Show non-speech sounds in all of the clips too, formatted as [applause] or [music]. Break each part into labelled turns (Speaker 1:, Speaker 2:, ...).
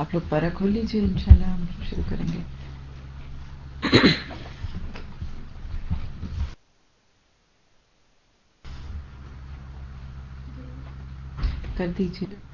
Speaker 1: آپ لوگ پارا کھول لیجیے انشاءاللہ ہم شروع کریں گے۔ کر دیجیے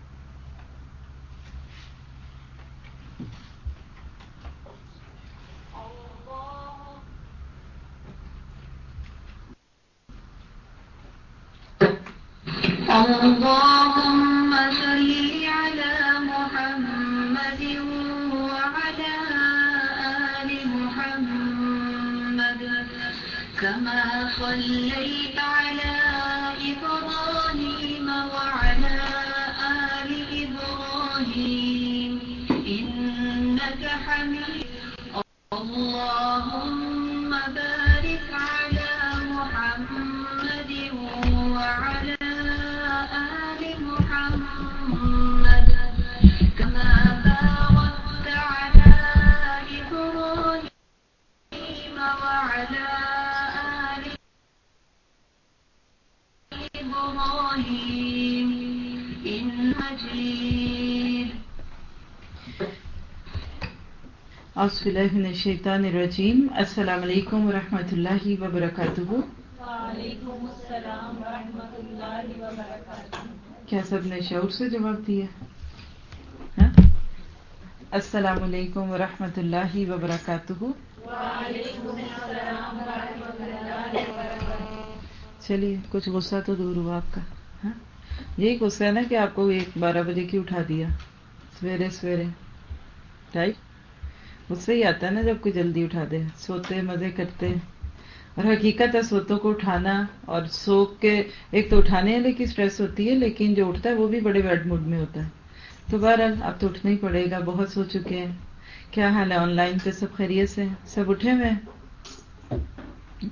Speaker 1: الشیطان الرجیم السلام علیکم ورحمۃ اللہ وبرکاتہ
Speaker 2: وعلیکم السلام ورحمۃ اللہ وبرکاتہ
Speaker 1: کیا سب نے شعور سے جواب دیا؟ ہاں؟ السلام علیکم ورحمۃ اللہ وبرکاتہ
Speaker 2: وعلیکم السلام ورحمۃ اللہ وبرکاتہ
Speaker 1: چلیے کچھ غصہ تو دور ہوا آپ کا ہاں؟ یہی غصہ ہے نا کہ آپ کو ایک بارہ بجے کی اٹھا دیا سویرے سویرے رائٹ اس سے ہی آتا ہے نا جب کوئی جلدی اٹھا دے۔ سوتے مزے کرتے اور حقیقت ہے سوتوں کو اٹھانا اور سو کے ایک تو اٹھانے والے کی اسٹریس ہوتی ہے، لیکن جو اٹھتا ہے وہ بھی بڑے بیڈ موڈ میں ہوتا ہے۔ تو بہرحال اب تو اٹھنا ہی پڑے گا، بہت سو چکے ہیں۔ کیا حال ہے؟ آن لائن پہ سب خیریت سے؟ سب اٹھے ہوئے ہیں؟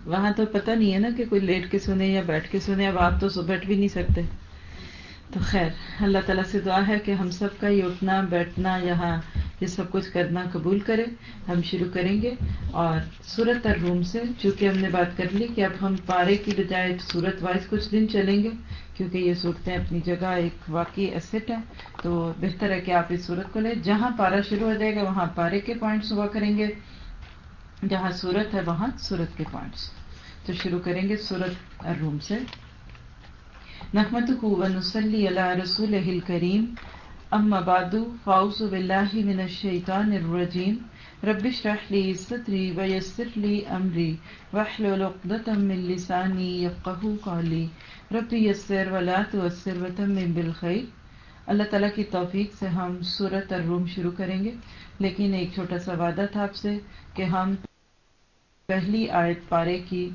Speaker 1: وہاں تو پتہ نہیں ہے نا کہ کوئی لیٹ کے سنے یا بیٹھ کے سنے اب آپ تو بیٹھ بھی نہیں سکتے۔ تو خیر، اللہ تعالیٰ سے دعا ہے کہ ہم سب کا یہ اٹھنا، بیٹھنا یہاں یہ سب کچھ کرنا قبول کرے ہم شروع کریں گے۔ اور سورت الروم سے چونکہ ہم نے بات کر لی کہ اب ہم پارے کی بجائے سورت وائز کچھ دن چلیں گے، کیونکہ یہ صورتیں اپنی جگہ ایک واقعی ایسٹ ہے۔ تو بہتر ہے کہ آپ اس صورت کو لیں۔ جہاں پارا شروع ہو جائے گا، وہاں پارے کے پوائنٹس ہوا کریں گے۔ جہاں سورت ہے، وہاں سورت کے پوائنٹس تو شروع کریں گے سورت الروم سے۔ نحمتہ ونصلی علی رسول کریم اما بعد، فاعوذ باللہ من الشیطان الرجیم. رب اشرح لي صدری ويسر لي امری، واحلل عقدة من لسانی يفقهوا قولی. رب یسر ولا تعسر وتمم بالخیر. اللہ تعالیٰ کی توفیق سے ہم سورت الروم شروع کریں گے. لیکن ایک چھوٹا سا وعدہ تھا آپ سے کہ ہم پہلی آیت پارے کی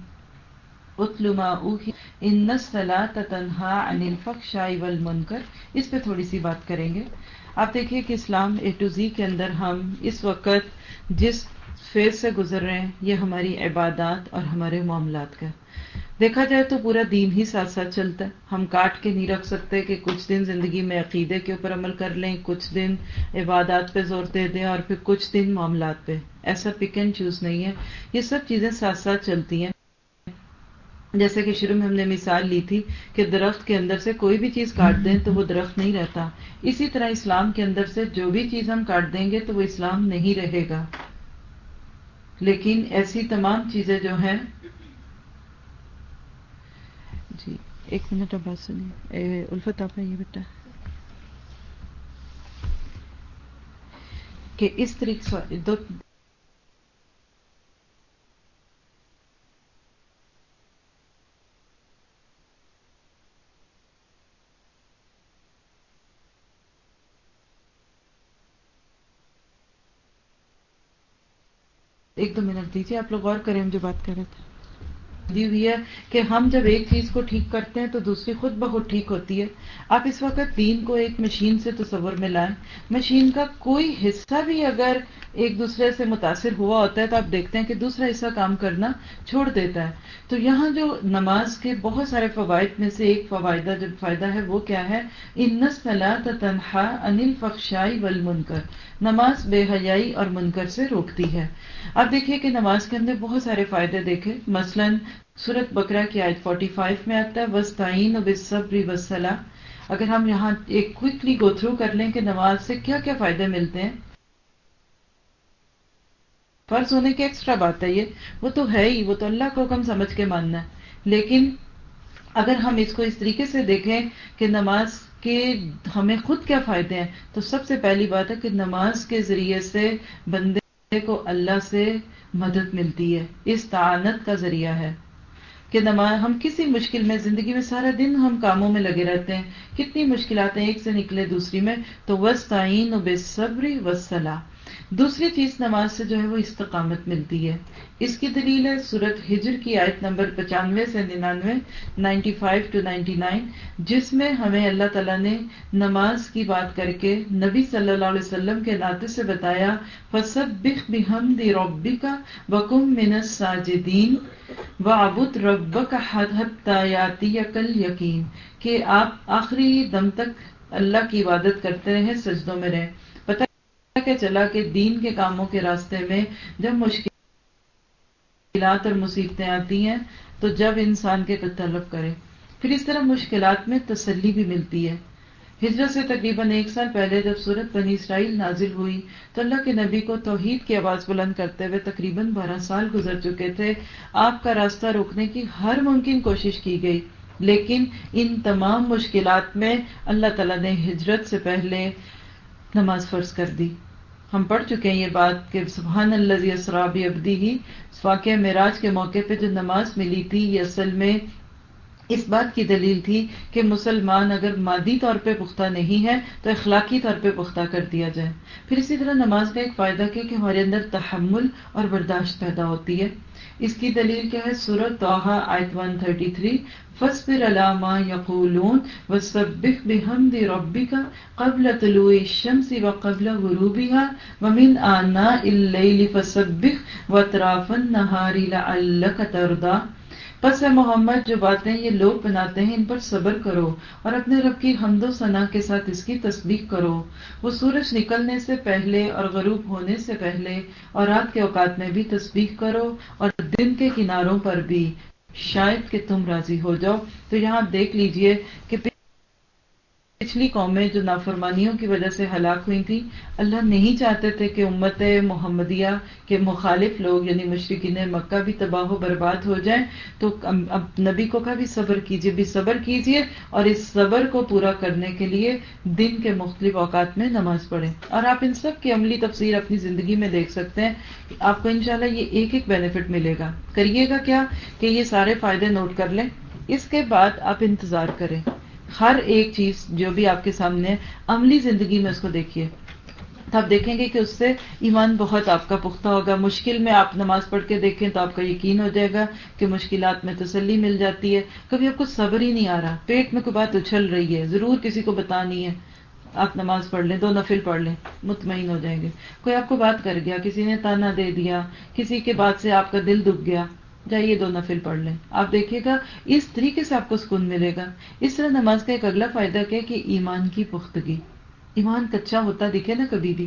Speaker 1: اتلما ان تنہا عن الفحشاء والمنکر اس پہ تھوڑی سی بات کریں گے۔ آپ دیکھیے کہ اسلام اے ٹو زی کے اندر ہم اس وقت جس فیز سے گزر رہے ہیں، یہ ہماری عبادات اور ہمارے معاملات کا۔ دیکھا جائے تو پورا دین ہی ساتھ ساتھ چلتا ہے۔ ہم کاٹ کے نہیں رکھ سکتے کہ کچھ دن زندگی میں عقیدے کے اوپر عمل کر لیں، کچھ دن عبادات پہ زور دے دیں اور پھر کچھ دن معاملات پہ۔ ایسا پک اینڈ چوز نہیں ہے۔ یہ سب چیزیں ساتھ ساتھ چلتی ہیں۔ جیسے کہ شروع میں ہم نے مثال لی تھی کہ درخت کے اندر سے کوئی بھی چیز کاٹ دیں تو وہ درخت نہیں رہتا۔ اسی طرح اسلام کے اندر سے جو بھی چیز ہم کاٹ دیں گے تو وہ اسلام نہیں رہے گا۔ لیکن ایسی تمام چیزیں جو ہیں۔ جی ایک منٹ اب بات سنیے۔ الفت، آپ یہ بیٹا کہ اس طریقے ایک دو منٹ دیجیے آپ لوگ غور کریں ہم جو بات کر رہے تھے۔ دی ہوئی ہے کہ ہم جب ایک چیز کو ٹھیک کرتے ہیں تو دوسری خود بہت ٹھیک ہوتی ہے۔ آپ اس وقت دین کو ایک مشین سے تصور میں لائیں۔ مشین کا کوئی حصہ بھی اگر ایک دوسرے سے متاثر ہوا ہوتا ہے تو آپ دیکھتے ہیں کہ دوسرا حصہ کام کرنا چھوڑ دیتا ہے۔ تو یہاں جو نماز کے بہت سارے فوائد میں سے ایک فوائدہ، جو فائدہ ہے وہ کیا ہے؟ انس تنہا انل فخشائی ول منکر نماز بے حیائی اور منکر سے روکتی ہے۔ اب دیکھیے کہ نماز کے اندر بہت سارے فائدے دیکھے۔ مثلا سورت بکرا کی آیت 45 میں آتا ہے وسطین و بصبری اگر ہم یہاں ایک کوکلی گو تھرو کر لیں کہ نماز سے کیا کیا فائدے ملتے ہیں۔ فرض ہونے کی ایکسٹرا بات ہے یہ، وہ تو ہے ہی، وہ تو اللہ کو حکم سمجھ کے ماننا ہے۔ لیکن اگر ہم اس کو اس طریقے سے دیکھیں کہ نماز کے ہمیں خود کیا فائدے ہیں، تو سب سے پہلی بات ہے کہ نماز کے ذریعے سے بندے کو اللہ سے مدد ملتی ہے، اس تعانت کا ذریعہ ہے۔ کہ نماز ہم کسی مشکل میں زندگی میں سارا دن ہم کاموں میں لگے رہتے ہیں۔ کتنی مشکلات ہیں ایک سے نکلے دوسری میں۔ تو وس تعین و بے صبری وسلا دوسری چیز نماز سے جو ہے وہ استقامت ملتی ہے۔ اس کی دلیل ہے سورت ہجر کی آیت نمبر پچانوے سے ننانوے، ninety five to ninety nine, جس میں ہمیں اللہ تعالیٰ نے نماز کی بات کر کے نبی صلی اللہ علیہ وسلم کے ناطے سے بتایا فصب بخ بحمد ربی کا وکم من ساجدین و ابت رب کا حتیاتی کل یقین کہ آپ آخری دم تک اللہ کی عبادت کرتے رہیں، سجدوں میں رہیں۔ کہ چلا کہ دین کے کاموں کے راستے میں جب مشکلات اور مصیبتیں آتی ہیں، تو جب انسان کے طلب کرے۔ پھر اس طرح مشکلات میں تسلی بھی ملتی ہے۔ ہجرت سے تقریباً ایک سال پہلے جب صورت بنی اسرائیل نازل ہوئی، تو اللہ کے نبی کو توحید کی آواز بلند کرتے ہوئے تقریباً بارہ سال گزر چکے تھے۔ آپ کا راستہ روکنے کی ہر ممکن کوشش کی گئی، لیکن ان تمام مشکلات میں اللہ تعالیٰ نے ہجرت سے پہلے نماز فرض کر دی۔ ہم پڑھ چکے ہیں یہ بات کہ سبحان اللہ اسرابی ابدی ہی واقعہ معراج کے موقع پہ جو نماز ملی تھی، یہ اصل میں اس بات کی دلیل تھی کہ مسلمان اگر مادی طور پہ پختہ نہیں ہے تو اخلاقی طور پہ پختہ کر دیا جائے۔ پھر اسی طرح نماز کا ایک فائدہ کیا کہ ہمارے اندر تحمل اور برداشت پیدا ہوتی ہے۔ اس کی دلیل کیا ہے؟ سورت توحا آیت 133 فصبر علامہ یقولون وسبح بحمد ربک قبل طلوع الشمس وقبل غروبها ومن آناء الليل فسبح وطراف النهار لعلك ترضى پس محمد، جو باتیں یہ لوگ بناتے ہیں، ان پر صبر کرو اور اپنے رب کی حمد و ثنا کے ساتھ اس کی تصدیق کرو۔ وہ سورج نکلنے سے پہلے اور غروب ہونے سے پہلے اور رات کے اوقات میں بھی تصدیق کرو اور دن کے کناروں پر بھی۔ شاید کہ تم راضی ہو جاؤ۔ تو یہاں دیکھ لیجیے کہ پچھلی قومیں جو نافرمانیوں کی وجہ سے ہلاک ہوئی تھیں، اللہ نہیں چاہتے تھے کہ امت محمدیہ کے مخالف لوگ یعنی مشرقین مکہ بھی تباہ و برباد ہو جائیں۔ تو اب نبی کو کا بھی صبر کیجیے، بھی صبر کیجیے اور اس صبر کو پورا کرنے کے لیے دن کے مختلف اوقات میں نماز پڑھیں۔ اور آپ ان سب کی عملی تفسیر اپنی زندگی میں دیکھ سکتے ہیں۔ آپ کو انشاءاللہ یہ ایک ایک بینیفٹ ملے گا۔ کریے گا کیا کہ یہ سارے فائدے نوٹ کر لیں۔ اس کے بعد آپ انتظار کریں۔ ہر ایک چیز جو بھی آپ کے سامنے عملی زندگی میں اس کو دیکھیے۔ تو آپ دیکھیں گے کہ اس سے ایمان بہت آپ کا پختہ ہوگا۔ مشکل میں آپ نماز پڑھ کے دیکھیں تو آپ کا یقین ہو جائے گا کہ مشکلات میں تسلی مل جاتی ہے۔ کبھی آپ کو صبر ہی نہیں آ رہا۔ پیٹ میں کوئی بات اچھل رہی ہے۔ ضرور کسی کو بتانی ہے۔ آپ نماز پڑھ لیں، دو نفل پڑھ لیں، مطمئن ہو جائیں گے۔ کوئی آپ کو بات کر گیا، کسی نے تانا دے دیا، کسی کے بعد سے آپ کا دل دکھ گیا جائیے دو نفل پڑھ لیں۔ آپ دیکھیے گا، اس طریقے سے آپ کو سکون ملے گا۔ اس طرح نماز کا ایک اگلا فائدہ کیا کہ ایمان کی پختگی۔ ایمان کچا ہوتا دکھے نا کبھی بھی۔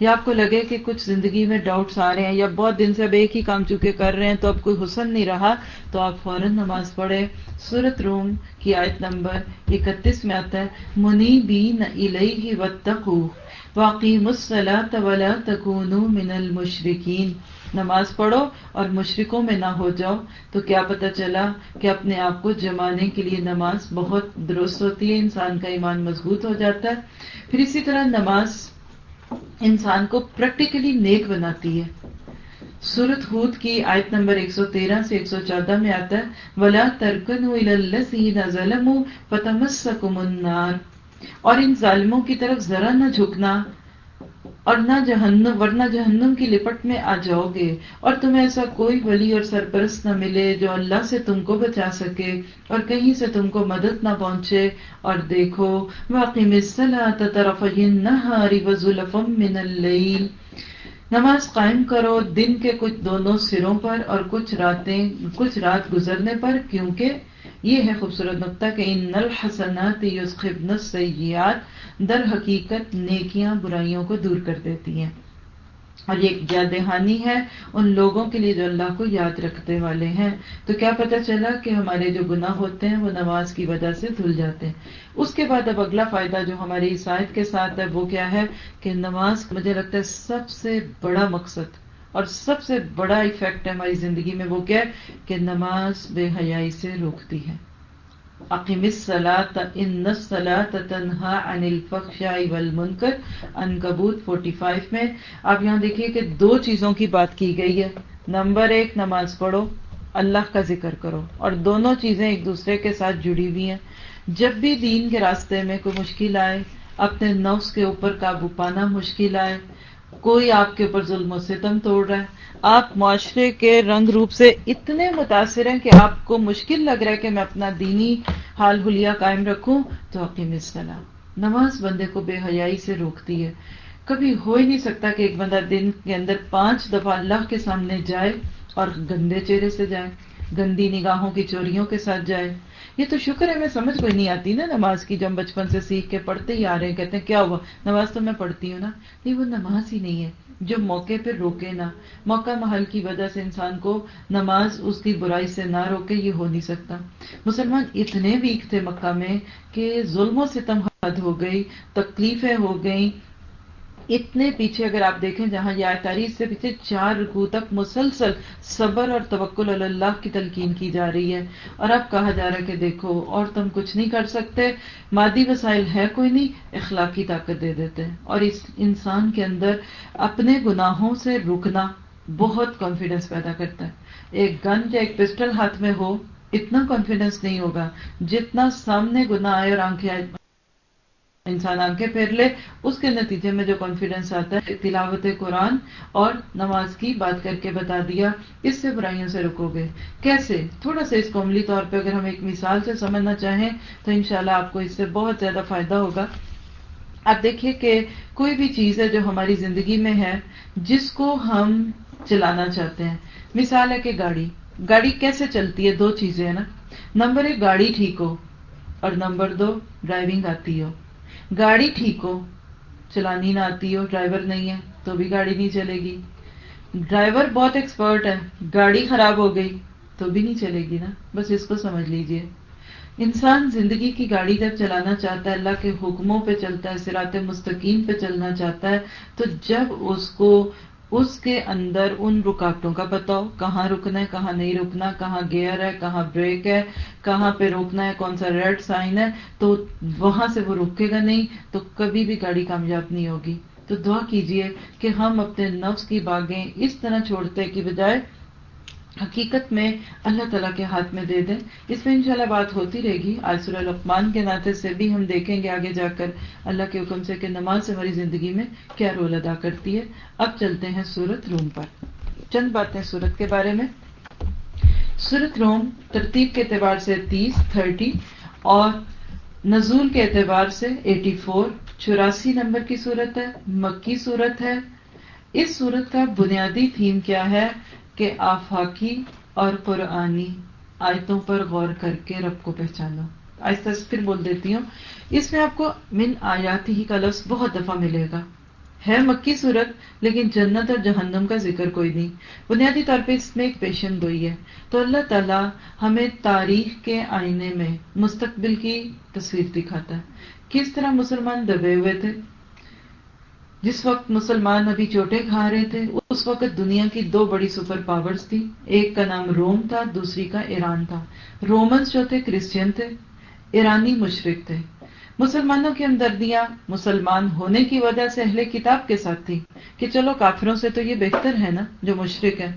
Speaker 1: یا آپ کو لگے کہ کچھ زندگی میں ڈاؤٹس آ رہے ہیں یا بہت دن سے اب ایک ہی کام چکے کر رہے ہیں تو اب کوئی حسن نہیں رہا، تو آپ فوراً نماز پڑھیں۔ سورت روم کی آیت نمبر اکتیس میں آتا ہے منی بین الیہ واتقو واقعی مسلط ولا تکونوا من المشرکین نماز پڑھو اور مشرقوں میں نہ ہو جاؤ، تو کیا پتا چلا کہ اپنے آپ کو جمانے کے لیے نماز بہت درست ہوتی ہے، انسان کا ایمان مضبوط ہو جاتا ہے۔ پھر اسی طرح نماز انسان کو پریکٹیکلی نیک بناتی ہے۔ سورت ہود کی آیت نمبر 113 سے 114 میں آتا ہے، ولا ترکن ظلم فتمسکم النار۔ اور ان ظالموں کی طرف ذرا نہ جھکنا اور نہ جہنم، ورنہ جہنم کی لپٹ میں آ جاؤ گے اور تمہیں ایسا کوئی ولی اور سرپرست نہ ملے جو اللہ سے تم کو بچا سکے اور کہیں سے تم کو مدد نہ پہنچے۔ اور دیکھو واقعی مثلا طرف من اللیل۔ نماز قائم کرو دن کے کچھ دونوں سروں پر اور کچھ راتیں، کچھ رات گزرنے پر، کیونکہ یہ ہے خوبصورت نقطہ کہ ان الحسنات یسخبن السیئات۔ در حقیقت نیکیاں برائیوں کو دور کر دیتی ہیں۔ اور یہ یاد دہانی ہے، ان لوگوں کے لیے جو اللہ کو یاد رکھتے والے ہیں۔ تو کیا پتا چلا کہ ہمارے جو گناہ ہوتے ہیں، وہ نماز کی وجہ سے دھل جاتے ہیں۔ اس کے بعد اب اگلا فائدہ جو ہماری عیسائیت کے ساتھ ہے، وہ کیا ہے کہ نماز مجھے لگتا ہے سب سے بڑا مقصد اور سب سے بڑا ایفیکٹ ہے ہماری زندگی میں، وہ کیا ہے کہ نماز بے حیائی سے روکتی ہے۔ عقیم الصلاۃ ان الصلاۃ تنہا عن الفحشاء والمنکر عنکبوت 45 میں آپ یہاں دیکھیے کہ دو چیزوں کی بات کی گئی ہے۔ نمبر ایک، نماز پڑھو، اللہ کا ذکر کرو اور دونوں چیزیں ایک دوسرے کے ساتھ جڑی ہوئی ہیں۔ جب بھی دین کے راستے میں کوئی مشکل آئے، اپنے نفس کے اوپر قابو پانا مشکل آئے کوئی آپ کے اوپر ظلم و ستم توڑ رہا ہے۔ آپ معاشرے کے رنگ روپ سے اتنے متاثر ہیں کہ آپ کو مشکل لگ رہا ہے کہ میں اپنا دینی حال حلیہ قائم رکھوں تو عقیم السلام نماز بندے کو بے حیائی سے روکتی ہے۔ کبھی ہو ہی نہیں سکتا کہ ایک بندہ دن کے اندر پانچ دفعہ اللہ کے سامنے جائے اور گندے چہرے سے جائے، گندی نگاہوں کی چوریوں کے ساتھ جائے۔ یہ تو شکر ہے میں سمجھ کوئی نہیں آتی نا نماز کی، جو ہم بچپن سے سیکھ کے پڑھتے ہی آ رہے ہیں، کہتے ہیں، کیا ہوا؟ نماز تو میں پڑھتی ہوں نا۔ نہیں، وہ نماز ہی نہیں ہے۔ جو موقع پہ روکے نا، موقع محل کی وجہ سے انسان کو نماز اس کی برائی سے نہ روکے، یہ ہو نہیں سکتا۔ مسلمان اتنے ویک تھے مکہ میں کہ ظلم و ستم حد ہو گئی، تکلیفیں ہو گئیں۔ اتنے پیچھے اگر آپ دیکھیں جہاں یہ تاریخ سے پیچھے چار رکو تک مسلسل صبر اور توکل اللہ کی تلقین کی جا رہی ہے اور اب کہا جا رہا ہے کہ دیکھو، اور تم کچھ نہیں کر سکتے، مادی وسائل ہے کوئی نہیں، اخلاقی طاقت دے دیتے ہیں۔ اور اس انسان کے اندر اپنے گناہوں سے رکنا بہت کانفیڈنس پیدا کرتا ہے۔ ایک گن یا ایک پسٹل ہاتھ میں ہو، اتنا کانفیڈنس نہیں ہوگا۔ جتنا سامنے گنا آئے اور آنکھیں انسان آنکھیں پھیر لے، اس کے نتیجے میں جو کانفیڈنس آتا ہے، تلاوت قرآن اور نماز کی بات کر کے بتا دیا، اس سے برائیوں سے رکو گے۔ کیسے؟ تھوڑا سا اس کو عملی طور پہ اگر ہم ایک مثال سے سمجھنا چاہیں تو انشاءاللہ آپ کو اس سے بہت زیادہ فائدہ ہوگا۔ آپ دیکھیے کہ کوئی بھی چیز ہے جو ہماری زندگی میں ہے، جس کو ہم چلانا چاہتے ہیں۔ مثال ہے کہ گاڑی۔ گاڑی کیسے چلتی ہے؟ دو چیزیں ہیں نا۔ نمبر ایک، گاڑی ٹھیک ہو اور نمبر دو، ڈرائیونگ آتی ہو۔ گاڑی ٹھیک ہو، چلانی نہ آتی ہو، ڈرائیور نہیں ہے تو بھی گاڑی نہیں چلے گی۔ ڈرائیور بہت ایکسپرٹ ہے، گاڑی خراب ہو گئی تو بھی نہیں چلے گی نا۔ بس اس کو سمجھ لیجیے۔ انسان زندگی کی گاڑی جب چلانا چاہتا ہے، اللہ کے حکموں پہ چلتا ہے سرات مستقیم پہ چلنا چاہتا ہے، تو جب اس کو اس کے اندر ان رکاوٹوں کا بتاؤ، کہاں رکنا ہے، کہاں نہیں رکنا، کہاں گیئر ہے، کہاں بریک ہے، کہاں پہ روکنا ہے، کون سا ریڈ سائن ہے، تو وہاں سے وہ روکے گا نہیں، تو کبھی بھی گاڑی کامیاب نہیں ہوگی۔ تو دعا کیجیے کہ ہم اپنے نفس کی باغیں اس طرح چھوڑتے کی بجائے حقیقت میں اللہ تعالیٰ کے ہاتھ میں دے دیں۔ اس میں انشاءاللہ بات ہوتی رہے گی۔ آئسر الرحمان کے ناطے سے بھی ہم دیکھیں گے آگے جا کر اللہ کے حکم سے کہ نماز ہماری زندگی میں کیا رول ادا کرتی ہے۔ اب چلتے ہیں سورت روم پر۔ چند باتیں سورت کے بارے میں۔ سورت روم ترتیب کے اعتبار سے تیس، تھرٹی اور نزول کے اعتبار سے ایٹی فور۔ چوراسی نمبر کی صورت ہے، مکی صورت ہے۔ اس صورت کا بنیادی تھیم کیا ہے؟ کہ آفاقی اور قرآنی آیتوں پر غور کر کے رب کو پہچانو آہستہ پھر بول دیتی ہوں۔ اس میں آپ کو من آیاتی ہی کا لفظ بہت دفعہ ملے گا۔ ہے مکی صورت، لیکن جنت اور جہنم کا ذکر کوئی نہیں۔ بنیادی طور پہ اس میں ایک پیشن گوئی ہے۔ تو اللہ تعالیٰ ہمیں تاریخ کے آئینے میں مستقبل کی تصویر دکھاتا ہے۔ کس طرح مسلمان دبے ہوئے تھے؟ جس وقت مسلمان ابھی چوٹے کھا رہے تھے، اس وقت دنیا کی دو بڑی سپر پاورز تھی ایک کا نام روم تھا، دوسری کا ایران تھا۔ رومنز جو تھے کرسچین تھے، ایرانی مشرق تھے۔ مسلمانوں کی ہمدردیاں مسلمان ہونے کی وجہ سے اہل کتاب کے ساتھ تھی کہ چلو کافروں سے تو یہ بہتر ہے نا، جو مشرق ہے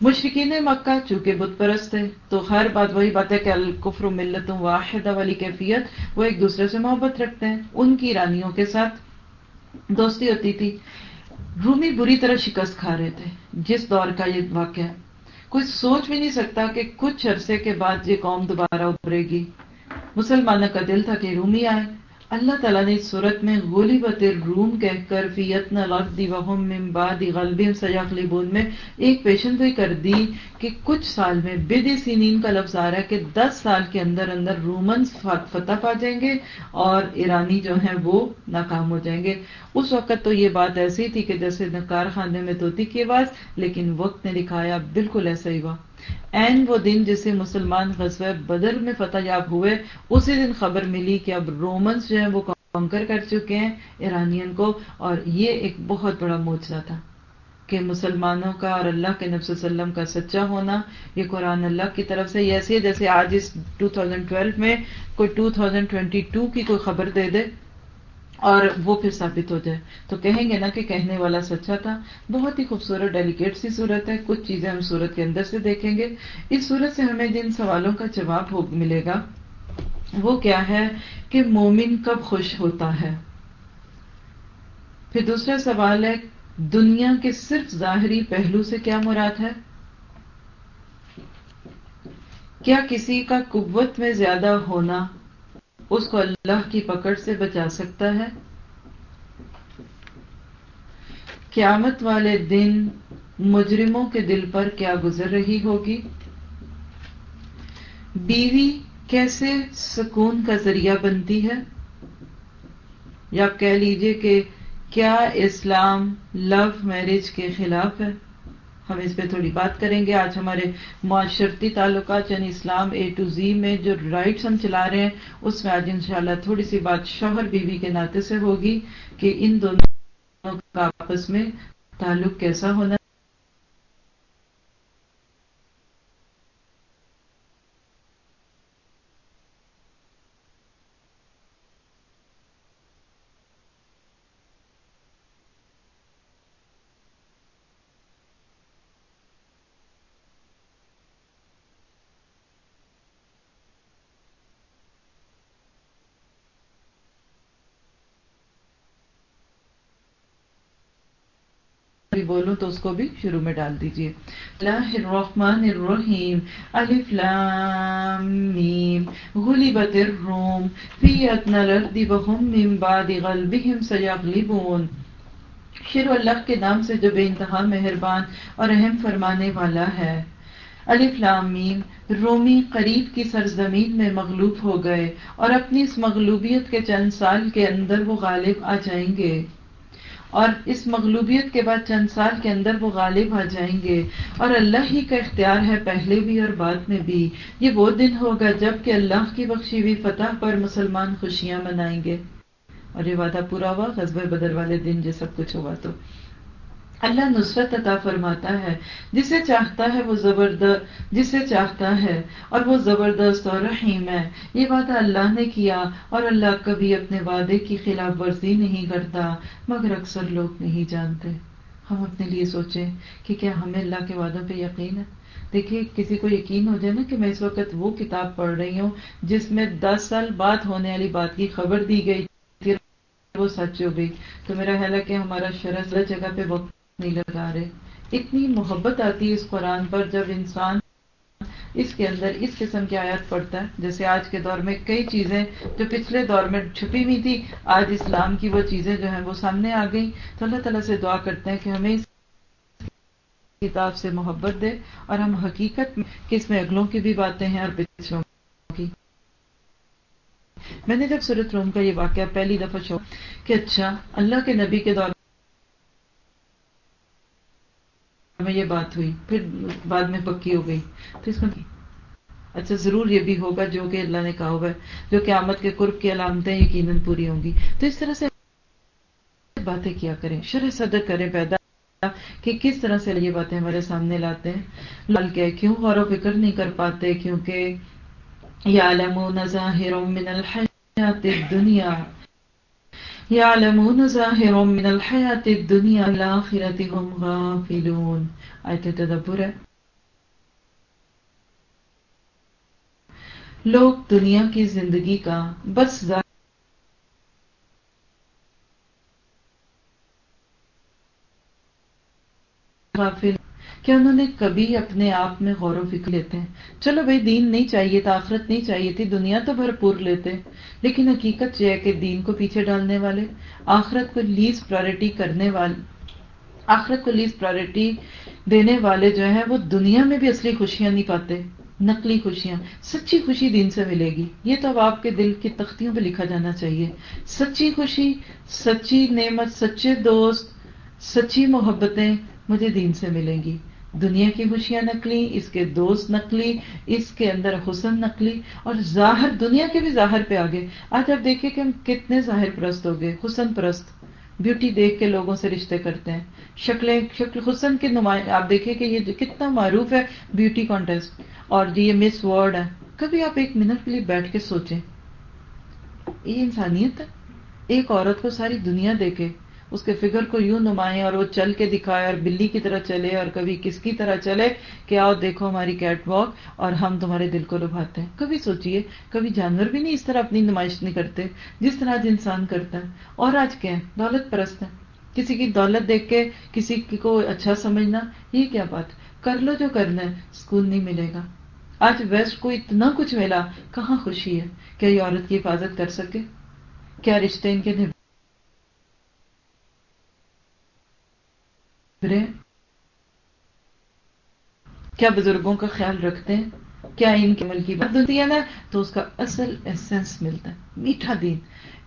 Speaker 1: مشرقین مکہ چونکہ بت پرست تھے تو ہر بات وہی بات ہے کہ الکفر ملتوں واحد والی کیفیت، وہ ایک دوسرے سے محبت رکھتے ہیں۔ ان کی رانیوں کے ساتھ دوستی ہوتی تھی رومی بری طرح شکست کھا رہے تھے۔ جس دور کا یہ واقعہ ہے کوئی سوچ بھی نہیں سکتا کہ کچھ عرصے کے بعد یہ قوم دوبارہ ابھرے گی۔ مسلمانوں کا دل تھا کہ رومی آئے۔ اللہ تعالیٰ نے اس صورت میں غلبت الروم کہہ کر فیتن الارض وهم من بعد غلبهم سیغلبون میں ایک پیشن گوئی کر دی کہ کچھ سال میں بدی سینین کا لفظ آ رہا ہے کہ دس سال کے اندر اندر رومنز فتح پا جائیں گے اور ایرانی جو ہیں وہ ناکام ہو جائیں گے۔ اس وقت تو یہ بات ایسی تھی کہ جیسے نکار خانے میں توتی کی آواز، لیکن وقت نے دکھایا بالکل ایسا ہی ہوا۔ این وہ دن جسے مسلمان غزوہ بدر میں فتح یاب ہوئے، اسی دن خبر ملی کہ اب رومنز جو ہیں وہ کنکر کر چکے ہیں ایرانین کو، اور یہ ایک بہت بڑا موجہ تھا کہ مسلمانوں کا اور اللہ کے نبی وسلم کا سچا ہونا، یہ قرآن اللہ کی طرف سے ایسی ہے جیسے آج اس 2012 میں کوئی 2022 کی کوئی خبر دے دے۔ اور وہ پھر ثابت ہو جائے۔ تو کہیں گے نا کہ کہنے والا سچا تھا۔ بہت ہی خوبصورت ڈیلیکیٹ سی صورت ہے۔ کچھ چیزیں ہم صورت کے اندر سے دیکھیں گے۔ اس صورت سے ہمیں جن سوالوں کا جواب ملے گا، وہ کیا ہے کہ مومن کب خوش ہوتا ہے؟ پھر دوسرا سوال ہے، دنیا کے صرف ظاہری پہلو سے کیا مراد ہے؟ کیا کسی کا قوت میں زیادہ ہونا اس کو اللہ کی پکڑ سے بچا سکتا ہے۔ قیامت والے دن مجرموں کے دل پر کیا گزر رہی ہوگی؟ بیوی کیسے سکون کا ذریعہ بنتی ہے؟ یا کہہ لیجیے کہ کیا اسلام لو میرج کے خلاف ہے؟ ہم اس پہ تھوڑی بات کریں گے۔ آج ہمارے معاشرتی تعلقات یعنی اسلام اے ٹو زی میں جو رائٹس ہم چلا رہے ہیں، اس میں آج انشاءاللہ تھوڑی سی بات شوہر بیوی کے ناطے سے ہوگی کہ ان دونوں کا آپس میں تعلق کیسا ہونا بولوں تو اس کو بھی شروع میں ڈال دیجیے اللہ الرحمن الرحیم، الف لام میم غلبت الروم، فی اتنا الارض وهم من بعد غلبهم سیغلبون۔ شروع اللہ کے نام سے جو بے انتہا مہربان اور اہم فرمانے والا ہے۔ الف لام میم، رومی قریب کی سرزمین میں مغلوب ہو گئے اور اپنی اس مغلوبیت کے چند سال کے اندر وہ غالب آ جائیں گے۔ اور اس مغلوبیت کے بعد چند سال کے اندر وہ غالب آ جائیں گے اور اللہ ہی کا اختیار ہے پہلے بھی اور بعد میں بھی۔ یہ وہ دن ہوگا جبکہ اللہ کی بخشی ہوئی فتح پر مسلمان خوشیاں منائیں گے۔ اور یہ وعدہ پورا ہوا قصبہ بدر والے دن، یہ سب کچھ ہوا تو۔ اللہ نصرت عطا فرماتا ہے۔ جسے چاہتا ہے وہ زبردست، جسے چاہتا ہے اور وہ زبردست اور رحیم ہے۔ یہ وعدہ اللہ نے کیا اور اللہ کبھی اپنے وعدے کی خلاف ورزی نہیں کرتا، مگر اکثر لوگ نہیں جانتے۔ ہم اپنے لیے سوچیں کہ کیا ہمیں اللہ کے وعدوں پہ یقین ہے؟ دیکھیے، کسی کو یقین ہو جائے نا کہ میں اس وقت وہ کتاب پڑھ رہی ہوں جس میں دس سال بعد ہونے والی بات کی خبر دی گئی وہ سچ ہو گئی۔ تو میرا خیال ہے کہ ہمارا شرح جگہ پہ وقت نہیں لگا رہے۔ اتنی محبت آتی ہے اس قرآن پر جب انسان اس کے اندر اس قسم کی آیات پڑھتا ہے۔ جیسے آج کے دور میں کئی چیزیں جو پچھلے دور میں چھپی ہوئی تھی، آج اسلام کی وہ چیزیں جو ہیں وہ سامنے آ گئی تو اللہ تعالیٰ سے دعا کرتے ہیں کہ ہمیں اس کتاب سے محبت دے اور ہم حقیقت میں کس میں اگلوں کی بھی باتیں ہیں اور پچھلوں کی۔ میں نے جب سورت روم کا یہ واقعہ پہلی دفعہ شو کہ اچھا اللہ کے نبی کے دور میں یہ بات ہوئی، پھر بعد میں پکی ہو گئی۔ تو اس میں اچھا ضرور یہ بھی ہوگا جو کہ اللہ نے کہا ہوگا، جو قیامت کے قرب کی علامتیں یقیناً پوری ہوں گی۔ تو اس طرح سے باتیں کیا کریں، شرح صدر کریں پیدا کہ کس طرح سے یہ باتیں ہمارے سامنے لاتے ہیں۔ لال کے کیوں غور و فکر نہیں کر پاتے؟ کیونکہ یا ظاہر من الحیات الدنیا۔ يعلمون ظاهرا من الحياة الدنيا الآخرة هم غافلون. آیت تدبر لوگ دنیا کی زندگی کا بس غافل کہ انہوں نے کبھی اپنے آپ میں غور و فکر لیتے ہیں؟ چلو بھائی، دین نہیں چاہیے تھا، آخرت نہیں چاہیے تھی، دنیا تو بھرپور لیتے لیکن حقیقت یہ ہے کہ دین کو پیچھے ڈالنے والے، آخرت کو لیز پرائرٹی کرنے والے، آخرت کو لیز پرائرٹی دینے والے جو ہیں، وہ دنیا میں بھی اصلی خوشیاں نہیں پاتے، نقلی خوشیاں۔ سچی خوشی دین سے ملے گی۔ یہ تو اب آپ کے دل کی تختیوں پہ لکھا جانا چاہیے۔ سچی خوشی، سچی نعمت، سچے دوست، سچی محبتیں مجھے دین سے ملیں گی۔ دنیا کی خوشیاں نکلی، اس کے دوست نکلی، اس کے اندر حسن نکلی، اور ظاہر دنیا کے بھی ظاہر پہ آگے آج آپ دیکھیں کہ ہم کتنے ظاہر پرست ہو گئے، حسن پرست۔ بیوٹی دیکھ کے لوگوں سے رشتے کرتے ہیں۔ شکلیں، شکل حسن کے نمائند آپ دیکھیں کہ یہ کتنا معروف ہے بیوٹی کانٹیسٹ اور جی، یہ مس ورڈ ہے۔ کبھی آپ ایک منٹ کے لیے بیٹھ کے سوچیں، یہ انسانیت ہے؟ ایک عورت کو ساری دنیا دیکھے اس کے فگر کو یوں نمائیں اور وہ چل کے دکھائے اور بلی کی طرح چلے اور کبھی کس کی طرح چلے کہ آؤ دیکھو ہماری کیٹ واک اور ہم تمہارے دل کو لبھاتے ہیں۔ کبھی سوچئے، کبھی جانور بھی نہیں اس طرح اپنی نمائش نہیں کرتے جس طرح آج انسان کرتا ہے۔ اور آج کیا ہے؟ دولت پرست ہے کسی کی دولت دیکھ کے کسی کو اچھا سمجھنا، یہ کیا بات؟ کر لو جو کرنا ہے، سکون نہیں ملے گا۔ آج ویسٹ کو اتنا کچھ ملا، کہاں خوشی ہے؟ کیا یہ عورت کی حفاظت کر سکے؟ کیا رشتے ان کے کیا بزرگوں کا خیال رکھتے ہیں؟ کیا ان کے مل کی بات ہوتی ہے نا؟ تو اس کا اصل ایسنس ملتا ہے۔ میٹھا دین۔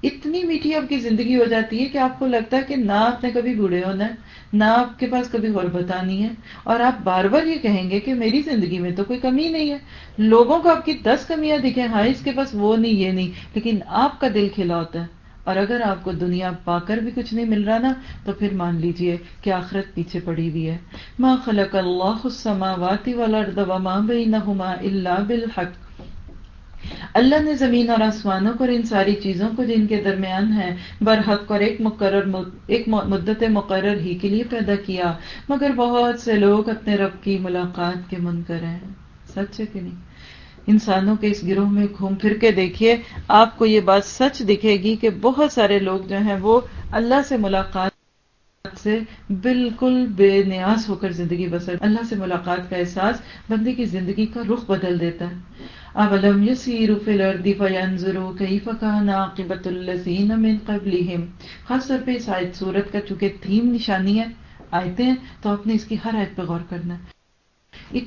Speaker 1: اتنی میٹھی آپ کی زندگی ہو جاتی ہے کہ آپ کو لگتا ہے کہ نہ آپ نے کبھی بوڑھے ہونا ہے، نہ آپ کے پاس کبھی غربت آنی ہے۔ اور آپ بار بار یہ کہیں گے کہ میری زندگی میں تو کوئی کمی نہیں ہے۔ لوگوں کو آپ کی دس کمیاں دکھیں ہاں اس کے پاس وہ نہیں، یہ نہیں، لیکن آپ کا دل کھلا ہوتا ہے۔ اور اگر آپ کو دنیا پا کر بھی کچھ نہیں مل رہا نا، تو پھر مان لیجیے کہ آخرت پیچھے پڑی ہوئی ہے۔ ما خلق اللہ السماوات والارض وما بینہما الا بالحق۔ اللہ نے زمین اور آسمانوں پر ان ساری چیزوں کو جن کے درمیان ہے برحق اور ایک مقرر ایک مدت مقرر ہی کے لیے پیدا کیا۔ مگر بہت سے لوگ اپنے رب کی ملاقات کے منکر ہیں۔ سچ ہے کہ نہیں؟ انسانوں کے اس گروہ میں گھوم پھر کے دیکھیے، آپ کو یہ بات سچ دکھے گی کہ بہت سارے لوگ جو ہیں وہ اللہ سے ملاقات سے بالکل بے نیاز ہو کر زندگی بسر۔ اللہ سے ملاقات کا احساس بندے کی زندگی کا رخ بدل دیتا ہے۔ اب علم یسیروا فی الارض فینظروا کیف کان عاقبۃ الذین من قبلہم۔ خاص طور پہ اس آیت سورت کا چونکہ تھیم نشانی ہے، آیتیں تو آپ نے اس کی ہر آیت پہ غور کرنا ہے۔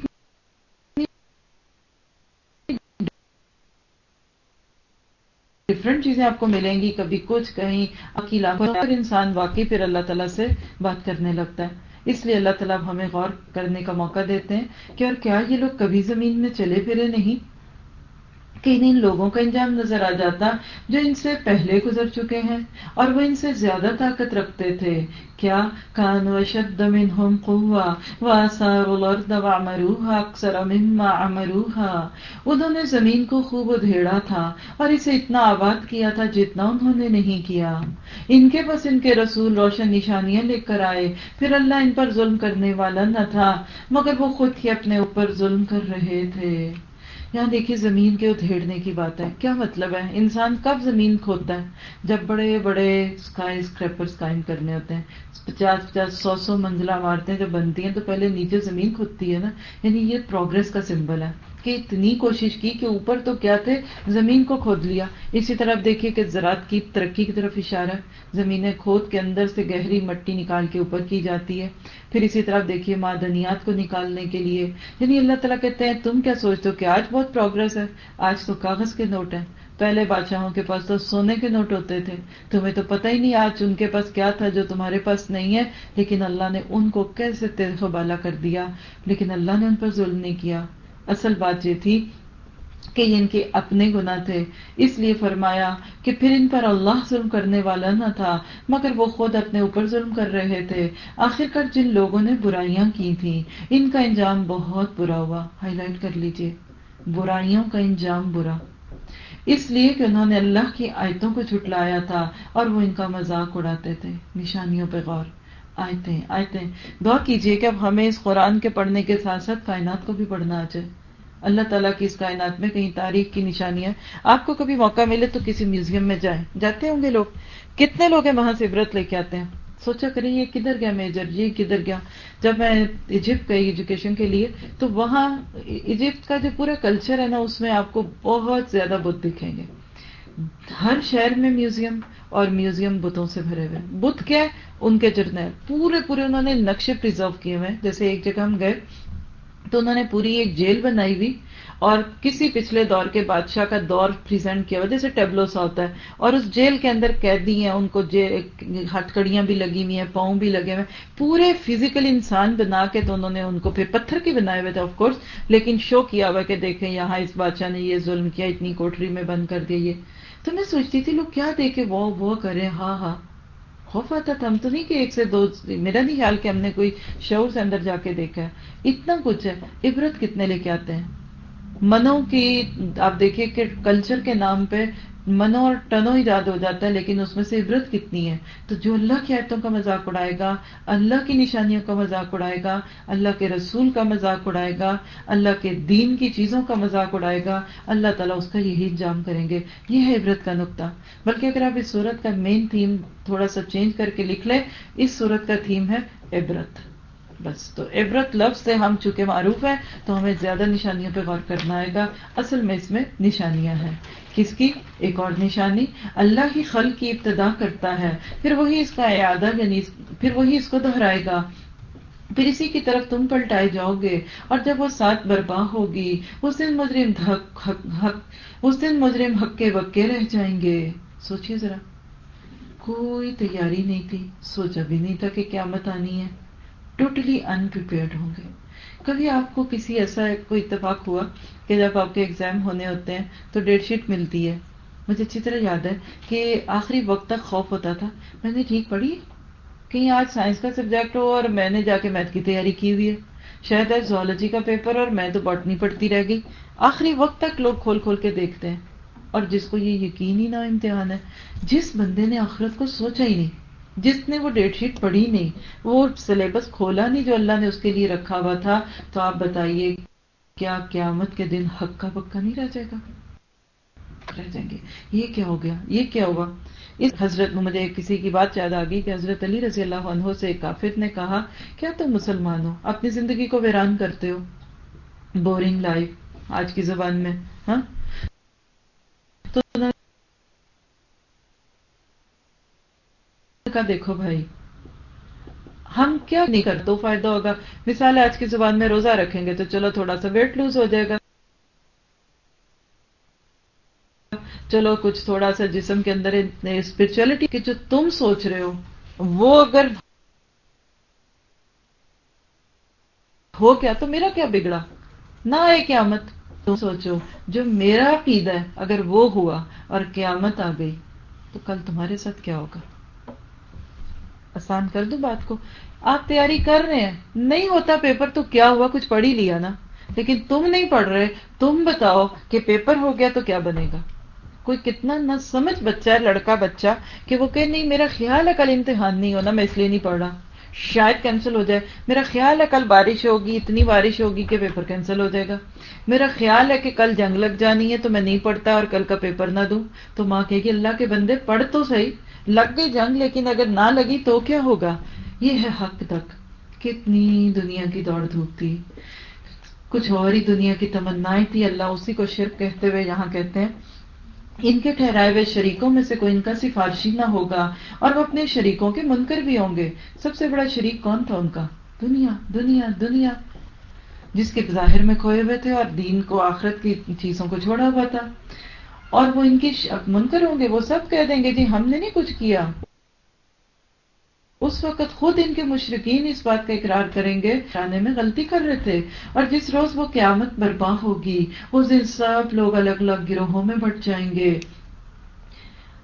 Speaker 1: ڈفرینٹ چیزیں آپ کو ملیں گی، کبھی کچھ کہیں اکیلا انسان واقعی پھر اللہ تعالیٰ سے بات کرنے لگتا ہے۔ اس لیے اللہ تعالیٰ ہمیں غور کرنے کا موقع دیتے ہیں کہ اور کیا یہ لوگ کبھی زمین میں چلے پھرے نہیں؟ کہ ان لوگوں کا انجام نظر آ جاتا جو ان سے پہلے گزر چکے ہیں اور وہ ان سے زیادہ طاقت رکھتے تھے۔ کیا کان وشد منہم قوہ وآثار الارض وعمروها اکثر مما عمروها انہوں نے زمین کو خوب ادھیڑا تھا اور اسے اتنا آباد کیا تھا جتنا انہوں نے نہیں کیا۔ ان کے پاس ان کے رسول روشن نشانیاں لے کر آئے۔ پھر اللہ ان پر ظلم کرنے والا نہ تھا، مگر وہ خود ہی اپنے اوپر ظلم کر رہے تھے۔ یہاں دیکھیے، زمین کے ادھیڑنے کی بات ہے کیا مطلب ہے؟ انسان کب زمین کھوتا ہے؟ جب بڑے بڑے اسکائی اسکریپرس قائم کرنے ہوتے ہیں۔ پچاس پچاس سو سو منزلہ عمارتیں جب بنتی ہیں تو پہلے نیچے زمین کھودتی ہے نا۔ یعنی یہ پروگرس کا سمبل ہے۔ کہ اتنی کوشش کی کہ اوپر تو کیا تھے؟ زمین کو کھود لیا۔ اسی طرح دیکھیے کہ زراعت کی ترقی کی طرف اشارہ زمینیں کھود کے اندر سے گہری مٹی نکال کے اوپر کی جاتی ہے۔ پھر اسی طرح دیکھیے معدنیات کو نکالنے کے لیے۔ یعنی اللہ تعالیٰ کہتے ہیں، تم کیا سوچتے ہو کہ آج بہت پروگرس ہے؟ آج تو کاغذ کے نوٹ ہیں۔ پہلے بادشاہوں کے پاس تو سونے کے نوٹ ہوتے تھے۔ تمہیں تو پتہ ہی نہیں آج ان کے پاس کیا تھا جو تمہارے پاس نہیں ہے۔ لیکن اللہ نے ان کو کیسے تیز و بالا کر دیا؟ لیکن اللہ نے ان پر ظلم نہیں کیا۔ اصل بات یہ تھی کہ ان کے اپنے گناہ تھے۔ اس لیے فرمایا کہ پھر ان پر اللہ ظلم کرنے والا نہ تھا، مگر وہ خود اپنے اوپر ظلم کر رہے تھے۔ آخر کر جن لوگوں نے برائیاں کی تھیں، ان کا انجام بہت برا ہوا۔ ہائی لائٹ کر لیجیے۔ برائیوں کا انجام برا۔ اس لیے کہ انہوں نے اللہ کی آیتوں کو جھٹلایا تھا اور وہ ان کا مذاق اڑاتے تھے۔ نشانیوں پہ غور۔ آیتیں آیتیں۔ دعا کیجیے کہ اب ہمیں اس قرآن کے پڑھنے کے ساتھ ساتھ کائنات کو بھی پڑھنا آ جائے اللہ تعالیٰ کی اس کائنات میں کہیں تاریخ کی نشانیاں آپ کو کبھی موقع ملے تو کسی میوزیم میں جائیں۔ جاتے ہوں گے لوگ۔ کتنے لوگ ہیں وہاں سے عبرت لے کے آتے ہیں؟ سوچا کریں یہ کدھر گیا میجر؟ یہ کدھر گیا؟ جب میں ایجپٹ گئی ایجوکیشن کے لیے تو وہاں ایجپٹ کا جو پورا کلچر ہے نا، اس میں آپ کو بہت زیادہ بدھ دکھیں گے۔ ہر شہر میں میوزیم اور میوزیم بتوں سے بھرے ہوئے۔ بت کیا ان کے جرنیل پورے پورے انہوں نے نقشے پرزرو کیے ہوئے۔ جیسے ایک جگہ ہم گئے تو انہوں نے پوری ایک جیل بنائی ہوئی اور کسی پچھلے دور کے بادشاہ کا دور پریزنٹ کیا ہوا، جیسے ٹیبلو سا ہوتا ہے۔ اور اس جیل کے اندر قیدی ہیں، ان کو ہٹکڑیاں بھی لگی ہوئی ہیں، پاؤں بھی لگے ہوئے پورے فزیکل انسان بنا کے تو انہوں نے ان کو پھر پتھر کے بنائے ہوئے تھے آف کورس لیکن شو کیا ہوا کہ دیکھیں، یہاں اس بادشاہ نے یہ ظلم کیا، اتنی کوٹری میں بند کر دیا یہ۔ تو میں سوچتی تھی، لوگ کیا دیکھے وہ وہ کرے ہاں ہاں۔ خوف آتا تھا۔ ہم تو نہیں کہ ایک سے دو میرا نہیں خیال کہ ہم نے کوئی شعور سے اندر جا کے دیکھا ہے۔ اتنا کچھ ہے۔ عبرت کتنے لے کے آتے ہیں؟ منوں کی، آپ دیکھیے کہ کلچر کے نام پہ منو اور ٹنو ہی ایجاد ہو جاتا ہے، لیکن اس میں سے عبرت کتنی ہے؟ تو جو اللہ کی آیتوں کا مذاق اڑائے گا، اللہ کی نشانیوں کا مذاق اڑائے گا، اللہ کے رسول کا مذاق اڑائے گا، اللہ کے دین کی چیزوں کا مذاق اڑائے گا، اللہ تعالیٰ اس کا یہی انجام کریں گے۔ یہ ہے عبرت کا نقطہ۔ بلکہ اگر آپ اس صورت کا مین تھیم تھوڑا سا چینج کر کے لکھ لیں، اس صورت کا تھیم ہے عبرت۔ بس، تو عبرت لفظ سے ہم چونکہ معروف ہیں، تو ہمیں زیادہ نشانیوں پہ غور کرنا آئے گا۔ اصل میں اس میں نشانیاں ہیں۔ کس کی؟ ایک اور نشانی۔ اللہ کی خل کی ابتدا کرتا ہے۔ پھر وہی اس کا اعادہ یعنی پھر وہی اس کو دہرائے گا۔ پھر اسی کی طرف تم پلٹائے جاؤ گے۔ اور جب وہ ساتھ برپا ہوگی، اس دن مجرم حق حق اس دن مجرم حق کے وکے رہ جائیں گے۔ سوچیے ذرا۔ کوئی تیاری نہیں تھی۔ سوچا بھی نہیں تھا کہ قیامت آنی ہے۔ ٹوٹلی انپریپیئرڈ ہوں گے۔ کبھی آپ کو کسی ایسا کوئی اتفاق ہوا کہ جب آپ کے ایگزام ہونے ہوتے ہیں تو ڈیٹ شیٹ ملتی ہے۔ مجھے اچھی طرح یاد ہے کہ آخری وقت تک خوف ہوتا تھا۔ میں نے ٹھیک پڑھی کہیں آج سائنس کا سبجیکٹ ہو اور میں نے جا کے میتھ کی تیاری کی ہوئی ہے۔ شاید ہے زولوجی کا پیپر اور میں تو بٹنی پڑتی رہ گئی۔ آخری وقت تک لوگ کھول کھول کے دیکھتے ہیں اور جس کو یہ یقین ہی نہ امتحان ہے، جس بندے نے آخرت کو سوچا ہی نہیں، جس نے وہ ڈیٹ شیٹ پڑھی نہیں، وہ سلیبس کھولا نہیں جو اللہ نے اس کے لیے رکھا ہوا تھا۔ تو آپ بتائیے کیا قیامت کے دن حق کا پکا نہیں رہ جائے گا رہ جائیں گے یہ کیا ہو گیا یہ کیا ہوا اس حضرت مجھے کسی کی بات یاد آ گئی کہ حضرت علی رضی اللہ عنہ سے ایک کافر نے کہا کیا تم مسلمان ہو اپنی زندگی کو ویران کرتے ہو بورنگ لائف آج کی زبان میں ہاں تو دیکھو بھائی ہم کیا نہیں کرتے؟ تو فائدہ ہوگا۔ مثال آج کی زبان میں روزہ رکھیں گے تو چلو تھوڑا سا ویٹ لوز ہو جائے گا۔ چلو کچھ تھوڑا سا جسم کے اندر اسپرچولیٹی کی جو تم سوچ رہے ہو، وہ اگر ہو کیا تو میرا کیا بگڑا؟ نہ آئے قیامت۔ تم سوچو، جو میرا عقید ہے، اگر وہ ہوا اور قیامت آ گئی، تو کل تمہارے ساتھ کیا ہوگا؟ آسان کر دوں بات کو۔ آپ تیاری کر رہے ہیں۔ نہیں ہوتا پیپر تو کیا ہوا؟ کچھ پڑھ ہی لیا نا۔ لیکن تم نہیں پڑھ رہے۔ تم بتاؤ کہ پیپر ہو گیا تو کیا بنے گا؟ کوئی کتنا نہ سمجھ بچہ ہے، لڑکا بچہ، کہ وہ کہ نہیں، میرا خیال ہے کل امتحان نہیں ہونا، میں اس لیے نہیں پڑھ رہا شاید کینسل ہو جائے۔ میرا خیال ہے کل بارش ہوگی، اتنی بارش ہوگی کہ پیپر کینسل ہو جائے گا۔ میرا خیال ہے کہ کل جنگ لگ جانی ہے تو میں نہیں پڑھتا اور کل کا پیپر نہ دوں۔ تو ماں کہے گی، اللہ کے بندے، پڑھ تو صحیح۔ لگ گئی جنگ، لیکن اگر نہ لگی تو کیا ہوگا؟ یہ ہے حق تک۔ کتنی دنیا کی دوڑ دھوپ تھی کچھ اور ہی دنیا کی تمنائیں تھی اللہ اسی کو شرک کہتے ہوئے یہاں کہتے ہیں، ان کے ٹھہرائے ہوئے شریکوں میں سے کوئی ان کا سفارشی نہ ہوگا، اور وہ اپنے شریکوں کے منکر بھی ہوں گے۔ سب سے بڑا شریک کون تھا ان کا؟ دنیا دنیا دنیا۔ جس کے ظاہر میں کھوئے ہوئے تھے اور دین کو، آخرت کی چیزوں کو چھوڑا ہوا تھا۔ اور وہ ان کی منکر ہوں گے، وہ سب کہہ دیں گے جی ہم نے نہیں کچھ کیا۔ اس وقت خود ان کے مشرقین اس بات کا اقرار کریں گے، جانے میں غلطی کر رہے تھے۔ اور جس روز وہ قیامت برپا ہوگی اس دن سب لوگ الگ الگ گروہوں میں بٹ جائیں گے۔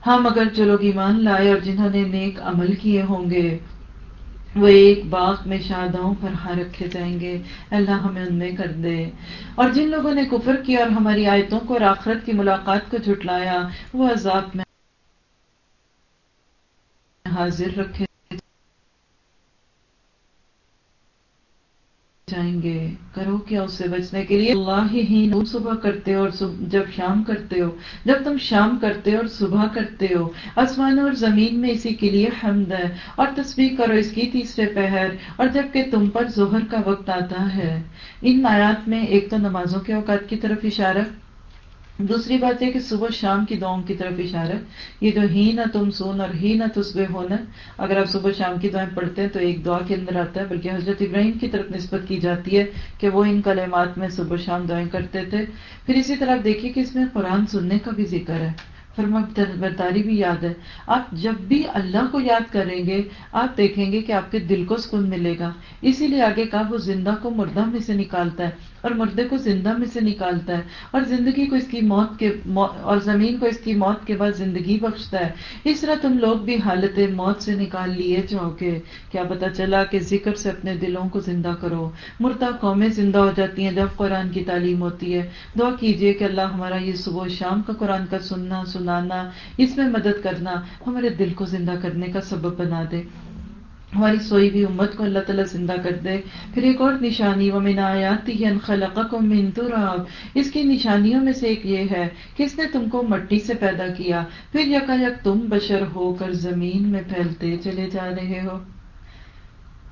Speaker 1: ہم اگر جو لوگ ایمان لائے اور جنہوں نے نیک عمل کیے ہوں گے وہ ایک باغ میں شاداؤں پر ہاں رکھے جائیں گے۔ اللہ ہمیں ان میں کر دے۔ اور جن لوگوں نے کفر کیا اور ہماری آیتوں کو اور آخرت کی ملاقات کو جھٹلایا، وہ عذاب میں حاضر رکھے۔ جائیں گے۔ کرو کیا اس سے بچنے کے لیے؟ اللہ ہی تم صبح کرتے ہو اور جب شام کرتے ہو۔ جب تم شام کرتے ہو اور صبح کرتے ہو۔ آسمان اور زمین میں اسی کے لیے حمد ہے اور تصویر کرو اس کی تیسرے پہر۔ اور جبکہ تم پر ظہر کا وقت آتا ہے۔ ان آیات میں ایک تو نمازوں کے اوقات کی طرف اشارہ دوسری بات یہ کہ صبح شام کی دعاؤں کی طرف اشارہ یہ جو ہی نہ تم سون اور ہی نہ تصبے ہونا، اگر آپ صبح شام کی دعائیں پڑھتے ہیں تو ایک دعا کے اندر آتا ہے، بلکہ حضرت ابراہیم کی طرف نسبت کی جاتی ہے کہ وہ ان کلمات میں صبح شام دعائیں کرتے تھے۔ پھر اسی طرح دیکھیے کہ اس میں قرآن سننے کا بھی ذکر ہے۔ فرما، برداری بھی یاد ہے۔ آپ جب بھی اللہ کو یاد کریں گے، آپ دیکھیں گے کہ آپ کے دل کو سکون ملے گا۔ اسی لیے آگے کہا، وہ زندہ کو مردہ میں سے نکالتا ہے۔ اور مردے کو زندہ میں سے نکالتا ہے اور زندگی کو اس کی موت کے اور زمین کو اس کی موت کے بعد زندگی بخشتا ہے۔ اس طرح تم لوگ بھی حالت موت سے نکال لیے جاؤ گے کیا پتا چلا کہ ذکر سے اپنے دلوں کو زندہ کرو۔ مردہ قومیں زندہ ہو جاتی ہیں جب قرآن کی تعلیم ہوتی ہے۔ دعا کیجیے کہ اللہ ہمارا یہ صبح شام کا قرآن کا سننا، سنانا، اس میں مدد کرنا، ہمارے دل کو زندہ کرنے کا سبب بنا دے۔ ہماری سوئی بھی امت کو اللہ تعالیٰ زندہ کر دے۔ پھر ایک اور نشانی وہ منایاتی خلق کو منتراب اس کی نشانیوں میں سے ایک یہ ہے کہ اس نے تم کو مٹی سے پیدا کیا؟ پھر یکا یک تم بشر ہو کر زمین میں پھیلتے چلے جا رہے ہو۔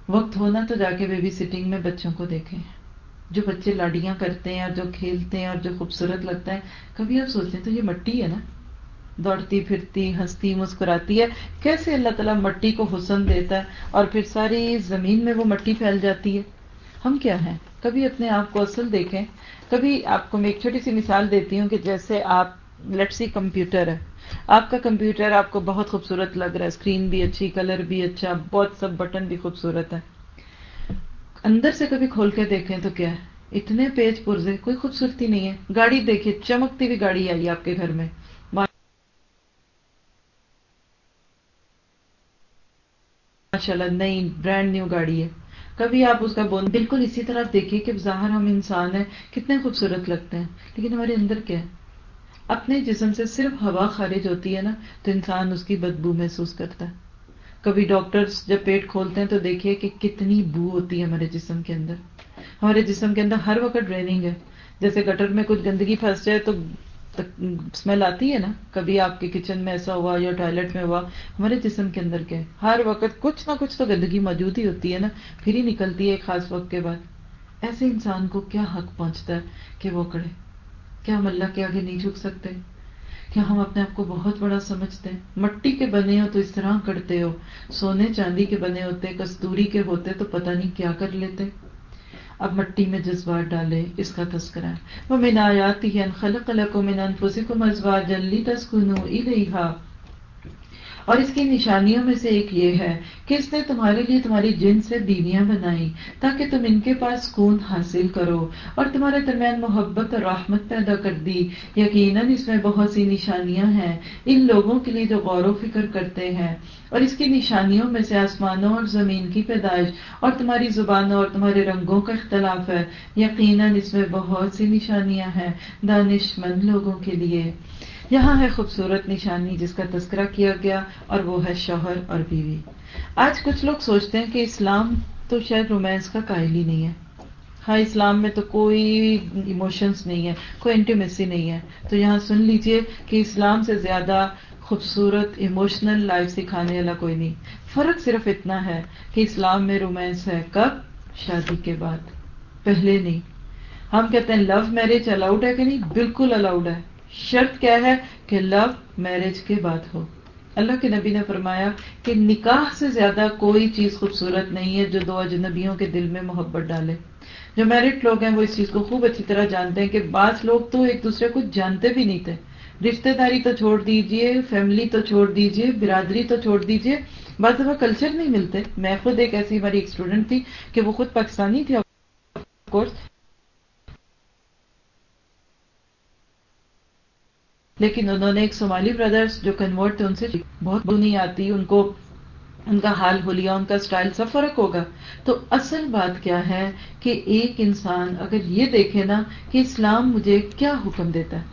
Speaker 1: وقت ہونا تو جا کے بیبی سٹنگ میں بچوں کو دیکھیں۔ جو بچے لاڈیاں کرتے ہیں اور جو کھیلتے ہیں اور جو خوبصورت لگتا ہے، کبھی آپ سوچتے ہیں تو یہ مٹی ہے نا؟ دوڑتی پھرتی، ہنستی، مسکراتی ہے۔ کیسے اللہ تعالیٰ مٹی کو حسن دیتا ہے اور پھر ساری زمین میں وہ مٹی پھیل جاتی ہے؟ ہم کیا ہیں؟ کبھی اپنے آپ کو اصل دیکھیں۔ کبھی آپ کو میں ایک چھوٹی سی مثال دیتی ہوں کہ جیسے آپ لیٹ سی کمپیوٹر ہے۔ آپ کا کمپیوٹر آپ کو بہت خوبصورت لگ رہا ہے۔ اسکرین بھی اچھی کلر بھی اچھا بہت سب بٹن بھی خوبصورت ہے۔ اندر سے کبھی کھول کے دیکھیں تو کیا ہے؟ اتنے پیج پرزے، کوئی خوبصورتی نہیں ہے۔ گاڑی دیکھیے، چمکتی ہوئی گاڑی آئی آپ کے گھر میں۔ ماشاء اللہ نئی برانڈ نیو گاڑی ہے۔ کبھی آپ اس کا بول بالکل اسی طرح دیکھیے کہ ظاہر ہم انسان ہیں، کتنے خوبصورت لگتے ہیں۔ لیکن ہمارے اندر کیا ہے؟ اپنے جسم سے صرف ہوا خارج ہوتی ہے نا، تو انسان اس کی بدبو محسوس کرتا ہے۔ کبھی ڈاکٹرز جب پیٹ کھولتے ہیں تو دیکھیے کہ کتنی بو ہوتی ہے ہمارے جسم کے اندر۔ ہمارے جسم کے اندر ہر وقت ڈریننگ ہے۔ جیسے گٹر میں کچھ گندگی پھنس جائے تو اسمیل آتی ہے نا؟ کبھی آپ کے کچن میں ایسا ہوا یا ٹوائلٹ میں ہوا، ہمارے جسم کے اندر کیا ہر وقت کچھ نہ کچھ تو گندگی موجود ہی ہوتی ہے نا، پھر ہی نکلتی ہے ایک خاص وقت کے بعد۔ ایسے انسان کو کیا حق پہنچتا ہے کہ وہ کرے؟ کیا ہم اللہ کے آگے نہیں جھک سکتے؟ کیا ہم اپنے آپ کو بہت بڑا سمجھتے ہیں؟ مٹی کے بنے ہو تو اس طرح کرتے ہو، سونے چاندی کے بنے ہوتے، کستوری کے ہوتے تو پتہ نہیں کیا کر لیتے۔ اب مٹی میں جذبات ڈالے اس کا تذکرہ۔ ہے وہ من آیاتی خلق لکم من انفسکم ازواجا لتسکنوا الیہا اور اس کی نشانیوں میں سے ایک یہ ہے کہ اس نے تمہارے لیے تمہاری جن سے بیویاں بنائی تاکہ تم ان کے پاس سکون حاصل کرو اور تمہارے درمیان محبت اور رحمت پیدا کر دی۔ یقیناً اس میں بہت سی نشانیاں ہیں۔ ان لوگوں کے لیے جو غور و فکر کرتے ہیں۔ اور اس کی نشانیوں میں سے آسمانوں اور زمین کی پیدائش اور تمہاری زبانوں اور تمہارے رنگوں کا اختلاف ہے۔ یقیناً اس میں بہت سی نشانیاں ہیں۔ دانش مند لوگوں کے لیے۔ یہاں ہے خوبصورت نشانی جس کا تذکرہ کیا گیا اور وہ ہے شوہر اور بیوی۔ آج کچھ لوگ سوچتے ہیں کہ اسلام تو شاید رومانس کا قائل ہی نہیں ہے۔ ہاں اسلام میں تو کوئی ایموشنس نہیں ہے، کوئی انٹیمیسی نہیں ہے۔ تو یہاں سن لیجیے کہ اسلام سے زیادہ خوبصورت ایموشنل لائف سکھانے والا کوئی نہیں۔ فرق صرف اتنا ہے کہ اسلام میں رومانس ہے کب؟ شادی کے بعد۔ پہلے نہیں۔ ہم کہتے ہیں لو میرج الاؤڈ ہے کہ نہیں؟ بالکل الاؤڈ ہے۔ شرط کیا ہے کہ لو میرج کے بعد ہو۔ اللہ کے نبی نے فرمایا کہ نکاح سے زیادہ کوئی چیز خوبصورت نہیں ہے جو دو اجنبیوں کے دل میں محبت ڈالے۔ جو میرٹ لوگ ہیں وہ اس چیز کو خوب اچھی طرح جانتے ہیں کہ بعض لوگ تو ایک دوسرے کو جانتے بھی نہیں تھے۔ رشتے داری تو چھوڑ دیجیے فیملی تو چھوڑ دیجیے، برادری تو چھوڑ دیجیے۔ بعض دفعہ کلچر نہیں ملتے۔ میں خود ایک ایسی ہماری ایک اسٹوڈنٹ تھی کہ وہ خود پاکستانی تھی کورس لیکن انہوں نے ایک سومالی بردرس جو کنورٹ تھے، ان سے بہت بنی آتی ان کو، ان کا حال ہولیا ان کا سٹائل سب فرق ہوگا۔ تو اصل بات کیا ہے کہ ایک انسان اگر یہ دیکھے نا کہ اسلام مجھے کیا حکم دیتا ہے۔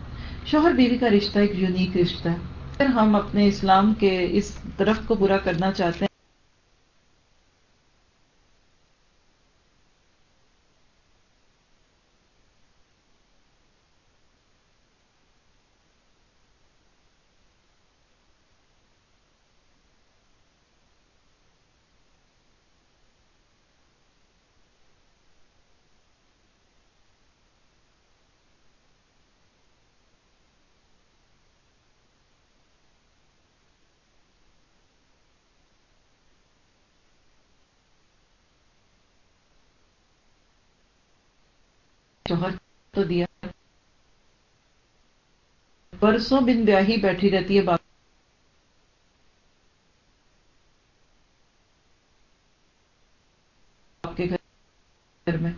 Speaker 1: شوہر بیوی کا رشتہ ایک یونیک رشتہ ہے۔ اگر ہم اپنے اسلام کے اس درخت کو برا کرنا چاہتے ہیں شوہر تو دیا۔ برسوں بن بیاہی بیٹھی رہتی ہے باپ کے گھر میں۔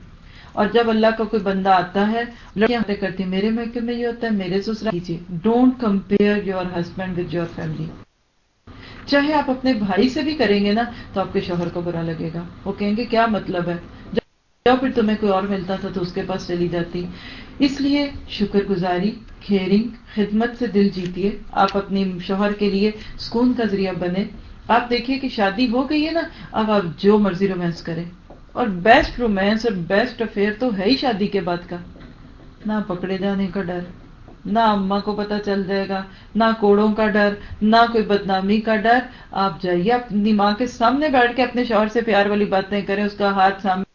Speaker 1: اور جب اللہ کا کوئی بندہ آتا ہے، لڑکیاں کرتی میرے محکمے میں یہ ہوتا ہے؟ میرے سسرال کیجیے don't compare your husband with your family چاہے آپ اپنے بھائی سے بھی کریں گے نا، تو آپ کے شوہر کو برا لگے گا۔ وہ کہیں گے، کیا مطلب ہے؟ پھر تمہیں کوئی اور ملتا تھا تو اس کے پاس چلی جاتی۔ اس لیے شکر گزاری کھیرنگ خدمت سے دل جیتیے۔ آپ اپنی شوہر کے لیے سکون کا ذریعہ بنے۔ آپ دیکھیے کہ شادی ہو گئی ہے نا، اب آپ جو مرضی رومانس کریں۔ اور بیسٹ رومانس اور بیسٹ افیئر تو ہے ہی شادی کے بعد کا۔ نہ پکڑے جانے کا ڈر، نہ اما کو پتا چل جائے گا، نہ کوڑوں کا ڈر، نہ کوئی بدنامی کا ڈر۔ آپ جائیے، اپنی ماں کے سامنے بیٹھ کے اپنے شوہر سے پیار والی باتیں کریں، اس کا ہاتھ سامنے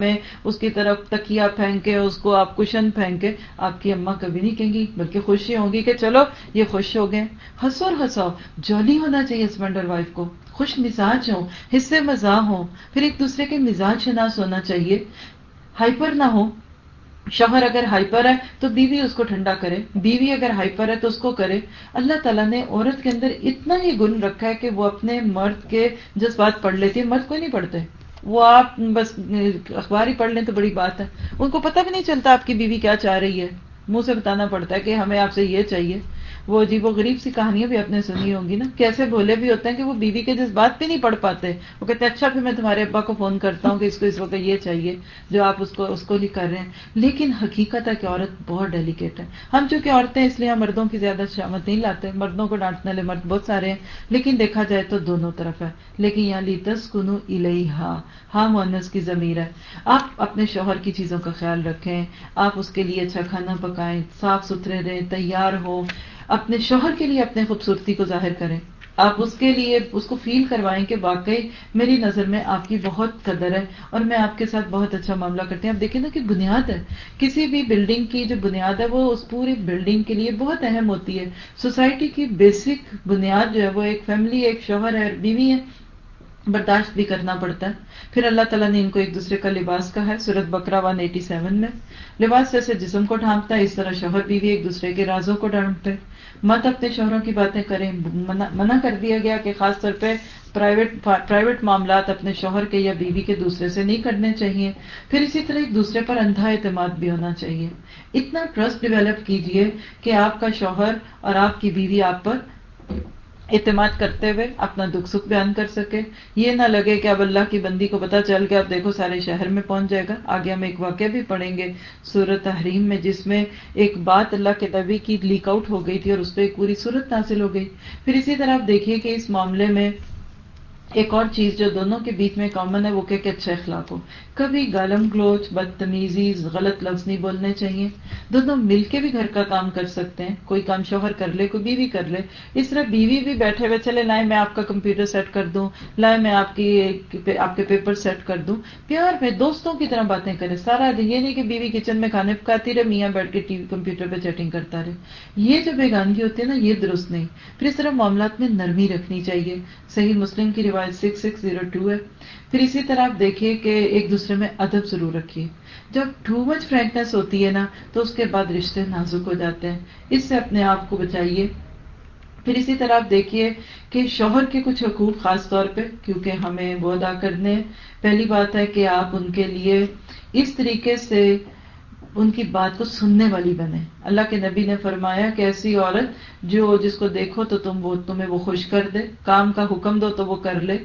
Speaker 1: میں اس کی طرف تکیا پھینکے، اس کو آپ کشن پھینکے، آپ کی اماں کبھی نہیں کہیں گی، بلکہ خوشی ہوگی کہ چلو، یہ خوش ہو گئے۔ ہنسو اور ہنساؤ، جولی ہونا چاہیے ہسبینڈ اور وائف کو۔ خوش مزاج ہو حصے مزاح ہو پھر ایک دوسرے کے مزاج شناس ہونا چاہیے۔ ہائپر نہ ہو۔ شوہر اگر ہائپر ہے تو بیوی اس کو ٹھنڈا کرے۔ بیوی اگر ہائپر ہے تو اس کو کرے۔ اللہ تعالیٰ نے عورت کے اندر اتنا ہی گن رکھا ہے کہ وہ اپنے مرد کے جذبات پڑھ لیتی ہے۔ مرد کوئی نہیں پڑھتے۔ وہ آپ بس اخبار ہی پڑھ لیں تو بڑی بات ہے۔ ان کو پتہ بھی نہیں چلتا آپ کی بیوی کیا چاہ رہی ہے۔ منہ سے بتانا پڑتا ہے کہ ہمیں آپ سے یہ چاہیے۔ وہ عجیب و غریب سی کہانیاں بھی آپ نے سنی ہوں گی نا۔ کیسے بھولے بھی ہوتے ہیں کہ وہ بیوی کے جس بات پہ نہیں پڑھ پاتے۔ وہ کہتے ہیں اچھا پھر میں تمہارے ابا کو فون کرتا ہوں کہ اس کو اس وقت یہ چاہیے جو آپ اس کو اس کو نہیں کر رہے ہیں۔ لیکن حقیقت ہے کہ عورت بہت ڈیلیکیٹ ہے۔ ہم چونکہ عورتیں اس لیے ہم مردوں کی زیادہ شامت نہیں لاتے، مردوں کو ڈانٹنے والے مرد بہت سارے ہیں۔ لیکن دیکھا جائے تو دونوں طرف ہے۔ لیکن یہاں لیتس کنو الہا ہاں مونس کی ضمیر ہے۔ آپ اپنے شوہر کی چیزوں کا خیال رکھیں۔ آپ اس کے لیے اچھا کھانا پکائیں، صاف ستھرے رہیں، تیار ہو اپنے شوہر کے لیے اپنے خوبصورتی کو ظاہر کریں۔ آپ اس کے لیے اس کو فیل کروائیں کہ واقعی میری نظر میں آپ کی بہت قدر ہے اور میں آپ کے ساتھ بہت اچھا معاملہ کرتی ہوں۔ آپ دیکھیں نا کہ بنیاد ہے۔ کسی بھی بلڈنگ کی جو بنیاد ہے وہ اس پوری بلڈنگ کے لیے بہت اہم ہوتی ہے۔ سوسائٹی کی بیسک بنیاد جو ہے وہ ایک فیملی ایک شوہر ہے، بیوی ہے۔ برداشت بھی کرنا پڑتا ہے۔ پھر اللہ تعالیٰ نے ان کو ایک دوسرے کا لباس کا ہے، سورت بکرا ون ایٹی سیون میں۔ لباس جیسے جسم کو ڈھانپتا ہے، اس طرح شوہر بیوی ایک دوسرے کے رازوں کو ڈھانپتے مت اپنے شوہروں کی باتیں کریں۔ منع کر دیا گیا کہ خاص طور پہ پرائیویٹ پرائیویٹ معاملات اپنے شوہر کے یا بیوی کے دوسرے سے نہیں کرنے چاہیے۔ پھر اسی طرح ایک دوسرے پر اندھا اعتماد بھی ہونا چاہیے۔ اتنا ٹرسٹ ڈیولپ کیجیے کہ آپ کا شوہر اور آپ کی بیوی آپ پر اعتماد کرتے ہوئے اپنا دکھ سکھ بیان کر سکے۔ یہ نہ لگے کہ اب اللہ کی بندی کو پتا چل کے اب دیکھو سارے شہر میں پہنچ جائے گا۔ آگے ہم ایک واقعہ بھی پڑھیں گے سورت تحریم میں، جس میں ایک بات اللہ کے نبی کی لیک آؤٹ ہو گئی تھی اور اس پہ ایک پوری صورت حاصل ہو گئی۔ پھر اسی طرح آپ دیکھیے کہ اس معاملے میں ایک اور چیز جو دونوں کے بیچ میں کامن ہے، وہ کہ اچھا اخلاق ہو۔ کبھی گالم گلوچ، بدتمیزی، غلط لفظ نہیں بولنے چاہیے۔ دونوں مل کے بھی گھر کا کام کر سکتے ہیں۔ کوئی کام شوہر کر لے، کوئی بیوی کر لے۔ اس طرح بیوی بھی بیٹھے ہوئے، چلے لائے میں آپ کا کمپیوٹر سیٹ کر دوں لائے میں آپ کی آپ کے پیپر سیٹ کر دوں۔ پیار میں دوستوں کی طرح باتیں کریں۔ سارا یہ نہیں کہ بیوی کچن میں کھانے پکاتی رہے، میاں بیٹھ کے ٹی وی، کمپیوٹر پہ چیٹنگ کرتا رہے۔ یہ جو بیگانگی ہوتی ہے نا، یہ درست نہیں۔ پھر اس طرح معاملات میں نرمی رکھنی چاہیے۔ صحیح مسلم کی روایت سکس سکس زیرو ٹو ہے۔ پھر اسی طرح آپ دیکھیے کہ ایک دوسرے میں ادب ضرور رکھیے۔ جب ٹو مچ فرینکنیس ہوتی ہے نا، تو اس کے بعد رشتے نازک ہو جاتے ہیں۔ اس سے اپنے آپ کو بچائیے۔ پھر اسی طرح آپ دیکھیے کہ شوہر کے کچھ حقوق خاص طور پہ، کیونکہ ہمیں وہ ادا کرنے پہلی بات ہے کہ آپ ان کے لیے اس طریقے سے ان کی بات کو سننے والی بنے اللہ کے نبی نے فرمایا کہ ایسی عورت جو جس کو دیکھو تو تم وہ، تمہیں وہ خوش کر دے۔ کام کا حکم دو تو وہ کر لے۔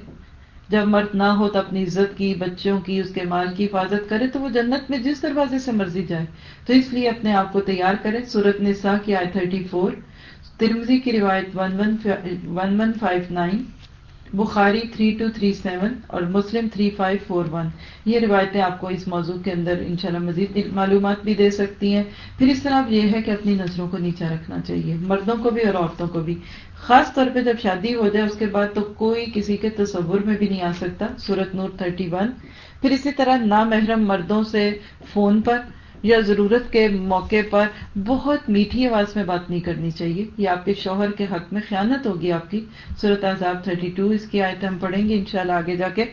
Speaker 1: جب مرد نہ ہو تو اپنی عزت کی، بچوں کی، اس کے مال کی حفاظت کرے تو وہ جنت میں جس دروازے سے مرضی جائے۔ تو اس لیے اپنے آپ کو تیار کرے سورت نساء کی آئی تھرٹی فور۔ ترمزی کی روایت one one one five nine Bukhari three two three seven اور Muslim three five four one یہ روایتیں آپ کو اس موضوع کے اندر انشاءاللہ مزید معلومات بھی دے سکتی ہیں۔ پھر اس طرح یہ ہے کہ اپنی نظروں کو نیچا رکھنا چاہیے، مردوں کو بھی اور عورتوں کو بھی۔ خاص طور پہ جب شادی ہو جائے، اس کے بعد تو کوئی کسی کے تصور میں بھی نہیں آ سکتا۔ سورت نور تھرٹی ون۔ پھر اسی طرح نامحرم مردوں سے فون پر یا ضرورت کے موقع پر بہت میٹھی آواز میں بات نہیں کرنی چاہیے۔ یہ آپ کے شوہر کے حق میں خیانت ہوگی آپ کی۔ صورت عذاب 32 اس کی آیت ہم پڑھیں گے۔ انشاءاللہ آگے جا کے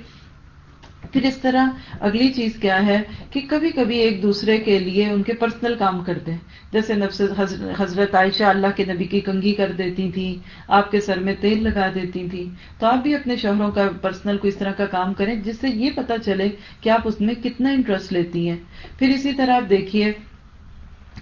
Speaker 1: پھر اس طرح اگلی چیز کیا ہے کہ کبھی کبھی ایک دوسرے کے لیے ان کے پرسنل کام کرتے ہیں۔ جیسے نفس حضرت عائشہ اللہ کے نبی کی کنگھی کر دیتی تھی، آپ کے سر میں تیل لگا دیتی تھی۔ تو آپ بھی اپنے شوہروں کا پرسنل کو اس طرح کا کام کریں جس سے یہ پتا چلے کہ آپ اس میں کتنا انٹرسٹ لیتی ہیں۔ پھر اسی طرح آپ دیکھیے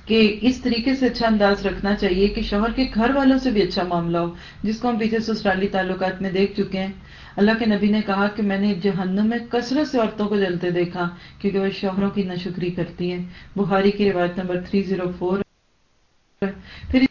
Speaker 1: کہ اس طریقے سے اچھا انداز رکھنا چاہیے کہ شوہر کے گھر والوں سے بھی اچھا معاملہ ہو، جس کو ہم پیچھے سسرالی تعلقات میں دیکھ چکے ہیں۔ اللہ کے نبی نے کہا کہ میں نے جہنم میں کثرت سے عورتوں کو جلتے دیکھا کیونکہ وہ شوہروں کی نشکری کرتی ہیں۔ بخاری کی روایت نمبر 304 پھر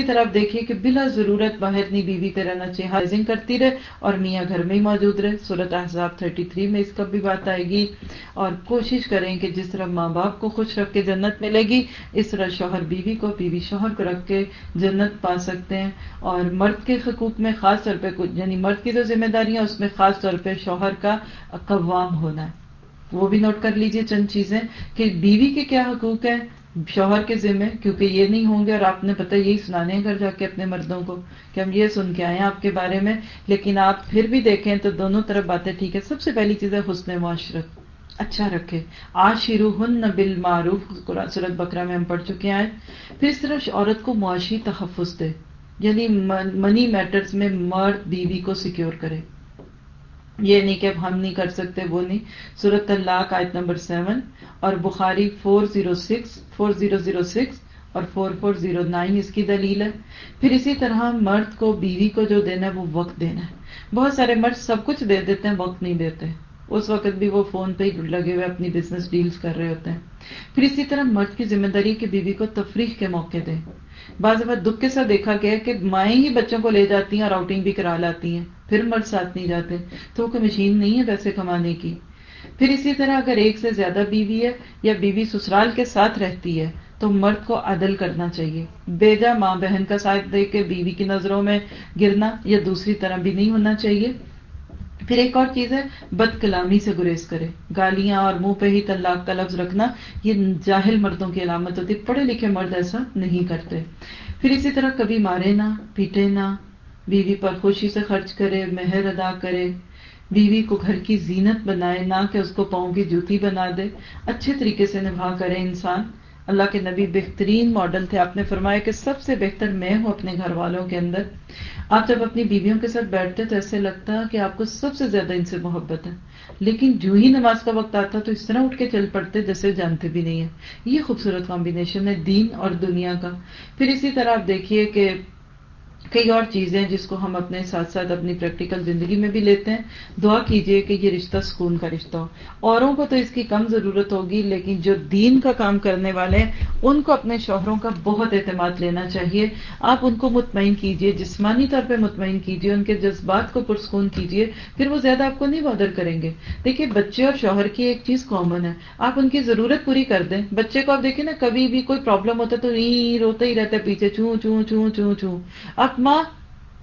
Speaker 1: اسی طرح آپ دیکھیے کہ بلا ضرورت باہر نہیں بیوی پہ رہنا چاہیے ہائزنگ کرتی رہے اور میاں گھر میں ہی موجود رہے۔ صورت احزاب 33 میں اس کا بھی بات آئے گی۔ اور کوشش کریں کہ جس طرح ماں باپ کو خوش رکھ کے جنت ملے گی، اس طرح شوہر بیوی کو، بیوی شوہر کو رکھ کے جنت پا سکتے ہیں۔ اور مرد کے حقوق میں خاص طور پہ یعنی مرد کی جو ذمہ داریاں اس میں خاص طور پہ شوہر کا قوام ہونا ہے۔ وہ بھی نوٹ کر لیجیے چند چیزیں کہ بیوی کے کیا حقوق ہیں شوہر کے ذمے کیونکہ یہ نہیں ہوں گے اور آپ نے پتہ یہی سنانے ہیں گھر جا کے اپنے مردوں کو کہ ہم یہ سن کے آئے ہیں آپ کے بارے میں، لیکن آپ پھر بھی دیکھیں تو دونوں طرف باتیں ٹھیک ہے۔ سب سے پہلی چیز ہے حسن معاشرت اچھا رکھے۔ آج ہن بل معروف سورت بکرا میں ہم پڑھ چکے ہیں۔ پھر اس طرح عورت کو معاشی تحفظ دے یعنی منی میٹرز میں مرد بیوی کو سیکیور کرے۔ یہ نہیں کہ ہم نہیں کر سکتے، وہ نہیں۔ سورت اللہ آیت نمبر سیون اور Bukhari four zero six, four zero zero six اور فور فور زیرو نائن اس کی دلیل ہے۔ پھر اسی طرح مرد کو، بیوی کو جو دینا ہے، وہ وقت دینا ہے۔ بہت سارے مرد سب کچھ دے دیتے ہیں، وقت نہیں دیتے۔ اس وقت بھی وہ فون پہ ہی لگے ہوئے، اپنی بزنس ڈیلز کر رہے ہوتے ہیں۔ پھر اسی طرح مرد کی ذمہ داری کہ بیوی کو تفریح کے موقع دیں بعض بار دکھ کے ساتھ دیکھا گیا کہ مائیں ہی بچوں کو لے جاتی ہیں اور آؤٹنگ بھی کرا لاتی ہیں، پھر مرد ساتھ نہیں جاتے، تو وہ کوئی مشین نہیں ہے پیسے کمانے کی۔ پھر اسی طرح اگر ایک سے زیادہ بیوی ہے یا بیوی سسرال کے ساتھ رہتی ہے، تو مرد کو عدل کرنا چاہیے۔ بیجا ماں بہن کا ساتھ دے کے بیوی کی نظروں میں گرنا یا دوسری طرح بھی نہیں ہونا چاہیے۔ پھر ایک اور چیز ہے بد کلامی سے گریز کرے۔ گالیاں اور منہ پہ ہی طلاق کا لفظ رکھنا، یہ جاہل مردوں کی علامت ہوتی۔ پڑھے لکھے مرد ایسا نہیں کرتے۔ پھر اسی طرح کبھی مارے نہ، پیٹے نہ، بیوی پر خوشی سے خرچ کرے، مہر ادا کرے۔ بیوی کو گھر کی زینت بنائے، نہ کہ اس کو پاؤں کی جوتی بنا دے۔ اچھے طریقے سے نبھا کرے انسان۔ اللہ کے نبی بہترین ماڈل تھے۔ آپ نے فرمایا کہ سب سے بہتر میں ہوں اپنے گھر والوں کے اندر۔ آپ جب اپنی بیویوں کے ساتھ بیٹھتے تو ایسے لگتا کہ آپ کو سب سے زیادہ ان سے محبت ہے۔ لیکن جو ہی نماز کا وقت آتا تو اس طرح اٹھ کے چل پڑتے جیسے جانتے بھی نہیں ہیں۔ یہ خوبصورت کمبینیشن ہے دین اور دنیا کا۔ پھر اسی طرح آپ دیکھیے کہ کئی اور چیزیں جس کو ہم اپنے ساتھ ساتھ اپنی پریکٹیکل زندگی میں بھی لیتے ہیں، دعا کیجیے کہ یہ رشتہ سکون کا رشتہ ہو۔ اوروں کو تو اس کی کم ضرورت ہوگی، لیکن جو دین کا کام کرنے والے ہیں، ان کو اپنے شوہروں کا بہت اعتماد لینا چاہیے۔ آپ ان کو مطمئن کیجیے، جسمانی طور پہ مطمئن کیجیے، ان کے جذبات کو پرسکون کیجیے، پھر وہ زیادہ آپ کو نہیں بادر کریں گے۔ دیکھیے، بچے اور شوہر کی ایک چیز کامن ہے۔ آپ ان کی ضرورت پوری کر دیں۔ بچے کو آپ دیکھیں نا، کبھی بھی کوئی پرابلم ہوتا ہے تو یہ روتا ہی رہتا ہے پیچھے، چوں چوں چوں چوں چوں۔ آپ ماں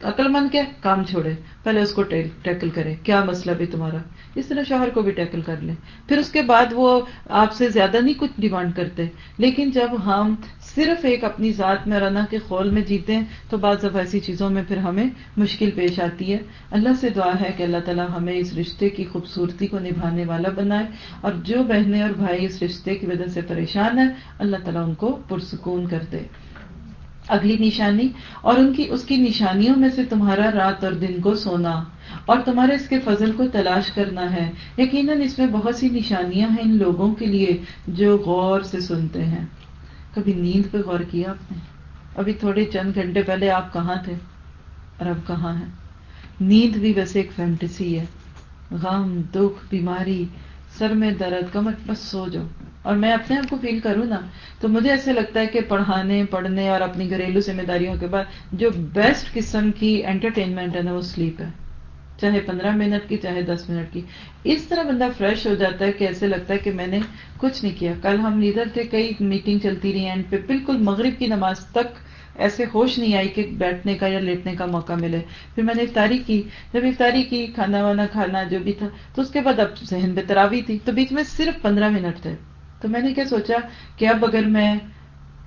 Speaker 1: عقل مند کیا کام چھوڑے، پہلے اس کو ٹیکل کرے، کیا مسئلہ بھی تمہارا؟ اس طرح شوہر کو بھی ٹیکل کر لیں پھر اس کے بعد وہ آپ سے زیادہ نہیں کچھ ڈیمانڈ کرتے، لیکن جب ہم صرف ایک اپنی ذات میں رنا کے خول میں جیتے ہیں، تو بعض اب ایسی چیزوں میں پھر ہمیں مشکل پیش آتی ہے۔ اللہ سے دعا ہے کہ اللہ تعالیٰ ہمیں اس رشتے کی خوبصورتی کو نبھانے والا بنائے اور جو بہنیں اور بھائی اس رشتے کی وجہ سے پریشان ہیں، اللہ تعالیٰ ان کو پرسکون کر دے۔ اگلی نشانی اور ان کی اس کی نشانیوں میں سے تمہارا رات اور دن کو سونا اور تمہارے اس کے فضل کو تلاش کرنا ہے۔ یقیناً اس میں بہت سی نشانیاں ہیں ان لوگوں کے لیے جو غور سے سنتے ہیں۔ کبھی نیند پہ غور کیا آپ نے؟ ابھی تھوڑے چند گھنٹے پہلے آپ کہاں تھے؟ اور اب کہاں ہیں؟ نیند بھی ویسے ایک فینٹسی ہے۔ غم، دکھ، بیماری، سر میں درد، کمر، بس سو جاؤ۔ اور میں اپنے آپ کو فیل کروں نا، تو مجھے ایسے لگتا ہے کہ پڑھانے، پڑھنے اور اپنی گھریلو ذمہ داریوں کے بعد جو بیسٹ قسم کی انٹرٹینمنٹ ہے نا وہ سلیپ ہے۔ چاہے پندرہ منٹ کی، چاہے دس منٹ کی۔ اس طرح بندہ فریش ہو جاتا ہے کہ ایسے لگتا ہے کہ میں نے کچھ نہیں کیا۔ کل ہم ادھر تھے کئی میٹنگ چلتی رہی اینڈ پہ بالکل مغرب کی نماز تک ایسے ہوش نہیں آئی کہ بیٹھنے کا یا لیٹنے کا موقع ملے۔ پھر میں نے افطاری کی، جب افطاری کی، کھانا وانا کھانا جو بھی تھا، تو اس کے بعد اب ذہن بے تراوی تھی۔ تو بیچ میں صرف پندرہ منٹ تھے۔ تو میں نے کیا سوچا کہ اب اگر میں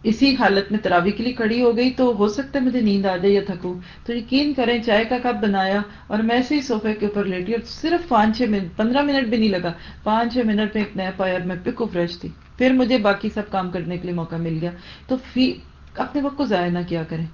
Speaker 1: اسی حالت میں تراوی کے لیے کھڑی ہو گئی تو ہو سکتا ہے مجھے نیند آ جائے یا تھکوں۔ تو یقین کریں چائے کا کپ بنایا اور میں ایسے ہی صوفے کے اوپر لیٹی اور صرف پانچ چھ منٹ، پندرہ منٹ بھی نہیں لگا۔ پانچ چھ منٹ میں ایک نیا پایا اور میں پکو فریش تھی۔ پھر مجھے باقی سب کام کرنے کے لیے موقع مل گیا۔ تو اپنے وقت کو ضائع نہ کیا کریں۔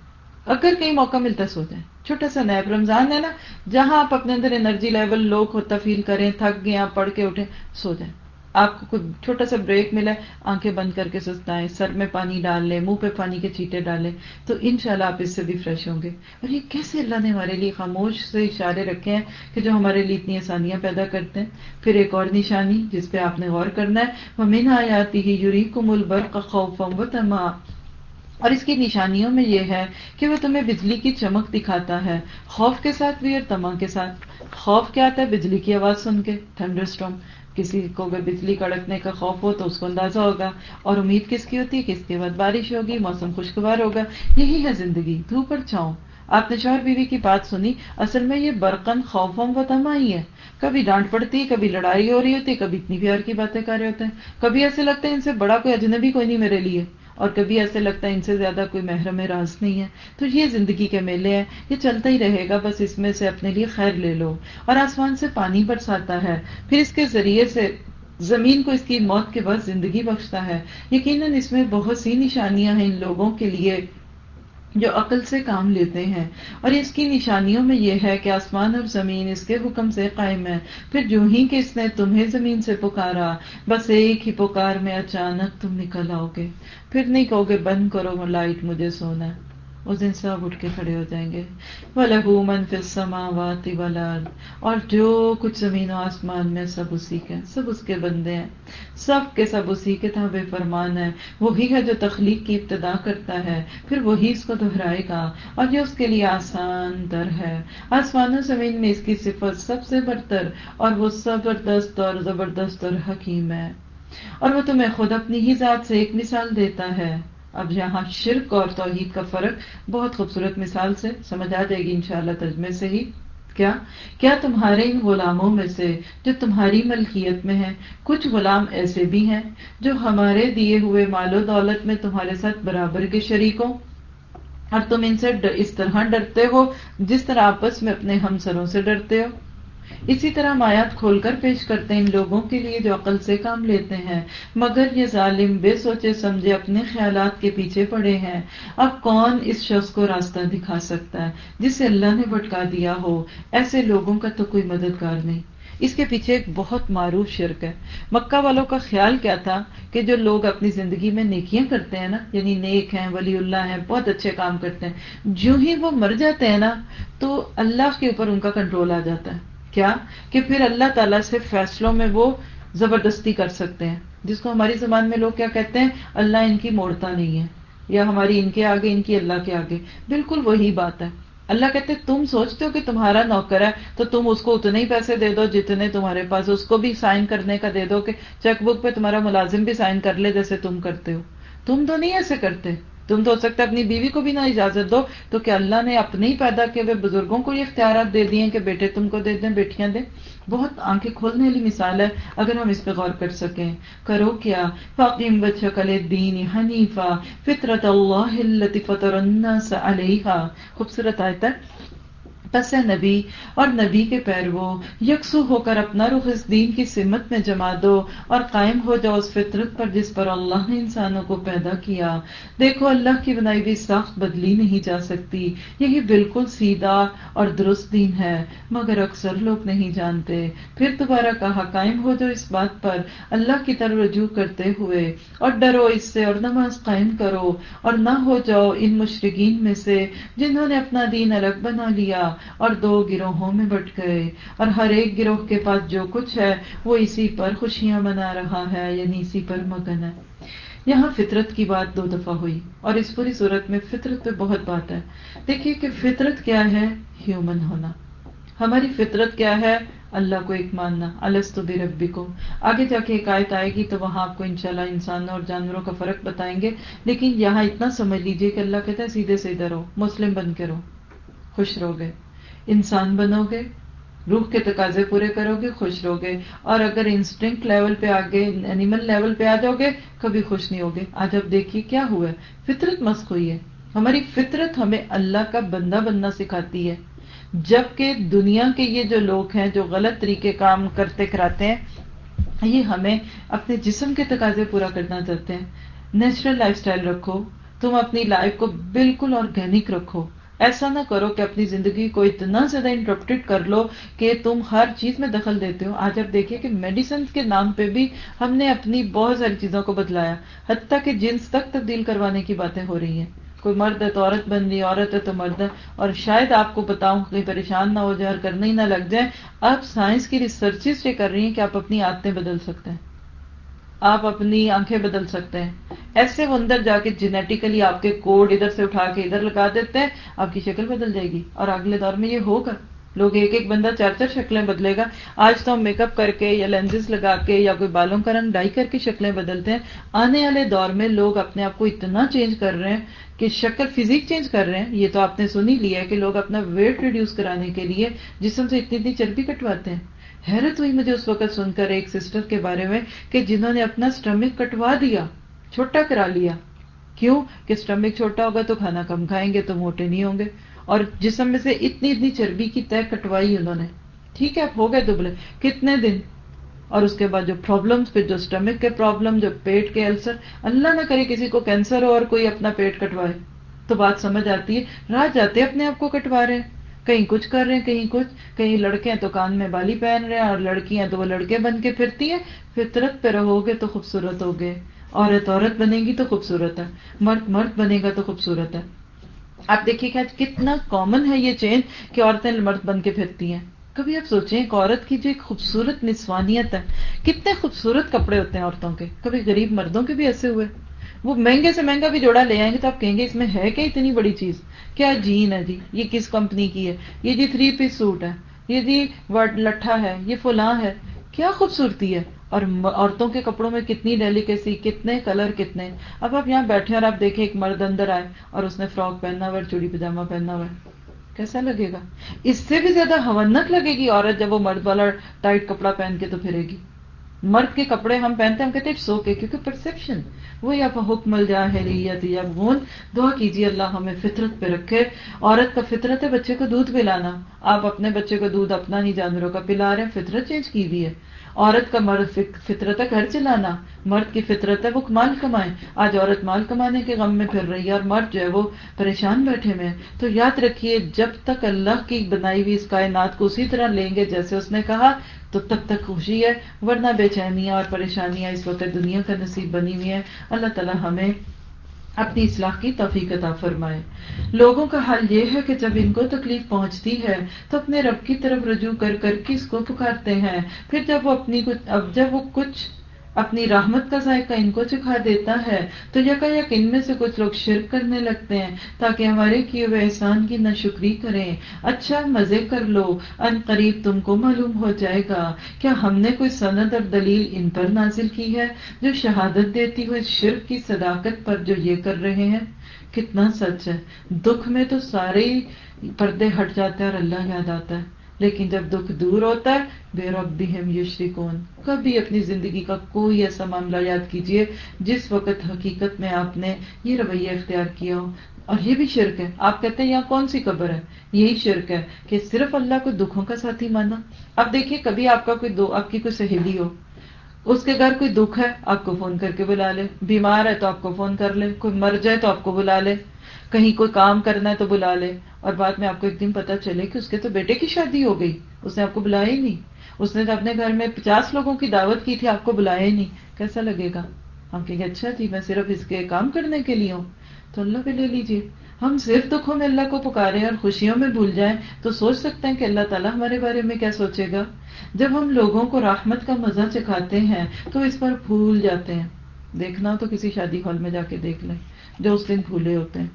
Speaker 1: اگر کہیں موقع ملتا سو جائیں۔ چھوٹا سا نیب رمضان ہے نا، جہاں آپ اپنے اندر انرجی لیول لو ہوتا فیل کریں، تھک گئے آپ پڑھ کے اٹھیں، سو جائیں۔ آپ کو کوئی چھوٹا سا بریک ملا آنکھیں بند کر کے سستائیں سر میں پانی ڈال لیں، منہ پہ پانی کے چیٹے ڈالیں تو انشاءاللہ آپ اس سے بھی فریش ہوں گے۔ اور یہ کیسے اللہ نے ہمارے لیے خاموش سے اشارے رکھے ہیں کہ جو ہمارے لیے اتنی آسانیاں پیدا کرتے ہیں۔ پھر ایک اور نشانی جس پہ آپ نے غور کرنا ہے وہ مین آیاتی ہی یوری کو مل خوف و تما اور اس کی نشانیوں میں یہ ہے کہ وہ تمہیں بجلی کی چمک دکھاتا ہے، خوف کے ساتھ بھی اور تما کے ساتھ۔ خوف کیا آتا ہے؟ بجلی کی آواز سن کے، تھنڈر اسٹوم کسی کو اگر بجلی کڑکنے کا خوف ہو تو اس کو اندازہ ہوگا اور امید کس کی ہوتی ہے کس کے بعد بارش ہوگی، موسم خوشگوار ہوگا۔ یہی ہے زندگی۔ دھوپ اور چھاؤں۔ آپ نے شوہر بیوی کی بات سنی، اصل میں یہ برقن خوفم و تما ہی ہے۔ کبھی ڈانٹ پڑتی ہے کبھی لڑائی ہو رہی ہوتی ہے کبھی اتنی پیار کی باتیں کر رہے ہوتے ہیں۔ کبھی ایسے لگتا ہے ان سے بڑا کوئی اجنبی کوئی نہیں میرے لیے۔ اور کبھی ایسے لگتا ہے ان سے زیادہ کوئی محرم راز نہیں ہے۔ تو یہ زندگی کے میلے ہیں، یہ چلتا ہی رہے گا، بس اس میں سے اپنے لیے خیر لے لو۔ اور آسمان سے پانی برساتا ہے، پھر اس کے ذریعے سے زمین کو اس کی موت کے بعد زندگی بخشتا ہے۔ یقیناً اس میں بہت سی نشانیاں ہیں ان لوگوں کے لیے۔ جو عقل سے کام لیتے ہیں۔ اور اس کی نشانیوں میں یہ ہے کہ آسمان اور زمین اس کے حکم سے قائم ہے پھر جو ہی کہ اس نے تمہیں زمین سے پکارا، بس ایک ہی پکار میں اچانک تم نکل آؤ گے۔ پھر نہیں کہو گے، بند کرو وہ لائٹ مجھے سونا اس دن سب اٹھ کے کھڑے ہو جائیں گے۔ وہ لہو منفی سماواتی ولاد اور جو کچھ زمین و آسمان میں سب اسی کے سب اس کے بندے ہیں۔ سب کے سب اسی کے تابع فرمان ہے وہی ہے جو تخلیق کی ابتدا کرتا ہے، پھر وہی اس کو دہرائے گا۔ اور یہ اس کے لیے آسان در ہے۔ آسمان و زمین میں اس کی صفت سب سے برتر، اور وہ زبردست اور زبردست اور حکیم ہے۔ اور وہ تمہیں خود اپنی ہی ذات سے ایک مثال دیتا ہے۔ اب یہاں شرک اور توحید کا فرق بہت خوبصورت مثال سے سمجھ آ جائے گی انشاءاللہ ترجمے سے ہی۔ کیا؟ کیا تمہارے ان غلاموں میں سے جو تمہاری ملکیت میں ہیں، کچھ غلام ایسے بھی ہیں جو ہمارے دیے ہوئے مال و دولت میں تمہارے ساتھ برابر کے شریکوں؟ اور تم ان سے اس طرح ڈرتے ہو جس طرح آپس میں اپنے ہمسروں سے ڈرتے ہو؟ اسی طرح ہم آیات کھول کر پیش کرتے ہیں ان لوگوں کے لیے جو عقل سے کام لیتے ہیں۔ مگر یہ ظالم بے سوچے سمجھے اپنے خیالات کے پیچھے پڑے ہیں۔ اب کون اس شخص کو راستہ دکھا سکتا ہے جسے اللہ نے بھٹکا دیا ہو؟ ایسے لوگوں کا تو کوئی مددگار نہیں۔ اس کے پیچھے ایک بہت معروف شرک ہے۔ مکہ والوں کا خیال کیا تھا کہ جو لوگ اپنی زندگی میں نیکیاں کرتے ہیں نا یعنی نیک ہیں، ولی اللہ ہیں، بہت اچھے کام کرتے ہیں، جو ہی وہ مر جاتے ہیں نا، تو اللہ کے اوپر ان کا کنٹرول آ جاتا ہے۔ کیا کہ پھر اللہ تعالیٰ سے فیصلوں میں وہ زبردستی کر سکتے ہیں۔ جس کو ہماری زبان میں لوگ کیا کہتے ہیں؟ اللہ ان کی موڑتا نہیں ہے۔ یا ہماری ان کے آگے، ان کی اللہ کے آگے۔ بالکل وہی بات ہے۔ اللہ کہتے تم سوچتے ہو کہ تمہارا نوکر ہے، تو تم اس کو اتنے ہی پیسے دے دو جتنے تمہارے پاس۔ اس کو بھی سائن کرنے کا دے دو کہ چیک بک پہ تمہارا ملازم بھی سائن کر لے جیسے تم کرتے ہو۔ تم تو نہیں ایسے کرتے۔ تم تو ہو سکتا ہے اپنی بیوی کو بھی نہ اجازت دو۔ تو کیا اللہ نے اپنے ہی پیدا کیے ہوئے بزرگوں کو یہ اختیارات دے دیے کہ بیٹے تم کو دے دیں، بیٹیاں دیں؟ بہت آنکھیں کھولنے والی مثال ہے، اگر ہم اس پہ غور کر سکیں۔ کرو کیا؟ فاقیم بچکل دین حنیفہ فطرت اللہ فطر الناس علیہ خوبصورت آیت ہے۔ پس نبی اور نبی کے پیرو یکسو ہو کر اپنا رخ اس دین کی سمت میں جما دو اور قائم ہو جاؤ اس فطرت پر جس پر اللہ نے انسانوں کو پیدا کیا۔ دیکھو، اللہ کی بنائی ہوئی ساخت بدلی نہیں جا سکتی۔ یہی بالکل سیدھا اور درست دین ہے، مگر اکثر لوگ نہیں جانتے۔ پھر دوبارہ کہا، قائم ہو جاؤ اس بات پر، اللہ کی طرف رجوع کرتے ہوئے۔ اور ڈرو اس سے اور نماز قائم کرو۔ اور نہ ہو جاؤ ان مشرقین میں سے جنہوں نے اپنا دین الگ بنا لیا۔ اور دو گروہوں میں بٹ گئے اور ہر ایک گروہ کے پاس جو کچھ ہے وہ اسی پر خوشیاں منا رہا ہے یعنی اسی پر مگن ہے۔ یہاں فطرت کی بات دو دفعہ ہوئی اور اس پوری صورت میں فطرت پہ بہت بات ہے۔ دیکھیے کہ فطرت کیا ہے؟ ہیومن ہونا۔ ہماری فطرت کیا ہے؟ اللہ کو ایک ماننا۔ السط بھی ربی کو آگے جا کے ایک آیت آئے گی تو وہاں آپ کو انشاءاللہ انسانوں اور جانوروں کا فرق بتائیں گے۔ لیکن یہاں اتنا سمجھ لیجیے کہ اللہ کہتا ہے سیدھے سیدھے رہو مسلم بن کے رہو، خوش رہو گے۔ انسان بنو گے روح کے تقاضے پورے کرو گے خوش رہو گے اور اگر انسٹنکٹ لیول پہ آگے اینیمل لیول پہ آ جاؤ گے کبھی خوش نہیں ہوگے۔ آج اب دیکھیے کیا ہوا ہے۔ فطرت مسق ہوئی ہے۔ ہماری فطرت ہمیں اللہ کا بندہ بننا سکھاتی ہے۔ جبکہ دنیا کے یہ جو لوگ ہیں، جو غلط طریقے کام کرتے کراتے ہیں، یہ ہمیں اپنے جسم کے تقاضے پورا کرنا چاہتے ہیں۔ نیچرل لائف سٹائل رکھو۔ تم اپنی لائف کو بالکل آرگینک رکھو۔ ایسا نہ کرو کہ اپنی زندگی کو اتنا زیادہ انٹرپٹیڈ کر لو کہ تم ہر چیز میں دخل دیتے ہو۔ آج آپ دیکھیے کہ میڈیسن کے نام پہ بھی ہم نے اپنی بہت ساری چیزوں کو بدلایا۔ حتیٰ کہ جنس تک تبدیل کروانے کی باتیں ہو رہی ہیں۔ کوئی مرد ہے تو عورت بن رہی عورت ہے تو مرد ہے۔ اور شاید آپ کو بتاؤں کہیں پریشان نہ ہو جائے اور کرنے ہی نہ لگ جائے۔ اب سائنس کی ریسرچز یہ کر رہی ہیں کہ آپ اپنی عادتیں بدل سکتے ہیں۔ آپ اپنی آنکھیں بدل سکتے ہیں۔ ایسے وہ اندر جا کے جینیٹیکلی آپ کے کوڈ ادھر سے اٹھا کے ادھر لگا دیتے ہیں، آپ کی شکل بدل جائے گی۔ اور اگلے دور میں یہ ہوگا۔ لوگ ایک ایک بندہ چار چار شکلیں بدلے گا۔ آج تو ہم میک اپ کر کے یا لینزز لگا کے یا کوئی بالوں کا رنگ ڈائی کر کے شکلیں بدلتے ہیں۔ آنے والے دور میں لوگ اپنے آپ کو اتنا چینج کر رہے ہیں کہ شکل فزیک چینج کر رہے ہیں۔ یہ تو آپ نے سنی لیا ہے کہ لوگ اپنا ویٹ ریڈیوس کرانے کے لیے جسم سے اتنی اتنی چربی کٹواتے ہیں۔ حیرت ہوئی مجھے اس وقت سن کر ایک سسٹر کے بارے میں کہ جنہوں نے اپنا اسٹمک کٹوا دیا، چھوٹا کرا لیا۔ کیوں؟ کہ اسٹمک چھوٹا ہوگا تو کھانا کم کھائیں گے تو موٹے نہیں ہوں گے۔ اور جسم میں سے اتنی اتنی چربی کی طے کٹوائی انہوں نے۔ ٹھیک ہے آپ ہو گئے دبلے۔ کتنے دن؟ اور اس کے بعد جو پرابلمس پھر جو اسٹمک کے پرابلم جو پیٹ کے السر اللہ نہ کرے کسی کو کینسر ہو اور کوئی اپنا پیٹ کٹوائے۔ تو بات سمجھ آتی ہے، راہ جاتے اپنے آپ کو کٹوا رہے ہیں۔ کہیں کچھ کر رہے ہیں، کہیں کچھ، کہیں لڑکے ہیں تو کان میں بالی پہن رہے ہیں اور لڑکی ہیں تو وہ لڑکے بن کے پھرتی ہیں فطرت پہ رہو گے تو خوبصورت ہوگے۔ عورت عورت بنے گی تو خوبصورت ہے، مرد مرد بنے گا تو خوبصورت ہے۔ آپ دیکھیے کہ آج کتنا کامن ہے یہ چینج کہ عورتیں مرد بن کے پھرتی ہیں۔ کبھی آپ سوچیں ایک عورت کی جو ایک خوبصورت نسوانیت ہے، کتنے خوبصورت کپڑے ہوتے ہیں عورتوں کے۔ کبھی غریب مردوں کے بھی ایسے ہوئے۔ وہ مہنگے سے مہنگا بھی جوڑا لے آئیں گے تو آپ کہیں گے اس میں ہے کیا اتنی بڑی چیز؟ کیا جین ہے جی؟ یہ کس کمپنی کی ہے؟ یہ جی تھری پیس سوٹ ہے۔ یہ جی لٹھا ہے۔ یہ فلاں ہے۔ کیا خوبصورتی ہے۔ اور عورتوں کے کپڑوں میں کتنی ڈیلیکیسی کتنے کلر کتنے۔ اب آپ یہاں بیٹھے اور آپ دیکھیں ایک مرد اندر آئے اور اس نے فراک پہنا ہوا ہے، چوڑی پجامہ پہنا ہوا ہے۔ کیسا لگے گا؟ اس سے بھی زیادہ ہونک لگے گی عورت جب وہ مرد والا ٹائٹ کپڑا پہن کے تو پھرے گی۔ مرد کے کپڑے ہم پہنتے ہیں، ہم کہتے ہیں سو کے کیونکہ پرسپشن وہ یا حکم الجاہلیت یا بون دعا کیجیے اللہ ہمیں فطرت پہ رکھے، عورت کا فطرت ہے، بچے کو دودھ پلانا۔ آپ اپنے بچے کو دودھ اپنا نہیں جانوروں کا پلا رہے ہیں، فطرت چینج کی ہوئی ہے۔ عورت کا مرد فطرت ہے گھر چلانا، مرد کی فطرت ہے وہ مال کمائے۔ آج عورت مال کمانے کے غم میں پھر رہی ہے اور مرد جو ہے وہ پریشان بیٹھے ہوئے تو یاد رکھیے، جب تک اللہ کی بنائی ہوئی اس کائنات کو اسی طرح لیں گے جیسے اس نے کہا، تو تب تک خوشی ہے، ورنہ بے چینیاں اور پریشانیاں اس وقت دنیا کا نصیب بنی ہوئی ہے اللہ تعالیٰ ہمیں اپنی اصلاح کی توفیق عطا فرمائے۔ لوگوں کا حال یہ ہے کہ جب ان کو تکلیف پہنچتی ہے، تو اپنے رب کی طرف رجوع کر کر کس کو پکارتے ہیں۔ پھر جب وہ اپنی کچھ اب جب وہ کچھ اپنی رحمت کا ذائقہ ان کو چکھا دیتا ہے۔ تو یکا یک ان میں سے کچھ لوگ شرک کرنے لگتے ہیں تاکہ ہمارے کیے ہوئے احسان کی نشکری کریں۔ اچھا مزے کر لو۔ ان قریب تم کو معلوم ہو جائے گا۔ کیا ہم نے کوئی سند اور دلیل ان پر نازل کی ہے جو شہادت دیتی ہوئے شرک کی صداقت پر جو یہ کر رہے ہیں؟ کتنا سچ ہے۔ دکھ میں تو سارے پردے ہٹ جاتے ہیں اور اللہ یاد آتا ہے۔ لیکن جب دکھ دور ہوتا ہے، بے رب ہم کبھی اپنی زندگی کا کوئی ایسا معاملہ یاد کیجیے جس وقت حقیقت میں آپ نے یہ رویہ اختیار کیا ہو۔ اور یہ بھی شرک ہے۔ آپ کہتے ہیں، یہاں کون سی قبر ہے؟ یہی شرک ہے کہ صرف اللہ کو دکھوں کا ساتھی مانا۔ اب دیکھیے، کبھی آپ کا کوئی دو، آپ کی کوئی سہیلی ہو، اس کے گھر کوئی دکھ ہے، آپ کو فون کر کے بلا لے۔ بیمار ہے تو آپ کو فون کر لے، کوئی مر جائے تو آپ کو بلا لے۔ کہیں کوئی کام کرنا ہے تو بلا لے اور بعد میں آپ کو ایک دن پتا چلے کہ اس کے تو بیٹے کی شادی ہو گئی، اس نے آپ کو بلایا ہی نہیں۔ اس نے تو اپنے گھر میں پچاس لوگوں کی دعوت کی تھی، آپ کو بلایا ہی نہیں۔ کیسا لگے گا؟ ہم کہیں گے اچھا جی میں صرف اس کے کام کرنے کے لیے ہوں۔ تو اللہ پہ لے لیجیے ہم صرف دکھوں میں اللہ کو پکارے اور خوشیوں میں بھول جائیں تو سوچ سکتے ہیں کہ اللہ تعالیٰ ہمارے بارے میں کیا سوچے گا۔ جب ہم لوگوں کو رحمت کا مزہ چکھاتے ہیں تو اس پر بھول جاتے ہیں۔ دیکھنا تو کسی شادی ہال میں جا کے دیکھ لیں، جو اس دن پھولے ہوتے ہیں۔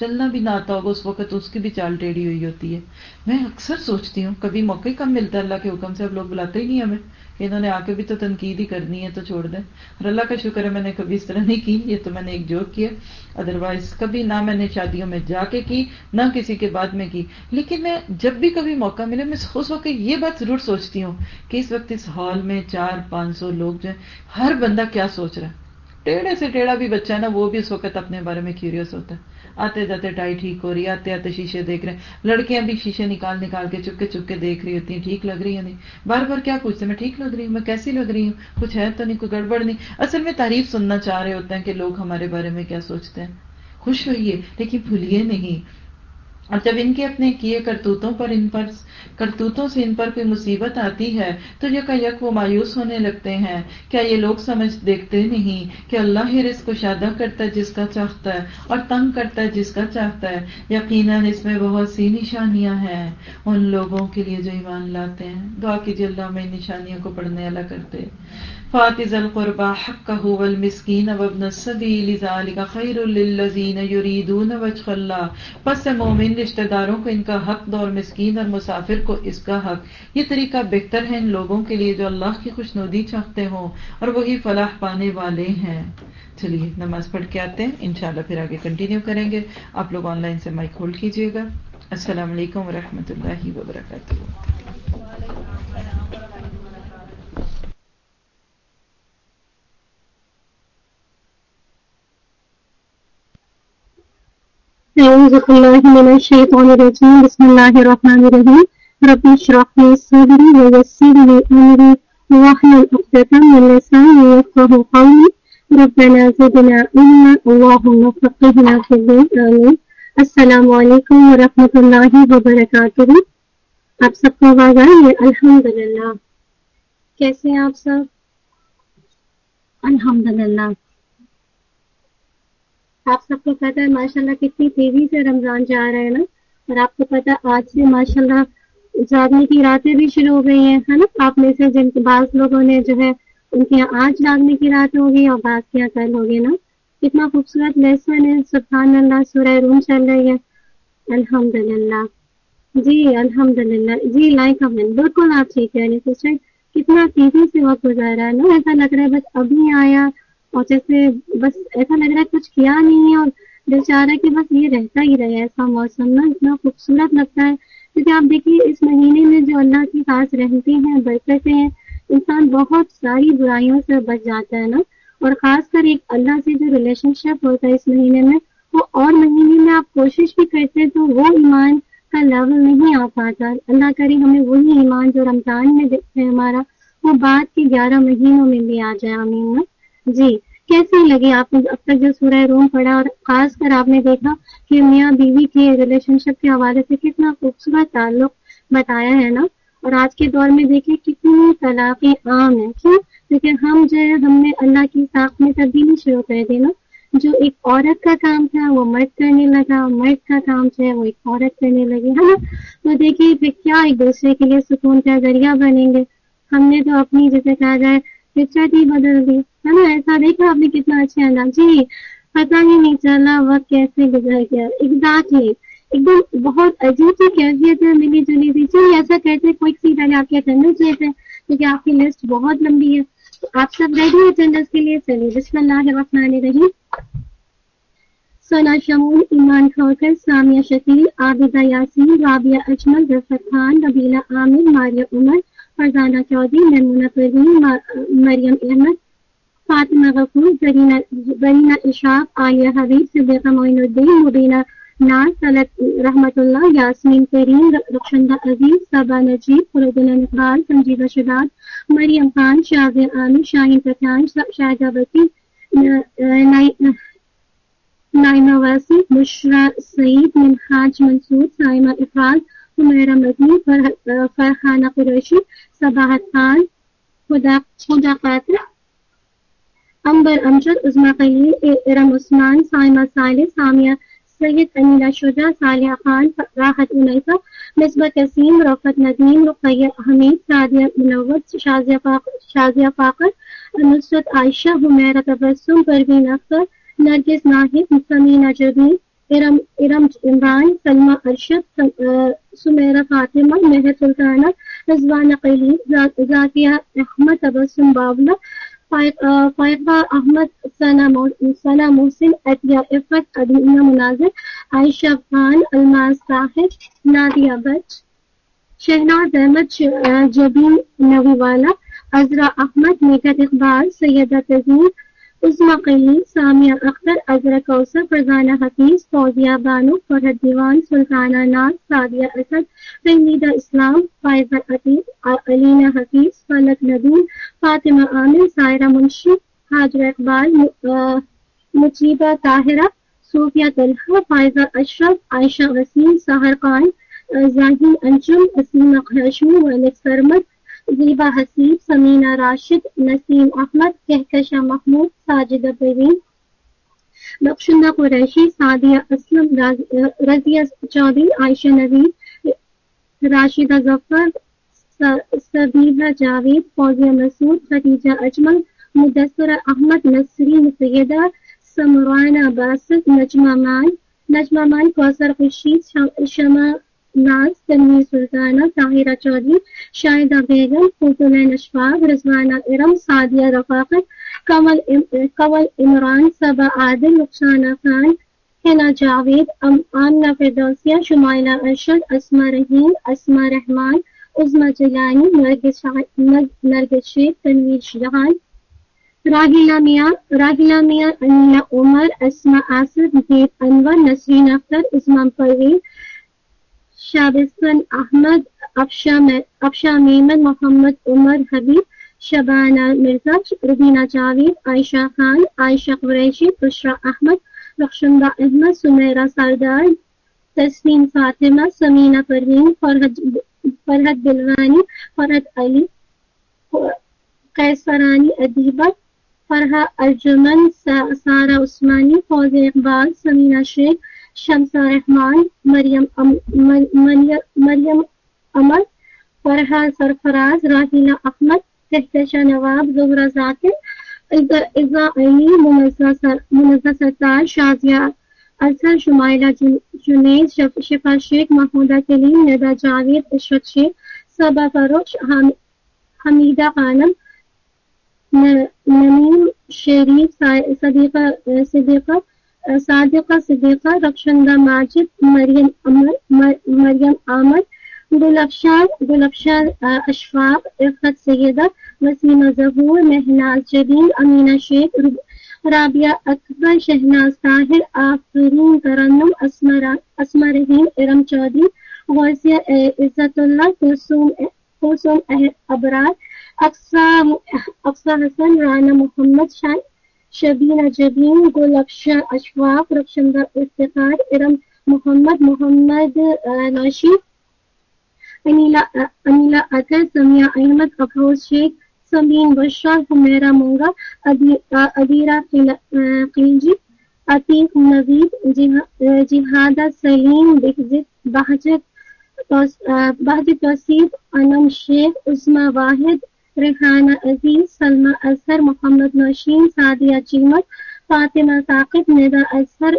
Speaker 1: چلنا بھی نہ آتا ہوگا، اس وقت اس کی بھی چال ٹیڑھی ہوئی ہوتی ہے۔ میں اکثر سوچتی ہوں، کبھی موقع ہی کم ملتا ہے، اللہ کے حکم سے اب لوگ بلاتے ہی نہیں ہمیں کہ انہوں نے آ کے بھی تو تنقید ہی کرنی ہے تو چھوڑ دیں۔ اور اللہ کا شکر ہے، میں نے کبھی اس طرح نہیں کی، یہ تو میں نے ایک جوک کیا۔ ادروائز کبھی نہ میں نے شادیوں میں جا کے کی، نہ کسی کے بعد میں کی۔ لیکن میں جب بھی کبھی موقع ملے، میں اس وقت یہ بات ضرور سوچتی ہوں کہ اس وقت اس ہال میں چار، پانچ سو لوگ جو ہیں، ہر بندہ کیا سوچ رہا ہے؟ ٹیڑھے سے ٹیڑھا بھی بچہ ہے نا، وہ بھی اس وقت اپنے بارے میں کیوریس ہوتا ہے۔ آتے جاتے ٹائی ٹھیک ہو رہی ہے، آتے آتے شیشے دیکھ رہے ہیں۔ لڑکیاں بھی شیشے نکال نکال کے چپکے چپکے دیکھ رہی ہوتی ہیں، ٹھیک لگ رہی ہے نہیں؟ بار بار کیا پوچھتے میں ٹھیک لگ رہی ہوں، میں کیسی لگ رہی ہوں؟ کچھ ہے تو نہیں، کوئی گڑبڑ نہیں۔ اصل میں تعریف سننا چاہ رہے ہوتے ہیں کہ لوگ ہمارے بارے میں کیا سوچتے ہیں۔ خوش ہوئیے، لیکن بھولیے نہیں۔ اور جب ان کے اپنے کیے کرتوتوں پر، ان پر کرتوتوں سے ان پر کوئی مصیبت آتی ہے تو یک یک وہ مایوس ہونے لگتے ہیں۔ کیا یہ لوگ سمجھ دیکھتے نہیں کہ اللہ ہی رزق کو شادہ کرتا ہے جس کا چاہتا ہے اور تنگ کرتا ہے جس کا چاہتا ہے؟ یقیناً اس میں بہت سی نشانیاں ہیں۔ ان لوگوں کے لیے جو ایمان لاتے ہیں، دعا کیجیے اللہ میں نشانیوں کو پڑھنے والا کرتے۔ فاتز القربا حقه والمسكين وابن السبيل ذلك خير للذين يريدون وجه الله. پس مومن رشتہ داروں کو ان کا حق دو اور مسکین اور مسافر کو اس کا حق. یہ طریقہ بہتر ہے ان لوگوں کے لیے جو اللہ کی خوشنودی چاہتے ہوں اور وہی فلاح پانے والے ہیں. چلیے، نماز پڑھ کے آتے ہیں. انشاءاللہ پھر آگے کنٹینیو کریں گے. آپ لوگ آن لائن سے مائک ہولڈ کیجیے گا. السلام علیکم ورحمۃ اللہ وبرکاتہ.
Speaker 3: أعوذ بالله من الشيطان الرجيم بسم الله الرحمن الرحيم رب اشرح لي صدري ويسر لي أمري واحلل عقدة من لساني يفقهوا قولي ربنا زدنا علما، اللهم فقهنا في الدين آمين السلام علیکم ورحمۃ اللہ وبرکاتہ. آپ سب کو آواز آئی ہے الحمد للہ کیسے ہیں آپ سب؟ الحمد للہ آپ سب کو پتا ہے ماشاء اللہ کتنی تیزی سے رمضان جا رہا ہے نا؟ اور آپ کو پتا آج سے ماشاء اللہ جاگنے کی راتیں بھی شروع ہو گئی ہیں، ہے نا؟ آپ میں سے جن کے بعض لوگوں نے جو ہے، ان کے یہاں آج جاگنے کی رات ہوگی اور بعض کے یہاں کل ہوگی نا؟ کتنا خوبصورت لیسن ہے سبحان اللہ سورہ روم چل رہی ہے۔ الحمد للہ جی الحمد للہ جی لائک بالکل آپ ٹھیک ہے کتنا تیزی سے وقت گزارا ہے نا؟ ایسا لگ رہا ہے بس ابھی آیا اور جیسے بس ایسا لگ رہا ہے کچھ کیا نہیں ہے اور دل چاہ رہا ہے کہ بس یہ رہتا ہی رہے ایسا موسم نا، اتنا خوبصورت لگتا ہے۔ کیونکہ آپ دیکھیے، اس مہینے میں جو اللہ کی خاص رہتی ہیں برکتیں ہیں، انسان بہت ساری برائیوں سے بچ جاتا ہے نا۔ اور خاص کر ایک اللہ سے جو ریلیشن شپ ہوتا ہے اس مہینے میں، وہ اور مہینے میں آپ کوشش بھی کرتے تو وہ ایمان کا لیول نہیں آ پاتا۔ اللہ کری ہمیں وہی ایمان جو رمضان میں دیکھتے ہیں ہمارا، وہ بعد کے گیارہ مہینوں میں بھی آ جائے امین میں جی کیسے لگے؟ آپ نے اب تک جو سورہ روم پڑھا اور خاص کر آپ نے دیکھا کہ میاں بیوی کے ریلیشن شپ کے حوالے سے کتنا خوبصورت تعلق بتایا ہے نا؟ اور آج کے دور میں دیکھیں کتنی طلاقیں عام ہیں کیوں؟ کیونکہ ہم جو ہے، ہم نے اللہ کی ساخت میں تبدیلی شروع کر دی نا۔ جو ایک عورت کا کام تھا، وہ مرد کرنے لگا۔ مرد کا کام جو ہے، وہ ایک عورت کرنے لگی، ہے نا؟ تو دیکھیے پھر کیا ایک دوسرے کے لیے سکون کا ذریعہ بنیں گے۔ ہم نے تو اپنی، جیسے کہا جائے فطرت ہی بدل دی ہے نا ایسا دیکھا آپ نے کتنا اچھا ہے نا جی پتا ہی نہیں چلا وقت کیسے گزر گیا ایگزیکٹلی ایک دم بہت عجیب سی کیفیت ہے ملی جلی تھی چلیے ایسا کہتے کوئی سی پہلے آپ کے اٹینڈنس لیتے ہیں کیونکہ آپ کی لسٹ بہت لمبی ہے تو آپ سب ریڈی اٹینڈنس کے لیے چلیے بسم اللہ الرحمن الرحیم ثنا شمول ایمان کھوکر سامیہ شکیل عابدہ یاسین رابعہ اجمل رفت خان ربیلا عامر ماریہ عمر فەرزانەکەوادەی نەمونەپەرین فاطمه ئێمەد فاتمە غەفور بەرینە ئشاف ئالیا هەبیب ماین الدین مبینە ناز سلط رحمت الله یاسمین کریم رخشنده عزیز سبا نجیب فروزنە اقبال سنجیدە شداد مریم خان شاہین ئامی شاهین پەکان شاجابەتی واسی مشرە سعید منحاج منصور سایمە ئفراد حمیرہ مدنی فرحانہ قریشی، صباحت خان، خدا خدا قاتل امبر امجد عظما قلیل ارم عثمان، سائمہ صالح، سامیہ سید امیلا شجا صالحہ خان، راحت انیسہ مصبہ تسیم رفت ندیم، رقیہ حمید، سعدیہ منوت شازیہ فاقر شازیہ فاقر نصرت عائشہ، حمیرہ تبسم، پروین اختر، نرگس ناہد سمینہ جبین ارم ارم عمران سلمہ ارشد سمیرہ فاطمہ مہر سلطانہ رضوانہ قیلی ذاتیہ احمد تبسم باولہ فائقہ احمد ثنا محسن عطیہ عفت ادینہ مناظر عائشہ خان الماز طاہر نادیہ بچ شہناز احمد جبین نوی والا عذرا احمد میگت اقبال سیدہ تزین عظما قلی سامیہ اختر عذرا کوثر فرزانہ حفیظ، فوزیہ بانو، فرحت دیوان، سلطانہ ناز، سعدیہ اسد فہمیدہ اسلام، فائزہ عتیق، علینہ حفیظ، فلک ندیم فاطمہ عامر، سائرہ منشی، حاجر اقبال مجیبہ طاہرہ، صوفیہ طلحہ، فائزہ اشرف، عائشہ وسیم سہر خان ظاہر انجم اسیمہ ہاشمی ملک سرمد زیبا حسیب سمینہ راشد، نسیم احمد کہکشہ محمود، ساجدہ پروین بخشندہ قریشی، سعدیہ اسلم رضیہ چودھری عائشہ نوید، راشدہ ظفر سبیبہ جاوید، فوزیہ مسعود، خدیجہ اجمل مدثر احمد، نسرین سیدہ، سمرانہ باسط، نجمہ مان نجمہ مان کوثر خوشی شمع ناز تنویر سلطانہ طاہرہ چودھری، شاہدہ بیگم فوتلین اشفاق رضوانہ ارم سعدیہ رفاقت کمل کول عمران، صبا عادل رخسانہ خان، حنا جاوید آمنہ فردوسیہ، شمائلہ ارشد اسما رحیم اسما رحمان عظما جلانی نرگس شیخ، تنویر جہان راہیلہ میاں راہیلہ میاں انیلا عمر اسما آصف دید انور، نسرین اختر، عثمان پروین شابستن احمد، افشا میمن محمد عمر، حبیب، شبانہ مرزا، ربینہ جاوید، عائشہ خان، عائشہ قریشی، بشرا احمد، رخشندہ احمد، سمیرہ سردار، تسلیم فاطمہ، سمینہ پروین، فرحت فرحت بلوانی، فرحت علی، قیصرانی، ادیبہ، فرحہ ارجمن سارہ عثمانی، فوز اقبال، سمینہ شیخ شمسہ رحمان مریم مریم امر فرحہ سرفراز راہیلہ احمد کہکشہ نواب، زہرہ ذاکر عزا علی منزہ ستار شازیہ اظہر شمائلہ جنید شفا شیخ، محمودہ کلیم ندا جاوید، عشرت شیخ، صبا فروش حمیدہ خانم نمیم شریف صدیقہ صدیقہ صادقہ صدیقہ رخشندہ ماجد، مریم مریم عامر گلفشان گلفشان اشفاق، عفت سیدہ وسیمہ ظہور، مہناز جبین امینہ شیخ رابعہ اکبر، شہناز طاہر، آفرین ترنم اسما رحیم ارم چودھری، غوثیہ عزت اللہ کلثوم کلثوم ابرار اقسا حسن، رانا محمد شان شبینہ جبین گل افشا اشفاق رخشندہ افتخار، ارم محمد محمد ناشی، انیلا اطر سمیہ احمد، افروز شیخ، سمین بشرا حمیرہ مونگا ادیرہ قلجی عتیق نوید جہادہ سلیم، بہجت بہجت توصیف انم شیخ، عثمہ واحد ریحانہ عزیز سلمہ اظہر، محمد نوشین، سعدیہ چیمت فاطمہ ثاقب ندا اظہر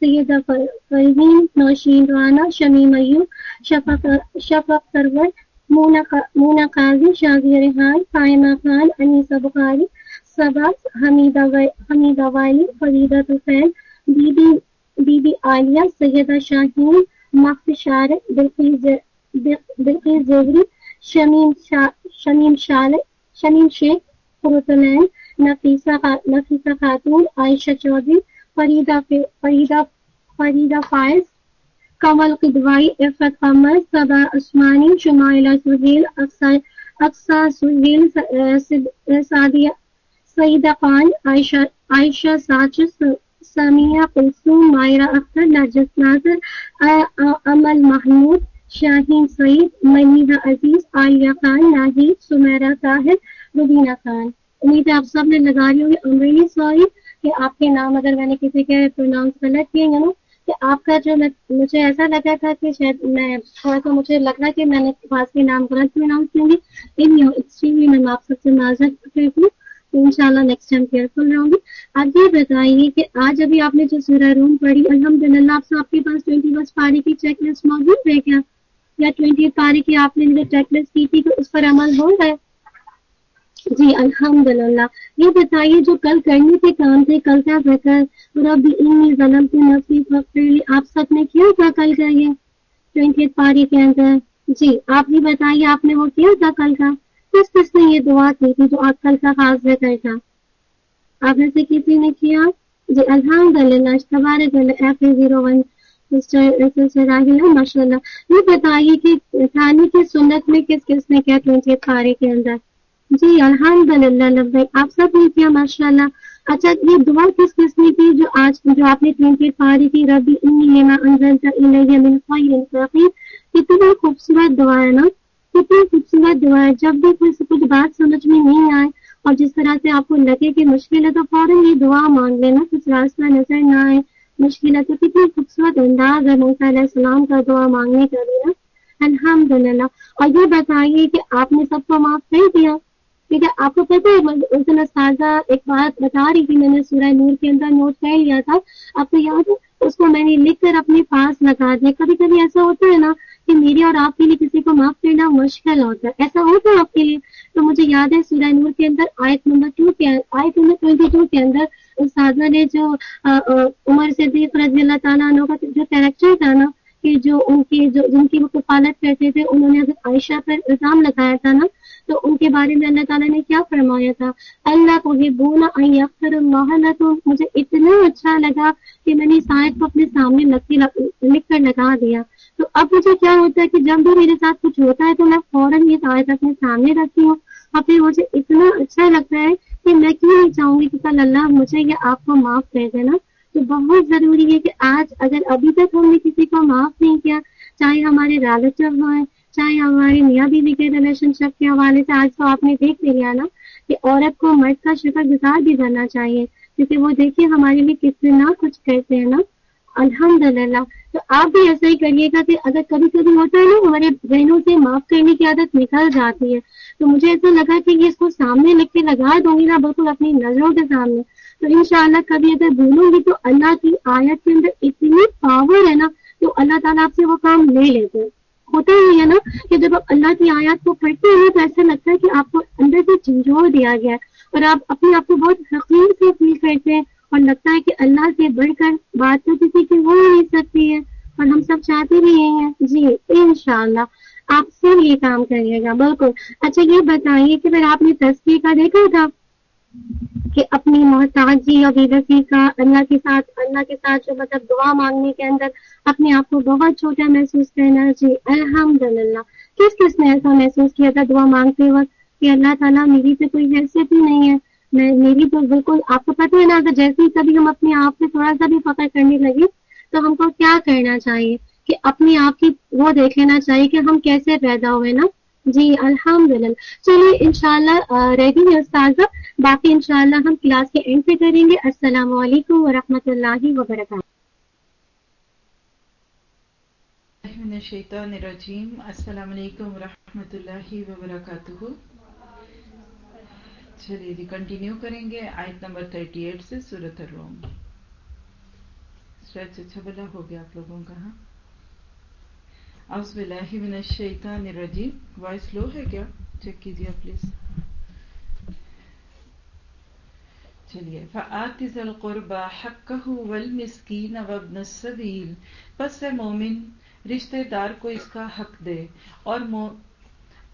Speaker 3: سیدہ فہیم، نوشین رانا شمیم ایوب، شفق شفق سرور، مونا قاضی، شازیہ ریحان فائمہ خان انیسہ بخاری سباس حمیدہ حمیدہ والی فریدہ طفیل بی بی بی بی عالیہ، سیدہ شاہین مخف شارق بلقیس زہری شمیم شا، شمیم شال شمیم شیخ فروتلین نفیسہ نفیسہ خاتون، عائشہ چودھری، فریدہ فریدہ فریدہ فائز، کمل قدوائی عفت قمر صبا عثمانی، شمائلہ سہیل اقسا سہیل سعدیہ، سعیدہ خان، عائشہ عائشہ ساجد سمیہ کلثوم مائرہ اختر، نرجس ناظر امل محمود شاہین سعید منیدہ عزیز عالیہ خان ناہید سمیرہ طاہر، ربینہ خان۔ امید ہے آپ سب نے لگا لی ہوگی۔ امریلی سوری کہ آپ کے نام اگر میں نے کسی کے پروناؤنس غلط کیے یو نو کہ آپ کا جو مجھے ایسا لگا تھا کہ شاید میں تھوڑا سا مجھے لگ رہا کہ میں نے بعض کے نام غلط پروناؤنس کیے گے ان یو ایکسٹریملی میں آپ سب سے معذرت کرتی ہوں۔ تو انشاءاللہ نیکسٹ ٹائم کیئرفل رہوں گی۔ آپ یہ بتائیے کہ آج ابھی آپ نے جو سورہ روم پڑھی الحمد للہ آپ سے آپ کے پاس ٹوینٹی فسٹ پاری کی چیک لسٹ موجود ہے کیا؟ یا ٹوینٹی پاری کی آپ نے جو چیک لسٹ کی تھی تو اس پر عمل ہو رہا ہے؟ جی الحمد للہ یہ بتائیے جو کل کرنے کے کام تھے، کل کا ذکر رب انی ظلم کی نصیب وقت آپ سب نے کیا تھا کل کا یہ ٹوینٹی پاری کے اندر؟ جی آپ بھی بتائیے، آپ نے وہ کیا تھا کل کا؟ کس کس نے یہ دعا کی تھی جو آج کل کا خاص ذکر تھا آپ نے سے کسی نے کیا؟ جی الحمد للہ تبارک اللہ، ایف زیرو ون ماشاء اللہ یہ بتائیے کہ کھانے کی سنت میں کس کس نے کیا ٹوینٹی پاری کے اندر جی الحمد للہ لبئی آپ سب نے کیا ماشاء اللہ اچھا یہ دعا کس کس نے کی جو آج جو آپ نے ٹوینٹی پاری کی ربی کتنا خوبصورت دعا ہے نا کتنی خوبصورت دعا ہے جب بھی کوئی سے کچھ بات سمجھ میں نہیں آئے اور جس طرح سے آپ کو لگے کہ مشکل ہے تو فوراً یہ دعا مانگ لینا کچھ راستہ نظر نہ آئے مشکل ہے تو کتنی خوبصورت انداز ہے۔ موسیٰ علیہ السلام کا دعا مانگنے کا لینا الحمد للہ اور یہ بتائیے کہ آپ نے سب کو معاف کر دیا۔ ٹھیک ہے آپ کو پتا ہے اس دن استاذہ ایک بات بتا رہی تھی، میں نے سورہ نور کے اندر نوٹ کر لیا تھا۔ آپ کو یاد ہے؟ اس کو میں نے لکھ کر اپنے پاس لگا دیا۔ کبھی کبھی ایسا ہوتا ہے نا کہ میری اور آپ کے لیے کسی کو معاف کرنا مشکل ہوتا ہے۔ ایسا ہوتا ہے آپ کے لیے؟ تو مجھے یاد ہے، سورہ نور کے اندر آیت نمبر ٹو کے آیت نمبر ٹوینٹی ٹو کے اندر استاذہ نے جو عمر صدیق رضی اللہ تعالیٰ عنہ کا جو کیریکٹر تھا نا، کہ جو ان کی، جو جن کی وہ کفالت کرتے تھے، انہوں نے عائشہ پر الزام لگایا تھا نا، تو ان کے بارے میں اللہ تعالیٰ نے کیا فرمایا تھا؟ اللہ کو یہ بولا اختر اللہ تو مجھے اتنا اچھا لگا کہ میں نے اس آیت کو اپنے سامنے لکھ کر لگا دیا۔ تو اب مجھے کیا ہوتا ہے کہ جب بھی میرے ساتھ کچھ ہوتا ہے تو میں فوراً یہ آیت اپنے سامنے رکھتی ہوں۔ اور پھر مجھے اتنا اچھا لگتا ہے کہ میں کیوں نہیں چاہوں گی کہ کل اللہ مجھے یا آپ کو معاف کر دینا؟ تو بہت ضروری ہے کہ آج اگر ابھی تک ہم نے کسی کو معاف نہیں کیا، چاہے ہمارے ریلیٹو ہوئے چاہے ہماری میاں بیوی کے ریلیشن شپ کے حوالے سے آج تو آپ نے دیکھ لیا نا کہ عورت کو مرد کا شکر گزار بھی کرنا چاہیے، کیونکہ وہ دیکھیے ہمارے لیے کتنا کچھ کہتے ہیں نا۔ الحمد للہ تو آپ بھی ایسا ہی کریے گا کہ اگر کبھی کبھی ہوتا ہے نا، ہمارے بہنوں سے معاف کرنے کی عادت نکل جاتی ہے۔ تو مجھے ایسا لگا کہ یہ اس کو سامنے لکھ کے لگا دوں گی نا، بالکل اپنی نظروں کے سامنے۔ تو انشاءاللہ کبھی اگر بھولوں گی تو اللہ کی آیت کے اندر اتنی پاور ہے نا، تو اللہ تعالیٰ آپ سے وہ کام لے لیتے ہیں۔ ہوتا ہی ہے نا کہ جب آپ اللہ کی آیات کو پڑھتے ہیں تو ایسا لگتا ہے کہ آپ کو اندر سے جھنجھوڑ دیا گیا ہے۔ اور آپ اپنے آپ کو بہت حقیر سے فیل کرتے ہیں۔ اور لگتا ہے کہ اللہ سے بڑھ کر بات تو کسی کی ہو نہیں سکتی ہے اور ہم سب چاہتے بھی یہی ہیں۔ جی انشاءاللہ۔ آپ سے یہ کام کریے گا۔ بالکل۔ اچھا یہ بتائیے کہ پھر آپ نے تصویر کا دیکھا تھا کہ اپنی محتاجی جی اور بے جی کا اللہ کے ساتھ، اللہ کے ساتھ جو مطلب دعا مانگنے کے اندر اپنے آپ کو بہت چھوٹا محسوس کرنا۔ جی الحمد للہ کس کس نے ایسا محسوس کیا تھا دعا مانگتے وقت کہ اللہ تعالیٰ میری سے کوئی حیثیت ہی نہیں ہے؟ میری تو بالکل آپ کو پتہ ہے نا، اگر جیسے ہی کبھی ہم اپنے آپ سے تھوڑا سا بھی فخر کرنے لگے، تو ہم کو کیا کرنا چاہیے؟ کہ اپنے آپ کی وہ دیکھ لینا چاہیے کہ ہم کیسے پیدا ہوئے نا؟ جی الحمد للہ چلیے ان شاء اللہ ریڈی ہے استاذہ؟ باقی ان شاء اللہ ہم کلاس کے اینڈ پہ کریں گے۔ السلام علیکم ورحمۃ اللہ وبرکاتہ۔
Speaker 1: الشیطان الرجیم۔ السلام علیکم ورحمۃ اللہ وبرکاتہ۔ چلیے جی کنٹینیو کریں گے آیت نمبر 38 سے سورت الروم۔ اسٹریچ اچھا بلا ہو گیا آپ لوگوں کا ہاں؟ اعوذ باللہ من الشیطان الرجیم۔ وائس لو ہے کیا؟ چیک کیجیے پلیز چلیے فآت ذا القربى حقه والمسکین وابن السبیل پس مومن، رشتہ دار کو اس کا حق دے اور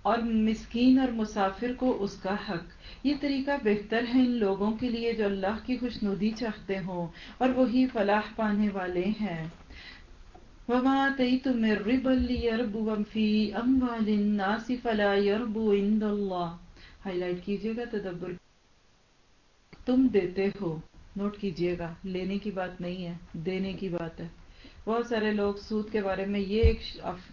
Speaker 1: اور مسکین اور مسافر کو اس کا حق۔ یہ طریقہ بہتر ہے ان لوگوں کے لیے جو اللہ کی خوشنودی چاہتے ہوں، اور وہی فلاح پانے والے ہیں۔ وما تم رب یربو فی اموال الناس فلا یربو عند اللہ ہائی لائٹ کیجیے گا، تدبر۔ تم دیتے ہو۔ نوٹ کیجیے گا، لینے کی بات نہیں ہے، دینے کی بات ہے۔ بہت سارے لوگ سود کے بارے میں یہ ایک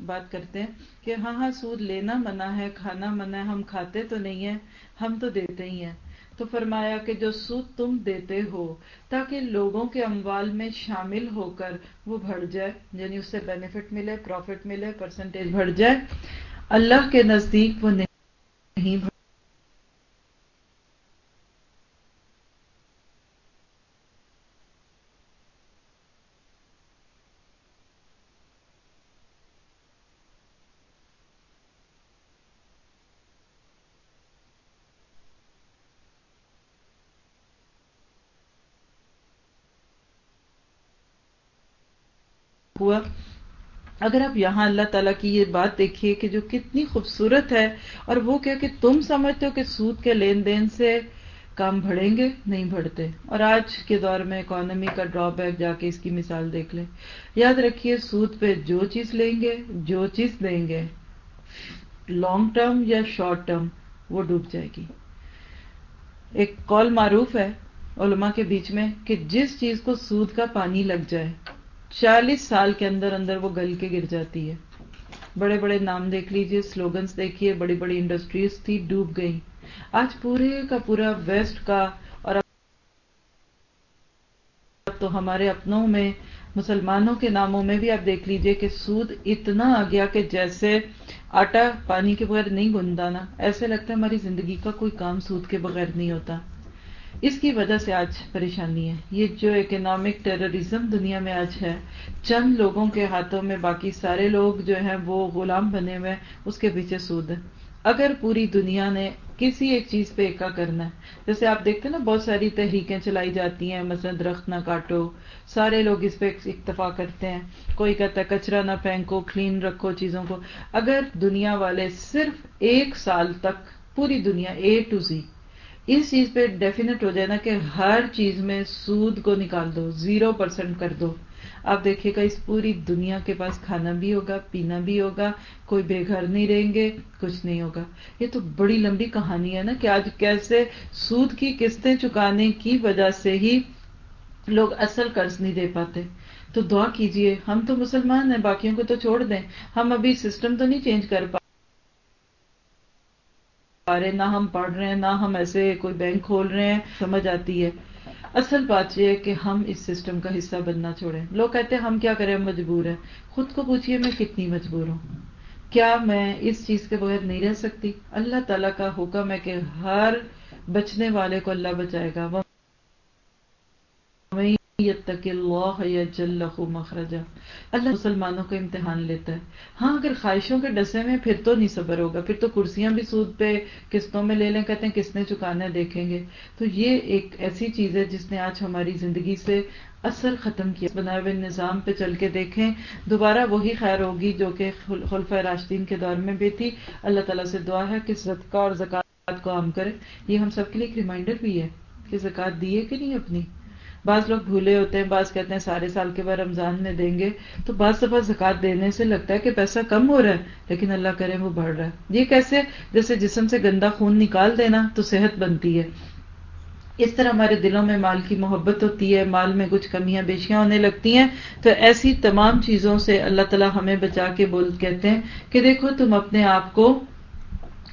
Speaker 1: بات کرتے ہیں کہ ہاں ہاں سود لینا منع ہے، کھانا منع ہے، ہم کھاتے تو نہیں ہیں، ہم تو دیتے ہی ہیں۔ تو فرمایا کہ جو سود تم دیتے ہو، تاکہ لوگوں کے اموال میں شامل ہو کر وہ بڑھ جائے یعنی اس سے بینیفٹ ملے پروفٹ ملے پرسنٹیج بڑھ جائے۔ اللہ کے نزدیک وہ نہیں ہوا۔ اگر آپ یہاں اللہ تعالیٰ کی یہ بات دیکھیے کہ جو کتنی خوبصورت ہے اور وہ کیا کہ تم سمجھتے ہو کہ سود کے لین دین سے کام بڑھیں گے؟ نہیں بڑھتے اور آج کے دور میں اکانومی کا ڈرا بیک جا کے اس کی مثال دیکھ لیں۔ یاد رکھیے سود پہ جو چیز لیں گے، جو چیز دیں گے لانگ ٹرم یا شارٹ ٹرم وہ ڈوب جائے گی۔ ایک کال معروف ہے علماء کے بیچ میں کہ جس چیز کو سود کا پانی لگ جائے چالیس سال کے اندر اندر وہ گل کے گر جاتی ہے۔ بڑے بڑے نام دیکھ لیجیے، سلوگنز دیکھیے، بڑی بڑی انڈسٹریز تھی، ڈوب گئی آج پورے کا پورا ویسٹ کا اور تو ہمارے اپنوں میں، مسلمانوں کے ناموں میں بھی آپ دیکھ لیجیے کہ سود اتنا آ گیا کہ جیسے آٹا پانی کے بغیر نہیں گندا نا۔ ایسے لگتا ہے ہماری زندگی کا کوئی کام سود کے بغیر نہیں ہوتا۔ اس کی وجہ سے آج پریشانی ہے۔ یہ جو اکنامک ٹیررزم دنیا میں آج ہے، چند لوگوں کے ہاتھوں میں، باقی سارے لوگ جو ہیں، وہ غلام بنے ہوئے، اس کے پیچھے سود ہے۔ اگر پوری دنیا نے کسی ایک چیز پہ ایکا کرنا ہے، جیسے آپ دیکھتے ہیں نا، بہت ساری تحریکیں چلائی جاتی ہیں، مثلا درخت نہ کاٹو، سارے لوگ اس پہ اکتفا کرتے ہیں۔ کوئی کہتا ہے کچرا نہ پھینکو، کلین رکھو چیزوں کو۔ اگر دنیا والے صرف ایک سال تک، پوری دنیا اے ٹو زی اس چیز پہ ڈیفینیٹ ہو جائے نا کہ ہر چیز میں سود کو نکال دو زیرو پرسینٹ کر دو۔ آپ دیکھیے گا، اس پوری دنیا کے پاس کھانا بھی ہوگا، پینا بھی ہوگا، کوئی بے گھر نہیں رہیں گے، کچھ نہیں ہوگا۔ یہ تو بڑی لمبی کہانی ہے نا کہ آج کیسے سود کی قسطیں چکانے کی وجہ سے ہی لوگ اصل قرض نہیں دے پاتے۔ تو دعا کیجیے، ہم تو مسلمان ہیں، باقیوں کو تو چھوڑ دیں۔ ہم ابھی سسٹم تو نہیں چینج کر پا رہے نہ ہم پڑھ رہے ہیں، نہ ہم ایسے کوئی بینک کھول رہے ہیں۔ سمجھ آتی ہے۔ اصل بات یہ ہے کہ ہم اس سسٹم کا حصہ بننا چھوڑیں۔ لوگ کہتے ہیں، ہم کیا کریں؟ مجبور ہیں۔ خود کو پوچھئے، میں کتنی مجبور ہوں؟ کیا میں اس چیز کے بغیر نہیں رہ سکتی؟ اللہ تعالیٰ کا حکم ہے کہ ہر بچنے والے کو اللہ بچائے گا۔ وہ اللہ مخرجا اللہ مسلمانوں کو امتحان لیتا ہے۔ ہاں اگر خواہشوں کے ڈسے میں پھر تو نہیں صبر ہوگا، پھر تو کرسیاں بھی سود پہ قسطوں میں لے لیں، کہتے ہیں کس نے چکانا دیکھیں گے۔ تو یہ ایک ایسی چیز ہے جس نے آج ہماری زندگی سے اثر ختم کیا۔ بنائے ہوئے نظام پہ چل کے دیکھیں، دوبارہ وہی خیر ہوگی جو کہ خلف راشدین کے دور میں بھی تھی۔ اللہ تعالیٰ سے دعا ہے کہ صدقہ اور زکوٰۃ کو عام کرے۔ یہ ہم سب کے لیے ایک ریمائنڈر بھی ہے کہ زکوٰۃ دیے کہ نہیں اپنی؟ بعض لوگ بھولے ہوتے ہیں، بعض کہتے ہیں سارے سال کے بعد رمضان میں دیں گے۔ تو بعض دفعہ زکات دینے سے لگتا ہے کہ پیسہ کم ہو رہا ہے، لیکن اللہ کرے وہ بڑھ رہا ہے۔ یہ کیسے؟ جیسے جسم سے گندا خون نکال دینا تو صحت بنتی ہے۔ اس طرح ہمارے دلوں میں مال کی محبت ہوتی ہے، مال میں کچھ کمیاں، بیشیاں ہونے لگتی ہیں۔ تو ایسی تمام چیزوں سے اللہ تعالیٰ ہمیں بچا کے بول، کہتے ہیں کہ دیکھو تم اپنے آپ کو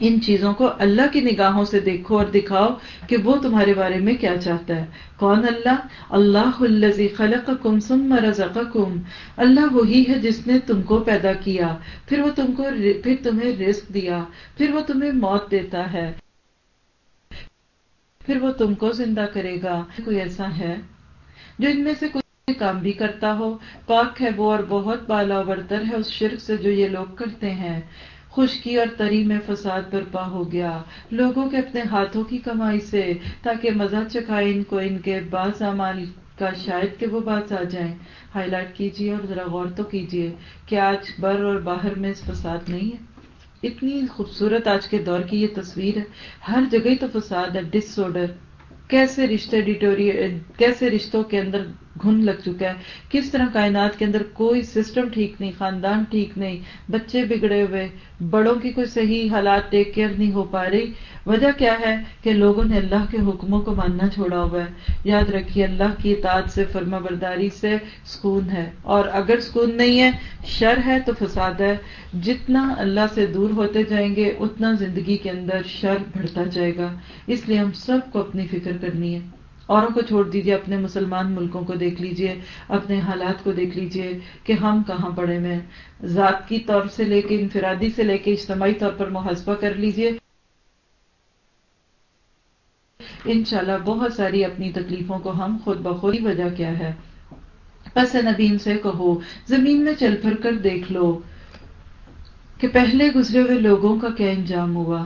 Speaker 1: ان چیزوں کو اللہ کی نگاہوں سے دیکھو اور دکھاؤ کہ وہ تمہارے بارے میں کیا چاہتا ہے۔ کون اللہ؟ اللہ الزی خلق کم سم رزق کم اللہ وہی ہے جس نے تم کو پیدا کیا۔ پھر وہ تم کو پھر تمہیں رزق دیا۔ پھر وہ تمہیں موت دیتا ہے۔ پھر وہ تم کو زندہ کرے گا۔ کوئی ایسا ہے جو ان میں سے کوئی کام بھی کرتا ہو؟ پاک ہے وہ اور بہت بالا برتر ہے اس شرک سے جو یہ لوگ کرتے ہیں۔ خشکی اور تری میں فساد برپا ہو گیا۔ لوگوں کے اپنے ہاتھوں کی کمائی سے، تاکہ مزہ چکھائے ان کو، ان کے بعض اعمال کا شاید کہ وہ بات آ جائیں۔ ہائی لائٹ کیجیے اور ذرا غور تو کیجیے کہ آج بر اور باہر میں اس فساد نہیں ہے۔ اتنی خوبصورت آج کے دور کی یہ تصویر ہے۔ ہر جگہ تو فساد ہے، ڈس آڈر کیسے رشتے ڈیٹوری کیسے رشتوں کے اندر گھن لگ چکا ہے؟ کس طرح کائنات کے اندر کوئی سسٹم ٹھیک نہیں، خاندان ٹھیک نہیں، بچے بگڑے ہوئے، بڑوں کی کوئی صحیح حالات ٹیک کیئر نہیں ہو پا رہی وجہ کیا ہے کہ لوگوں نے اللہ کے حکموں کو ماننا چھوڑا ہوا ہے؟ یاد رکھیے، اللہ کی اطاعت سے فرما برداری سے سکون ہے۔ اور اگر سکون نہیں ہے، شر ہے تو فساد ہے۔ جتنا اللہ سے دور ہوتے جائیں گے، اتنا زندگی کے اندر شر بڑھتا جائے گا۔ اس لیے ہم سب کو اپنی فکر کرنی ہے۔ اوروں کو چھوڑ دیجیے اپنے مسلمان ملکوں کو دیکھ لیجیے اپنے حالات کو دیکھ لیجیے کہ ہم کہاں پڑے میں ذات کی طور سے لے کے انفرادی سے لے کے اجتماعی طور پر محاسبہ کر لیجیے انشاءاللہ بہت ساری اپنی تکلیفوں کو ہم خود بخود وجہ کیا ہے۔ پس نبین سے کہو، زمین میں چل پھر کر دیکھ لو کہ پہلے گزرے ہوئے لوگوں کا کیا انجام ہوا۔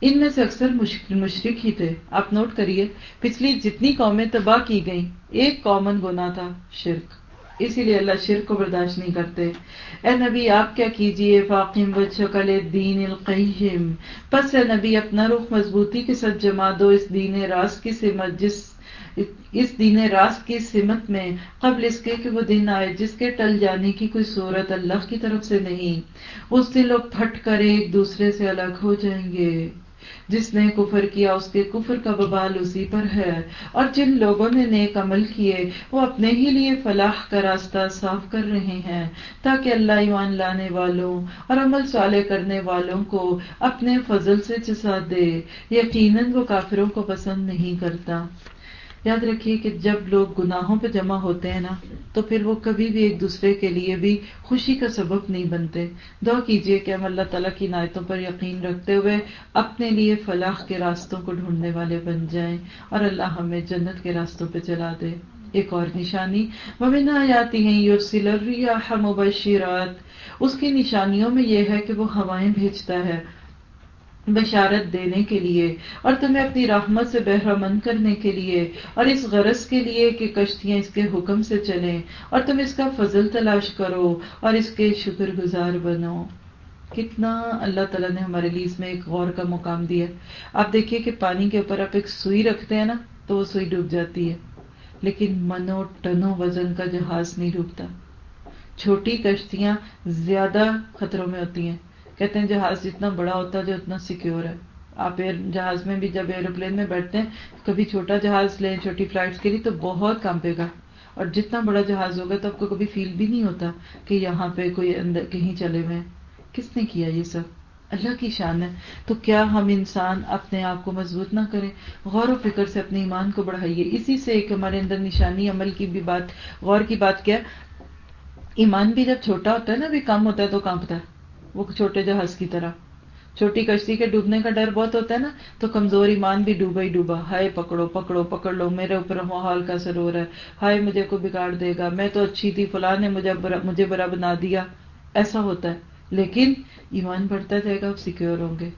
Speaker 1: ان میں سے اکثر مشرق ہی تھے۔ آپ نوٹ کریے، پچھلی جتنی قومیں تباہ کی گئیں، ایک کامن گنا تھا، شرک۔ اسی لیے اللہ شرک کو برداشت نہیں کرتے۔ اے نبی، آپ کیا کیجیے فاقم و دین القیم۔ پس اے نبی، اپنا رخ مضبوطی کے ساتھ جما دو اس دین راست کی سمت، جس اس دین راست کی سمت میں، قبل اس کے کہ وہ دن آئے، جس کے ٹل جانے کی کوئی صورت اللہ کی طرف سے نہیں۔ اس دن لوگ پھٹ کر ایک دوسرے سے الگ ہو جائیں گے۔ جس نے کفر کیا، اس کے کفر کا ببال اسی پر ہے۔ اور جن لوگوں نے نیک عمل کیے، وہ اپنے ہی لیے فلاح کا راستہ صاف کر رہے ہیں، تاکہ اللہ ایمان لانے والوں اور عمل صالح کرنے والوں کو اپنے فضل سے چسا دے۔ یقیناً وہ کافروں کو پسند نہیں کرتا۔ یاد رکھیے کہ جب لوگ گناہوں پہ جمع ہوتے ہیں نا، تو پھر وہ کبھی بھی ایک دوسرے کے لیے بھی خوشی کا سبب نہیں بنتے۔ دعا کیجیے کہ ہم اللہ تعالیٰ کی نایتوں پر یقین رکھتے ہوئے اپنے لیے فلاح کے راستوں کو ڈھونڈنے والے بن جائیں اور اللہ ہمیں جنت کے راستوں پہ چلا دے۔ ایک اور نشانی۔ مبینہ آتی ہیں یورسل مبشرات۔ اس کی نشانیوں میں یہ ہے کہ وہ ہوائیں بھیجتا ہے۔ بشارت دینے کے لیے اور تمہیں اپنی رحمت سے بہرمند کرنے کے لیے اور اس غرض کے لیے کہ کشتیاں اس کے حکم سے چلیں اور تم اس کا فضل تلاش کرو اور اس کے شکر گزار بنو۔ کتنا اللہ تعالیٰ نے ہمارے لیے اس میں ایک غور کا مقام دیا۔ آپ دیکھیے کہ پانی کے اوپر آپ ایک سوئی رکھتے ہیں نا، تو وہ سوئی ڈوب جاتی ہے۔ لیکن منو ٹنو وزن کا جہاز نہیں ڈوبتا۔ چھوٹی کشتیاں زیادہ خطروں میں ہوتی ہیں۔ کہتے ہیں جہاز جتنا بڑا ہوتا ہے جو اتنا سیکیور ہے۔ آپ ایئر جہاز میں بھی جب ایروپلین میں بیٹھتے ہیں کبھی چھوٹا جہاز لیں، چھوٹی فلائٹس کے لیے تو بہت کام پے گا۔ اور جتنا بڑا جہاز ہوگا تو آپ کو کبھی فیل بھی نہیں ہوتا کہ یہاں پہ کوئی اندر کہیں چلے ہوئے کس نے کیا یہ سب؟ اللہ کی شان ہے۔ تو کیا ہم انسان اپنے آپ کو مضبوط نہ کریں؟ غور و فکر سے اپنے ایمان کو بڑھائیے۔ اسی سے ایک ہمارے اندر نشانی عمل کی بھی بات غور کی بات کیا؟ ایمان بھی جب چھوٹا ہوتا ہے نا، بھی کم ہوتا ہے تو کانپتا ہے۔ وہ چھوٹے جہاز کی طرح۔ چھوٹی کشتی کے ڈوبنے کا ڈر بہت ہوتا ہے نا، تو کمزور ایمان بھی ڈوبا ہی ڈوبا۔ ہائے پکڑو پکڑو، پکڑ لو، میرے اوپر ماحول کا سر ہو رہا ہے۔ ہائے مجھے کو بگاڑ دے گا۔ میں تو اچھی تھی، فلاں نے مجھے برا مجھے برا بنا دیا۔ ایسا ہوتا ہے۔ لیکن ایمان بڑھتا جائے گا، آپ سیکیور ہوں گے۔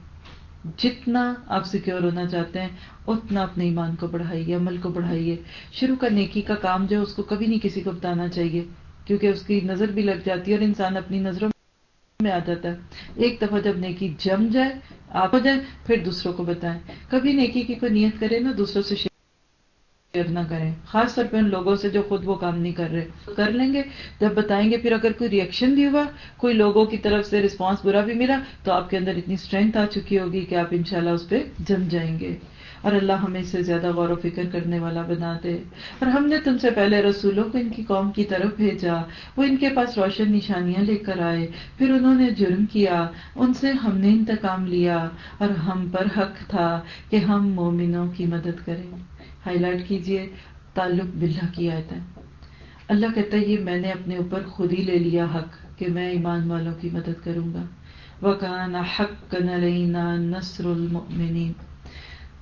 Speaker 1: جتنا آپ سیکیور ہونا چاہتے ہیں، اتنا اپنے ایمان کو بڑھائیے، عمل کو بڑھائیے۔ شروع کا نیکی کا کام جو ہے، اس کو کبھی نہیں کسی کو بتانا چاہیے، کیونکہ اس کی نظر بھی لگ جاتی ہے اور انسان اپنی نظروں میں آ جاتا ہے ایک دفعہ جب نیکی جم جائے، آپ ہو جائے، پھر دوسروں کو بتائیں۔ کبھی نیکی کی کوئی نیت کرے نا دوسروں سے شیئر نہ کریں۔ خاص طور پہ ان لوگوں سے جو خود وہ کام نہیں کر رہے۔ کر لیں گے۔ جب بتائیں گے، پھر اگر کوئی ریئیکشن بھی ہوا، کوئی لوگوں کی طرف سے رسپانس برا بھی ملا، تو آپ کے اندر اتنی اسٹرینتھ آ چکی ہوگی کہ آپ انشاءاللہ اس پہ جم جائیں گے۔ اور اللہ ہمیں سے زیادہ غور و فکر کرنے والا بنا دے۔ اور ہم نے تم سے پہلے رسولوں کو ان کی قوم کی طرف بھیجا، وہ ان کے پاس روشن نشانیاں لے کر آئے۔ پھر انہوں نے جرم کیا، ان سے ہم نے انتقام لیا۔ اور ہم پر حق تھا کہ ہم مومنوں کی مدد کریں۔ ہائی لائٹ کیجیے تعلق بلّہ کی آیت ہے اللہ کہتا ہے، یہ میں نے اپنے اوپر خود ہی لے لیا حق کہ میں ایمان والوں کی مدد کروں گا۔ وکانا حق نلینا نصر المؤمنین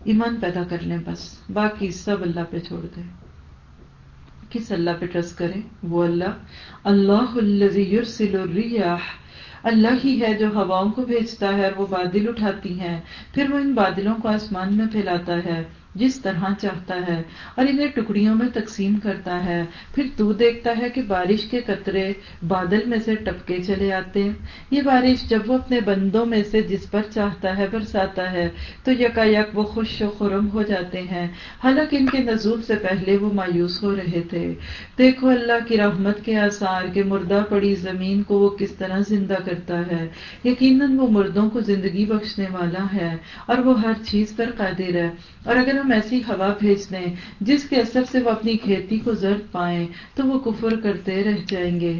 Speaker 1: ایمان پیدا کر لیں بس، باقی سب اللہ پہ چھوڑ دیں۔ کس اللہ پہ ٹرسٹ کریں؟ وہ اللہ۔ اللہ یرسل الریاح۔ اللہ ہی ہے جو ہواؤں کو بھیجتا ہے اور وہ بادل اٹھاتی ہیں۔ پھر وہ ان بادلوں کو آسمان میں پھیلاتا ہے۔ جس طرح چاہتا ہے اور انہیں ٹکڑیوں میں تقسیم کرتا ہے۔ پھر تو دیکھتا ہے کہ بارش کے قطرے بادل میں سے ٹپکے چلے آتے ہیں۔ یہ بارش جب وہ اپنے بندوں میں سے جس پر چاہتا ہے برساتا ہے، تو یکا یک وہ خوش و خرم ہو جاتے ہیں۔ حالانکہ ان کے نزول سے پہلے وہ مایوس ہو رہے تھے۔ دیکھو اللہ کی رحمت کے آثار کے مردہ پڑی زمین کو وہ کس طرح زندہ کرتا ہے۔ یقیناً وہ مردوں کو زندگی بخشنے والا ہے اور وہ ہر چیز پر قادر ہے۔ اور اگر ہم ایسی ہوا بھیج دیں جس کے اثر سے وہ اپنی کھیتی کو زرد پائیں، تو وہ کفر کرتے رہ جائیں گے۔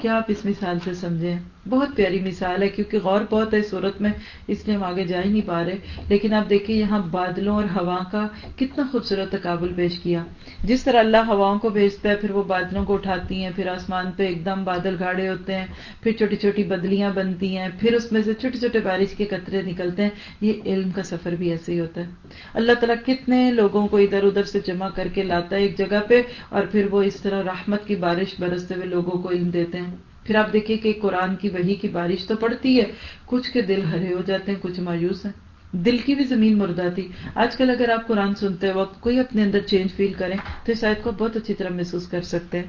Speaker 1: کیا آپ اس مثال سے سمجھیں؟ بہت پیاری مثال ہے، کیونکہ غور بہت ہے، صورت میں اس لیے ہم آگے جا ہی نہیں پا رہے۔ لیکن آپ دیکھیں، یہاں بادلوں اور ہوا کا کتنا خوبصورت تقابل پیش کیا۔ جس طرح اللہ ہواؤں کو بھیجتا ہے، پھر وہ بادلوں کو اٹھاتی ہیں، پھر آسمان پہ ایک دم بادل گاڑے ہوتے ہیں، پھر چھوٹی چھوٹی بدلیاں بنتی ہیں، پھر اس میں سے چھوٹے چھوٹے بارش کے قطرے نکلتے ہیں۔ یہ علم کا سفر بھی ایسے ہی ہوتا ہے۔ اللہ تعالیٰ کتنے لوگوں کو ادھر ادھر سے جمع کر کے لاتا ہے ایک جگہ پہ، اور پھر وہ اس طرح رحمت کی بارش برستے ہوئے لوگوں کو علم دیتے ہیں۔ پھر آپ دیکھیے کہ قرآن کی وہی کی بارش تو پڑتی ہے، کچھ کے دل ہرے ہو جاتے ہیں، کچھ مایوس ہیں۔ دل کی بھی زمین مردہ تھی۔ آج کل اگر آپ قرآن سنتے وقت کوئی اپنے اندر چینج فیل کریں تو اس آیت کو بہت اچھی طرح محسوس کر سکتے ہیں۔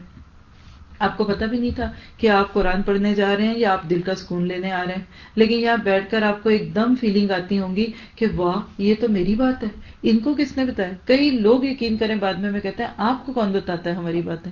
Speaker 1: آپ کو پتا بھی نہیں تھا کہ آپ قرآن پڑھنے جا رہے ہیں یا آپ دل کا سکون لینے آ رہے ہیں۔ لیکن یہاں بیٹھ کر آپ کو ایک دم فیلنگ آتی ہوں گی کہ واہ، یہ تو میری بات ہے۔ ان کو کس نے بتایا؟ کئی لوگ یقین کریں، بعد میں میں کہتے ہیں، آپ کو کون بتاتا ہے ہماری باتیں؟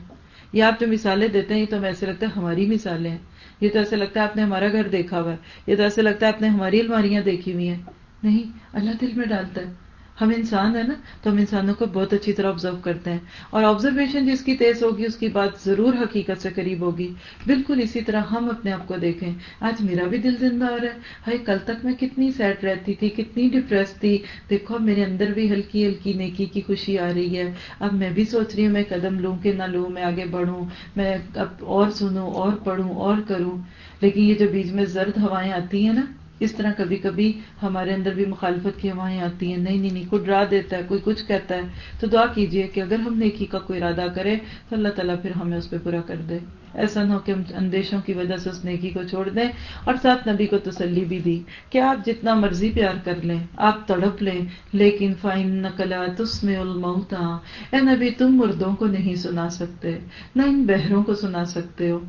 Speaker 1: یہ آپ جو مثالیں دیتے ہیں، یہ تو ایسے لگتا ہے ہماری مثالیں ہیں۔ یہ تو ایسے لگتا ہے آپ نے ہمارا گھر دیکھا ہوا ہے۔ یہ تو ایسے لگتا ہے آپ نے ہماری الماریاں دیکھی ہوئی ہیں۔ نہیں، اللہ دل میں ڈالتا ہے۔ ہم انسان ہیں نا، تو ہم انسانوں کو بہت اچھی طرح آبزرو کرتے ہیں۔ اور آبزرویشن جس کی تیز ہوگی، اس کی بات ضرور حقیقت سے قریب ہوگی۔ بالکل اسی طرح ہم اپنے آپ کو دیکھیں۔ آج میرا بھی دل زندہ آ رہا ہے۔ ہائی کل تک میں کتنی سیڈ رہتی تھی، کتنی ڈپریس تھی۔ دیکھو، اب میرے اندر بھی ہلکی ہلکی نیکی کی خوشی آ رہی ہے۔ اب میں بھی سوچ رہی ہوں، میں قدم لوں کہ نہ لوں، میں آگے بڑھوں، میں اب اور سنوں، اور پڑھوں، اور کروں۔ لیکن یہ جو بیچ میں زرد ہوائیں آتی ہیں نا اس طرح کبھی کبھی ہمارے اندر بھی مخالفت کی ہوائیں آتی ہیں، نہیں نہیں نہیں، کوئی ڈرا دیتا ہے، کوئی کچھ کہتا ہے۔ تو دعا کیجیے کہ اگر ہم نیکی کا کوئی ارادہ کرے تو اللہ تعالیٰ پھر ہمیں اس پہ پورا کر دے۔ ایسا نہ ہو کہ ہم اندیشوں کی وجہ سے اس نیکی کو چھوڑ دیں۔ اور ساتھ نبی کو تسلی بھی دی کہ آپ جتنا مرضی پیار کر لیں، آپ تڑپ لیں، لیکن فائن نقلا تس میں المتا اے نبی، تم مردوں کو نہیں سنا سکتے، نہ ان بہروں کو سنا سکتے ہو۔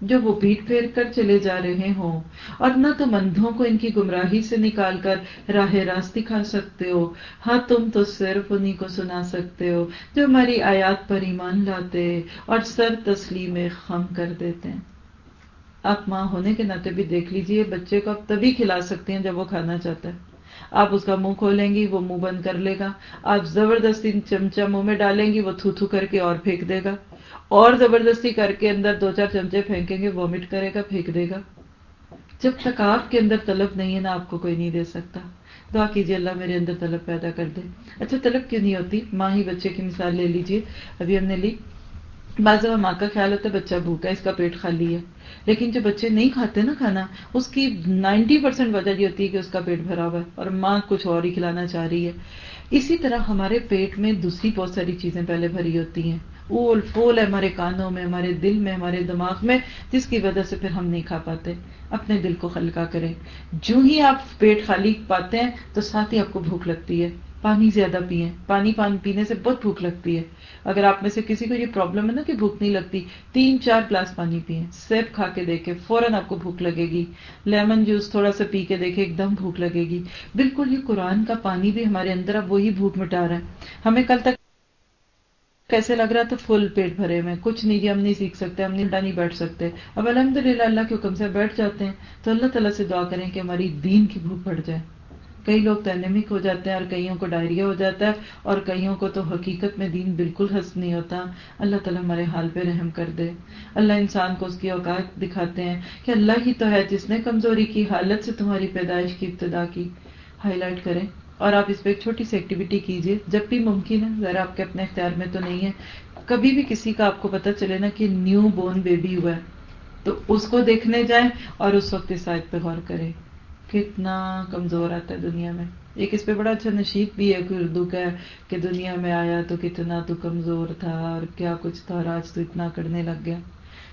Speaker 1: جو وہ پیٹ پھیر کر چلے جا رہے ہوں اور نہ تو مندھوں کو ان کی گمراہی سے نکال کر راہ راست دکھا سکتے ہو۔ ہاں تم تو صرف انہیں کو سنا سکتے ہو جو ہماری آیات پر ایمان لاتے اور سر تسلیم خم کر دیتے ہیں۔ آپ ماں ہونے کے ناطے بھی دیکھ لیجیے، بچے کو آپ تبھی کھلا سکتے ہیں جب وہ کھانا چاہتا ہے۔ آپ اس کا منہ کھولیں گی، وہ منہ بند کر لے گا۔ آپ زبردستی چمچا منہ میں ڈالیں گی، وہ تھو تھو کر کے اور پھینک دے گا۔ اور زبردستی کر کے اندر دو چار چمچے پھینکیں گے وامٹ کرے گا، پھینک دے گا۔ جب تک آپ کے اندر طلب نہیں ہے نا، آپ کو کوئی نہیں دے سکتا۔ دعا کیجیے اللہ میرے اندر طلب پیدا کر دے۔ اچھا طلب کیوں نہیں ہوتی؟ ماں ہی بچے کی مثال لے لیجیے۔ ابھی ہم نے لی۔ بعض ماں کا خیال ہوتا ہے بچہ بھوکا ہے، اس کا پیٹ خالی ہے۔ لیکن جو بچے نہیں کھاتے نا کھانا، اس کی نائنٹی پرسینٹ وجہ یہ ہوتی ہے کہ اس کا پیٹ بھرا ہوا ہے اور ماں کچھ اور ہی کھلانا چاہ رہی ہے۔ اسی طرح ہمارے پیٹ میں دوسری بہت ساری چیزیں پہلے بھری ہوتی ہیں۔ اول فول ہے ہمارے کانوں میں، ہمارے دل میں، ہمارے دماغ میں، جس کی وجہ سے پھر ہم نہیں کھا پاتے۔ اپنے دل کو خلکا کریں۔ جو ہی آپ پیٹ خالی پاتے ہیں، تو ساتھ ہی آپ کو بھوک لگتی ہے۔ پانی زیادہ پیئیں پانی پانی پینے سے بہت بھوک لگتی ہے۔ اگر آپ میں سے کسی کو یہ پرابلم ہے نا کہ بھوک نہیں لگتی، تین چار گلاس پانی پیئیں سیب کھا کے دیکھے فوراً آپ کو بھوک لگے گی۔ لیمن جوس تھوڑا سا پی کے دیکھے ایک دم بھوک لگے گی۔ بالکل یہ قرآن کا پانی بھی ہمارے اندر اب وہی بھوک مٹا رہا ہے۔ ہمیں کل تک کیسے لگ رہا تھا؟ فل پیٹ بھرے میں کچھ نہیں جی ہم نہیں سیکھ سکتے، ہم نہیں نہیں بیٹھ سکتے۔ اب الحمد للہ اللہ کے حکم سے بیٹھ جاتے ہیں۔ تو اللہ تعالیٰ سے دعا کریں کہ ہماری دین کی بھوک بڑھ جائے۔ کئی لوگ تینمک ہو جاتے ہیں اور کئیوں کو ڈائریا ہو جاتا ہے اور کئیوں کو تو حقیقت میں دین بالکل ہنس نہیں ہوتا۔ اللہ تعالیٰ ہمارے حال پہ رحم کر دے۔ اللہ انسان کو اس کی اوقات دکھاتے ہیں کہ اللہ ہی تو ہے جس نے کمزوری کی، حالت سے تمہاری پیدائش کی، ابتدا کی۔ ہائی لائٹ کریں۔ اور آپ اس پہ ایک چھوٹی سی ایکٹیویٹی کیجیے جب بھی ممکن ہے، ذرا آپ کے اپنے اختیار میں تو نہیں ہے۔ کبھی بھی کسی کا آپ کو پتا چلے نا کہ نیو بورن بیبی ہوا ہے۔ تو اس کو دیکھنے جائیں اور اس وقت اس آیت پہ غور کریں۔ کتنا کمزور آتا ہے دنیا میں۔ ایک اس پہ بڑا اچھا نشید بھی ہے کہ اردو کا کہ دنیا میں آیا تو کتنا تو کمزور تھا اور کیا کچھ تھا اور آج تو اتنا کرنے لگ گیا۔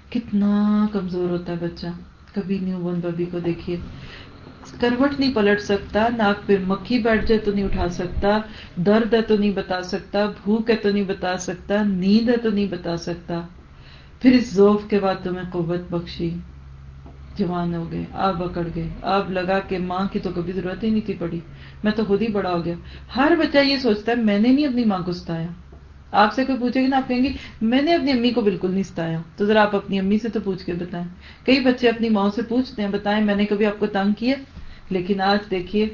Speaker 1: کتنا کمزور ہوتا ہے بچہ۔ کبھی نیو بورن بیبی کو دیکھیے۔ کروٹ نہیں پلٹ سکتا، ناک پہ مکھی بیٹھ جائے تو نہیں اٹھا سکتا، درد ہے تو نہیں بتا سکتا، بھوک ہے تو نہیں بتا سکتا، نیند ہے تو نہیں بتا سکتا۔ پھر اس ذوف کے بعد تمہیں قوت بخشی۔ جوان ہو گئے آپ اکڑ گئے آپ لگا کہ ماں کی تو کبھی ضرورت ہی نہیں تھی پڑی۔ میں تو خود ہی بڑا ہو گیا۔ ہر بچہ یہ سوچتا ہے، میں نے نہیں اپنی ماں کو ستایا۔ آپ سے کوئی پوچھے گی نا، آپ کہیں گے میں نے اپنی امی کو بالکل نہیں ستایا۔ تو ذرا آپ اپنی امی سے تو پوچھ کے بتائیں۔ کئی بچے اپنی ماں سے پوچھتے ہیں، بتائیں میں نے کبھی آپ کو تنگ کیا؟ لیکن آج دیکھیے،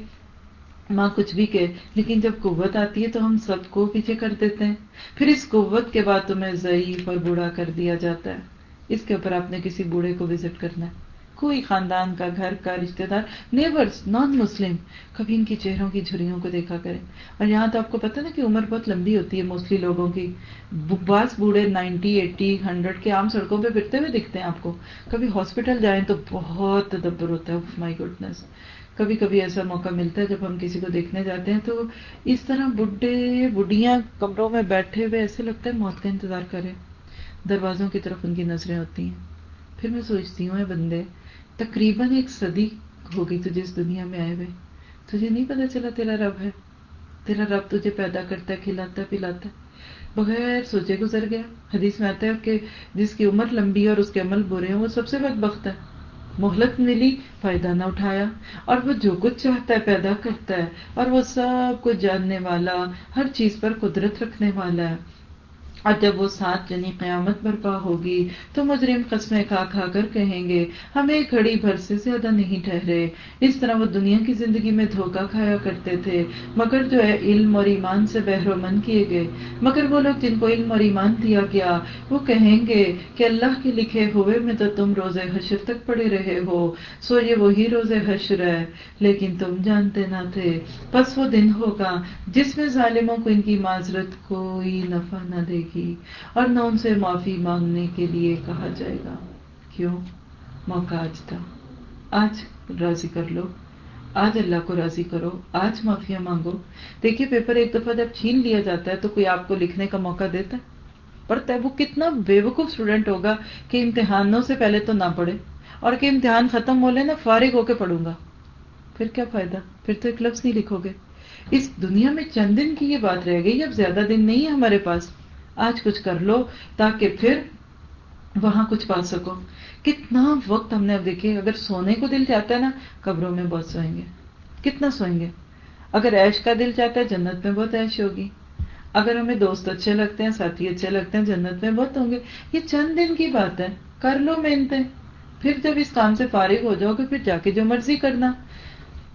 Speaker 1: ماں کچھ بھی کہ لیکن جب قوت آتی ہے تو ہم سب کو پیچھے کر دیتے ہیں۔ پھر اس قوت کے بعد تمہیں ضعیف اور بوڑھا کر دیا جاتا ہے۔ اس کے اوپر آپ نے کسی بوڑھے کو وزٹ کرنا ہے۔ کوئی خاندان کا گھر کا رشتے دار نیبرس نان مسلم، کبھی ان کی چہروں کی جھریوں کو دیکھا کریں اور یہاں تو آپ کو پتا نا کہ عمر بہت لمبی ہوتی ہے موسٹلی لوگوں کی۔ بعض بوڑھے نائنٹی، ایٹی، ہنڈریڈ کے عام سڑکوں پہ پھرتے ہوئے دکھتے ہیں آپ کو۔ کبھی ہاسپٹل جائیں تو بہت تدبر ہوتا ہے۔ My goodness. کبھی کبھی ایسا موقع ملتا ہے جب ہم کسی کو دیکھنے جاتے ہیں تو اس طرح بڈھے بڈیاں کمروں میں بیٹھے ہوئے ایسے لگتا ہے موت کا انتظار کرے دروازوں کی طرف ان کی نظریں ہوتی ہیں۔ پھر میں سوچتی ہوں بندے، تقریباً ایک صدی ہو گئی تجھے اس دنیا میں آئے ہوئے۔ تجھے نہیں پتا چلا تیرا رب ہے۔ تیرا رب تجھے پیدا کرتا ہے، کھلاتا ہے، پلاتا ہے۔ بغیر سوچے گزر گیا۔ حدیث میں آتا ہے کہ جس کی عمر لمبی اور اس کے عمل برے ہیں وہ سب سے بدبخت ہے۔ مہلت ملی، فائدہ نہ اٹھایا۔ اور وہ جو کچھ چاہتا ہے پیدا کرتا ہے، اور وہ سب کچھ جاننے والا، ہر چیز پر قدرت رکھنے والا ہے۔ اور جب وہ سات یعنی قیامت برپا ہوگی تو مجرم قسمیں کھا کھا کر کہیں گے، ہمیں گھڑی بھر سے زیادہ نہیں ٹھہرے۔ اس طرح وہ دنیا کی زندگی میں دھوکہ کھایا کرتے تھے، مگر جو ہے علم اور ایمان سے بہرومند کیے گئے۔ مگر وہ لوگ جن کو علم اور ایمان دیا گیا، وہ کہیں گے کہ اللہ کے لکھے ہوئے میں تو تم روزے حشر تک پڑے رہے ہو، سو یہ وہی روزے حشر ہے۔ لیکن تم جانتے نہ تھے۔ بس وہ دن ہوگا جس میں ظالموں کو ان کی معذرت کوئی نفع نہ دے گی۔ اور نہ ان سے معافی مانگنے کے لیے کہا جائے گا۔ کیوں؟ موقع آج تھا۔ آج راضی کر لو۔ آج اللہ کو راضی کرو۔ آج معافیا مانگو۔ دیکھیے، پیپر ایک دفعہ جب چھین لیا جاتا ہے تو کوئی آپ کو لکھنے کا موقع دیتا ہے؟ پڑھتا ہے وہ کتنا بے وقوف اسٹوڈنٹ ہوگا کہ امتحانوں سے پہلے تو نہ پڑھے اور کہ امتحان ختم ہو لے نا فارغ ہو کے پڑھوں گا۔ پھر کیا فائدہ؟ پھر تو ایک لفظ نہیں لکھو گے۔ اس دنیا میں چند دن کی یہ بات رہ گئی، اب زیادہ دن نہیں ہے ہمارے پاس۔ آج کچھ کر لو تاکہ پھر وہاں کچھ پا سکو۔ کتنا وقت ہم نے اب دیکھے، اگر سونے کو دل چاہتا ہے نا، قبروں میں بہت سوئیں گے۔ کتنا سوئیں گے۔ اگر ایش کا دل چاہتا ہے، جنت میں بہت ایش ہوگی۔ اگر ہمیں دوست اچھے لگتے ہیں، ساتھی اچھے لگتے ہیں، جنت میں بہت ہوں گے۔ یہ چند دن کی بات ہے۔ کر لو محنتیں پھر جب اس کام سے فارغ ہو جاؤ گے، پھر جا کے جو مرضی کرنا۔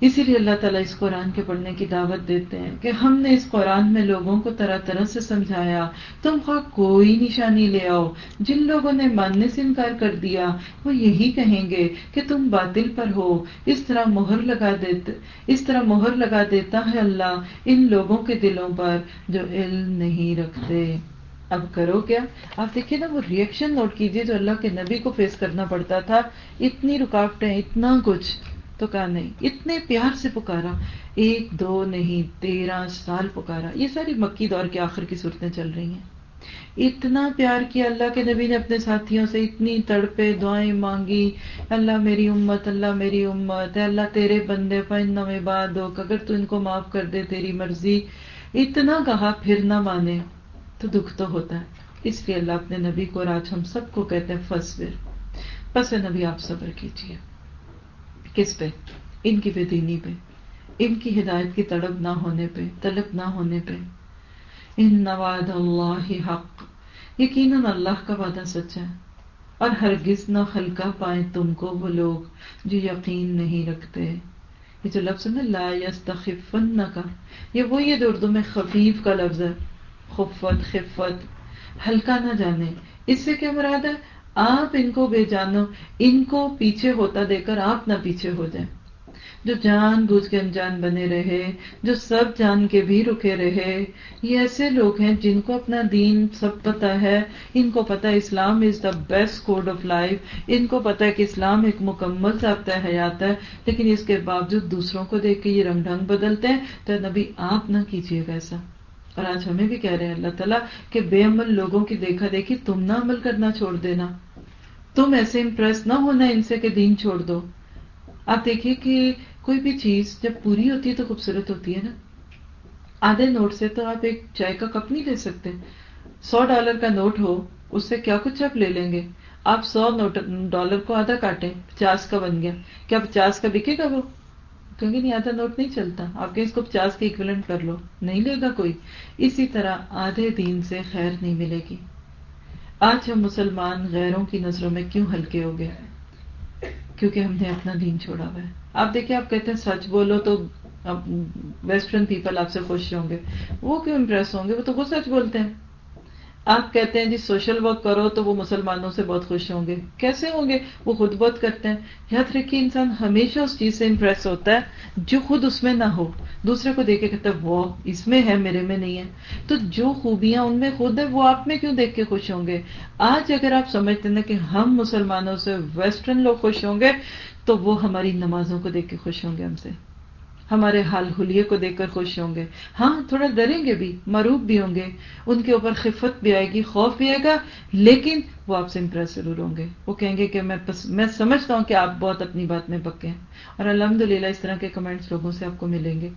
Speaker 1: اسی لیے اللہ تعالیٰ اس قرآن کے پڑھنے کی دعوت دیتے ہیں کہ ہم نے اس قرآن میں لوگوں کو طرح طرح سے سمجھایا، تم خواہ کوئی نشانی لے آؤ، جن لوگوں نے ماننے سے انکار کر دیا، وہ یہی کہیں گے کہ تم باطل پر ہو۔ اس طرح مہر لگا دیتے، اس طرح مہر لگا دیتا ہے اللہ ان لوگوں کے دلوں پر جو علم نہیں رکھتے۔ اب کرو کیا؟ آپ دیکھیے نا، وہ ریئیکشن نوٹ کیجیے جو اللہ کے نبی کو فیس کرنا پڑتا تھا۔ اتنی رکاوٹیں، اتنا کچھ۔ تو کہا، نہیں، اتنے پیار سے پکارا، ایک، دو، نہیں، تیرہ سال پکارا۔ یہ ساری مکی دور کے آخر کی صورتیں چل رہی ہیں۔ اتنا پیار کیا اللہ کے نبی نے اپنے ساتھیوں سے، اتنی تڑپے، دعائیں مانگی۔ اللہ میری امت، اللہ میری امت اللہ تیرے بندے پن بعد ہو اگر تو ان کو معاف کر دے تیری مرضی۔ اتنا کہا، پھر نہ مانے، تو دکھ تو ہوتا ہے۔ اس لیے اللہ اپنے نبی کو اور آج ہم سب کو کہتے ہیں، فصبر۔ پس نبی، آپ صبر کیجیے۔ کس پہ؟ ان کی بے دینی پہ۔ ان کی ہدایت کی تڑپ نہ ہونے پہ، طلب نہ ہونے پہ۔ ان نواد اللہ حق۔ یقیناً اللہ کا وعدہ سچا ہے۔ اور ہرگز نہ ہلکا پائے تم کو وہ لوگ جو یقین نہیں رکھتے۔ یہ جو لفظ ہے لا یستخفن کا یہ وہی ہے جو اردو میں خفیف کا لفظ ہے۔ خفت خفت۔ ہلکا نہ جانے۔ اس سے کیا مراد ہے؟ آپ ان کو بے جانو، ان کو پیچھے ہوتا دے کر آپ نہ پیچھے ہو جائیں۔ جو جان بوجھ کے انجان بنے رہے، جو سب جان کے بھی رکے رہے، یہ ایسے لوگ ہیں جن کو اپنا دین سب پتا ہے۔ ان کو پتا ہے Islam is the best code of life ان کو پتا ہے کہ اسلام ایک مکمل ضابطہ حیات ہے، لیکن اس کے باوجود دوسروں کو دیکھ کے یہ رنگ ڈھنگ بدلتے ہیں۔ تو نبی، آپ نہ کیجیے گا ایسا اور آج ہمیں بھی کہہ رہے ہیں اللہ تعالیٰ کہ بے عمل لوگوں کی دیکھا دیکھی، تم نہ عمل کرنا چھوڑ دینا۔ تم ایسے امپریس نہ ہونا، ان سے کہ دین چھوڑ دو۔ آپ دیکھیے کہ کوئی بھی چیز جب پوری ہوتی ہے تو خوبصورت ہوتی ہے نا۔ آدھے نوٹ سے تو آپ ایک چائے کا کپ نہیں لے سکتے۔ سو ڈالر کا نوٹ ہو، اس سے کیا کچھ آپ لے لیں گے؟ آپ سو ڈالر کو آدھا کاٹیں، پچاس کا بن گیا۔ کیا پچاس کا بکے گا وہ؟ کیونکہ نہیں، آدھا نوٹ نہیں چلتا۔ آپ کے اس کو پچاس کے اکولنٹ کر لو، نہیں لے گا کوئی۔ اسی طرح آدھے دین سے خیر نہیں ملے گی۔ آج ہم مسلمان غیروں کی نظروں میں کیوں ہلکے ہو گئے؟ کیونکہ ہم نے اپنا دین چھوڑا ہوا ہے۔ آپ دیکھیں، آپ کہتے ہیں، سچ بولو تو ویسٹرن پیپل آپ سے خوش ہوں گے۔ وہ کیوں امپریس ہوں گے؟ وہ تو خود سچ بولتے ہیں۔ آپ کہتے ہیں جی سوشل ورک کرو تو وہ مسلمانوں سے بہت خوش ہوں گے۔ کیسے ہوں گے؟ وہ خود بہت کرتے ہیں۔ یاد رکھیے انسان ہمیشہ اس چیز سے امپریس ہوتا ہے جو خود اس میں نہ ہو۔ دوسرے کو دیکھ کے کہتا ہے وہ اس میں ہے، میرے میں نہیں ہے۔ تو جو خوبیاں ان میں خود ہے وہ آپ میں کیوں دیکھ کے خوش ہوں گے؟ آج اگر آپ سمجھتے ہیں کہ ہم مسلمانوں سے ویسٹرن لوگ خوش ہوں گے، تو وہ ہماری نمازوں کو دیکھ کے خوش ہوں گے ہم سے۔ ہمارے حال حلیے کو دیکھ کر خوش ہوں گے۔ ہاں تھوڑا ڈریں گے بھی، مروب بھی ہوں گے۔ ان کے اوپر خفت بھی آئے گی، خوف بھی آئے گا، لیکن وہ آپ سے امپریس ضرور ہوں گے۔ وہ کہیں گے کہ میں پس... میں سمجھتا ہوں کہ آپ بہت اپنی بات میں پکے ہیں۔ اور الحمد للہ اس طرح کے کمنٹس لوگوں سے آپ کو ملیں گے۔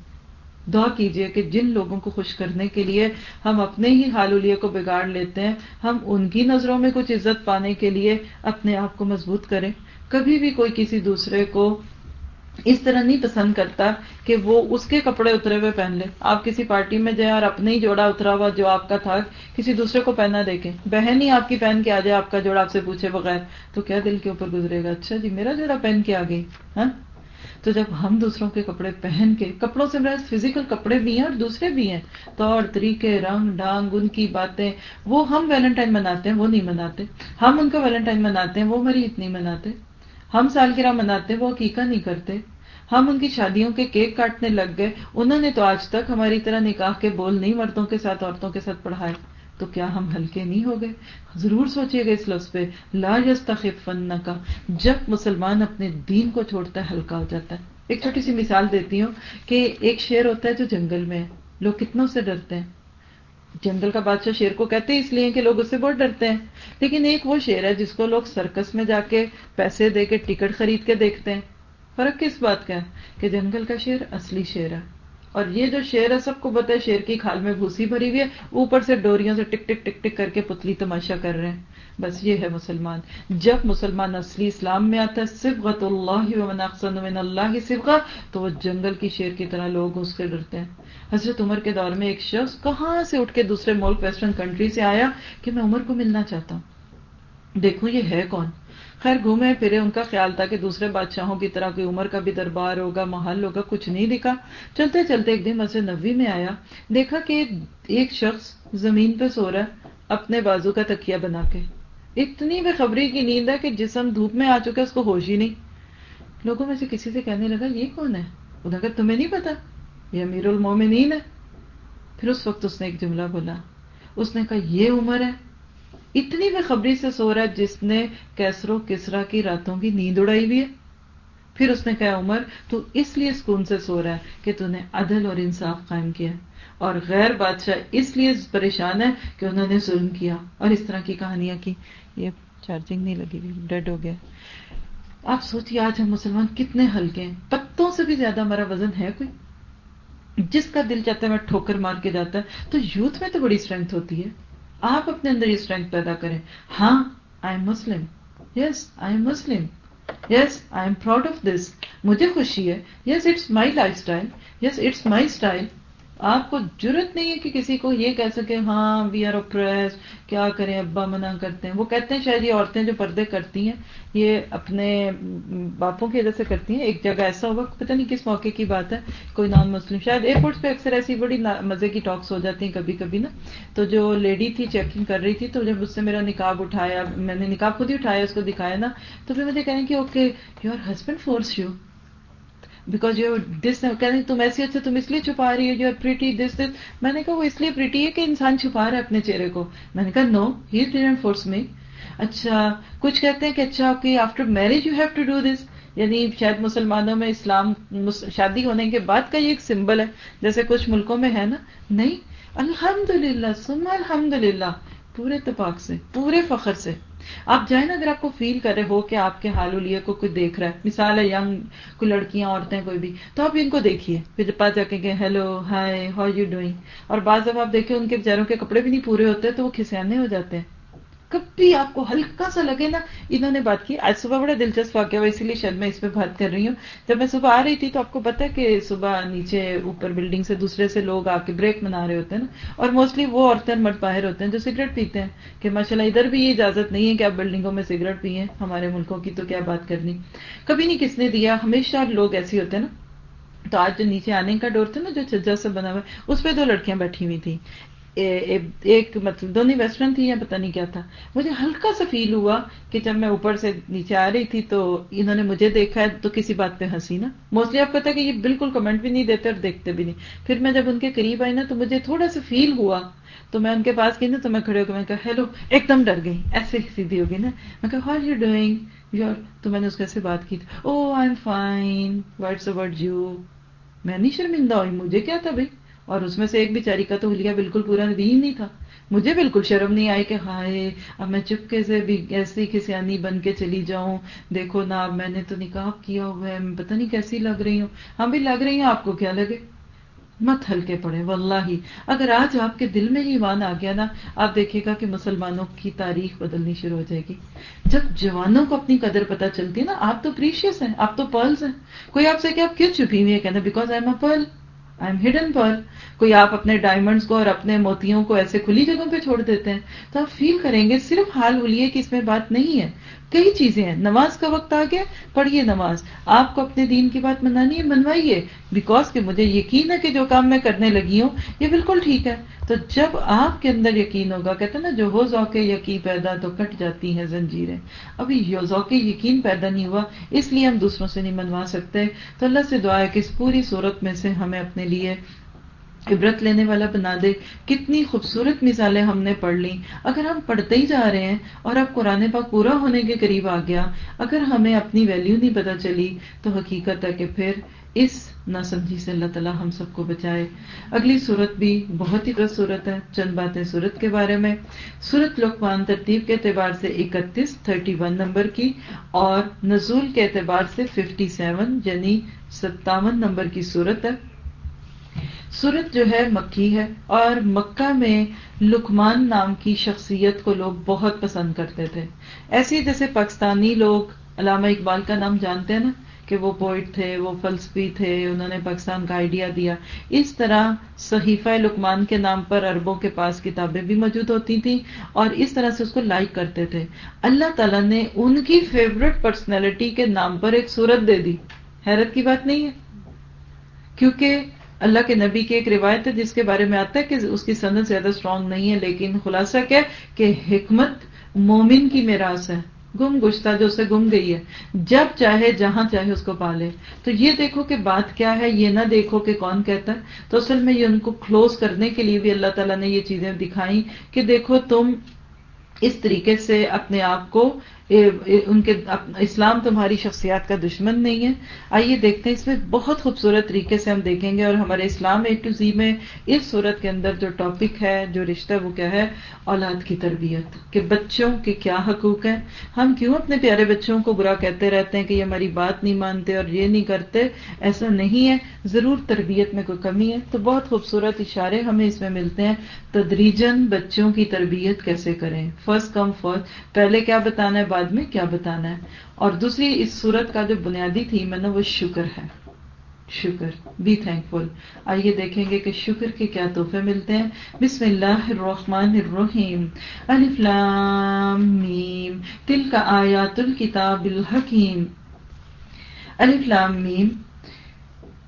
Speaker 1: دعا کیجیے کہ جن لوگوں کو خوش کرنے کے لیے ہم اپنے ہی حال حالولیے کو بگاڑ لیتے ہیں، ہم ان کی نظروں میں کچھ عزت پانے کے لیے اپنے آپ کو مضبوط کریں۔ کبھی بھی کوئی کسی دوسرے کو اس طرح نہیں پسند کرتا کہ وہ اس کے کپڑے اترے ہوئے پہن لے۔ آپ کسی پارٹی میں جائیں اور اپنے ہی جوڑا اترا ہوا جو آپ کا تھا، کسی دوسرے کو پہنا دیکھیں۔ بہن ہی آپ کی پہن کے آ جائے، آپ کا جوڑا آپ سے پوچھے بغیر، تو کیا دل کے اوپر گزرے گا؟ اچھا جی میرا جوڑا پہن کے آ گئی ہاں؟ تو جب ہم دوسروں کے کپڑے پہن کے، کپڑوں سے میرا فزیکل کپڑے بھی ہیں اور دوسرے بھی ہیں، طور، طریقے، رنگ ڈانگ ان کی باتیں، وہ ہم ویلنٹائن مناتے ہیں، وہ نہیں مناتے۔ ہم ان کو ویلنٹائن مناتے ہیں، وہ میری اتنی مناتے۔ ہم سالگرہ مناتے وہ حقیقہ نہیں کرتے۔ ہم ان کی شادیوں کے کیک کاٹنے لگ گئے۔ انہوں نے تو آج تک ہماری طرح نکاح کے بول نہیں مردوں کے ساتھ عورتوں کے ساتھ پڑھائے۔ تو کیا ہم ہلکے نہیں ہو گئے؟ ضرور سوچیے گا اس لفظ پہ۔ لا یستخف فن کا جب مسلمان اپنے دین کو چھوڑتا ہے، ہلکا ہو جاتا ہے۔ ایک چھوٹی سی مثال دیتی ہوں کہ ایک شیر ہوتا ہے جو جنگل میں ہے۔ لوگ کتنوں سے ڈرتے ہیں۔ جنگل کا بادشاہ شیر کو کہتے ہیں، اس لیے کہ لوگ اس سے بہت ڈرتے ہیں۔ لیکن ایک وہ شیر ہے جس کو لوگ سرکس میں جا کے پیسے دے کے ٹکٹ خرید کے دیکھتے ہیں۔ فرق کس بات کا ہے؟ کہ جنگل کا شیر اصلی شیر ہے۔ اور یہ جو شیر ہے، سب کو پتا ہے، شیر کی کھال میں بھوسی بھری ہوئی ہے۔ اوپر سے ڈوریوں سے ٹک ٹک ٹک ٹک کر کے پتلی تماشا کر رہے ہیں۔ بس یہ ہے مسلمان، جب مسلمان اصلی اسلام میں آتا ہے صبغت اللہ من اللہ صبغہ، تو وہ جنگل کی شیر کی طرح لوگ اس سے ڈرتے ہیں۔ حضرت عمر کے دور میں ایک شخص کہاں سے اٹھ کے دوسرے ملک ویسٹرن کنٹری سے آیا کہ میں عمر کو ملنا چاہتا ہوں؟ دیکھو یہ ہے کون؟ خیر گھومے پھرے، ان کا خیال تھا کہ دوسرے بادشاہوں کی طرح کوئی عمر کا بھی دربار ہوگا، محل ہوگا، کچھ نہیں دکھا۔ چلتے چلتے ایک دن مسجد نبی میں آیا، دیکھا کہ ایک شخص زمین پہ سو رہا ہے، اپنے بازو کا تکیا بنا کے۔ اتنی بے خبری کی نیند ہے کہ جسم دھوپ میں آ چکا اس کو ہوش ہی نہیں۔ لوگوں میں سے کسی سے کہنے لگا، یہ کون ہے؟ اگر تمہیں نہیں پتا؟ یہ امیر المومنین ہے۔ پھر اس وقت اس نے ایک جملہ بولا، اس نے کہا، یہ عمر ہے۔ اتنی بے خبری سے سو رہا ہے جس نے کیسرو کسرا کی راتوں کی نیند اڑائی ہوئی ہے۔ پھر اس نے کہا، عمر، تو اس لیے سکون سے سو رہا ہے کہ تو نے عدل اور انصاف قائم کیا اور غیر بادشاہ اس لیے پریشان ہے کہ انہوں نے ظلم کیا اور اس طرح کی کہانیاں کی۔ یہ چارجنگ نہیں لگی ہوئی ڈیڈ ہو گیا. آپ سوچیے آج ہم مسلمان کتنے ہلکے ہیں. پتوں سے بھی زیادہ ہمارا وزن ہے کوئی؟ جس کا دل چاہتا ہے میں ٹھوکر مار کے جاتا ہے تو یوتھ میں تو بڑی اسٹرینتھ ہوتی ہے. آپ اپنے اندر یہ اسٹرینتھ پیدا کریں. ہاں I am Muslim yes I am Muslim yes I am proud of this مجھے خوشی ہے. Yes it's my life style yes it's my style آپ کو ضرورت نہیں ہے کہ کسی کو یہ کہہ سکے ہاں وی آر اوپریس کیا کریں، ابا منع کرتے ہیں؟ وہ کہتے ہیں شاید یہ عورتیں جو پردے کرتی ہیں، یہ اپنے باپوں کی وجہ سے کرتی ہیں۔ ایک جگہ ایسا ہوگا، پتہ نہیں کس موقع کی بات ہے، کوئی نان مسلم۔ شاید ایئرپورٹ پہ اکثر ایسی بڑی مزے کی ٹاکس ہو جاتی ہیں کبھی کبھی نا۔ تو جو لیڈی تھی چیکنگ کر رہی تھی، تو جب اس سے میرا نکاب اٹھایا، میں نے نکاب خود ہی اٹھایا، اس کو دکھایا نا، تو پھر مجھے کہیں کہ okay your husband force you because you this کہ تم ایسی اچھا تم اس لیے چھپا رہی ہو you are pretty this this میں نے کہا، وہ اس لیے پریٹی ہے کہ انسان چھپا رہا ہے اپنے چہرے کو. میں نے کہا نو ہی ڈیڈنٹ فورس می اچھا کچھ کہتے ہیں کہ اچھا okay after marriage you have to do this یعنی شاید مسلمانوں میں اسلام شادی ہونے کے بعد کا یہ ایک سمبل ہے، جیسے کچھ ملکوں میں ہے نا؟ نہیں. الحمد للہ سم الحمد للہ پورے اتفاق سے، پورے فخر سے آپ جائیں نا، اگر آپ کو فیل کر رہے ہو کہ آپ کے حال لیے کو کوئی دیکھ رہا ہے، مثال ہے ینگ کوئی لڑکیاں، عورتیں، کوئی بھی، تو آپ ان کو دیکھیے۔ پھر پاس جا کے hello hi how you doing اور بعض جب آپ دیکھیں ان کے بیچاروں کے کپڑے بھی نہیں پورے ہوتے، تو وہ کھسیانے ہو جاتے ہیں۔ کبھی آپ کو ہلکا سا لگے نا، انہوں نے بات کی۔ آج صبح بڑا دلچسپ واقعہ ہوا، اسی لیے شاید میں اس پہ بات کر رہی ہوں۔ جب میں صبح آ رہی تھی تو آپ کو پتا کہ صبح نیچے اوپر بلڈنگ سے دوسرے سے لوگ آ کے بریک منا رہے ہوتے ہیں نا۔ اور موسٹلی وہ عورتیں مرد باہر ہوتے ہیں جو سگریٹ پیتے ہیں کہ ماشاء اللہ ادھر بھی یہ اجازت نہیں ہے کہ آپ بلڈنگوں میں سگریٹ پیئیں، ہمارے ملکوں کی تو کیا بات کرنی۔ کبھی نہیں کس نے دیا، ہمیشہ لوگ ایسے ہوتے ہیں نا۔ تو آج جو نیچے آنے کا ڈور تھا نا، جو چھجا سے بنا ہوا ہے، اس پہ دو لڑکیاں بیٹھی ہوئی تھی ایک مطلب دونوں ویسٹرن تھی یا پتہ نہیں کیا تھا۔ مجھے ہلکا سا فیل ہوا کہ جب میں اوپر سے نیچے آ رہی تھی تو انہوں نے مجھے دیکھا ہے، تو کسی بات پہ ہنسی نا۔ موسٹلی آپ پتا کہ یہ بالکل کمنٹ بھی نہیں دیتے اور دیکھتے بھی نہیں۔ پھر میں جب ان کے قریب آئی نا، تو مجھے تھوڑا سا فیل ہوا۔ تو میں ان کے پاس گئی نا، تو میں کھڑے ہو کے میں کہا ہیلو ایک دم ڈر گئی۔ ایسے سیدھی ہوگی نا۔ میں کہا ہاؤ یو ڈوئنگ یور تو میں نے اس کے سے بات کی تھی۔ او I am fine words word you میں نہیں شرمندہ ہوئی۔ مجھے کیا تھا بھائی؟ اور اس میں سے ایک بیچاری کا تو ہلیا بالکل پورا بھی نہیں تھا۔ مجھے بالکل شرم نہیں آئی کہ ہائے، اب میں چپکے سے بھی ایسی کسیانی بن کے چلی جاؤں؟ دیکھو نا، اب میں نے تو نکاح کیا ہوا ہے پتہ نہیں کیسی لگ رہی ہوں۔ ہم بھی لگ رہی ہوں آپ کو کیا لگے؟ مت ہلکے پڑے واللہ اگر آج آپ کے دل میں ہی ایمان آ گیا نا، آپ دیکھیے گا کہ مسلمانوں کی تاریخ بدلنی شروع ہو جائے گی۔ جب جوانوں کو اپنی قدر پتہ چلتی ہے نا، آپ تو پریشیس ہیں، آپ تو پرلز ہیں۔ کوئی آپ سے کہ آپ کیوں چھپی ہوئی ہے کہنا because I am a pearl I am hidden پر کوئی آپ اپنے ڈائمنڈس کو اور اپنے موتیوں کو ایسے کھلی جگہوں پہ چھوڑ دیتے ہیں تو آپ فیل کریں گے صرف حال بولیے کہ اس میں بات نہیں ہے۔ کئی چیزیں ہیں۔ نماز کا وقت آ گیا، پڑھیے نماز۔ آپ کو اپنے دین کی بات منانی ہے، منوائیے۔ بیکاز کہ مجھے یقین ہے کہ جو کام میں کرنے لگی ہوں، یہ بالکل ٹھیک ہے۔ تو جب آپ کے اندر یقین ہوگا، کہتے ہیں نا، جو ہو ذوق یقین پیدا تو کٹ جاتی ہیں، زنجیریں۔ ابھی ذوق یقین پیدا نہیں ہوا، اس لیے ہم دوسروں سے نہیں منوا سکتے۔ تو اللہ سے دعا ہے کہ اس پوری صورت میں سے ہمیں اپنے لیے عبرت لینے والا بنا دے۔ کتنی خوبصورت مثالیں ہم نے پڑھ لی اگر ہم پڑھتے ہی جا رہے ہیں اور اب قرآن پاک پورا ہونے کے قریب آ گیا، اگر ہمیں اپنی ویلیو نہیں پتا چلی، تو حقیقت ہے کہ پھر اس نہ سمجھی سے اللہ تعالیٰ ہم سب کو بچائے۔ اگلی صورت بھی بہت ہی خوبصورت صورت ہے، چند باتیں صورت کے بارے میں۔ صورت لقمان ترتیب کے اعتبار سے اکتیس تھرٹی ون نمبر کی اور نزول کے اعتبار سے ففٹی سیون یعنی ستاون نمبر کی صورت ہے۔ سورت جو ہے مکی ہے اور مکہ میں لکمان نام کی شخصیت کو لوگ بہت پسند کرتے تھے۔ ایسی جیسے پاکستانی لوگ علامہ اقبال کا نام جانتے ہیں نا کہ وہ پوئٹ تھے، وہ فلسفی تھے، انہوں نے پاکستان کا آئیڈیا دیا۔ اس طرح صحیفہ لکمان کے نام پر اربوں کے پاس کتابیں بھی موجود ہوتی تھیں اور اس طرح سے اس کو لائک کرتے تھے۔ اللہ تعالیٰ نے ان کی فیوریٹ پرسنالٹی کے نام پر ایک صورت دے دی۔ حیرت کی بات نہیں ہے؟ کیونکہ اللہ کے نبی کی ایک روایت ہے جس کے بارے میں آتا ہے کہ اس کی سند زیادہ اسٹرانگ نہیں ہے، لیکن خلاصہ کیا کہ حکمت مومن کی میراث ہے۔ گم گشتہ جو اسے گم گئی ہے۔ جب چاہے، جہاں چاہے اس کو پالے۔ تو یہ دیکھو کہ بات کیا ہے، یہ نہ دیکھو کہ کون کہتا ہے۔ تو اصل میں یہ ان کو کلوز کرنے کے لیے بھی اللہ تعالیٰ نے یہ چیزیں دکھائی کہ دیکھو تم اس طریقے سے اپنے آپ کو ان کے اسلام تمہاری شخصیات کا دشمن نہیں ہے۔ آئیے دیکھتے ہیں، اس میں بہت خوبصورت طریقے سے ہم دیکھیں گے اور ہمارے اسلام اے ٹو زی میں اس صورت کے اندر جو ٹاپک ہے، جو رشتہ، وہ کیا ہے؟ اولاد کی تربیت، کہ بچوں کے کیا حقوق ہیں؟ ہم کیوں اپنے پیارے بچوں کو برا کہتے رہتے ہیں کہ یہ ہماری بات نہیں مانتے اور یہ نہیں کرتے؟ ایسا نہیں ہے۔ ضرور تربیت میں کوئی کمی ہے۔ تو بہت خوبصورت اشارے ہمیں اس میں ملتے ہیں۔ تدریجن بچوں کی تربیت کیسے کریں؟ فرسٹ کم فرسٹ پہلے کیا بتانا ہے؟ بعد میں کیا بتانا ہے؟ اور دوسری اس صورت کا جو بنیادی تھی، میں نے وہ شکر ہے۔ شکر بی تھینک فل آئیے دیکھیں گے کہ شکر کے کیا تحفے ملتے ہیں۔ بسم اللہ الرحمن الرحیم۔ الف لام میم۔ تل کا آیات الکتاب الحکیم۔ الف لام میم۔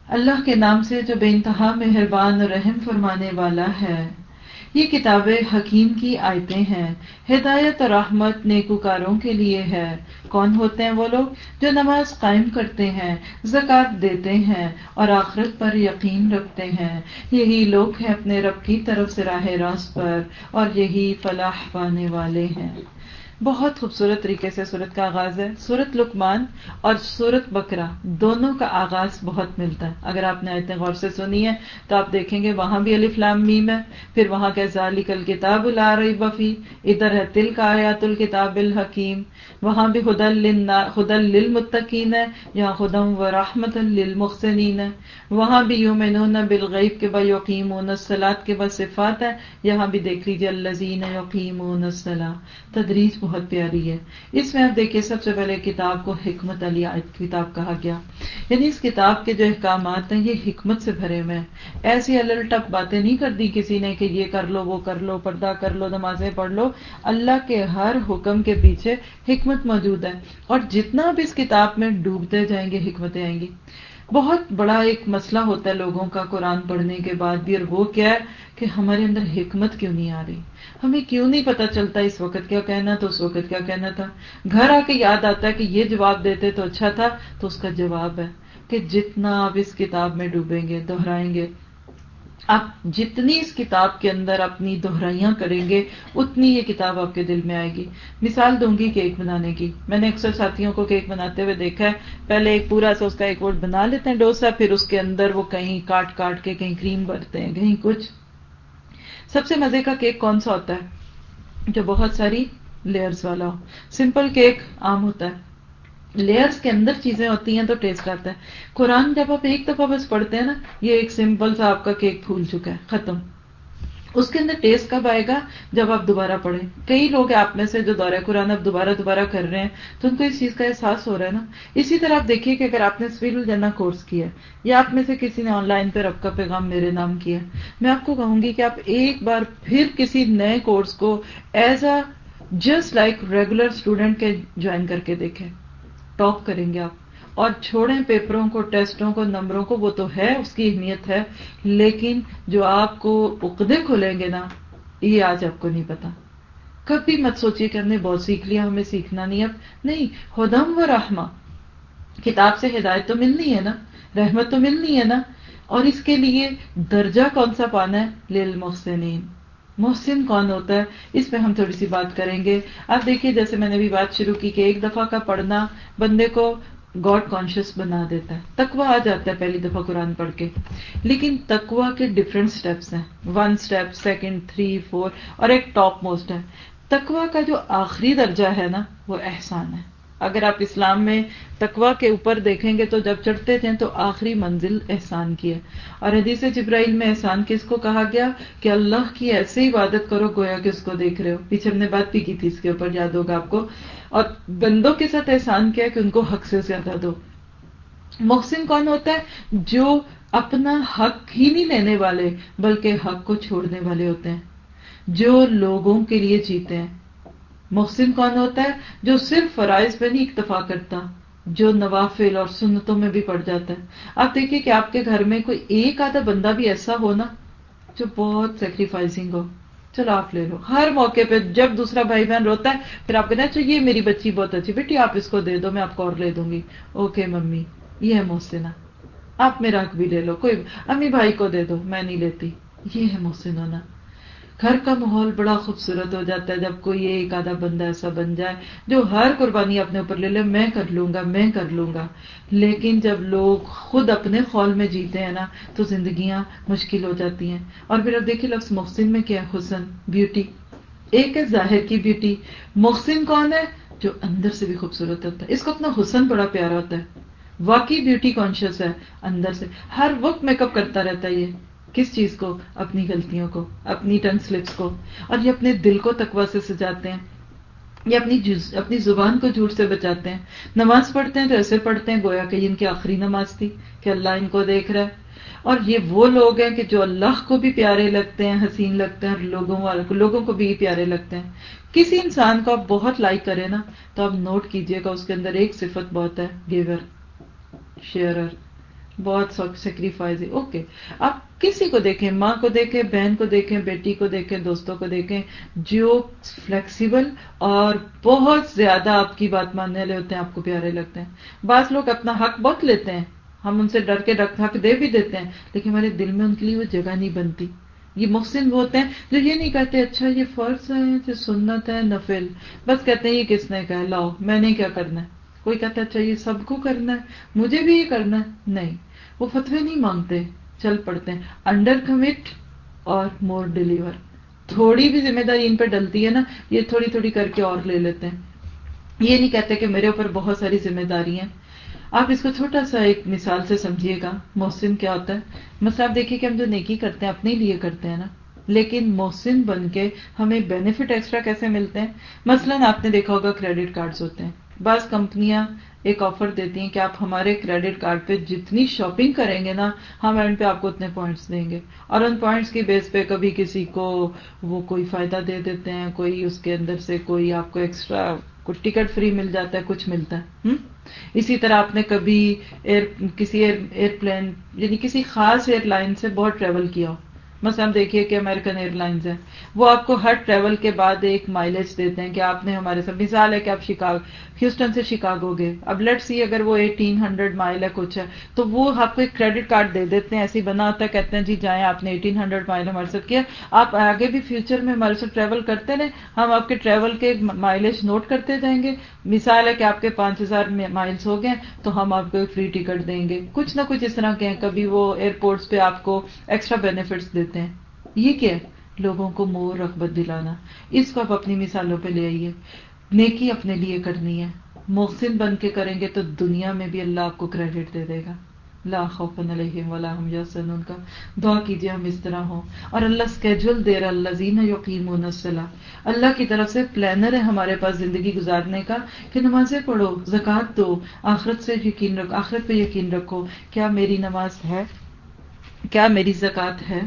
Speaker 1: اللہ کے نام سے جو بے انتہا مہربان اور رحم فرمانے والا ہے۔ یہ کتابیں حکیم کی آیتیں ہیں۔ ہدایت اور رحمت نیکوکاروں کے لیے ہے۔ کون ہوتے ہیں وہ لوگ؟ جو نماز قائم کرتے ہیں، زکوٰۃ دیتے ہیں اور آخرت پر یقین رکھتے ہیں۔ یہی لوگ ہیں اپنے رب کی طرف سے راہ راست پر اور یہی فلاح پانے والے ہیں۔ بہت خوبصورت طریقے سے سورت کا آغاز ہے۔ سورت لکمان اور سورت بکرا دونوں کا آغاز بہت ملتا ہے۔ اگر آپ نے آیتیں غور سے سنی ہے تو آپ دیکھیں گے وہاں بھی علی فلام میم ہے۔ پھر وہاں کا ذالک الکتاب العربی بفی ادھر ہے تل کا آیات الکتاب الحکیم۔ وہاں بھی خد للمتقین ہے۔ یہاں خدم و رحمت للمحسنین ہے۔ وہاں بھی یومنون بالغیب کے با یقیمون الصلاۃ کے با صفات ہے۔ یہاں بھی دیکھ لیجیے الزین یقیمون الصلاۃ تدریج بہت پیاری ہے۔ اس میں آپ دیکھیے، سب سے پہلے کتاب کو حکمت علی کتاب کہا گیا۔ یعنی اس کتاب کے جو احکامات ہیں، یہ حکمت سے بھرے ہوئے ہیں۔ ایسی الل ٹپ باتیں نہیں کر دی کسی نے کہ یہ کر لو، وہ کر لو، پردہ کر لو، نمازیں پڑھ لو۔ اللہ کے ہر حکم کے پیچھے حکمت موجود ہے۔ اور جتنا آپ اس کتاب میں ڈوبتے جائیں گے، حکمتیں آئیں گی۔ بہت بڑا ایک مسئلہ ہوتا ہے لوگوں کا قرآن پڑھنے کے بعد بھی، اور وہ کیا ہے کہ ہمارے اندر حکمت کیوں نہیں آ رہی؟ ہمیں کیوں نہیں پتا چلتا اس وقت کیا کہنا تو اس وقت کیا کہنا تھا؟ گھر آ کے یاد آتا ہے کہ یہ جواب دیتے تو اچھا تھا، تو اس کا جواب ہے کہ جتنا آپ اس کتاب میں ڈوبیں گے، دہرائیں گے، آپ جتنی اس کتاب کے اندر اپنی دہرائیاں کریں گے، اتنی یہ کتاب آپ کے دل میں آئے گی۔ مثال دوں گی کیک بنانے کی۔ میں نے اکثر ساتھیوں کو کیک بناتے ہوئے دیکھا ہے، پہلے ایک پورا سا اس کا ایک ووٹ بنا لیتے ہیں، ڈوسا، پھر اس کے اندر وہ کہیں کاٹ کاٹ کے، کہیں کریم بھرتے ہیں، کہیں کچھ۔ سب سے مزے کا کیک کون سا ہوتا ہے؟ جو بہت ساری لیئرز والا ہو۔ سمپل کیک عام ہوتا ہے۔ لیئرس کے اندر چیزیں ہوتی ہیں تو ٹیسٹ آتا ہے۔ قرآن جب آپ ایک دفعہ بس پڑھتے ہیں نا، یہ ایک سمپل سا آپ کا کیک پھول چکا ہے، ختم۔ اس کے اندر ٹیسٹ کب آئے گا؟ جب آپ دوبارہ پڑھیں۔ کئی لوگ آپ میں سے جو دورہ قرآن اب دوبارہ دوبارہ کر رہے ہیں، تو ان کو اس چیز کا احساس ہو رہا ہے نا۔ اسی طرح آپ دیکھیے کہ اگر آپ نے سویل الجنا کورس کیا یا آپ میں سے کسی نے آن لائن پہ رب کا پیغام میرے نام کیا میں آپ کو کہوں گی کہ آپ ایک بار پھر کسی نئے کورس کو as a just like regular student کے جوائن کر کے دیکھیں۔ ٹاپ کریں گے آپ۔ اور چھوڑیں پیپروں کو، ٹیسٹوں کو، نمبروں کو، وہ تو ہے، اس کی اہمیت ہے، لیکن جو آپ کو عقدے کھولیں گے نا، یہ آج آپ کو نہیں پتا۔ کبھی مت سوچیے کہ ہم نے بہت سیکھ لیا، ہمیں سیکھنا نہیں، اب نہیں۔ ہدم و رحما کتاب سے ہدایت تو ملنی ہے نا، رحمت تو ملنی ہے نا۔ اور اس کے لیے درجہ کون سا پانا ہے؟ لیل محسنین محسن کون ہوتا ہے؟ اس پہ ہم تھوڑی سی بات کریں گے۔ آپ دیکھیے، جیسے میں نے بھی بات شروع کی کہ ایک دفعہ کا پڑھنا بندے کو گاڈ کانشیس بنا دیتا ہے۔ تکوا آ جاتا ہے پہلی دفعہ قرآن پڑھ کے۔ لیکن تکوا کے ڈفرینٹ سٹیپس ہیں۔ One step second three four اور ایک ٹاپ موسٹ ہے۔ تکوا کا جو آخری درجہ ہے نا، وہ احسان ہے۔ اگر آپ اسلام میں تکوا کے اوپر دیکھیں گے تو جب چڑھتے تھے تو آخری منزل احسان کی ہے۔ اور حدیث جبرائیل میں احسان کس کو کہا گیا؟ کہ اللہ کی ایسے عبادت کرو گویا کہ اس کو دیکھ رہے ہو۔ پیچھے ہم نے بات بھی کی تھی اس کے اوپر، یاد ہوگا آپ کو۔ اور بندوں کے ساتھ احسان کیا کہ ان کو حق سے زیادہ دو۔ محسن کون ہوتا ہے؟ جو اپنا حق ہی نہیں لینے والے، بلکہ حق کو چھوڑنے والے ہوتے ہیں، جو لوگوں کے لیے جیتے ہیں۔ محسن کون ہوتا ہے؟ جو صرف فرائض پہ نہیں اکتفا کرتا، جو نوافل اور سنتوں میں بھی پڑ جاتا ہے۔ آپ دیکھیے کہ آپ کے گھر میں کوئی ایک آدھا بندہ بھی ایسا ہو نا، جو بہت سیکریفائسنگ ہو۔ چلو آپ لے لو۔ ہر موقع پہ جب دوسرا بھائی بہن روتا ہے، پھر آپ کہتے ہیں اچھا یہ میری بچی بہت اچھی بیٹی، آپ اس کو دے دو، میں آپ کو اور لے دوں گی۔ اوکے ممی، یہ ہے محسنہ۔ آپ میرا حق بھی لے لو، کوئی امی بھائی کو دے دو، میں نہیں لیتی۔ یہ ہے محسن ہونا گھر کا ماحول بڑا خوبصورت ہو جاتا ہے۔ جب کوئی ایک آدھا بندہ ایسا بن جائے جو ہر قربانی اپنے اوپر لے لے، میں کر لوں گا، میں کر لوں گا۔ لیکن جب لوگ خود اپنے خول میں جیتے ہیں نا، تو زندگیاں مشکل ہو جاتی ہیں۔ اور پھر اب دیکھیے لفظ محسن میں کیا ہے؟ حسن بیوٹی ایک ہے ظاہر کی بیوٹی محسن کون ہے؟ جو اندر سے بھی خوبصورت ہوتا ہے۔ اس کو اپنا حسن بڑا پیارا ہوتا ہے۔ واقعی بیوٹی کانشیس ہے، اندر سے۔ ہر وقت میک اپ کرتا رہتا ہے یہ۔ کس چیز کو؟ اپنی غلطیوں کو، اپنی ٹنگ سلپس کو، اور یہ اپنے دل کو تکوا سے سجاتے ہیں، یہ اپنی جز، اپنی زبان کو جھوٹ سے بچاتے ہیں۔ نماز پڑھتے ہیں تو ایسے پڑھتے ہیں گویا کہ ان کی آخری نماز تھی، کہ اللہ ان کو دیکھ رہا ہے۔ اور یہ وہ لوگ ہیں کہ جو اللہ کو بھی پیارے لگتے ہیں، حسین لگتے ہیں، اور لوگوں والے لوگوں کو بھی پیارے لگتے ہیں۔ کسی انسان کو آپ بہت لائک کریں نا، تو آپ نوٹ کیجیے گا، اس کے اندر ایک صفت بہت ہے، گیور، شیئرر۔ بہت سیکریفائز اوکے آپ کسی کو دیکھیں، ماں کو دیکھیں، بہن کو دیکھیں، بیٹی کو دیکھیں، دوستوں کو دیکھیں، جو فلیکسیبل اور بہت زیادہ آپ کی بات ماننے والے ہوتے ہیں، آپ کو پیارے لگتے ہیں۔ بعض لوگ اپنا حق بہت لیتے ہیں۔ ہم ان سے ڈر کے حق دے بھی دیتے ہیں، لیکن ہمارے دل میں ان کے لیے وہ جگہ نہیں بنتی۔ یہ محسن وہ ہوتے ہیں جو یہ نہیں کہتے اچھا یہ فرض ہے، جو سنت ہے، نفل۔ بس کہتے ہیں، یہ کس نے کہا؟ لاؤ، میں نے کیا کرنا ہے؟ کوئی کہتا ہے اچھا یہ سب کو کرنا ہے، مجھے بھی یہ کرنا ہے۔ نہیں، وہ فتوے نہیں مانگتے، چل پڑتے ہیں۔ انڈر کمٹ اور مور ڈلیور تھوڑی بھی ذمہ داری ان پہ ڈلتی ہے نا، یہ تھوڑی تھوڑی کر کے اور لے لیتے ہیں۔ یہ نہیں کہتے کہ میرے اوپر بہت ساری ذمہ داری ہیں۔ آپ اس کو چھوٹا سا ایک مثال سے سمجھیے گا۔ محسن کیا ہوتا ہے؟ مثلا آپ دیکھیے کہ ہم جو نیکی کرتے ہیں، اپنے لیے کرتے ہیں نا۔ لیکن محسن بن کے ہمیں بینیفٹ ایکسٹرا کیسے ملتے ہیں؟ مثلا آپ نے دیکھا ہوگا کریڈٹ کارڈز ہوتے ہیں۔ بعض کمپنیاں ایک آفر دیتی ہیں کہ آپ ہمارے کریڈٹ کارڈ پہ جتنی شاپنگ کریں گے نا، ہم اینڈ پہ آپ کو اتنے پوائنٹس دیں گے۔ اور ان پوائنٹس کی بیس پہ کبھی کسی کو وہ کوئی فائدہ دے دیتے ہیں، کوئی اس کے اندر سے کوئی آپ کو ایکسٹرا کچھ ٹکٹ فری مل جاتا ہے، کچھ ملتا ہے۔ اسی طرح آپ نے کبھی ایئر کسی ایئر پلین یعنی کسی خاص ایئر لائن سے بہت ٹریول کیا ہو۔ مثلا دیکھیے کہ امیرکن ایئر لائنز ہیں وہ آپ کو ہر ٹریول کے بعد ایک مائلج دیتے ہیں کہ آپ نے ہمارے ساتھ، مثال ہے کہ آپ شکاگ ہیوسٹن سے شکاگو گئے۔ اب لیٹ سی اگر وہ ایٹین ہنڈریڈ مائل ہے کچھ ہے، تو وہ آپ کو ایک کریڈٹ کارڈ دے دیتے ہیں۔ ایسی بنا ہوتا ہے، کہتے ہیں جی جائیں، آپ نے ایٹین ہنڈریڈ مائل ہمارے ساتھ کیا۔ آپ آگے بھی فیوچر میں ہمارے ساتھ ٹریول کرتے رہے ہم آپ کے ٹریول کے مائلج نوٹ کرتے جائیں گے۔ مثال ہے کہ آپ کے پانچ ہزار مائلس ہو گئے، تو ہم آپ کو ایک فری ٹکٹ دیں گے۔ کچھ نہ کچھ اس طرح کے ہیں۔ کبھی وہ ایئرپورٹس پہ آپ کو ایکسٹرا بینیفٹس دیتے ہیں۔ یہ کیا ہے؟ لوگوں کو مور رغبت دلانا۔ اس کو آپ اپنی مثالوں پہ لے آئیے۔ نیکی اپنے لیے کرنی ہے۔ محسن بن کے کریں گے تو دنیا میں بھی اللہ آپ کو کریڈٹ دے دے گا۔ لا خوف علیہم ولا ہم یحزنون۔ کا دعا کیجیے ہم اس طرح ہوں۔ اور اللہ اسکیجول دے رہا اللہ زین یقیمون الصلاۃ اللہ کی طرف سے پلانر ہے ہمارے پاس زندگی گزارنے کا کہ نمازیں پڑھو، زکوٰۃ دو، آخرت سے یقین رکھو آخرت پہ یقین رکھو۔ کیا میری نماز ہے؟ کیا میری زکوٰۃ ہے؟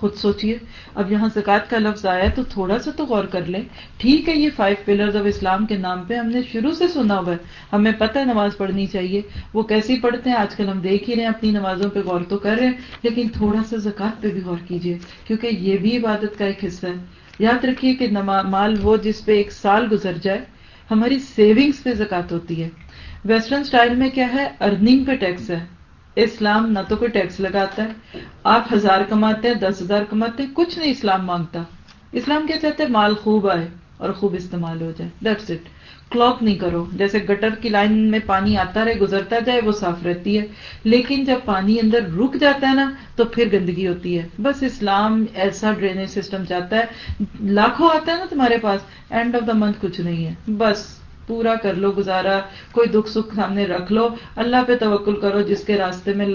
Speaker 1: خود سوچئے۔ اب یہاں زکوٰۃ کا لفظ آیا تو تھوڑا سا تو غور کر لیں۔ ٹھیک ہے، یہ فائیو پلرز آف اسلام کے نام پہ ہم نے شروع سے سنا ہوا ہے۔ ہمیں پتہ ہے نماز پڑھنی چاہیے۔ وہ کیسی پڑھتے ہیں؟ آج کل ہم دیکھ ہی رہے ہیں، اپنی نمازوں پہ غور تو کر رہے ہیں۔ لیکن تھوڑا سا زکوٰۃ پہ بھی غور کیجیے کیونکہ یہ بھی عبادت کا ایک حصہ ہے۔ یاد رکھیے کہ مال وہ جس پہ ایک سال گزر جائے، ہماری سیونگز پہ زکوٰۃ ہوتی ہے۔ ویسٹرن اسٹائل میں کیا ہے؟ ارننگ پہ ٹیکس ہے۔ اسلام نہ تو کوئی ٹیکس لگاتا ہے آپ ہزار کماتے ہیں، دس ہزار کماتے ہیں، کچھ نہیں اسلام مانگتا۔ اسلام کیا چاہتے ہیں مال خوب آئے اور خوب استعمال ہو جائے۔ دیٹس اٹ کلاک نہیں کرو۔ جیسے گٹر کی لائن میں پانی آتا رہے، گزرتا جائے، وہ صاف رہتی ہے۔ لیکن جب پانی اندر رک جاتا ہے نا، تو پھر گندگی ہوتی ہے۔ بس اسلام ایسا ڈرینیج سسٹم چاہتا ہے۔ لاکھوں آتا ہے نا تمہارے پاس اینڈ آف دا منتھ کچھ نہیں ہے۔ بس۔ پورا کر لو، گزارا، کوئی دکھ سکھ سامنے رکھ لو۔ اللہ پہ توکل کرو، جس کے راستے میں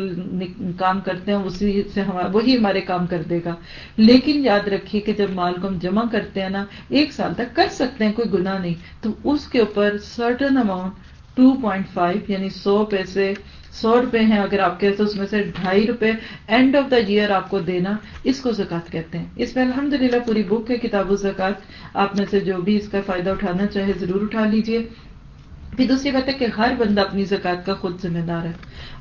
Speaker 1: کام کرتے ہیں، اسی سے ہمارا وہی ہمارے کام کر دے گا۔ لیکن یاد رکھیے کہ جب مال کو ہم جمع کرتے ہیں نا، ایک سال تک کر سکتے ہیں، کوئی گناہ نہیں۔ تو اس کے اوپر certain amount two point five یعنی سو پیسے سو روپے ہیں اگر آپ کے تو اس میں سے ڈھائی روپے اینڈ آف دا ایئر آپ کو دینا، اس کو زکات کہتے ہیں۔ اس میں الحمد للہ پوری بک ہے کتاب و زکات آپ میں سے جو بھی اس کا فائدہ اٹھانا چاہے ضرور اٹھا لیجیے۔ پھر دوسری بات ہے کہ ہر بندہ اپنی زکات کا خود ذمہ دار ہے۔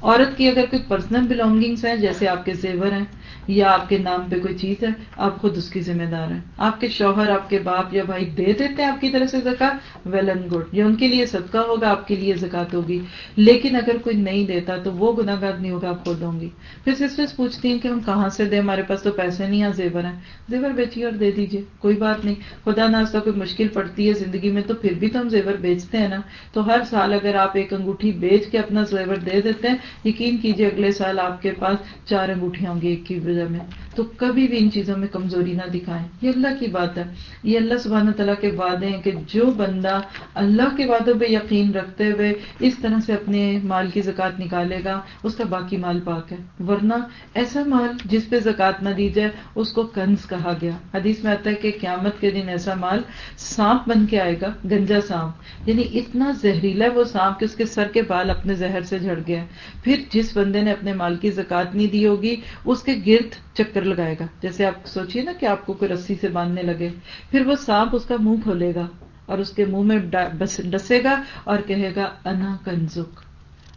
Speaker 1: عورت کی اگر کوئی پرسنل بلونگنگس ہیں، جیسے آپ کے زیور ہیں یا آپ کے نام پہ کوئی چیز ہے، آپ خود اس کی ذمہ دار ہیں۔ آپ کے شوہر، آپ کے باپ یا بھائی دے دیتے ہیں آپ کی طرف سے زکات ویل اینڈ گڈ یہ ان کے لیے صدقہ ہوگا، آپ کے لیے زکات ہوگی۔ لیکن اگر کوئی نہیں دیتا تو وہ گناہ گار نہیں ہوگا، آپ خود ہوں گی۔ پھر سسٹرس پوچھتی ہیں کہ ہم کہاں سے دیں؟ ہمارے پاس تو پیسے نہیں ہیں، زیور ہیں۔ زیور بیچیے اور دے دیجیے، کوئی بات نہیں۔ خدا نہ کوئی مشکل پڑتی ہے زندگی میں تو پھر بھی تو ہم زیور بیچتے ہیں نا۔ تو ہر سال اگر آپ ایک انگوٹھی بیچ کے اپنا زیور دے دیتے ہیں، یقین کیجیے اگلے سال آپ کے پاس چار انگوٹھیاں ہوں گی ایک کی وجہ میں۔ تو کبھی بھی ان چیزوں میں کمزوری نہ دکھائیں۔ یہ اللہ کی بات ہے۔ یہ اللہ سبحانہ تعالیٰ کے وعدے ہیں کہ جو بندہ اللہ کے وعدوں پہ یقین رکھتے ہوئے اس طرح سے اپنے مال کی زکات نکالے گا، اس کا باقی مال پاک ہے۔ ورنہ ایسا مال جس پہ زکات نہ دی جائے، اس کو کنز کہا گیا۔ حدیث میں آتا ہے کہ قیامت کے دن ایسا مال سانپ بن کے آئے گا، گنجا سانپ۔ یعنی اتنا زہریلا وہ سانپ کہ اس کے سر کے بال اپنے زہر سے جھڑ گیا پھر جس بندے نے اپنے مال کی زکات نہیں دی ہوگی، اس کے گرد چکر لگائے گا۔ جیسے آپ سوچیے نا کہ آپ کو کوئی رسی سے باندھنے لگے، پھر وہ سانپ اس کا منہ کھولے گا اور اس کے منہ میں ڈسے گا اور کہے گا، انا کنزک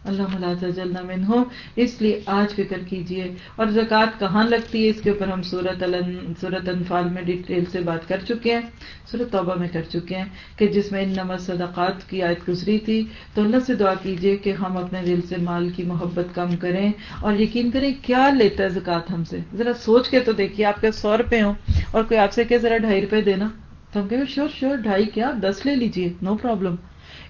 Speaker 1: اللہ ملا من ہو۔ اس لیے آج فکر کیجیے۔ اور زکوٰۃ کہاں لگتی ہے؟ اس کے اوپر ہم سورت سورت انفال میں ڈیٹیل سے بات کر چکے ہیں۔ سورت توبہ میں کر چکے ہیں کہ جس میں ان نمت صدقات کی آیت گزری تھی۔ تو اللہ سے دعا کیجیے کہ ہم اپنے دل سے مال کی محبت کم کریں اور یقین کریں کیا لیتا ہے زکوٰۃ ہم سے۔ ذرا سوچ کے تو دیکھیے، آپ کے سو روپے ہوں اور کوئی آپ سے کہ ذرا ڈھائی روپے دینا۔ تو ہم کہ شیور شیور ڈھائی کیا؟ دس لے لیجیے نو پرابلم۔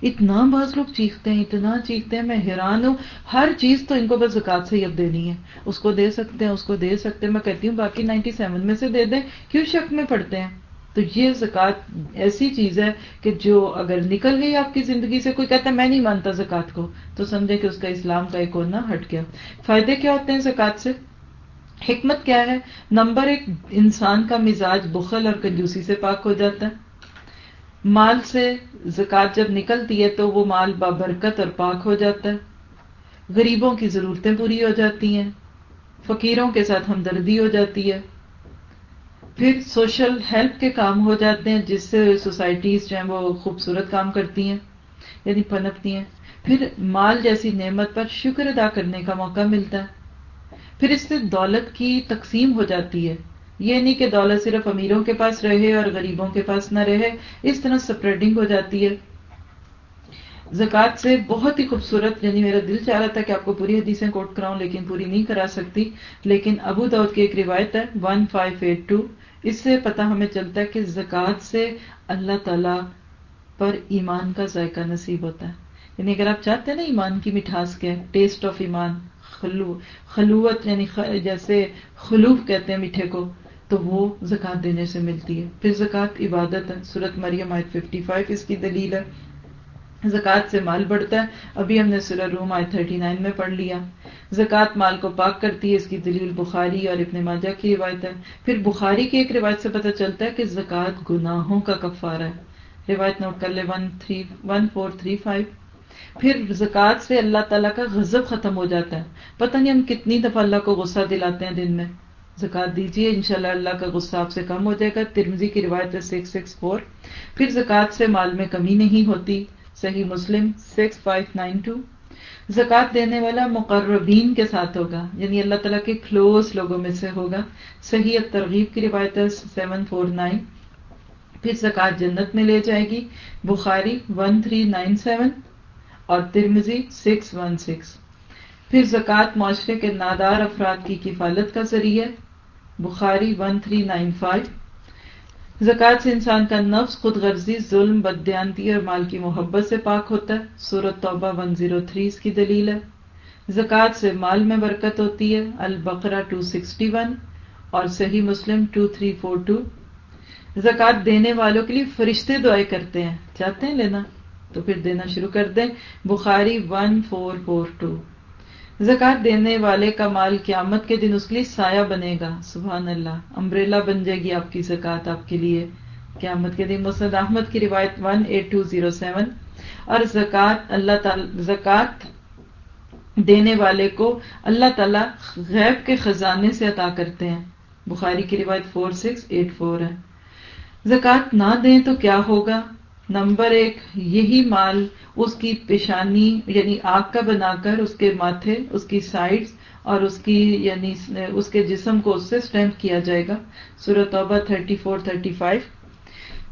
Speaker 1: اتنا بعض لوگ چیختے ہیں، اتنا چیختے ہیں، میں حیران ہوں۔ ہر چیز تو ان کو بس زکات سے اب دینی ہے۔ اس کو دے سکتے ہیں، اس کو دے سکتے ہیں۔ میں کہتی ہوں، باقی نائنٹی سیون میں سے دے دیں۔ کیوں شک میں پڑتے ہیں؟ تو یہ زکات ایسی چیز ہے کہ جو اگر نکل گئی آپ کی زندگی سے، کوئی کہتا ہے، میں نہیں مانتا زکات کو۔ تو سمجھے کہ اس کا اسلام کا ایک ہونا ہٹ گیا۔ فائدے کیا ہوتے ہیں زکات سے؟ حکمت کیا ہے؟ نمبر ایک، انسان کا مزاج بخل اور کنجوسی سے پاک ہو جاتا ہے۔ مال سے زکوٰۃ جب نکلتی ہے تو وہ مال بابرکت اور پاک ہو جاتا ہے۔ غریبوں کی ضرورتیں پوری ہو جاتی ہیں، فقیروں کے ساتھ ہمدردی ہو جاتی ہے۔ پھر سوشل ہیلپ کے کام ہو جاتے ہیں، جس سے سوسائٹیز جو ہیں وہ خوبصورت کام کرتی ہیں یعنی پنپتی ہیں۔ پھر مال جیسی نعمت پر شکر ادا کرنے کا موقع ملتا ہے۔ پھر اس سے دولت کی تقسیم ہو جاتی ہے۔ یہ نہیں کہ دولت صرف امیروں کے پاس رہے اور غریبوں کے پاس نہ رہے، اس طرح سپریڈنگ ہو جاتی ہے۔ زکوٰۃ سے بہت ہی خوبصورت یعنی میرا دل چاہ رہا تھا کہ آپ کو پوری حدیثیں کوٹ کراؤں، لیکن پوری نہیں کرا سکتی۔ لیکن ابو دعود کی ایک روایت ہے ون فائیو ایٹ ٹو اس سے پتا ہمیں چلتا ہے کہ زکوٰۃ سے اللہ تعالی پر ایمان کا ذائقہ نصیب ہوتا ہے۔ یعنی اگر آپ چاہتے ہیں نا ایمان کی مٹھاس کے ٹیسٹ آف ایمان، خلو، خلوت یعنی جیسے خلوف کہتے ہیں میٹھے کو تو وہ زکات دینے سے ملتی ہے۔ پھر زکات عبادت ہے۔ سورت مریم آیت 55 اس کی دلیل ہے۔ زکوٰۃ سے مال بڑھتا ہے۔ ابھی ہم نے سورہ روم آئے 39 میں پڑھ لیا۔ زکوٰۃ مال کو پاک کرتی ہے، اس کی دلیل بخاری اور ابن ماجہ کی روایت ہے۔ پھر بخاری کی ایک روایت سے پتہ چلتا ہے کہ زکوٰۃ گناہوں کا کفارہ ہے۔ روایت نوٹ کر لے one three one four three five پھر زکوٰۃ سے اللہ تعالیٰ کا غضب ختم ہو جاتا ہے۔ پتہ نہیں ہم کتنی دفعہ اللہ کو غصہ دلاتے ہیں دن میں۔ زکات دیجیے انشاءاللہ اللہ کا غصہ آپ سے کم ہو جائے گا۔ ترمزی کی روایت ہے سکس سکس فور پھر زکوٰۃ سے مال میں کمی نہیں ہوتی۔ صحیح Muslim six five nine two زکوٰۃ دینے والا مقربین کے ساتھ ہوگا۔ یعنی اللہ تعالیٰ کے کلوز لوگوں میں سے ہوگا۔ صحیح ترغیب کی روایت ہے سیون فور نائن پھر زکوٰۃ جنت میں لے جائے گی۔ Bukhari one three nine seven اور ترمزی سکس ون سکس پھر زکوٰۃ معاشرے کے نادار افراد کی کفالت کا ذریعہ بخاری 1395 زکات سے انسان کا نفس خود غرضی ظلم، بددیانتی اور مال کی محبت سے پاک ہوتا ہے۔ سورت توبہ 103 اس کی دلیل ہے۔ زکات سے مال میں برکت ہوتی ہے۔ البقرہ 261 اور صحیح مسلم 2342 زکوٰۃ دینے والوں کے لیے فرشتے دعائیں کرتے ہیں۔ چاہتے ہیں لینا، تو پھر دینا شروع کر دیں۔ بخاری 1442 زکات دینے والے کا مال قیامت کے دن اس کے لیے سایہ بنے گا۔ سبحان اللہ، امبریلا بن جائے گی آپ کی زکات آپ کے لیے۔ قیامت کے دن مسد احمد کی روایت 18207 اور زکات اللہ تعالی، زکات دینے والے کو اللہ تعالیٰ غیب کے خزانے سے عطا کرتے ہیں۔ بخاری کی روایت 4684 ہے۔ زکات نہ دیں تو کیا ہوگا؟ نمبر ایک، یہی مال اس کی پیشانی یعنی آگ کا بنا کر اس کے ماتھے، اس کی سائڈز اور اس کی یعنی اس کے جسم کو اس سے اسٹینپ کیا جائے گا۔ سورت توبہ 34 35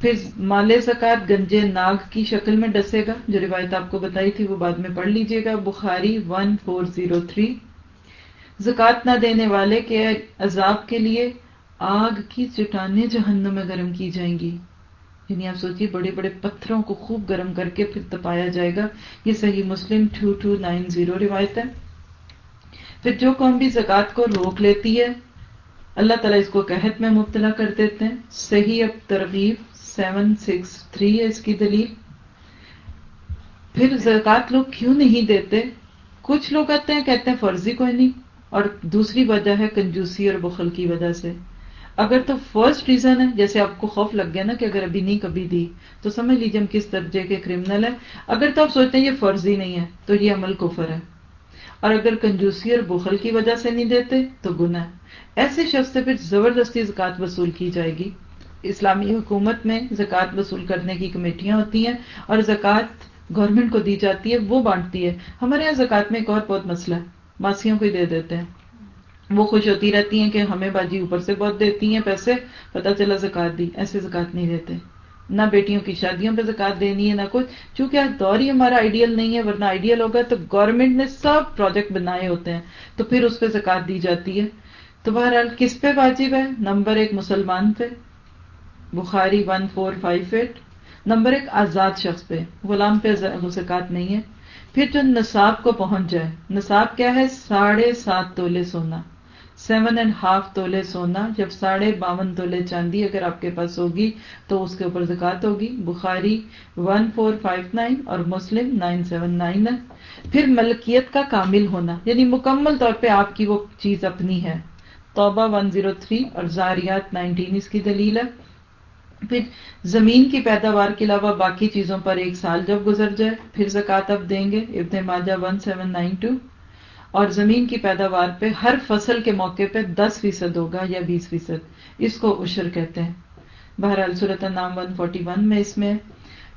Speaker 1: پھر مال زکات گنجے ناگ کی شکل میں ڈسے گا، جو روایت آپ کو بتائی تھی، وہ بعد میں پڑھ لیجیے گا۔ بخاری 1403 زکات نہ دینے والے کے عذاب کے لیے آگ کی چٹانیں جہنم میں گرم کی جائیں گی۔ یعنی آپ سوچیے بڑے بڑے پتھروں کو خوب گرم کر کے پھر تپایا جائے گا۔ یہ صحیح Muslim two two nine zero روایت ہے۔ پھر جو قوم بھی زکوٰۃ کو روک لیتی ہے، اللہ تعالیٰ اس کو قحط میں مبتلا کر دیتے ہیں۔ صحیح اب ترغیب سیون سکس تھری ہے اس کی دلیل۔ پھر زکوٰۃ لوگ کیوں نہیں دیتے؟ کچھ لوگ آتے ہیں، کہتے ہیں فرضی کوئی نہیں۔ اور دوسری وجہ ہے کنجوسی اور بخل کی وجہ سے۔ اگر تو فرسٹ ریزن ہے، جیسے آپ کو خوف لگ گیا نا کہ اگر ابھی نہیں کبھی دی، تو سمجھ لیجیے ہم کس درجے کے کرمنل ہیں۔ اگر تو آپ سوچتے ہیں یہ فرض ہی نہیں ہے، تو یہ عمل کفر ہے۔ اور اگر کنجوسی اور بخل کی وجہ سے نہیں دیتے، تو گناہ ہے۔ ایسے شخص سے پھر زبردستی زکات وصول کی جائے گی۔ اسلامی حکومت میں زکات وصول کرنے کی کمیٹیاں ہوتی ہیں اور زکات گورنمنٹ کو دی جاتی ہے، وہ بانٹتی ہے۔ ہمارے یہاں زکات میں ایک اور بہت مسئلہ ہے، ماسیوں کو ہی دے دیتے ہیں۔ وہ خوش ہوتی رہتی ہیں کہ ہمیں باجی اوپر سے بہت دیتی ہیں پیسے پتا چلا زکات دی، ایسے زکات نہیں دیتے۔ نہ بیٹیوں کی شادیوں پہ زکات دینی ہے، نہ کچھ۔ چونکہ آج دور ہی ہمارا آئیڈیل نہیں ہے، ورنہ آئیڈیل ہوگا تو گورنمنٹ نے سب پروجیکٹ بنائے ہوتے ہیں۔ تو پھر اس پہ زکات دی جاتی ہے۔ تو بہرحال کس پہ واجب ہے؟ نمبر ایک مسلمان پہ۔ Bukhari one four five eight number ایک آزاد شخص پہ۔ غلام پہ زکات نہیں ہے۔ پھر جو نصاب کو پہنچ جائے۔ نصاب کیا ہے؟ ساڑھے سات تولے سونا۔ سیون اینڈ ہاف تولے سونا، جب ساڑھے باون تولے چاندی اگر آپ کے پاس ہوگی تو اس کے اوپر زکات ہوگی۔ Bukhari one four five nine اور مسلم نائن سیون نائن ہے۔ پھر ملکیت کا کامل ہونا یعنی مکمل طور پہ آپ کی وہ چیز اپنی ہے۔ توبہ ون زیرو تھری اور زاریات نائنٹین اس کی دلیل ہے۔ پھر زمین کی پیداوار کے علاوہ باقی چیزوں پر ایک سال جب گزر جائے، پھر زکات اب دیں گے۔ Ibn Majah one seven nine two. اور زمین کی پیداوار پہ ہر فصل کے موقع پہ دس فیصد ہوگا یا بیس فیصد، اس کو اشر کہتے ہیں۔ بہرحال صورت نام ون فورٹی ون میں اس میں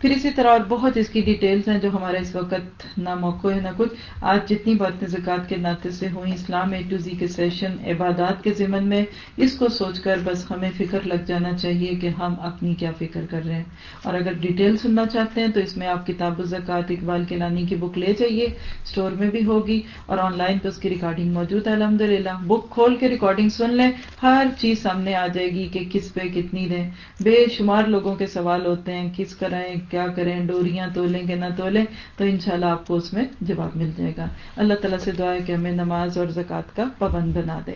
Speaker 1: پھر اسی طرح اور بہت اس کی ڈیٹیلز ہیں جو ہمارا اس وقت نہ موقع ہے نہ کچھ۔ آج جتنی باتیں زکوٰۃ کے ناطے سے ہوئی اسلام اے ٹو زی کے سیشن عبادات کے ضمن میں، اس کو سوچ کر بس ہمیں فکر لگ جانا چاہیے کہ ہم اپنی کیا فکر کر رہے ہیں۔ اور اگر ڈیٹیل سننا چاہتے ہیں تو اس میں آپ کتاب الزکات اقبال کے لانی کی بک لے جائیے۔ اسٹور میں بھی ہوگی اور آن لائن پہ اس کی ریکارڈنگ موجود ہے الحمد للہ بک کھول کے ریکارڈنگ سن لیں۔ ہر چیز سامنے آ جائے گی کہ کس پہ کتنی دیں بے شمار لوگوں کے سوال ہوتے ہیں، کس کریں کیا کریں، ڈوریاں تولیں کہ نہ تولیں، تو انشاءاللہ آپ کو اس میں جواب مل جائے گا۔ اللہ تعالیٰ سے دعا ہے کہ ہمیں نماز اور زکوٰۃ کا پابند بنا دے۔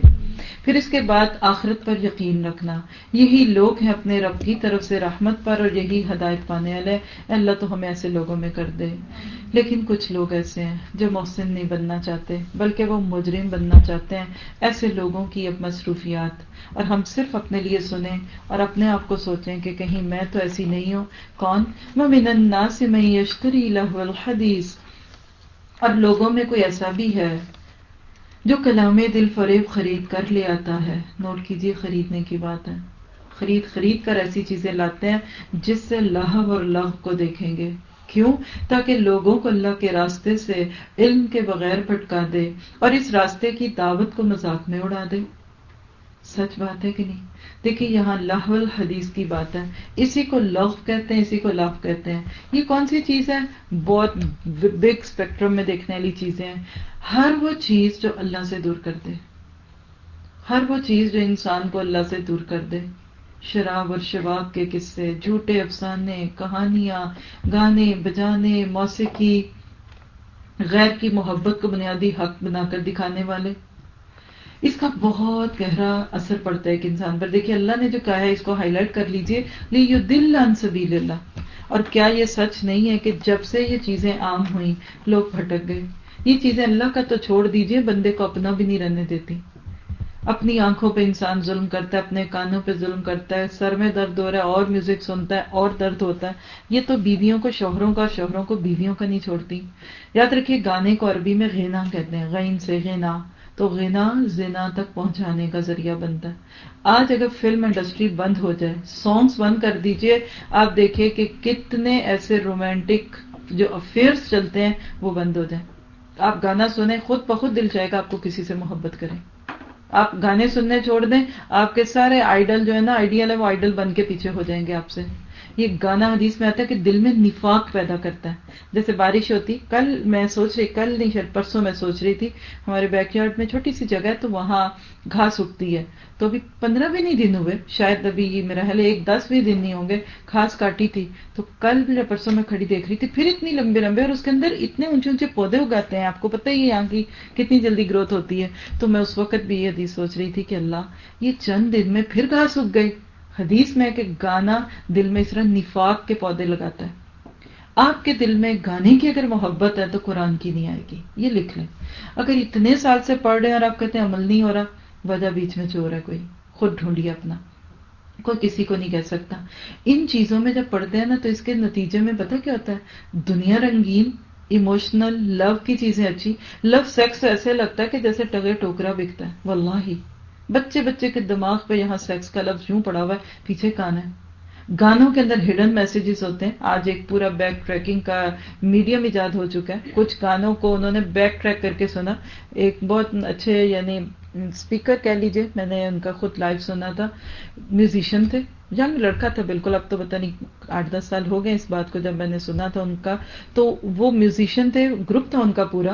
Speaker 1: پھر اس کے بعد آخرت پر یقین رکھنا۔ یہی لوگ ہیں اپنے رب کی طرف سے رحمت پر اور یہی ہدایت پانے والے اللہ، تو ہمیں ایسے لوگوں میں کر دے۔ لیکن کچھ لوگ ایسے ہیں جو محسن نہیں بننا چاہتے، بلکہ وہ مجرم بننا چاہتے ہیں۔ ایسے لوگوں کی اب مصروفیات۔ اور ہم صرف اپنے لیے سنیں اور اپنے آپ کو سوچیں کہ کہیں میں تو ایسی نہیں ہوں۔ کون؟ من الناس میں یشتری لہو الحدیث اور لوگوں میں کوئی ایسا بھی ہے جو کلام دل فریب خرید کر لے آتا ہے۔ نوٹ کیجیے خریدنے کی بات ہے۔ خرید خرید کر ایسی چیزیں لاتے ہیں جس سے لہو اور لہ کو دیکھیں گے۔ کیوں؟ تاکہ لوگوں کو اللہ کے راستے سے علم کے بغیر بھٹکا دے اور اس راستے کی دعوت کو مذاق میں اڑا دے۔ سچ بات ہے کہ نہیں؟ دیکھیے یہاں لاہول الحدیث کی بات ہے، اسی کو لغ کہتے ہیں، اسی کو لاف کہتے ہیں۔ یہ کون سی چیز ہے؟ بہت بگ اسپیکٹرم میں دیکھنے والی چیزیں ہیں۔ ہر وہ چیز جو اللہ سے دور کر دے۔ ہر وہ چیز جو انسان کو اللہ سے دور کر دے۔ شراب اور شباب کے قصے، جھوٹے افسانے، کہانیاں، گانے بجانے، موسیقی، غیر کی محبت کو بنیادی حق بنا کر دکھانے والے۔ اس کا بہت گہرا اثر پڑتا ہے ایک انسان پر۔ دیکھیے، اللہ نے جو کہا ہے، اس کو ہائی لائٹ کر لیجیے لی دل سبیل اللہ اور کیا یہ سچ نہیں ہے کہ جب سے یہ چیزیں عام ہوئی لوگ پھٹک گئے؟ یہ چیزیں اللہ کا تو چھوڑ دیجیے بندے کو اپنا بھی نہیں رہنے دیتی۔ اپنی آنکھوں پہ انسان ظلم کرتا ہے، اپنے کانوں پہ ظلم کرتا ہے، سر میں درد ہو رہا ہے، اور میوزک سنتا ہے، اور درد ہوتا ہے۔ یہ تو بیویوں کو، شوہروں کا، شوہروں کو بیویوں کا نہیں چھوڑتی۔ یاد رکھیے، گانے کو عربی میں غینا کہتے ہیں۔ غین سے غینا۔ تو غنا زنا تک پہنچانے کا ذریعہ بنتا ہے۔ آج اگر فلم انڈسٹری بند ہو جائے سانگس بند کر دیجیے، آپ دیکھیں کہ کتنے ایسے رومانٹک جو افیئرس چلتے ہیں، وہ بند ہو جائیں۔ آپ گانا سنیں، خود بخود دل چاہے گا آپ کو کسی سے محبت کریں۔ آپ گانے سننے چھوڑ دیں، آپ کے سارے آئیڈل جو ہے نا آئیڈیل ہے وہ آئیڈل بن کے پیچھے ہو جائیں گے آپ سے۔ یہ گانا حدیث میں آتا ہے کہ دل میں نفاق پیدا کرتا ہے۔ جیسے بارش ہوتی، کل میں سوچ رہی، کل نہیں، شاید پرسوں میں سوچ رہی تھی، ہمارے بیک یارڈ میں چھوٹی سی جگہ ہے تو وہاں گھاس اگتی ہے۔ تو ابھی پندرہ بھی نہیں دن ہوئے، شاید ابھی میرا حل ایک دس بھی دن نہیں ہوں گے، گھاس کاٹی تھی۔ تو کل بھی پرسوں میں کھڑی دیکھ رہی تھی، پھر اتنی لمبے لمبے اور اس کے اندر اتنے اونچے اونچے پودے اگاتے ہیں۔ آپ کو پتہ ہی ہے یہاں کی کتنی جلدی گروتھ ہوتی ہے۔ تو میں اس وقت بھی یہ حدیث سوچ رہی تھی کہ اللہ، یہ چند دن میں پھر گھاس اگ گئی۔ حدیث میں کہ گانا دل میں اس طرح نفاق کے پودے لگاتا ہے۔ آپ کے دل میں گانے کی اگر محبت ہے تو قرآن کی نہیں آئے گی۔ یہ لکھ لیں۔ اگر اتنے سال سے پڑھ رہے ہیں اور آپ کہتے ہیں عمل نہیں ہو رہا، وجہ بیچ میں چور ہے، کوئی خود ڈھونڈیے اپنا۔ کوئی کسی کو نہیں کہہ سکتا۔ ان چیزوں میں جب پڑھتے ہیں نا تو اس کے نتیجے میں پتا کیا ہوتا ہے؟ دنیا رنگین ایموشنل لو کی چیزیں اچھی۔ لو سیکس ایسے لگتا ہے کہ جیسے ٹگے ٹوکرا بکتا ہے۔ واللہ ہی بچے بچے کے دماغ پہ یہاں سیکس کا لفظ یوں پڑا ہوا ہے، پیچھے کان ہے۔ گانوں کے اندر ہڈن میسیجز ہوتے ہیں۔ آج ایک پورا بیک ٹریکنگ کا میڈیم ایجاد ہو چکا ہے۔ کچھ گانوں کو انہوں نے بیک ٹریک کر کے سنا۔ ایک بہت اچھے یعنی اسپیکر کہہ لیجیے میں نے ان کا خود لائیو سنا تھا۔ میوزیشین تھے۔ ینگ لڑکا تھا، بالکل اب تو پتہ نہیں آٹھ دس سال ہو گئے اس بات کو جب میں نے سنا تھا ان کا۔ تو وہ میوزیشین تھے گروپ تھا ان کا پورا۔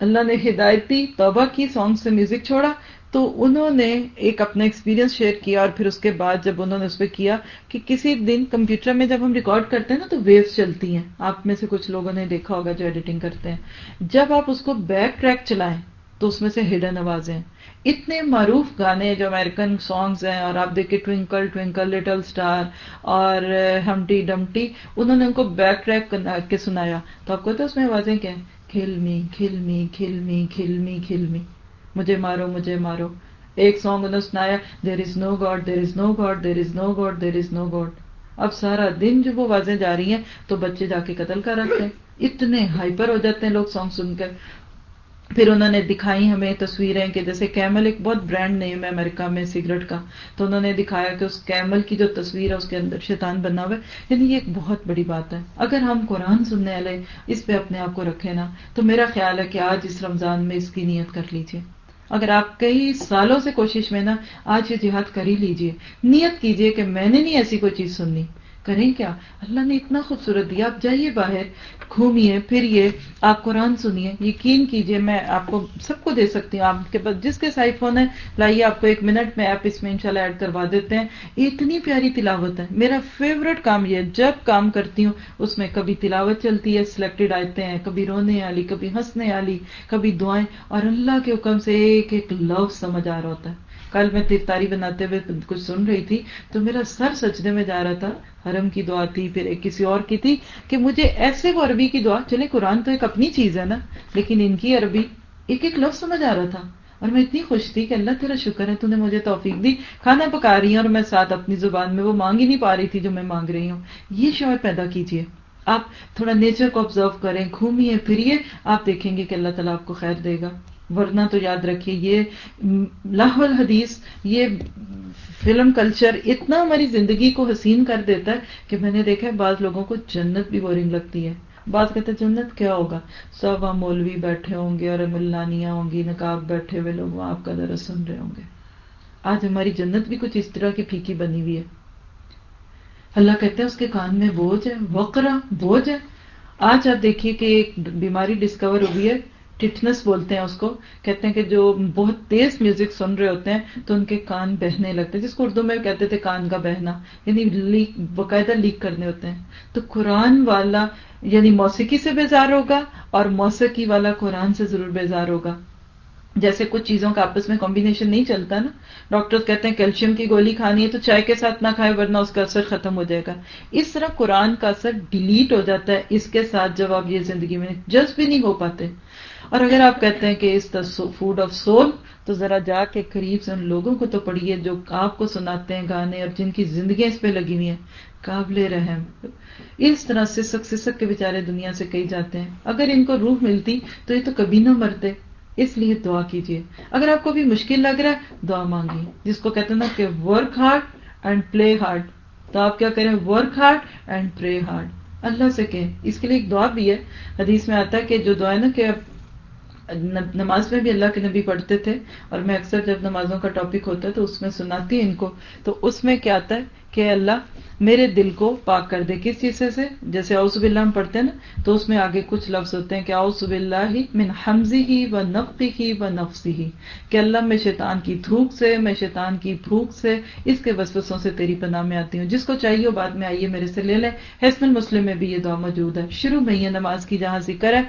Speaker 1: اللہ نے ہدایت دی، توبہ کی سانگ سے میوزک چھوڑا۔ تو انہوں نے ایک اپنا ایکسپیرینس شیئر کیا اور پھر اس کے بعد جب انہوں نے اس پہ کیا کہ کسی دن کمپیوٹر میں جب ہم ریکارڈ کرتے ہیں نا تو ویوز چلتی ہیں۔ آپ میں سے کچھ لوگوں نے دیکھا ہوگا جو ایڈیٹنگ کرتے ہیں۔ جب آپ اس کو بیک ٹریک چلائیں تو اس میں سے ہڈن آوازیں۔ اتنے معروف گانے جو امیرکن سانگز ہیں اور آپ دیکھیں ٹوینکل ٹوینکل لٹل سٹار اور ہمٹی ڈمٹی انہوں نے ان کو بیک ٹریک کے سنایا۔ تو آپ کو تو اس میں آوازیں کیا کھلمی کھلمی کھلمی کھلمی کھلمی مجھے مارو مجھے مارو۔ ایک سانگ انہوں نے سنایا there is no god there is no god there is no god there is no god اب سارا دن جو وہ بازیں جا رہی ہیں، تو بچے جا کے قتل کر رکھتے ہیں۔ اتنے ہائپر ہو جاتے ہیں لوگ سانگ سن کر۔ پھر انہوں نے دکھائی ہمیں تصویریں کہ جیسے کیمل ایک بہت برانڈ نیم ہے امریکہ میں سگریٹ کا۔ تو انہوں نے دکھایا کہ اس کیمل کی جو تصویر ہے، اس کے اندر شیطان بنا ہوا ہے۔ یعنی یہ ایک بہت بڑی بات ہے۔ اگر ہم قرآن سننے والے اس پہ اپنے آپ کو رکھے نا، تو میرا خیال ہے کہ آج اس رمضان میں اس کی نیت کر لیجیے اگر آپ کئی سالوں سے کوشش میں نا، آج یہ جہاد کر ہی لیجیے نیت کیجیے کہ میں نے نہیں ایسی کوئی چیز سننی۔ کریں کیا؟ اللہ نے اتنا خوبصورت دیا، آپ جائیے باہر، گھومیے، پھریے، آپ قرآن سنیے، یقین کیجیے، میں آپ کو سب کو دے سکتی ہوں۔ آپ کے پاس جس کے سائٹ فون ہے، لائیے آپ کو ایک منٹ، میں ایپ اس میں انشاءاللہ ایڈ کروا دیتے ہیں۔ اتنی پیاری تلاوت ہے۔ میرا فیوریٹ کام یہ ہے، جب کام کرتی ہوں، اس میں کبھی تلاوت چلتی ہے سلیکٹڈ آتے ہیں، کبھی رونے والی، کبھی ہنسنے والی، کبھی دعائیں، اور اللہ کے حکم سے ایک ایک لفظ سمجھ آ رہا ہوتا ہے۔ کل میں تیفتاری بناتے ہوئے کچھ سن رہی تھی تو میرا سر سجدے میں جا رہا تھا، حرم کی دعا تھی، پھر ایک کسی اور کی تھی کہ مجھے ایسے وہ عربی کی دعا، چلے قرآن تو ایک اپنی چیز ہے نا، لیکن ان کی عربی ایک ایک لفظ سمجھ آ رہا تھا اور میں اتنی خوش تھی کہ اللہ تیرا شکر ہے، تو نے مجھے توفیق دی، کھانا پکا رہی ہیں اور میں ساتھ اپنی زبان میں وہ مانگ ہی نہیں پا رہی تھی جو میں مانگ رہی ہوں۔ یہ شوق پیدا کیجیے۔ آپ تھوڑا نیچر کو آبزرو کریں، گھومیے، پھریے، آپ دیکھیں گے کہ اللہ تعالیٰ آپ کو خیر دے گا۔ ورنہ تو یاد رکھیے، یہ لاہور الحدیث یہ فلم کلچر اتنا ہماری زندگی کو حسین کر دیتا ہے کہ میں نے دیکھا ہے بعض لوگوں کو جنت بھی بورنگ لگتی ہے۔ بات کہتے ہیں جنت کیا ہوگا؟ سب وہاں مولوی بیٹھے ہوں گے اور ملانیاں ہوں گی، نقاب بیٹھے ہوئے لوگ وہاں آپ کا درس سن رہے ہوں گے۔ آج ہماری جنت بھی کچھ اس طرح کی پھیکی بنی ہوئی ہے۔ اللہ کہتے ہیں اس کے کان میں بوجھ ہے وقرا بوجھ ہے۔ آج آپ دیکھیے کہ ایک بیماری ڈسکور ہوئی ہے۔ ٹٹنس بولتے ہیں اس کو، کہتے ہیں کہ جو بہت تیز میوزک سن رہے ہوتے ہیں، تو ان کے کان بہنے لگتے ہیں، جس کو اردو میں کہتے تھے کان کا بہنا یعنی لیک، باقاعدہ لیک کرنے ہوتے ہیں۔ تو قرآن والا یعنی موسیقی سے بیزار ہوگا اور موسیقی والا قرآن سے ضرور بیزار ہوگا۔ جیسے کچھ چیزوں کا آپس میں کمبینیشن نہیں چلتا نا۔ ڈاکٹر کہتے ہیں کیلشیم کی گولی کھانی ہے تو چائے کے ساتھ نہ کھائے ورنہ اس کا اثر ختم ہو جائے گا۔ اس طرح قرآن کا اثر ڈیلیٹ ہو جاتا ہے، اس کے ساتھ جب آپ یہ زندگی میں جذب بھی نہیں ہو پاتے۔ اور اگر آپ کہتے ہیں کہ is the food of soul تو ذرا جا کے قریب سے ان لوگوں کو تو پڑھیے جو آپ کو سناتے ہیں گانے اور جن کی زندگیاں اس پہ لگی ہوئی ہیں، قابل رحم۔ اس طرح سسک سسک کے بےچارے دنیا سے کہی جاتے ہیں۔ اگر ان کو روح ملتی تو یہ تو کبھی نہ مرتے۔ اس لیے دعا کیجیے۔ اگر آپ کو بھی مشکل لگ رہا ہے، دعا مانگیے۔ جس کو کہتے ہیں نا کہ work hard and play hard تو آپ کیا کریں؟ Work hard and play hard Allah سے کہیں۔ اس کے لیے ایک دعا بھی ہے۔ حدیث میں آتا ہے کہ جو دعا ہے نا کہ نماز میں بھی اللہ کے نبی پڑھتے تھے اور میں اکثر جب نمازوں کا ٹاپک ہوتا ہے تو اس میں سناتی ان کو۔ تو اس میں کیا آتا ہے کہ اللہ میرے دل کو پاک کر دے کس چیز سے جیسے اوسب اللہ ہم پڑھتے ہیں نا، تو اس میں آگے کچھ لفظ ہوتے ہیں کہ اوسب اللہ ہی من حمزی ہی و نفقی ہی و نفسی ہی کہ اللہ میں شیطان کی تھوک سے، میں شیطان کی پھوک سے، اس کے وسوسوں سے تیری پناہ میں آتی ہوں۔ جس کو چاہیے بعد میں آئیے میرے سے لے لیں حسن المسلم میں بھی یہ دعا موجود ہے۔ شروع میں یہ نماز کی جہاں ذکر ہے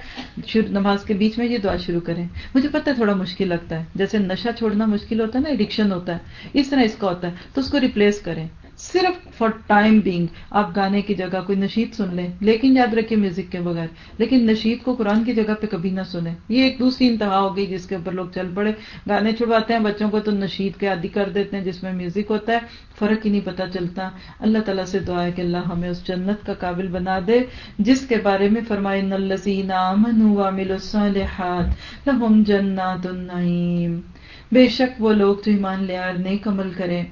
Speaker 1: نماز کے بیچ میں یہ دعا شروع کریں۔ مجھے پتہ ہے تھوڑا مشکل لگتا ہے، جیسے نشہ چھوڑنا مشکل ہوتا ہے نا ایڈکشن ہوتا ہے، اس طرح اس کا ہوتا ہے، تو اس کو ریپلیس کریں۔ صرف فار ٹائم بینگ آپ گانے کی جگہ کوئی نشید سن لیں، لیکن یاد رکھیں میوزک کے بغیر. لیکن نشید کو قرآن کی جگہ پہ کبھی نہ سنیں. یہ ایک دوسری انتہا ہوگی جس کے اوپر لوگ چل پڑے. گانے چھڑواتے ہیں، بچوں کو تو نشید کے عادی کر دیتے ہیں جس میں میوزک ہوتا ہے. فرق ہی نہیں پتا چلتا. اللہ تعالیٰ سے دعا ہے کہ اللہ ہمیں اس جنت کا قابل بنا دے، جس کے بارے میں فرمائے نلزین امن الصالحات جنات النعیم. بے شک وہ لوگ جو ایمان لے اور نیک عمل کریں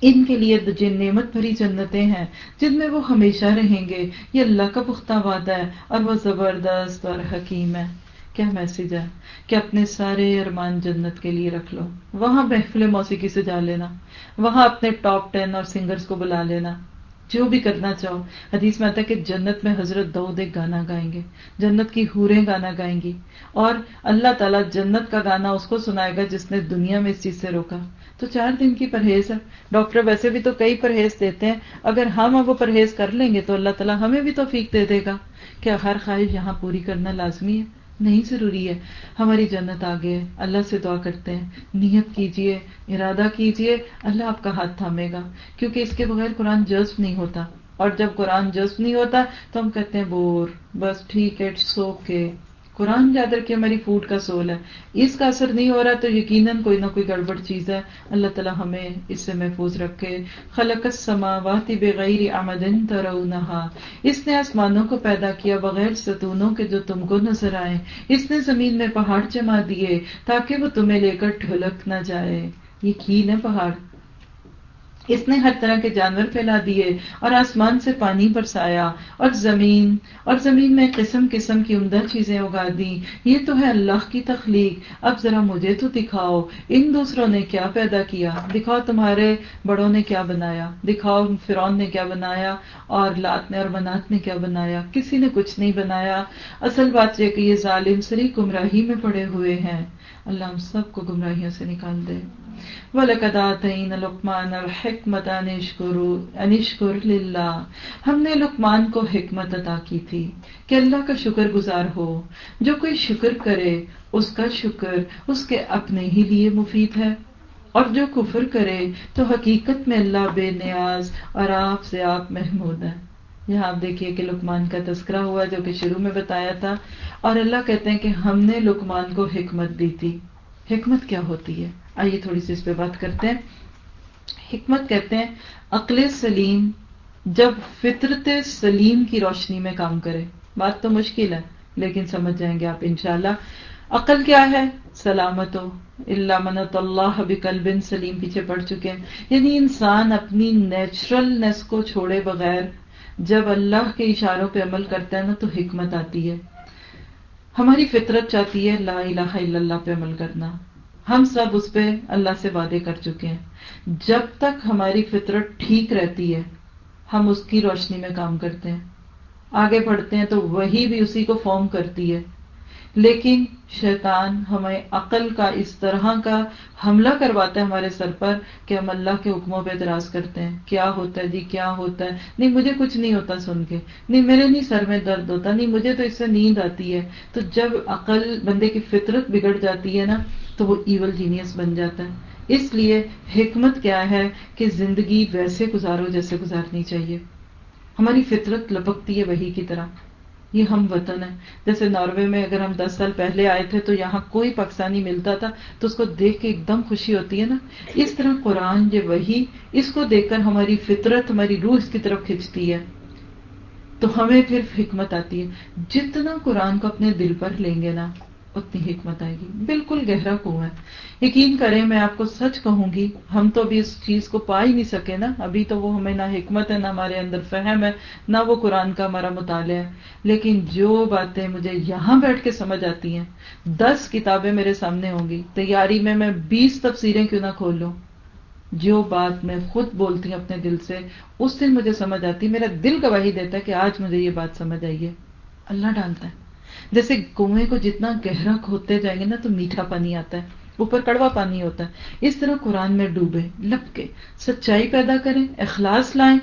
Speaker 1: ان کے لیے جن نعمت بھری جنتیں ہیں، جن میں وہ ہمیشہ رہیں گے، یہ اللہ کا پختہ وعدہ ہے اور وہ زبردست اور حکیم ہے۔ کیا میسج ہے؟ کہ اپنے سارے ارمان جنت کے لیے رکھ لو۔ وہاں محفل موسیقی سے جا لینا۔ وہاں اپنے ٹاپ ٹین اور سنگرز کو بلا لینا۔ جو بھی کرنا چاہو۔ حدیث میں آتا ہے کہ جنت میں حضرت دعود ایک گانا گائیں گے۔ جنت کی حوریں گانا گائیں گی۔ اور اللہ تعالیٰ جنت کا گانا اس کو سنائے گا جس نے دنیا میں اس چیز سے روکا۔ تو چار دن کی پرہیز ہے۔ ڈاکٹر ویسے بھی تو کئی پرہیز دیتے ہیں۔ اگر ہم اب وہ پرہیز کر لیں گے تو اللہ تعالیٰ ہمیں بھی توفیق دے دے گا کیا ہر خواہش یہاں پوری کرنا لازمی ہے۔ نہیں ضروری ہے۔ ہماری جنت آگے اللہ سے دعا کرتے ہیں۔ نیت کیجیے، ارادہ کیجیے۔ اللہ آپ کا ہاتھ تھامے گا۔ کیونکہ اس کے بغیر قرآن جذب نہیں ہوتا۔ اور جب قرآن جذب نہیں ہوتا تو ہم کہتے ہیں، بور۔ بس ٹھیک ہے سو کے قرآن یاد رکھے ہماری فوڈ کا سول ہے۔ اس کا اثر نہیں ہو رہا تو یقیناً کوئی نہ کوئی گڑبڑ چیز ہے۔ اللہ تعالیٰ ہمیں اس سے محفوظ رکھے۔ خلق السماوات بغیر آمدن ترونہا۔ اس نے آسمانوں کو پیدا کیا بغیر ستونوں کے جو تم کو نظر آئے۔ اس نے زمین میں پہاڑ جما دیے تاکہ وہ تمہیں لے کر ڈھلک نہ جائے۔ یہ کھیل ہے پہاڑ۔ اس نے ہر طرح کے جانور پھیلا دیے اور آسمان سے پانی برسایا اور زمین اور زمین میں قسم قسم کی عمدہ چیزیں اگا دی یہ تو ہے اللہ کی تخلیق۔ اب ذرا مجھے تو دکھاؤ۔ ان دوسروں نے کیا پیدا کیا؟ دکھاؤ تمہارے بڑوں نے کیا بنایا؟ دکھاؤ فرون نے کیا بنایا؟ اور لات نے اور منات نے کیا بنایا؟ کسی نے کچھ نہیں بنایا۔ اصل بات یہ کہ یہ ظالم سری گمراہی میں پڑے ہوئے ہیں۔ اللہ ہم سب کو گمراہیوں سے نکال دے۔ وَلَقَدْ آتَيْنَا لُقْمَانَ الْحِكْمَةَ أَنِ لِلَّهِ۔ ہم نے لقمان کو حکمت عطا کی تھی کہ اللہ کا شکر گزار ہو۔ جو کوئی شکر کرے، اس کا شکر اس کے اپنے ہی لیے مفید ہے۔ اور جو کفر کرے، تو حقیقت میں اللہ بے نیاز اور آپ سے آپ محمود ہے یہاں آپ دیکھیے کہ لکمان کا تذکرہ ہوا جو کہ شروع میں بتایا تھا اور اللہ کہتے ہیں کہ ہم نے لکمان کو حکمت دی تھی۔ حکمت کیا ہوتی ہے؟ آئیے تھوڑی سی اس پہ بات کرتے ہیں۔ حکمت کہتے ہیں، عقل سلیم جب فطرت سلیم کی روشنی میں کام کرے۔ بات تو مشکل ہے، لیکن سمجھ جائیں گے آپ انشاءاللہ۔ عقل کیا ہے؟ سلامت ہو۔ اللہ منت اللہ بکل بن سلیم پیچھے پڑ چکے ہیں۔ یعنی انسان اپنی نیچرلنیس کو چھوڑے بغیر جب اللہ کے اشاروں پہ عمل کرتا ہے نا تو حکمت آتی ہے۔ ہماری فطرت چاہتی ہے لا الہ الا اللہ پہ عمل کرنا۔ ہم سب اس پہ اللہ سے وعدے کر چکے ہیں۔ جب تک ہماری فطرت ٹھیک رہتی ہے، ہم اس کی روشنی میں کام کرتے ہیں۔ آگے بڑھتے ہیں تو وہی بھی اسی کو فارم کرتی ہے۔ لیکن شیطان ہمیں عقل کا اس طرح کا حملہ کرواتا ہے ہمارے سر پر کہ ہم اللہ کے حکموں پہ اعتراض کرتے ہیں۔ کیا ہوتا ہے جی؟ کیا ہوتا ہے؟ نہیں، مجھے کچھ نہیں ہوتا سن کے۔ نہیں، میرے نہیں سر میں درد ہوتا۔ نہیں، مجھے تو اس سے نیند آتی ہے۔ تو جب عقل بندے کی فطرت بگڑ جاتی ہے نا، تو وہ ایول جینیس بن جاتا ہے۔ اس لیے حکمت کیا ہے کہ زندگی ویسے گزارو جیسے گزارنی چاہیے۔ ہماری فطرت لپکتی ہے وہی کی طرح۔ یہ ہم وطن ہے جیسے ناروے میں اگر ہم دس سال پہلے آئے تھے تو یہاں کوئی پاکستانی ملتا تھا تو اس کو دیکھ کے ایک دم خوشی ہوتی ہے نا۔ اس طرح قرآن یہ وہی اس کو دیکھ کر ہماری فطرت، ہماری روح اس کی طرف کھینچتی ہے۔ تو ہمیں پھر حکمت آتی ہے۔ جتنا قرآن کو اپنے دل پر لیں گے نا اتنی حکمت آئے گی۔ بالکل گہرا کنواں ہے۔ یقین کریں، میں آپ کو سچ کہوں گی، ہم تو ابھی اس چیز کو پا ہی نہیں سکے نا۔ ابھی تو وہ ہمیں نہ حکمت ہے، نہ ہمارے اندر فہم ہے، نہ وہ قرآن کا ہمارا مطالعہ ہے۔ لیکن جو باتیں مجھے یہاں بیٹھ کے سمجھ آتی ہیں، دس کتابیں میرے سامنے ہوں گی۔ تیاری میں میں بیس تفسیریں کیوں نہ کھول لوں؟ جو بات میں خود بولتی ہوں اپنے دل سے، اس دن مجھے سمجھ آتی۔ میرا دل گواہی دیتا ہے کہ آج مجھے یہ بات سمجھ آئی ہے۔ اللہ ڈالتا ہے۔ جیسے کنویں کو جتنا گہرا کھودتے جائیں گے نا تو میٹھا پانی آتا ہے، اوپر کڑوا پانی ہوتا ہے۔ اس طرح قرآن میں ڈوبے لپ کے سچائی پیدا کریں، اخلاص لائیں۔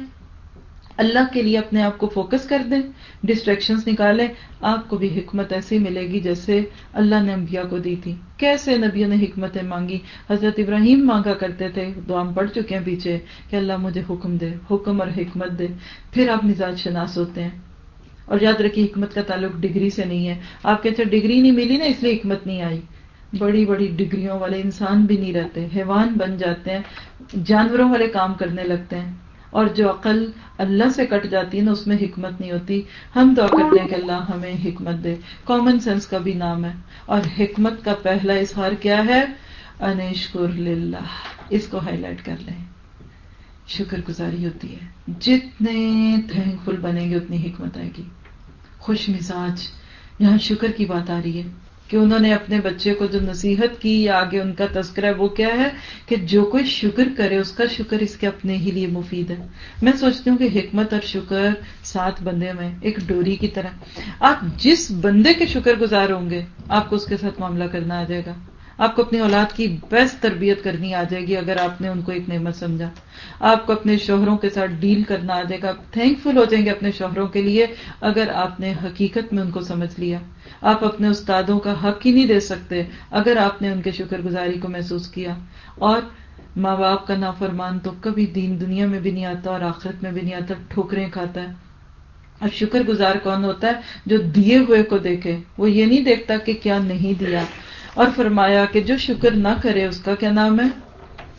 Speaker 1: اللہ کے لیے اپنے آپ کو فوکس کر دیں۔ ڈسٹریکشنز نکالیں۔ آپ کو بھی حکمت ایسی ملے گی جیسے اللہ نے انبیاء کو دی تھی۔ کیسے نبیوں نے حکمتیں مانگی؟ حضرت ابراہیم مانگا کرتے تھے۔ دعام پڑھ چکے ہیں پیچھے کہ اللہ مجھے حکم دے، حکم اور حکمت دے۔ پھر آپ مزاج شناس ہوتے ہیں۔ اور یاد رکھیے حکمت کا تعلق ڈگری سے نہیں ہے۔ آپ کہتے ہیں ڈگری نہیں ملی نا، اس لیے حکمت نہیں آئی۔ بڑی بڑی ڈگریوں والے انسان بھی نہیں رہتے، حیوان بن جاتے ہیں، جانوروں والے کام کرنے لگتے ہیں۔ اور جو عقل اللہ سے کٹ جاتی ہے نا، اس میں حکمت نہیں ہوتی۔ ہم دعا کرتے ہیں کہ اللہ ہمیں حکمت دے۔ کامن سینس کا بھی نام ہے۔ اور حکمت کا پہلا اظہار کیا ہے؟ انشکر للہ۔ اس کو ہائی لائٹ کر لیں۔ شکر گزاری ہوتی ہے۔ جتنے تھینک فل بنیں گے، اتنی حکمت آئے گی۔ خوش مزاج۔ یہاں شکر کی بات آ رہی ہے کہ انہوں نے اپنے بچے کو جو نصیحت کی یا آگے ان کا تذکرہ ہے وہ کیا ہے کہ جو کوئی شکر کرے، اس کا شکر اس کے اپنے ہی لیے مفید ہے۔ میں سوچتی ہوں کہ حکمت اور شکر ساتھ بندے میں ایک ڈوری کی طرح۔ آپ جس بندے کے شکر گزار ہوں گے، آپ کو اس کے ساتھ معاملہ کرنا آ جائے گا۔ آپ کو اپنی اولاد کی بیسٹ تربیت کرنی آ جائے گی اگر آپ نے ان کو ایک نعمت سمجھا۔ آپ کو اپنے شوہروں کے ساتھ ڈیل کرنا آ جائے گا۔ آپ تھینک فل ہو جائیں گے اپنے شوہروں کے لیے اگر آپ نے حقیقت میں ان کو سمجھ لیا۔ آپ اپنے استادوں کا حق ہی نہیں دے سکتے اگر آپ نے ان کے شکر گزاری کو محسوس کیا۔ اور ماں باپ کا نافرمان تو کبھی دین دنیا میں بھی نہیں آتا اور آخرت میں بھی نہیں آتا، ٹھوکریں کھاتا ہے۔ اور شکر گزار کون ہوتا ہے جو دیے ہوئے کو دیکھے؟ وہ یہ نہیں دیکھتا کہ کیا نہیں دیا۔ اور فرمایا کہ جو شکر نہ کرے اس کا کیا نام ہے؟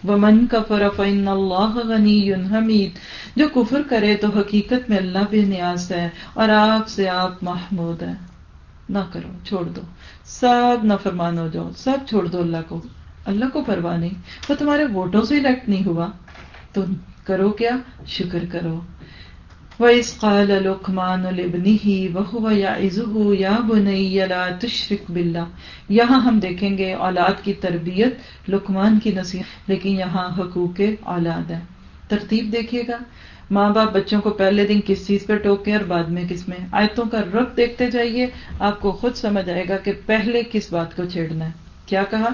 Speaker 1: ومن کفر فإن اللہ غنی حمید جو کفر کرے تو حقیقت میں اللہ بے نیاز ہے اور آپ سے آپ محمود ہے نہ کرو، چھوڑ دو۔ سب نہ فرمان ہو جاؤ، سب چھوڑ دو اللہ کو۔ اللہ کو پرواہ نہیں۔ وہ تمہارے ووٹوں سے الیکٹ نہیں ہوا۔ تو کرو کیا؟ شکر کرو۔ وَإِذْ قَالَ لُقْمَانُ لِابْنِهِ وَهُوَ يَعِظُهُ يَا بُنَيَّ لَا تُشْرِكْ بِاللَّهِ یہاں ہم دیکھیں گے اولاد کی تربیت لقمان کی نصیحت، لیکن یہاں حقوق اولاد ہے ترتیب دیکھیے گا۔ ماں باپ بچوں کو پہلے دن کس چیز پہ ٹوکے اور بعد میں کس میں؟ آیتوں کا رب دیکھتے جائیے، آپ کو خود سمجھ آئے گا کہ پہلے کس بات کو چھیڑنا ہے۔ کیا کہا؟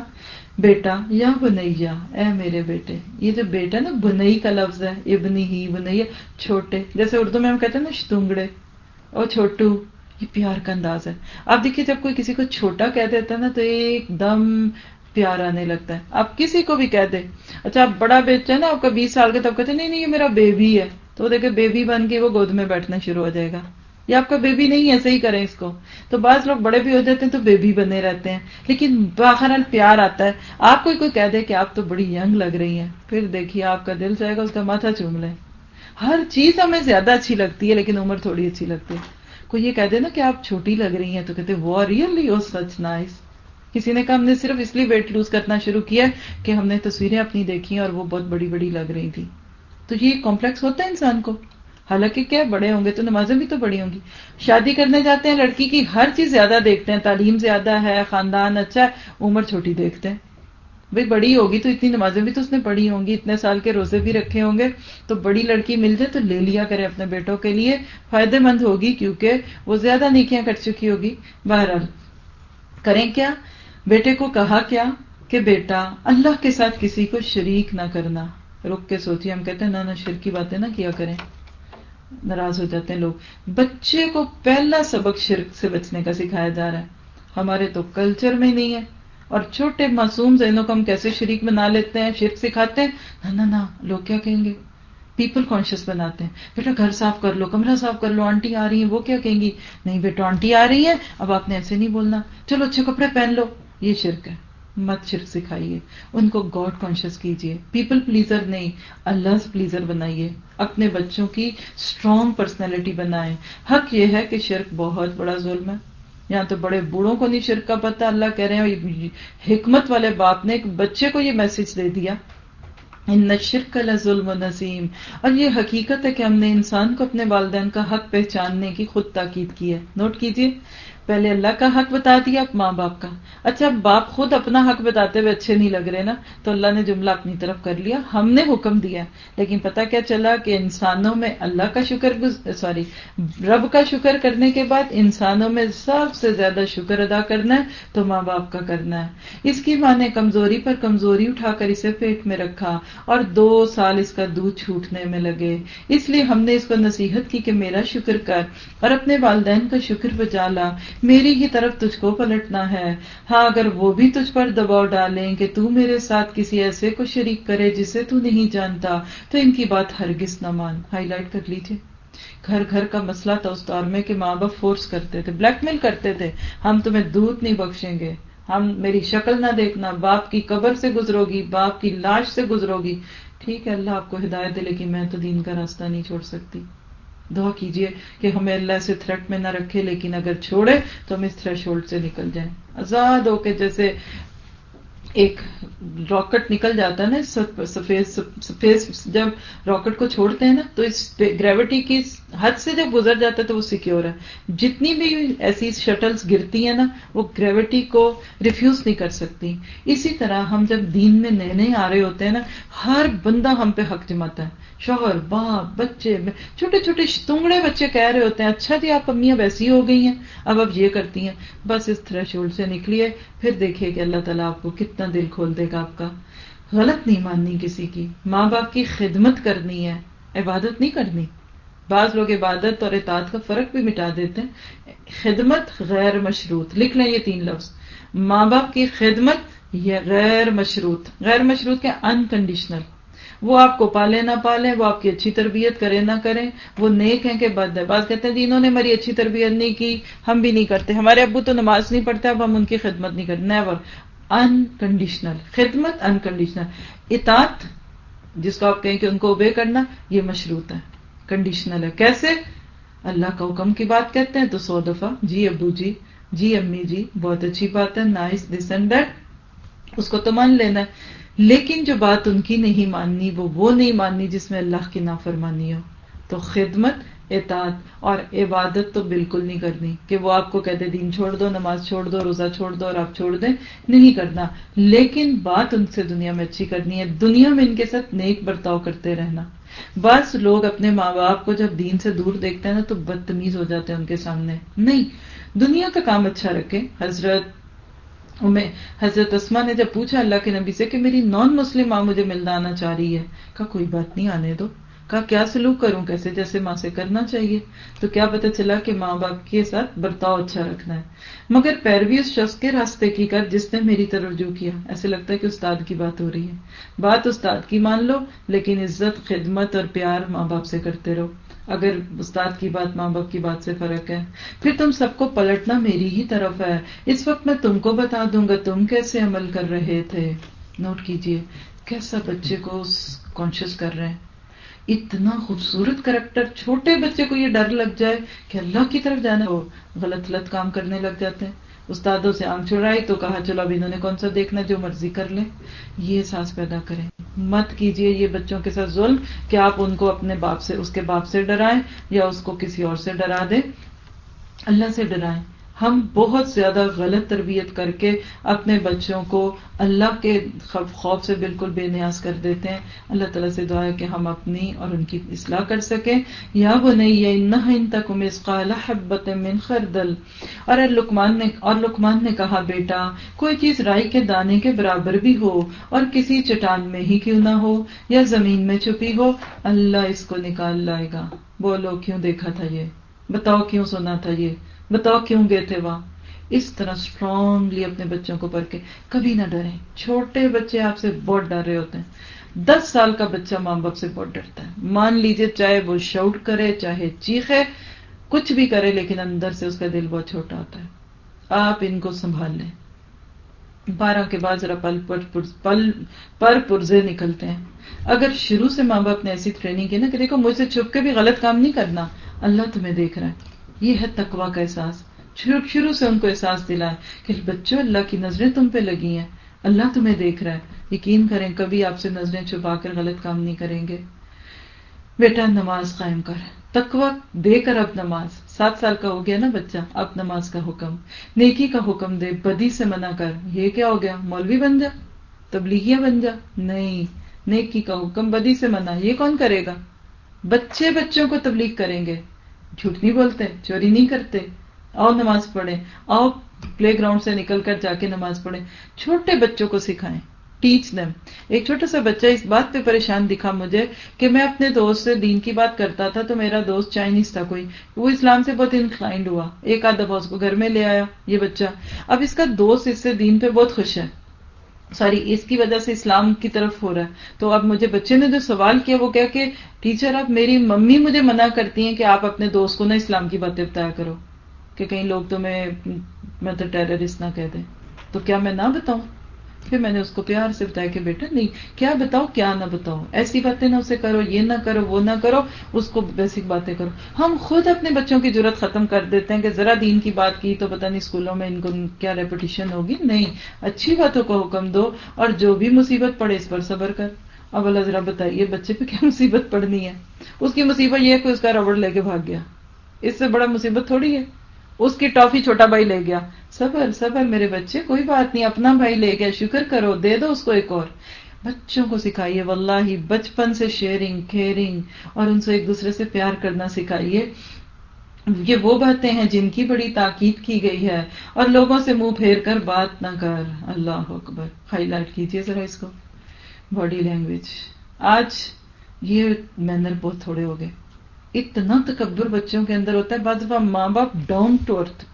Speaker 1: بیٹا یا بنیا، اے میرے بیٹے، یہ جو بیٹا نا بنئی کا لفظ ہے ابنی ہی بنیا چھوٹے۔ جیسے اردو میں ہم کہتے ہیں نا، شتونگڑے، اور چھوٹو، یہ پیار کا انداز ہے۔ آپ دیکھیے، جب کوئی کسی کو چھوٹا کہہ دیتا ہے نا، تو ایک دم پیار آنے لگتا ہے۔ آپ کسی کو بھی کہہ دیں اچھا آپ بڑا بیچے نا، آپ کا بیس سال کا تب کہتے ہیں، نہیں نہیں، یہ میرا بیبی ہے۔ تو دیکھے، بیبی بن کے وہ گود میں بیٹھنا شروع ہو جائے گا۔ یا آپ کا بیبی نہیں ایسے ہی کریں اس کو۔ تو بعض لوگ بڑے بھی ہو جاتے ہیں تو بیبی بنے رہتے ہیں۔ لیکن باہر پیار آتا ہے۔ آپ کو کوئی کہہ دے کہ آپ تو بڑی ینگ لگ رہی ہیں۔ پھر دیکھیے، آپ کا دل جائے گا، اس کا ماتھا چوم لیں۔ ہر چیز ہمیں زیادہ اچھی لگتی ہے، لیکن عمر تھوڑی اچھی لگتی ہے۔ کوئی یہ کہہ دے نا کہ آپ چھوٹی لگ رہی ہیں تو کہتے وہ ریئلی او سچ نائس کسی نے کہا، ہم نے صرف اس لیے ویٹ لوز کرنا شروع کیا کہ ہم نے تصویریں اپنی دیکھی اور وہ بہت بڑی بڑی لگ رہی تھی تو یہ کمپلیکس ہوتا ہے انسان کو۔ حالانکہ کیا بڑے ہوں گے تو نمازیں بھی تو بڑی ہوں گی۔ شادی کرنے جاتے ہیں، لڑکی کی ہر چیز زیادہ دیکھتے ہیں، تعلیم زیادہ ہے، خاندان اچھا ہے، عمر چھوٹی دیکھتے ہیں۔ بھائی، بڑی ہوگی تو اتنی نمازیں بھی تو اس نے پڑھی ہوں گی، اتنے سال کے روزے بھی رکھے ہوں گے۔ تو بڑی لڑکی مل جائے تو لے لیا کرے اپنے بیٹوں کے لیے۔ فائدے مند ہوگی کیونکہ وہ زیادہ نیکیاں کر چکی ہوگی۔ بہرحال، کریں کیا؟ بیٹے کو کہا کیا کہ بیٹا، اللہ کے ساتھ کسی کو شریک نہ کرنا۔ رک کے سوچیے ہم کہتے ہیں، نہ شر کی باتیں نہ کیا کریں۔ ناراض ہو جاتے ہیں لوگ۔ بچے کو پہلا سبق شرک سے بچنے کا سکھایا جا رہا ہے۔ ہمارے تو کلچر میں نہیں ہے۔ اور چھوٹے معصوم ذہنوں کو ہم کیسے شریک بنا لیتے ہیں، شرک سکھاتے ہیں؟ نہ نہ لوگ کیا کہیں گے؟ پیپل کانشیس بناتے ہیں۔ بیٹا، گھر صاف کر لو، کمرہ صاف کر لو، آنٹی آ رہی ہیں، وہ کیا کہیں گی؟ نہیں بیٹا، آنٹی آ رہی ہے اب آپ نے ایسے نہیں بولنا۔ چلو اچھے کپڑے پہن لو، یہ شرک ہے۔ مت شرک سکھائیے۔ ان کو گاڈ کانشیس کیجیے۔ پیپل پلیزر نہیں اللہ پلیزر بنائیے۔ اپنے بچوں کی اسٹرانگ پرسنالٹی بنائیں۔ حق یہ ہے کہ شرک بہت بڑا ظلم ہے۔ یہاں تو بڑے بوڑھوں کو نہیں شرک کا پتہ، اللہ کہہ رہے ہیں حکمت والے باپ نے ایک بچے کو یہ میسج دے دیا۔ ان شرک کا ظلم و نظیم اور یہ حقیقت ہے کہ ہم نے انسان کو اپنے والدین کا حق پہچاننے کی خود تاکید کی ہے۔ نوٹ کیجیے پہلے اللہ کا حق بتا دیا ماں باپ کا۔ اچھا باپ خود اپنا حق بتاتے ہوئے اچھے نہیں لگ رہے نا؟ تو اللہ نے جملہ اپنی طرف کر لیا۔ ہم نے حکم دیا۔ لیکن پتا کیا چلا کہ انسانوں میں اللہ کا شکر سوری، رب کا شکر کرنے کے بعد انسانوں میں سب سے زیادہ شکر ادا کرنا ہے تو ماں باپ کا کرنا ہے۔ اس کی ماں نے کمزوری پر کمزوری اٹھا کر اسے پیٹ میں رکھا اور دو سال اس کا دودھ چھوٹنے میں لگے۔ اس لیے ہم نے اس کو نصیحت کی کہ میرا شکر کر اور اپنے والدین کا شکر بچا لا۔ میری ہی طرف تجھ کو پلٹنا ہے۔ ہاں اگر وہ بھی تجھ پر دباؤ ڈالیں کہ تو میرے ساتھ کسی ایسے کو شریک کرے جسے تو نہیں جانتا، تو ان کی بات ہرگز نہ مان۔ ہائی لائٹ کر لیجیے گھر گھر کا مسئلہ تھا اس دور میں کہ ماں باپ فورس کرتے تھے، بلیک میل کرتے تھے۔ ہم تمہیں دودھ نہیں بخشیں گے۔ ہم میری شکل نہ دیکھنا، باپ کی قبر سے گزرو گی باپ کی لاش سے گزرو گی ٹھیک ہے، اللہ آپ کو ہدایت دے، لیکن میں تو دین کا راستہ نہیں چھوڑ سکتی۔ دعا کیجیے کہ ہمیں اللہ سے تھریٹ میں نہ رکھے، لیکن اگر چھوڑے تو ہم اس تھریش ہولڈ سے نکل جائیں۔ آزاد ہو کے جیسے ایک راکٹ نکل جاتا ہے نا سفید جب راکٹ کو چھوڑتے ہیں نا، تو اس گریوٹی کی حد سے جب گزر جاتا ہے تو وہ سیکیور ہے۔ جتنی بھی ایسی شٹلز گرتی ہیں نا، وہ گریوٹی کو ریفیوز نہیں کر سکتی۔ اسی طرح ہم جب دین میں نئے نئے آ رہے ہوتے ہیں نا، ہر بندہ ہم پہ حق جماتا ہے۔ شوہر، باپ، بچے چھوٹے چھوٹے تنگڑے بچے کہہ رہے ہوتے ہیں اچھا جی آپ امیاں ویسی ہو گئی ہیں، اب اب یہ کرتی ہیں۔ بس اس تھریش ہولڈ سے نکلیے، پھر دیکھیے کہ اللہ تعالیٰ آپ کو کتنا دل کھول دے گا آپ کا۔ غلط نہیں ماننی کسی کی۔ ماں باپ کی خدمت کرنی ہے، عبادت نہیں کرنی۔ بعض لوگ عبادت اور اطاعت کا فرق بھی مٹا دیتے ہیں۔ خدمت غیر مشروط۔ لکھ لیں یہ تین لفظ۔ ماں باپ کی خدمت یہ غیر مشروط۔ غیر مشروط کے انکنڈیشنل وہ آپ کو پالے نہ پالے، وہ آپ کی اچھی تربیت کرے نہ کریں وہ نیک ہیں کہ بد ہے بات کہتے ہیں جی انہوں نے ہماری اچھی تربیت نہیں کی، ہم بھی نہیں کرتے۔ ہمارے ابو تو نماز نہیں پڑھتے، اب ہم ان کی خدمت نہیں کرتے۔ نیور انکنڈیشنل خدمت انکنڈیشنل اطاعت، جس کو آپ کہیں کہ ان کو اوبے کرنا، یہ مشروط ہے۔ کنڈیشنل ہے۔ کیسے؟ اللہ کا حکم کی بات کہتے ہیں تو سو دفعہ جی ابو جی جی امی جی بہت اچھی بات ہے نائس دس اینڈ دیٹ اس کو تو مان لینا ہے۔ لیکن جو بات ان کی نہیں ماننی، وہ وہ نہیں ماننی جس میں اللہ کی نافرمانی ہو۔ تو خدمت، اطاعت اور عبادت تو بالکل نہیں کرنی کہ وہ آپ کو کہتے دین چھوڑ دو، نماز چھوڑ دو، روزہ چھوڑ دو اور آپ چھوڑ دیں۔ نہیں کرنا۔ لیکن بات ان سے دنیا میں اچھی کرنی ہے۔ دنیا میں ان کے ساتھ نیک برتاؤ کرتے رہنا۔ بس لوگ اپنے ماں باپ کو جب دین سے دور دیکھتے ہیں نا تو بدتمیز ہو جاتے ہیں ان کے سامنے۔ نہیں، دنیا کا کام اچھا رکھے۔ حضرت حضرت اسما نے جب پوچھا اللہ کے نبی سے کہ میری نان مسلم ماں مجھے ملنا آنا چاہ رہی ہے، کہا، کوئی بات نہیں، آنے دو۔ کہا، کیا سلوک کروں کیسے؟ جیسے ماں سے کرنا چاہیے۔ تو کیا پتا چلا کہ ماں باپ کے ساتھ برتاؤ اچھا رکھنا ہے۔ مگر پیروی اس شخص کے راستے کی کر جس نے میری طرف رجوع کیا۔ ایسے لگتا ہے کہ استاد کی بات ہو رہی ہے۔ بات استاد کی مان لو، لیکن عزت، خدمت اور پیار ماں باپ سے کرتے رہو۔ اگر استاد کی بات، ماں باپ کی بات سے فرق ہے۔ پھر تم سب کو پلٹنا میری ہی طرف ہے۔ اس وقت میں تم کو بتا دوں گا تم کیسے عمل کر رہے تھے۔ نوٹ کیجیے کیسا بچے کو کانشیس کر رہے ہیں۔ اتنا خوبصورت کریکٹر چھوٹے بچے کو یہ ڈر لگ جائے کہ اللہ کی طرف جانا ہو، غلط غلط کام کرنے لگ جاتے ہیں۔ استادوں سے آنکھ چھڑائی تو کہا، چلو اب انہوں نے کون سا دیکھنا جو مرضی کر لیں یہ احساس پیدا کریں۔ مت کیجیے یہ بچوں کے ساتھ ظلم کہ آپ ان کو اپنے باپ سے، اس کے باپ سے ڈرائیں یا اس کو کسی اور سے ڈرا دیں۔ اللہ سے ڈرائیں۔ ہم بہت زیادہ غلط تربیت کر کے اپنے بچوں کو اللہ کے خوف سے بالکل بے نیاز کر دیتے ہیں۔ اللہ تعالیٰ سے دعا ہے کہ ہم اپنی اور ان کی اصلاح کر سکیں۔ یا وہ نہیں ان تک حبت من خردل۔ اور لکمان نے، اور لکمان نے کہا، بیٹا، کوئی چیز رائی کے دانے کے برابر بھی ہو اور کسی چٹان میں ہی کیوں نہ ہو یا زمین میں چھپی ہو، اللہ اس کو نکال لائے گا۔ بولو، کیوں دیکھا تھا یہ؟ بتاؤ، کیوں سنا تھا یہ؟ بتاؤ کیوں گئے تھے وہاں؟ اس طرح اسٹرانگلی اپنے بچوں کو پڑھ کے۔ کبھی نہ ڈریں۔ چھوٹے بچے آپ سے بہت ڈر رہے ہوتے ہیں۔ دس سال کا بچہ ماں باپ سے بہت ڈرتا ہے۔ مان لیجیے چاہے وہ شاؤٹ کرے، چاہے چیخے کچھ بھی کرے لیکن اندر سے اس کا دل بہت چھوٹا ہوتا ہے۔ آپ ان کو سنبھال لیں۔ بارہ کے بعد ذرا پل پر پل پر پرزے نکلتے ہیں۔ اگر شروع سے ماں باپ نے ایسی ٹریننگ کی نا کہ دیکھو مجھ سے چھپ کے بھی غلط کام نہیں کرنا۔ اللہ تمہیں دیکھ رہا ہے۔ یہ ہے تقوا کا احساس۔ شروع سے ان کو احساس دلائے کہ بچوں، اللہ کی نظریں تم پہ لگی ہیں۔ اللہ تمہیں دیکھ رہا ہے۔ یقین کریں، کبھی آپ سے نظریں چھپا کر غلط کام نہیں کریں گے۔ بیٹا، نماز قائم کر۔ تقوا دے کر اب نماز۔ سات سال کا ہو گیا نا بچہ، اب نماز کا حکم۔ نیکی کا حکم دے، بدی سے منع کر۔ یہ کیا ہو گیا؟ مولوی بن جا تبلیغیاں بن جا۔ نہیں، نیکی کا حکم بدی سے منع۔ یہ کون کرے گا؟ بچے بچوں کو تبلیغ کریں گے۔ جھوٹ نہیں بولتے، چوری نہیں کرتے۔ آؤ نماز پڑھیں۔ آؤ پلے گراؤنڈ سے نکل کر جا کے نماز پڑھیں۔ چھوٹے بچوں کو سکھائیں۔ ٹیچ دم ایک چھوٹا سا بچہ اس بات پہ پریشان دکھا مجھے کہ میں اپنے دوست سے دین کی بات کرتا تھا تو میرا دوست چائنیز تھا کوئی۔ وہ اسلام سے بہت انکلائنڈ ہوا۔ ایک آدھا اس کو گھر میں لے آیا یہ بچہ۔ اب اس کا دوست اس سے دین پہ بہت خوش ہے۔ سوری اس کی وجہ سے اسلام کی طرف ہو رہا ہے۔ تو اب مجھے بچے نے جو سوال کیا، وہ کیا کہ، ٹیچر، اب میری ممی مجھے منع کرتی ہیں کہ آپ اپنے دوست کو نہ اسلام کی باتیں بتایا کرو، کہ کہیں لوگ تمہیں میں تو ٹیررسٹ نہ کہہ دیں۔ تو کیا میں نہ بتاؤں؟ پھر میں نے اس کو پیار سے بتایا کہ بیٹا نہیں، کیا بتاؤ کیا نہ بتاؤ ایسی باتیں نہ اسے کرو، یہ نہ کرو، وہ نہ کرو، اس کو بیسک باتیں کرو۔ ہم خود اپنے بچوں کی ضرورت ختم کر دیتے ہیں کہ ذرا دین کی بات کی تو پتہ نہیں اسکولوں میں ان کو کیا ریپوٹیشن ہوگی۔ نہیں، اچھی باتوں کا حکم دو اور جو بھی مصیبت پڑے اس پر صبر کر۔ اب اللہ ذرا بتائیے، بچے پہ کیا [laughs] مصیبت پڑنی ہے؟ اس کی مصیبت یہ ہے کہ اس کا ربڑ لے کے بھاگ گیا۔ اس سے بڑا مصیبت تھوڑی ہے۔ اس کی ٹافی چھوٹا بھائی لے گیا۔ صبر صبر میرے بچے، کوئی بات نہیں، اپنا بھائی لے گیا، شکر کرو، دے دو اس کو ایک اور۔ بچوں کو سکھائیے واللہ بچپن سے شیئرنگ کیئرنگ اور ان سے ایک دوسرے سے پیار کرنا سکھائیے۔ یہ وہ باتیں ہیں جن کی بڑی تاکید کی گئی ہے۔ اور لوگوں سے منہ پھیر کر بات نہ کر۔ اللہ اکبر۔ ہائی لائٹ کیجیے ذرا اس کو۔ باڈی لینگویج آج یہ مینر بہت تھوڑے ہو گئے۔ اتنا تکبر بچوں کے اندر ہوتا ہے، بعض ماں باپ ڈاؤن ٹو ارتھ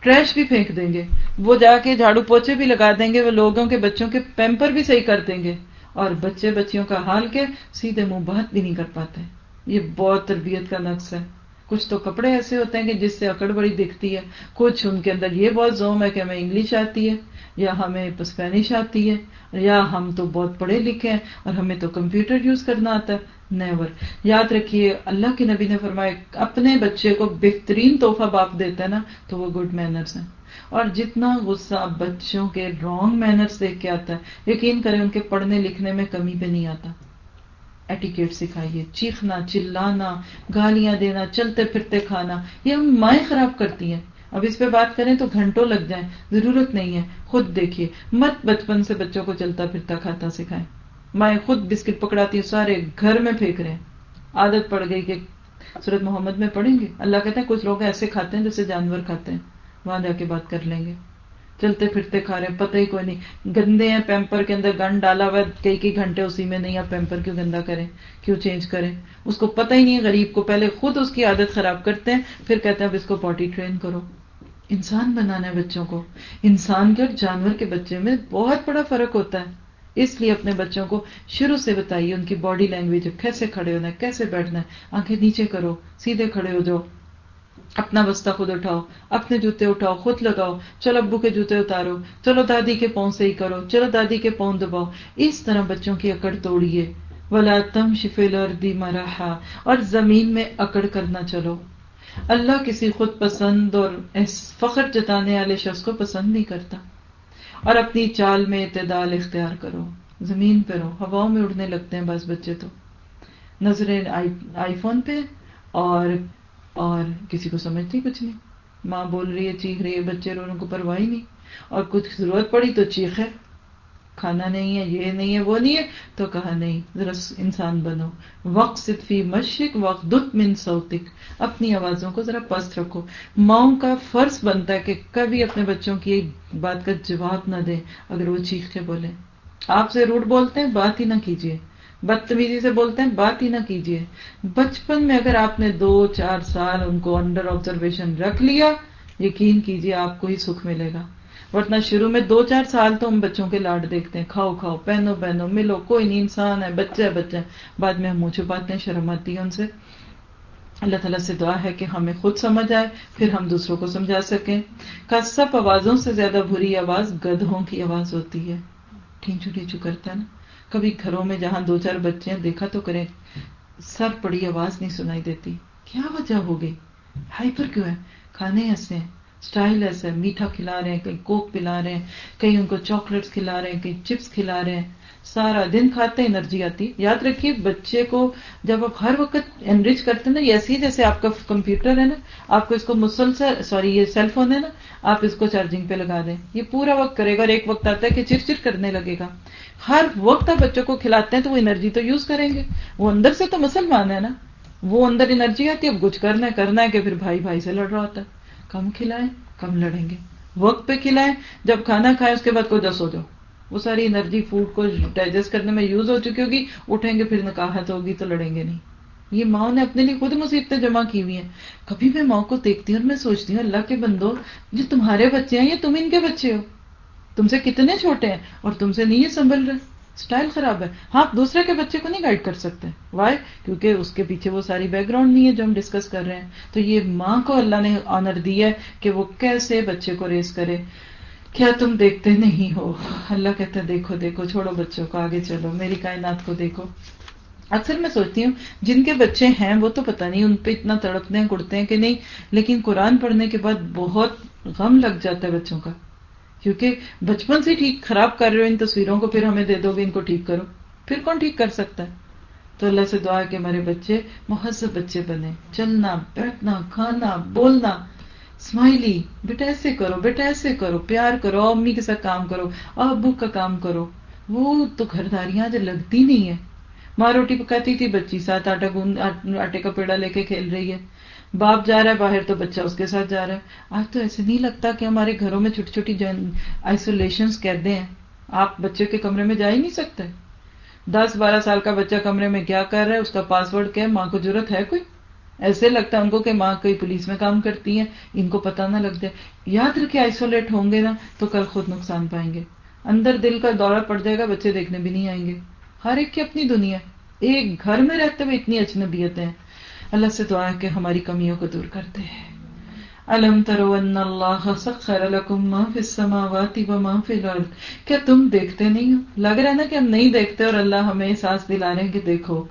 Speaker 1: ٹریش بھی پھینک دیں گے۔ وہ جا کے جھاڑو پوچھے بھی لگا دیں گے، وہ لوگوں کے بچوں کے پیمپر بھی صحیح کر دیں گے۔ اور بچے بچیوں کا حال کے سیدھے منہ بات بھی نہیں کر پاتے۔ یہ بہت تربیت کا نقص ہے۔ کچھ تو کپڑے ایسے ہوتے ہیں کہ جس سے اکڑ بڑی دکھتی ہے۔ کچھ ان کے اندر یہ بہت زوم ہے کہ ہمیں انگلش آتی ہے، یا ہمیں اسپینش آتی ہے، یا ہم تو بہت پڑھے لکھے ہیں اور ہمیں تو کمپیوٹر یوز کرنا آتا ہے۔ نیور یاد رکھیے، اللہ کے نبی نے فرمایا، اپنے بچے کو بہترین تحفہ باپ دیتا ہے نا، تو وہ گڈ مینرس ہیں۔ اور جتنا غصہ بچوں کے رانگ مینرس دیکھ کے آتا ہے، یقین کریں ان کے پڑھنے لکھنے میں کمی پہ نہیں آتا۔ ایٹیکیٹ سکھائیے، چیخنا، چلانا، گالیاں دینا، چلتے پھرتے کھانا، یہ مائیں خراب کرتی ہیں۔ اب اس پہ بات کریں تو گھنٹوں لگ جائیں، ضرورت نہیں ہے۔ خود دیکھیے، مت بچپن سے بچوں کو چلتا پھرتا کھاتا سکھائیں۔ میں خود بسکٹ پکڑاتی ہوں سارے گھر میں پھینک رہے ہیں۔ عادت پڑ گئی کہ سورت محمد میں پڑھیں گے۔ اللہ کہتے ہیں کچھ لوگ ایسے کھاتے ہیں جیسے جانور کھاتے ہیں۔ وہاں جا کے بات کر لیں گے۔ چلتے پھرتے کھا رہے ہیں، پتہ ہی کوئی نہیں۔ گندے ہیں، پیمپر کے اندر گن ڈالا ہوا کئی کئی گھنٹے اسی میں نہیں، آپ پیمپر کیوں گندا کریں؟ کیوں چینج کریں؟ اس کو پتہ ہی نہیں، غریب کو پہلے خود اس کی عادت خراب کرتے ہیں۔ پھر کہتے ہیں، اب اس کو پوٹی ٹرین کرو۔ انسان بنانا ہے بچوں کو۔ انسان کے اور جانور کے بچے میں بہت بڑا فرق ہوتا ہے۔ اس لیے اپنے بچوں کو شروع سے بتائیے، ان کی باڈی لینگویج کیسے کھڑے ہونا ہے، کیسے بیٹھنا ہے، آنکھیں نیچے کرو، سیدھے کھڑے ہو جاؤ، اپنا بستہ خود اٹھاؤ، اپنے جوتے اٹھاؤ، خود لگاؤ چلو ابو کے جوتے اتارو، چلو دادی کے پاؤں سے ہی کرو، چلو دادی کے پاؤں دباؤ۔ اس طرح بچوں کی اکڑ توڑیے۔ ولا تم شفیل اور دی مراحا اور زمین میں اکڑ کرنا چلو۔ اللہ کسی خود پسند اور فخر جتانے والے شخص کو پسند نہیں کرتا۔ اور اپنی چال میں اعتدال اختیار کرو۔ زمین پہ رہو۔ ہواؤں میں اڑنے لگتے ہیں بس بچے تو۔ نظریں آئی آئی فون پہ اور اور کسی کو سمجھتی کچھ نہیں۔ ماں بول رہی ہے، چیخ رہی ہے، بچے رو کو پرواہی نہیں۔ اور کچھ ضرورت پڑی تو چیخ ہے کھانا نہیں ہے، یہ نہیں ہے، وہ نہیں ہے۔ تو کہا، نہیں، ذرا انسان بنو۔ وقت صفی مشرق وقت دت من سوتک اپنی آوازوں کو ذرا پست رکھو۔ ماؤں کا فرض بنتا ہے کہ کبھی اپنے بچوں کی بات کا جواب نہ دیں۔ اگر وہ چیخ کے بولے آپ سے روٹ بولتے ہیں، بات ہی نہ کیجیے بدتمیزی سے بولتے ہیں، بات ہی نہ کیجیے بچپن میں اگر آپ نے دو، چار سال ان کو انڈر آبزرویشن رکھ لیا، یقین کیجیے آپ کو ہی سکھ ملے گا۔ ورنہ شروع میں دو چار سال تو ہم بچوں کے لاڈ دیکھتے ہیں۔ کھاؤ کھاؤ، پہنو پہنو، ملو، کوئی نہیں، انسان ہے، بچہ ہے، بچہ بعد میں ہم منہ چھپاتے ہیں شرم آتی ہے ان سے۔ اللہ تعالیٰ سے دعا ہے کہ ہمیں خود سمجھ آئے، پھر ہم دوسروں کو سمجھا سکیں۔ کسپ آوازوں سے زیادہ بری آواز گدھوں کی آواز ہوتی ہے۔ ٹھینچو ٹھینچو کرتا ہے نا۔ کبھی گھروں میں جہاں دو چار بچے ہیں، دیکھا تو کریں۔ سر پڑی آواز نہیں سنائی دیتی۔ کیا وجہ ہو گئی ہائپر کیوں ہے؟ کھانے ایسے ہیں۔ اسٹائل ایسا ہے میٹھا کھلا رہے ہیں، کہیں کوک پلا رہے ہیں، کہیں ان کو چاکلیٹس کھلا رہے ہیں، کہیں چپس کھلا رہے ہیں۔ سارا دن کھاتے انرجی آتی۔ یاد رکھیے، بچے کو جب آپ ہر وقت انریچ کرتے ہیں نا ایسی جیسے آپ کا کمپیوٹر ہے نا، آپ کو اس کو مسلسل سوری یہ سیل فون ہے نا، آپ اس کو چارجنگ پہ لگا دیں۔ یہ پورا وقت کرے گا اور ایک وقت آتا ہے کہ چر چر کرنے لگے گا۔ ہر وقت آپ بچوں کو کھلاتے ہیں تو وہ انرجی تو یوز کریں گے۔ وہ اندر سے تو مسلمان ہے نا، وہ اندر انرجی آتی ہے، اب کچھ کرنا ہے کرنا ہے کہ پھر بھائی بھائی سے لڑ رہا ہوتا ہے۔ کم کھلائیں، کم لڑیں گے۔ وقت پہ کھلائیں، جب کھانا کھائیں، اس کے بعد کو جس ہو جاؤ۔ وہ ساری انرجی فوڈ کو ڈائجسٹ کرنے میں یوز ہو چکی ہوگی، اٹھیں گے، پھر نکاہت ہوگی، تو لڑیں گے نہیں۔ یہ ماؤں نے اپنے لیے خود مصیبتیں جمع کی ہوئی ہیں۔ کبھی میں ماؤں کو دیکھتی ہوں اور میں سوچتی ہوں، اللہ کے بندو جو تمہارے بچے ہیں یا تم ان کے بچے ہو؟ تم سے کتنے چھوٹے ہیں اور تم سے نہیں یہ سنبھل رہے۔ اسٹائل خراب ہے۔ ہاں آپ دوسرے کے بچے کو نہیں گائڈ کر سکتے۔ وائی کیونکہ اس کے پیچھے وہ ساری بیک گراؤنڈ نہیں ہے جو ہم ڈسکس کر رہے ہیں۔ تو یہ ماں کو اللہ نے آنر دیا ہے کہ وہ کیسے بچے کو ریس کرے۔ کیا تم دیکھتے نہیں ہو؟ اللہ کہتا ہے، دیکھو دیکھو، چھوڑو بچوں کو، آگے چلو، میری کائنات کو دیکھو۔ اکثر میں سوچتی ہوں، جن کے بچے ہیں، وہ تو پتہ نہیں ان پہ اتنا تڑپتے ہیں، کڑتے ہیں کہ نہیں، لیکن قرآن پڑھنے کے بعد بہت غم لگ جاتا ہے بچوں کا۔ کیونکہ بچپن سے ٹھیک خراب کر رہے ہو ان تصویروں کو، پھر ہمیں دے دو گے ان کو ٹھیک کرو۔ پھر کون ٹھیک کر سکتا ہے؟ تو اللہ سے دعا ہے کہ ہمارے بچے مہذب بچے بنے چلنا، بیٹھنا، کھانا، بولنا اسمائلی بیٹا ایسے کرو، بیٹا ایسے کرو، پیار کرو امی کے ساتھ کام کرو ابو کا کام کرو۔ وہ تو گھرداریاں جو لگتی نہیں ہے ماں روٹی پکاتی تھی، بچی ساتھ آٹا گوند آٹے کا پیڑا لے کے کھیل رہی ہے۔ باپ جا رہا ہے، باہر تو بچہ اس کے ساتھ جا رہا ہے۔ آج تو ایسے نہیں لگتا کہ ہمارے گھروں میں چھوٹی چھوٹی آئسولیشن کہتے ہیں۔ آپ بچے کے کمرے میں جا ہی نہیں سکتے۔ دس بارہ سال کا بچہ کمرے میں کیا کر رہا ہے؟ اس کا پاسورڈ کیا ہے؟ ماں کو ضرورت ہے کوئی؟ ایسے لگتا ہے ان کو کہ ماں کوئی پولیس میں کام کرتی ہے، ان کو پتا نہ لگ جائے۔ یاد رکھے آئسولیٹ ہوں گے نا تو کل خود نقصان پائیں گے۔ اندر دل کا دورہ پڑ جائے گا، بچے دیکھنے بھی نہیں آئیں گے۔ ہر ایک کی اپنی دنیا ایک گھر میں رہتے ہوئے اتنی اجنبیتیں ہیں۔ اللہ سے دعا ہے کہ ہماری کمیوں کو دور کرتے ہیں۔ الم ترو ان اللہ سخر لکم ما فی السماوات و ما فی الارض۔ کیا تم دیکھتے نہیں ہو؟ لگ رہا ہے نا کہ ہم نہیں دیکھتے اور اللہ ہمیں احساس دلا رہے ہیں کہ دیکھو،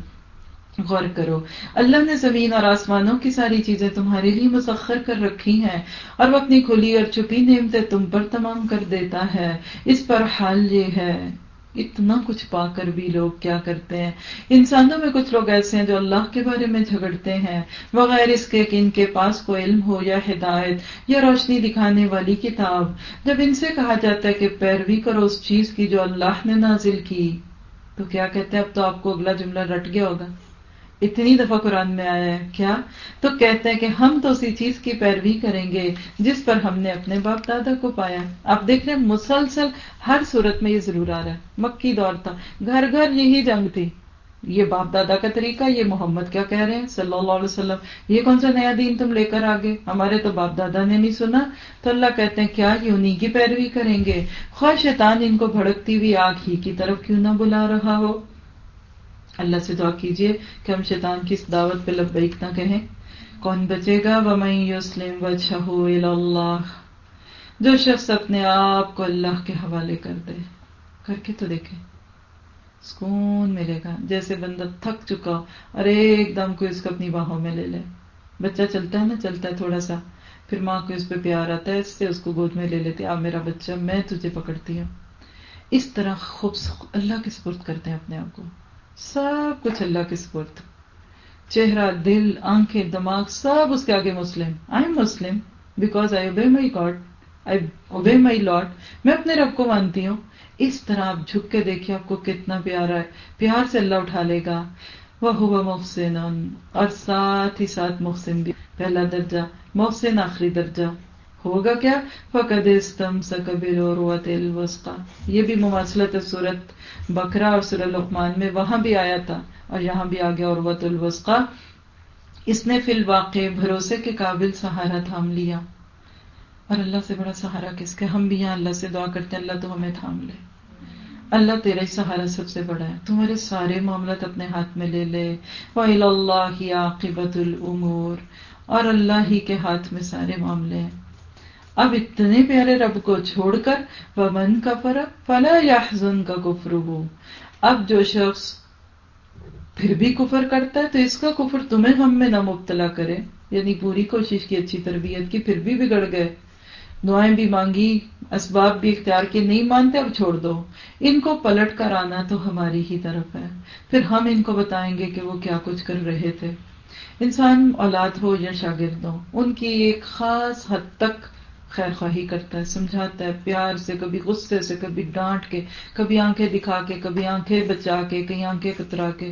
Speaker 1: غور کرو۔ اللہ نے زمین اور آسمانوں کی ساری چیزیں تمہارے لیے مسخر کر رکھی ہیں اور وہ اپنی کھلی اور چھپی نعمتیں تم پر تمام کر دیتا ہے۔ اس پر حال یہ ہے۔ اتنا کچھ پا کر بھی لوگ کیا کرتے ہیں؟ انسانوں میں کچھ لوگ ایسے ہیں جو اللہ کے بارے میں جھگڑتے ہیں، بغیر اس کے کہ ان کے پاس کوئی علم ہو یا ہدایت یا روشنی دکھانے والی کتاب۔ جب ان سے کہا جاتا ہے کہ پیروی کرو اس چیز کی جو اللہ نے نازل کی، تو کیا کہتے ہیں؟ اب تو آپ کو اگلا جملہ رٹ گیا ہوگا۔ اتنی دفعہ قرآن میں آیا ہے، کیا؟ تو کہتے ہیں کہ ہم تو اسی چیز کی پیروی کریں گے جس پر ہم نے اپنے باپ دادا کو پایا۔ آپ دیکھ رہے ہیں، مسلسل ہر صورت میں یہ ضرور آ رہا ہے۔ مکی دور تھا، گھر گھر یہی جنگ تھی۔ یہ باپ دادا کا طریقہ، یہ محمد کیا کہہ رہے ہیں؟ صلی اللہ علیہ وسلم۔ یہ کون سا نیا دین تم لے کر آگے؟ ہمارے تو باپ دادا نے نہیں سنا۔ تو اللہ کہتے ہیں، کیا یہ انہیں کی پیروی کریں گے؟ خواہ شیطان ان کو بھڑکتی ہوئی آگ ہی کی طرف کیوں نہ بلا رہا ہو؟ اللہ سے دعا کیجیے کہ ہم شیطان کی اس دعوت پہ لبیک نہ کہیں۔ کون بچے گا؟ یسلم اللہ جو شخص اپنے آپ کو اللہ کے حوالے کر دے۔ کر کے تو دیکھے۔ سکون ملے گا۔ جیسے بندہ تھک چکا اور ایک دم کو اس کو اپنی باہوں میں لے لے۔ بچہ چلتا ہے نا، چلتا ہے تھوڑا سا۔ پھر ماں کو اس پہ پیار آتا ہے، اس سے اس کو گود میں لے لیتے آپ میرا بچہ، میں تجھے پکڑتی ہوں۔ اس طرح خوب اللہ کے سپرد کرتے ہیں اپنے آپ کو۔ سب کچھ اللہ کے سپرد۔ چہرہ، دل، آنکھیں، دماغ، سب اس کے آگے Muslim. I am Muslim because I obey my God I obey my Lord میں اپنے رب کو مانتی ہوں۔ اس طرح آپ جھک کے دیکھیے آپ کو کتنا پیارا ہے۔ پیار سے اللہ اٹھا لے گا۔ وہ ہوا محسن اور ساتھ ہی ساتھ محسن بھی۔ پہلا درجہ، محسن آخری درجہ۔ ہوگا کیا؟ فقد استم سکبل اور یہ بھی مواصلت صورت بکرا اور سر لقمان میں وہاں بھی آیا تھا اور یہاں بھی آ گیا اور الوسقا اس نے فی الواقع بھروسے کے قابل سہارا تھام لیا۔ اور اللہ سے بڑا سہارا کس کے ہم بھی یہاں اللہ سے دعا کرتے ہیں، اللہ تو ہمیں تھام لے۔ اللہ تیرا ہی سہارا سب سے بڑا ہے۔ تمہارے سارے معاملات اپنے ہاتھ میں لے لے۔ وَإِلَى اللَّهِ عَاقِبَةُ الْأُمُورِ۔ اور اللہ ہی کے ہاتھ میں سارے معاملے ہیں۔ اب اتنے پیارے رب کو چھوڑ کر ومن کا فرق فلا یحزن کا کفر ہو اب جو شخص پھر بھی کفر کرتا ہے تو اس کا کفر تمہیں ہم میں نہ مبتلا کرے۔ یعنی پوری کوشش کی اچھی تربیت کی پھر بھی بگڑ گئے۔ دعائیں بھی مانگی، اسباب بھی اختیار کے نہیں مانتے اب چھوڑ دو۔ ان کو پلٹ کر آنا تو ہماری ہی طرف ہے۔ پھر ہم ان کو بتائیں گے کہ وہ کیا کچھ کر رہے تھے۔ انسان اولاد ہو یا شاگرد ہو، ان کی ایک خاص حد تک خیر خواہی کرتا ہے، سمجھاتا ہے، پیار سے، کبھی غصے سے، کبھی ڈانٹ کے، کبھی آنکھیں دکھا کے، کبھی آنکھیں بچا کے کہیں آنکھیں کترا کے۔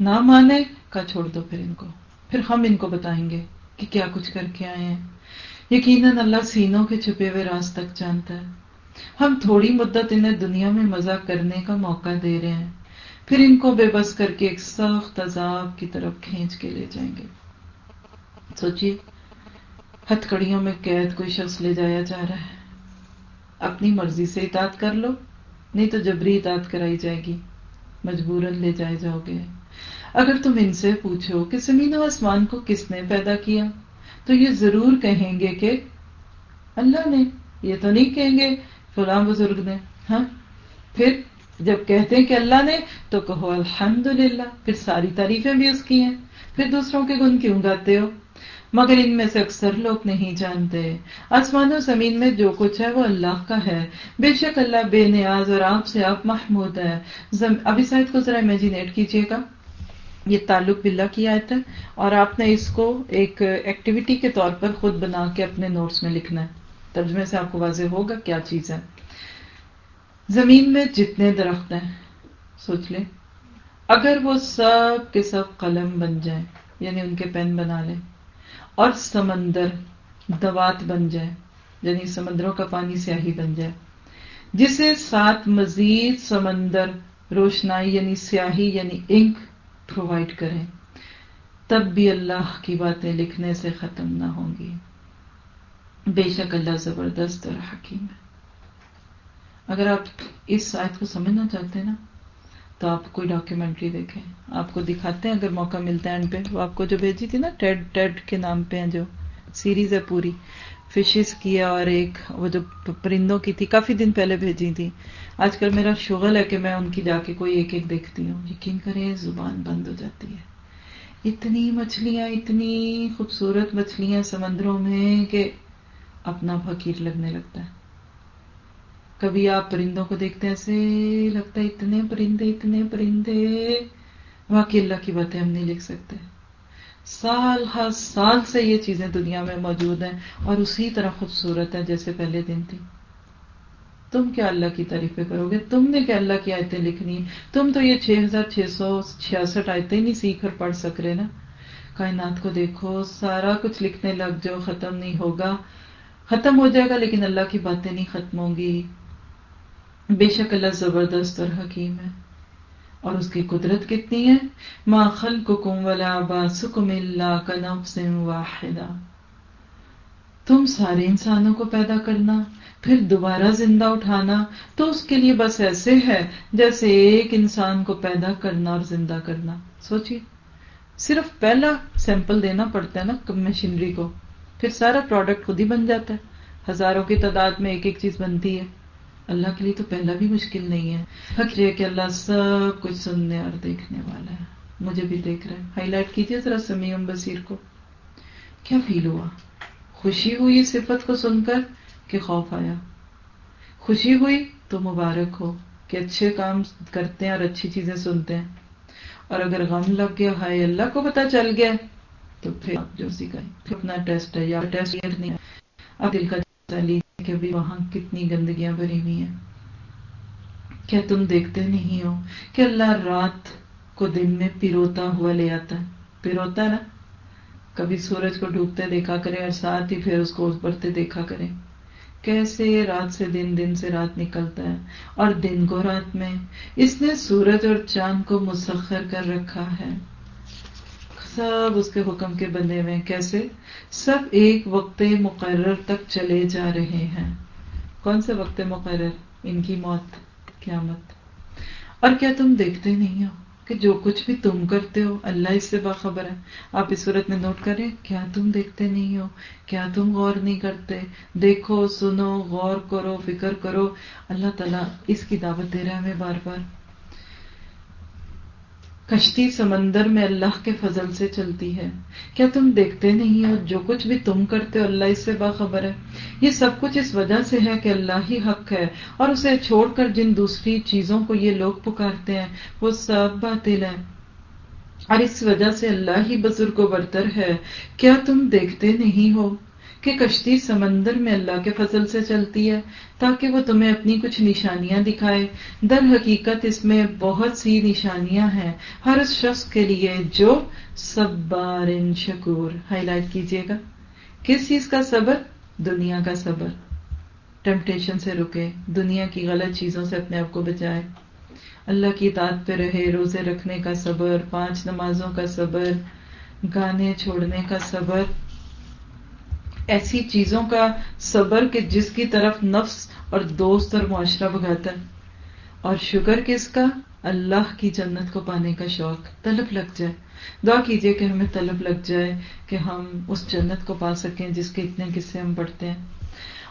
Speaker 1: نہ مانے کا چھوڑ دو پھر ان کو۔ پھر ہم ان کو بتائیں گے کہ کیا کچھ کر کے آئے ہیں۔ یقیناً اللہ سینوں کے چھپے ہوئے راز تک جانتا ہے۔ ہم تھوڑی مدت انہیں دنیا میں مزہ کرنے کا موقع دے رہے ہیں۔ پھر ان کو بے بس کر کے ایک سخت عذاب کی طرف کھینچ کے لے جائیں گے۔ سوچیے۔ ہتھ کڑیوں میں قید کوئی شخص لے جایا جا رہا ہے۔ اپنی مرضی سے اطاعت کر لو، نہیں تو جبری اطاعت کرائی جائے گی، مجبوراً لے جائے جاؤ گے۔ اگر تم ان سے پوچھو کہ زمین و آسمان کو کس نے پیدا کیا، تو یہ ضرور کہیں گے کہ اللہ نے۔ یہ تو نہیں کہیں گے، فلاں بزرگ نے ہاں؟ پھر جب کہتے ہیں کہ اللہ نے، تو کہو الحمد پھر ساری تعریفیں بھی اس کی ہیں۔ پھر دوسروں کے گن کیوں گاتے ہو؟ مگر ان میں سے اکثر لوگ نہیں جانتے۔ آسمان و زمین میں جو کچھ ہے وہ اللہ کا ہے۔ بے شک اللہ بے نیاز اور آپ سے آپ محمود ہے۔ ابھی شاید کو ذرا امیجنیٹ کیجیے گا۔ یہ تعلق بلا کی آیت ہے اور آپ نے اس کو ایک ایکٹیویٹی کے طور پر خود بنا کے اپنے نوٹس میں لکھنا ہے۔ ترجمے سے آپ کو واضح ہوگا کیا چیز ہے۔ زمین میں جتنے درخت ہیں، سوچ لیں۔ اگر وہ سب کے سب قلم بن جائیں یعنی ان کے پین بنا لیں۔ اور سمندر دوات بن جائے یعنی سمندروں کا پانی سیاہی بن جائے۔ جسے ساتھ مزید سمندر روشنائی یعنی سیاہی یعنی انک پرووائڈ کریں، تب بھی اللہ کی باتیں لکھنے سے ختم نہ ہوں گی۔ بے شک اللہ زبردست اور حکیم ہے۔ اگر آپ اس آیت کو سمجھنا چاہتے ہیں نا تو آپ کوئی ڈاکیومنٹری دیکھیں۔ آپ کو دکھاتے ہیں، اگر موقع ملتا ہے اینڈ پہ۔ وہ آپ کو جو بھیجی تھی نا ٹیڈ ٹیڈ کے نام پہ ہیں جو۔ سیریز ہے پوری۔ فشز کی اور ایک وہ جو پرندوں کی تھی، کافی دن پہلے بھیجی تھی۔ آج کل میرا شغل ہے کہ میں ان کی جا کے کوئی ایک ایک دیکھتی ہوں۔ یقین کریں، زبان بند ہو جاتی ہے۔ اتنی مچھلیاں، اتنی خوبصورت مچھلیاں سمندروں میں کہ اپنا فقیر لگنے لگتا ہے۔ کبھی آپ پرندوں کو دیکھتے ہیں، ایسے لگتا ہے اتنے پرندے اتنے پرندے۔ واقعی اللہ کی باتیں ہم نہیں لکھ سکتے۔ سال ہر سال سے یہ چیزیں دنیا میں موجود ہیں اور اسی طرح خوبصورت ہے جیسے پہلے دن تھی۔ تم کیا اللہ کی تعریفیں کرو گے؟ تم نے کیا اللہ کی آیتیں لکھنی؟ تم تو یہ چھ ہزار چھ سو چھیاسٹھ آیتیں نہیں سیکھ کر پڑھ سک رہے نا۔ کائنات کو دیکھو، سارا کچھ لکھنے لگ جاؤ، ختم نہیں ہوگا۔ ختم ہو جائے گا، لیکن اللہ کی باتیں نہیں ختم ہوں گی۔ بے شک اللہ زبردست اور حکیم ہے۔ اور اس کی قدرت کتنی ہے؟ ما خلقکم ولا باسکم اللہ کا نفس واحدہ تم سارے انسانوں کو پیدا کرنا، پھر دوبارہ زندہ اٹھانا، تو اس کے لیے بس ایسے ہے جیسے ایک انسان کو پیدا کرنا اور زندہ کرنا۔ سوچیے، صرف پہلا سیمپل دینا پڑتا ہے نا مشینری کو، پھر سارا پروڈکٹ خود ہی بن جاتا ہے۔ ہزاروں کی تعداد میں ایک ایک چیز بنتی ہے۔ اللہ کے لیے تو پہلا بھی مشکل نہیں ہے۔ حق یہ کہ اللہ سب کچھ سننے اور دیکھنے والا ہے۔ مجھے بھی دیکھ رہے ہیں ہائی لائٹ کیجیے ذرا سمیم بصیر کو۔ کیا فیل ہوا؟ خوشی ہوئی صفت کو سن کر کہ خوف آیا۔ خوشی ہوئی تو مبارک ہو کہ اچھے کام کرتے ہیں اور اچھی چیزیں سنتے ہیں۔ اور اگر غم لگ گیا، ہائے اللہ کو پتا چل گیا، تو پھر آپ جو سکھائیں اپنا ٹیسٹ ہے، یا ٹیسٹ نہیں ہے۔ دل کا کہ بھی وہاں کتنی گندگیاں بھری ہوئی ہیں۔ کیا تم دیکھتے نہیں ہو کہ اللہ رات کو دن میں پیروتا ہوا لے آتا ہے؟ پیروتا نا۔ کبھی سورج کو ڈوبتے دیکھا کرے اور ساتھ ہی پھر اس کو بڑھتے دیکھا کرے۔ کیسے رات سے دن دن سے رات نکلتا ہے اور دن کو رات میں۔ اس نے سورج اور چاند کو مسخر کر رکھا ہے۔ سب اس کے حکم کے بندے میں کیسے؟ سب ایک وقت مقرر تک چلے جا رہے ہیں۔ کون سے وقت مقرر؟ ان کی موت، قیامت۔ اور کیا تم دیکھتے نہیں ہو کہ جو کچھ بھی تم کرتے ہو، اللہ اس سے باخبر ہے؟ آپ اس صورت میں نوٹ کریں، کیا تم دیکھتے نہیں ہو؟ کیا تم غور نہیں کرتے؟ دیکھو، سنو، غور کرو، فکر کرو۔ اللہ تعالیٰ اس کی دعوت دے رہا ہے ہمیں بار بار۔ کشتی سمندر میں اللہ کے فضل سے چلتی ہے۔ کیا تم دیکھتے نہیں ہو جو کچھ بھی تم کرتے ہو اللہ اس سے باخبر ہے۔ یہ سب کچھ اس وجہ سے ہے کہ اللہ ہی حق ہے اور اسے چھوڑ کر جن دوسری چیزوں کو یہ لوگ پکارتے ہیں، وہ سب باطل ہے اور اس وجہ سے اللہ ہی بزرگ و برتر ہے۔ کیا تم دیکھتے نہیں ہو؟ کہ کشتی سمندر میں اللہ کے فضل سے چلتی ہے تاکہ وہ تمہیں اپنی کچھ نشانیاں دکھائے۔ در حقیقت اس میں بہت سی نشانیاں ہیں۔ ہر اس شخص کے لیے جو صبار شکور۔ ہائی لائٹ کیجیے گا۔ کس چیز کا صبر؟ دنیا کا صبر۔ ٹیمپٹیشن سے رکے۔ دنیا کی غلط چیزوں سے اپنے آپ کو بچائے۔ اللہ کی اطاعت پہ رہے۔ روزے رکھنے کا صبر۔ پانچ نمازوں کا صبر۔ گانے چھوڑنے کا صبر۔ ایسی چیزوں کا صبر کہ جس کی طرف نفس اور دوست اور معاشرہ بگاتا ہے۔ اور شکر کس کا اللہ کی جنت کو پانے کا شوق طلب لگ جائے۔ دعا کیجیے کہ ہمیں طلب لگ جائے کہ ہم اس جنت کو پا سکیں جس کے اتنے قصے ہم پڑھتے ہیں۔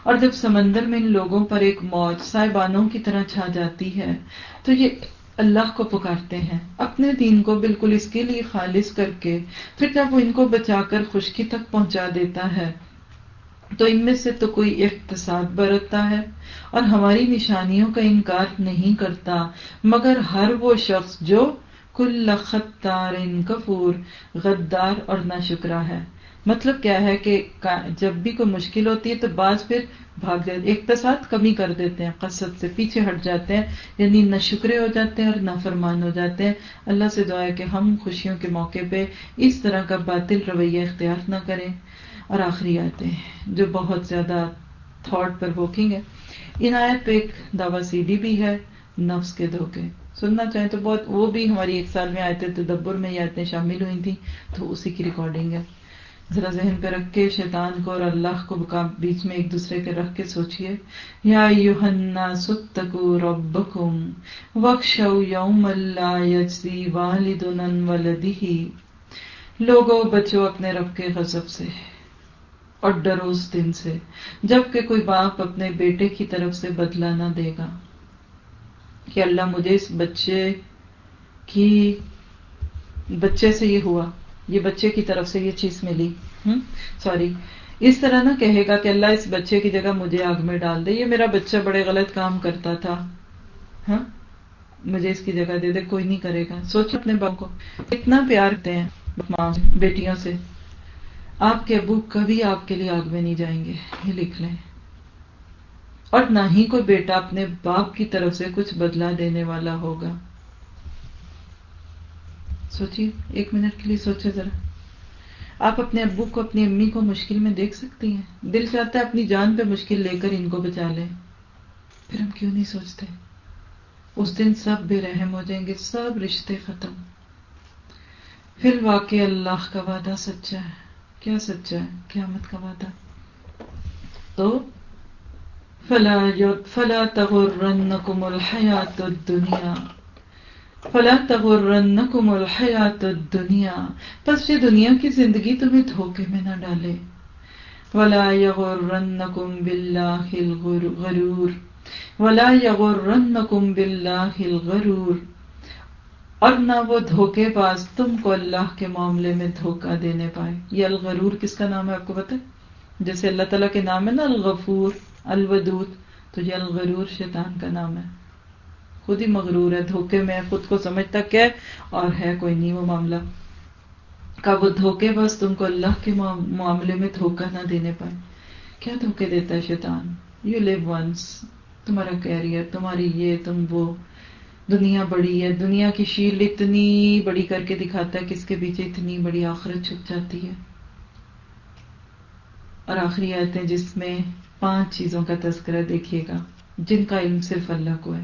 Speaker 1: اور جب سمندر میں ان لوگوں پر ایک موج صاحبانوں کی طرح چھا جاتی ہے، تو یہ اللہ کو پکارتے ہیں۔ اپنے دین کو بالکل اس کے لیے خالص کر کے پھر جب وہ ان کو بچا کر خشکی تک پہنچا دیتا ہے تو ان میں سے تو کوئی اقتصاد برتتا ہے اور ہماری نشانیوں کا انکار نہیں کرتا، مگر ہر وہ شخص جو کل خطار کفور، غدار اور ناشکرا ہے۔ مطلب کیا ہے کہ جب بھی کوئی مشکل ہوتی ہے تو بعض پھر بھاگ جاتے اقتصاد کمی کر دیتے ہیں، قصد سے پیچھے ہٹ جاتے ہیں یعنی نہ شکرے ہو جاتے ہیں اور نہ فرمان ہو جاتے ہیں۔ اللہ سے دعا ہے کہ ہم خوشیوں کے موقع پہ اس طرح کا باطل رویہ اختیار نہ کریں۔ اور آخری آتے ہیں جو بہت زیادہ تھاٹ پروکنگ ہے ان آیت پہ ایک دعوی سی ڈی بھی ہے، نفس کے دھوکے۔ سننا چاہیں تو بہت وہ بھی ہماری ایک سال میں آئے تھے تدبر میں یہ آیتیں شامل ہوئی تھیں، تو اسی کی ریکارڈنگ ہے۔ ذرا ذہن پہ رکھ کے شیطان کو اور اللہ کو بیچ میں ایک دوسرے کے رکھ کے سوچئے۔ یا یوہنا ستکو ربکم وخشو یوم اللہ یجزی والدن ولدی لوگوں بچو، اپنے رب کے غضب سے۔ اور ڈرو اس دن سے، جبکہ کوئی باپ اپنے بیٹے کی طرف سے بدلہ نہ دے گا۔ کہ اللہ مجھے اس بچے کی، بچے سے یہ ہوا، یہ بچے کی طرف سے یہ چیز ملی۔ سوری، اس طرح نہ کہے گا کہ اللہ اس بچے کی جگہ مجھے آگ میں ڈال دے، یہ میرا بچہ بڑے غلط کام کرتا تھا۔ ہاں مجھے اس کی جگہ دے دے، کوئی نہیں کرے گا۔ سوچ اپنے باپ کو، اتنا پیار کرتے ہیں ماں بیٹیوں سے۔ آپ کے ابو کبھی آپ کے لیے آگ میں نہیں جائیں گے، یہ لکھ لیں۔ اور نہ ہی کوئی بیٹا اپنے باپ کی طرف سے کچھ بدلا دینے والا ہوگا۔ سوچیے، ایک منٹ کے لیے سوچے ذرا۔ آپ اپنے ابو کو، اپنی امی کو مشکل میں دیکھ سکتی ہیں؟ دل چاہتا ہے اپنی جان پہ مشکل لے کر ان کو بچا لیں۔ پھر ہم کیوں نہیں سوچتے؟ اس دن سب بے رحم ہو جائیں گے، سب رشتے ختم۔ پھر واقع اللہ کا وعدہ سچا ہے۔ کیا سچا ہے؟ قیامت کا وعدہ؟ تو فلا فلا تغرنکم الحیات الدنیا. فلا تغرنکم الحیات الدنیا. پس یہ دنیا کی زندگی تمہیں دھوکے میں نہ ڈالے. ولا یغرنکم باللہ الغرور. ولا یغرنکم باللہ الغرور. اور نہ وہ دھوکے باز تم کو اللہ کے معاملے میں دھوکہ دینے پائے۔ یہ الغرور کس کا نام ہے آپ کو پتہ جیسے اللہ تعالیٰ کے نام ہے نا الغفور، الودود، تو یہ الغرور شیطان کا نام ہے۔ خود ہی مغرور ہے، دھوکے میں خود کو سمجھتا کہ اور ہے کوئی نہیں وہ معاملہ۔ کا وہ دھوکے بس تم کو اللہ کے معاملے میں دھوکہ نہ دینے پائے۔ کیا دھوکے دیتا ہے شیطان؟ یو لیو ونس تمہارا کیریئر تمہاری یہ، تم وہ۔ دنیا بڑی ہے، دنیا کی شیل اتنی بڑی کر کے دکھاتا ہے کس کے پیچھے اتنی بڑی آخرت چھپ جاتی ہے۔ اور آخری آیتیں جس میں پانچ چیزوں کا تذکرہ دیکھیے گا، جن کا علم صرف اللہ کو ہے۔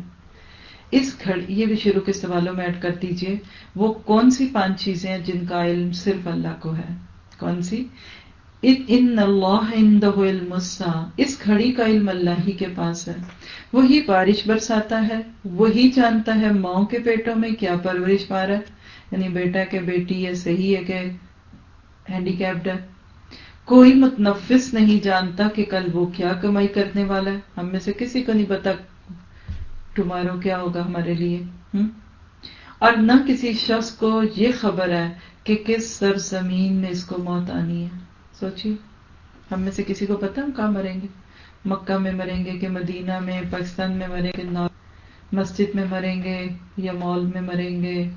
Speaker 1: اس گھڑ، یہ بھی شروع کے سوالوں میں ایڈ کر دیجیے، وہ کون سی پانچ چیزیں ہیں جن کا علم صرف اللہ کو ہے؟ کون سی؟ ان اللہ علم اس گھڑی کا علم اللہ ہی کے پاس ہے۔ وہی بارش برساتا ہے، وہی جانتا ہے ماؤں کے پیٹوں میں کیا پرورش پا رہا ہے۔ یعنی بیٹا کے بیٹی ہے صحیح ہے کہ ہینڈی کیپڈ ہے۔ کوئی متنفس نہیں جانتا کہ کل وہ کیا کمائی کرنے والا ہے۔ ہم میں سے کسی کو نہیں پتا ٹمارو کیا ہوگا ہمارے لیے۔ اور نہ کسی شخص کو یہ خبر ہے کہ کس سر زمین میں اس کو موت آنی ہے۔ سوچیے ہم میں سے کسی کو پتا ہم کہاں مریں گے؟ مکہ میں مریں گے کہ مدینہ میں، پاکستان میں مریں گے مسجد میں مریں گے یا مال میں مریں گے،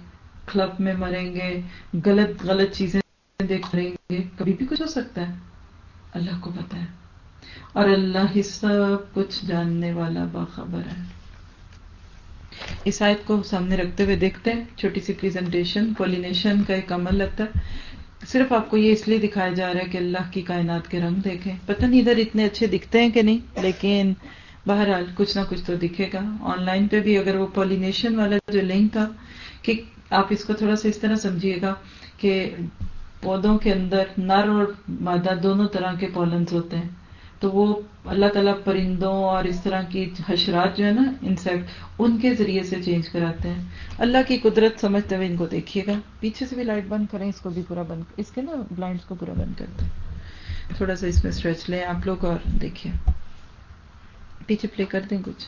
Speaker 1: کلب میں مریں گے، غلط غلط چیزیں دیکھ رہیں گے۔ کبھی بھی کچھ ہو سکتا ہے۔ اللہ کو پتا ہے۔ اور اللہ ہی سب کچھ جاننے والا باخبر ہے۔ اس آیت کو سامنے رکھتے ہوئے دیکھتے ہیں۔ چھوٹی سی پریزنٹیشن پولینیشن کا ایک عمل لگتا ہے۔ صرف آپ کو یہ اس لیے دکھایا جا رہا ہے کہ اللہ کی کائنات کے رنگ دیکھیں۔ پتہ نہیں ادھر اتنے اچھے دکھتے ہیں کہ نہیں، لیکن بہرحال کچھ نہ کچھ تو دکھے گا۔ آن لائن پہ بھی اگر وہ پولینیشن والا جو لنک تھا کہ آپ اس کو تھوڑا سا اس طرح سمجھیے گا کہ پودوں کے اندر نر اور مادہ دونوں طرح کے پولنس ہوتے ہیں۔ تو وہ اللہ تعالیٰ پرندوں اور اس طرح کی حشرات جو ہے نا انسیکٹ ان کے ذریعے سے چینج کراتے ہیں۔ اللہ کی قدرت سمجھتے ہوئے ان کو دیکھیے گا۔ پیچھے سے بھی لائٹ بند کریں، اس کو بھی پورا بند، اس کے نا بلائنڈس کو پورا بند کرتے ہیں۔ تھوڑا سا اس میں اسٹریچ لیں آپ لوگ اور دیکھیے۔ پیچھے پلے کر دیں کچھ۔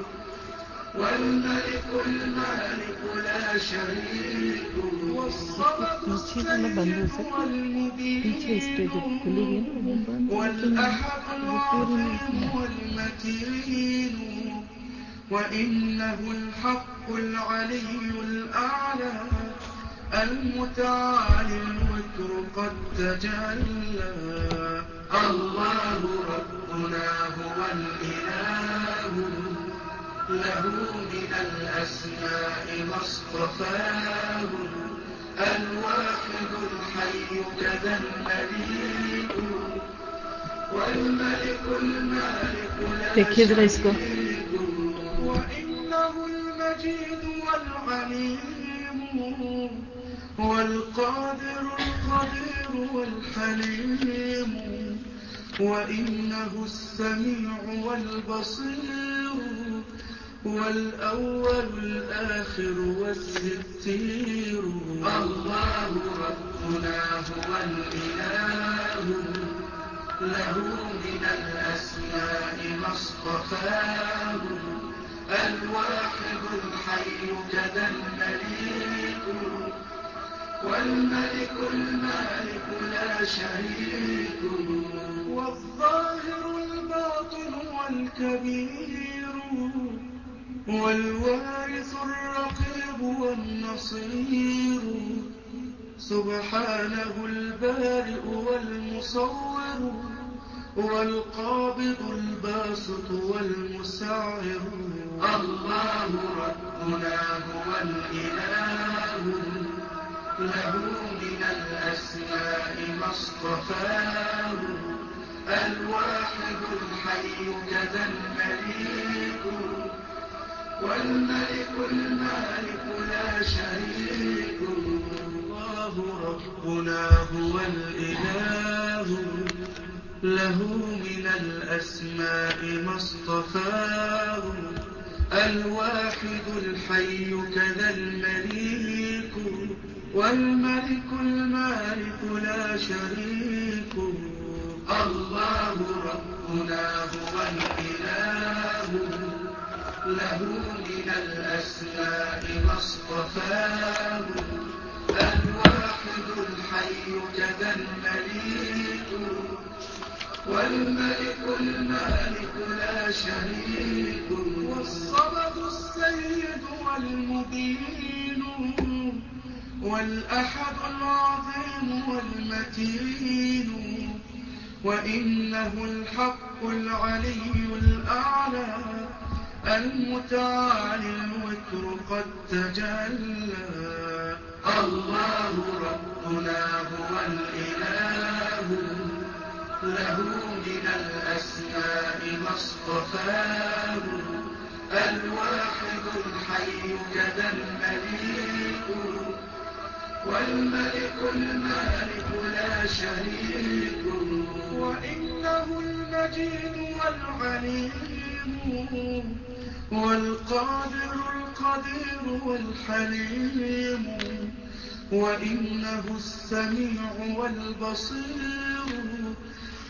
Speaker 4: والملك المالك لا شريك.
Speaker 1: Nos chicos no van a ser pinches
Speaker 4: que العظيم المتين وإنه الحق العلي الأعلى. المتعالي الوتر قد تجلى. الله ربنا هو الإله. له من الأسماء ما اصطفاه الواحد الحي كذا المليك والملك المالك لا شريك وإنه المجيد والعليم والقادر القدير والحليم وإنه السميع والبصير والأول الآخر والستير. الله ربنا هو الإله. له من الأسماء ما اصطفاه. الواحد الحي كذا المليك. والملك المالك لا شريك. والظاهر الباطن والكبير. والوارث الرقيب والنصير. سبحانه البارئ والمصور. والقابض الباسط والمسعر. الله ربنا هو الإله. له من الأسماء ما اصطفاه. الواحد الحي كذا المليك. والملك المالك لا شريك الله ربنا هو الإله له من الأسماء ما اصطفاه الواحد الحي كذا المليك والملك المالك لا شريك الله ربنا هو الإله له من الأسماء ما اصطفاه الواحد الحي كذا المليك والملك المالك لا شريك والصمد السيد والمبين والأحد العظيم والمتين وإنه الحق العلي الأعلى. المتعالي الوتر قد تجلى. الله ربنا هو الإله. له من الأسماء ما اصطفاه. الواحد الحي كذا المليك. والملك المالك لا شريك. وإنه المجيد والعليم. والقادر القدير والحليم وإنه السميع والبصير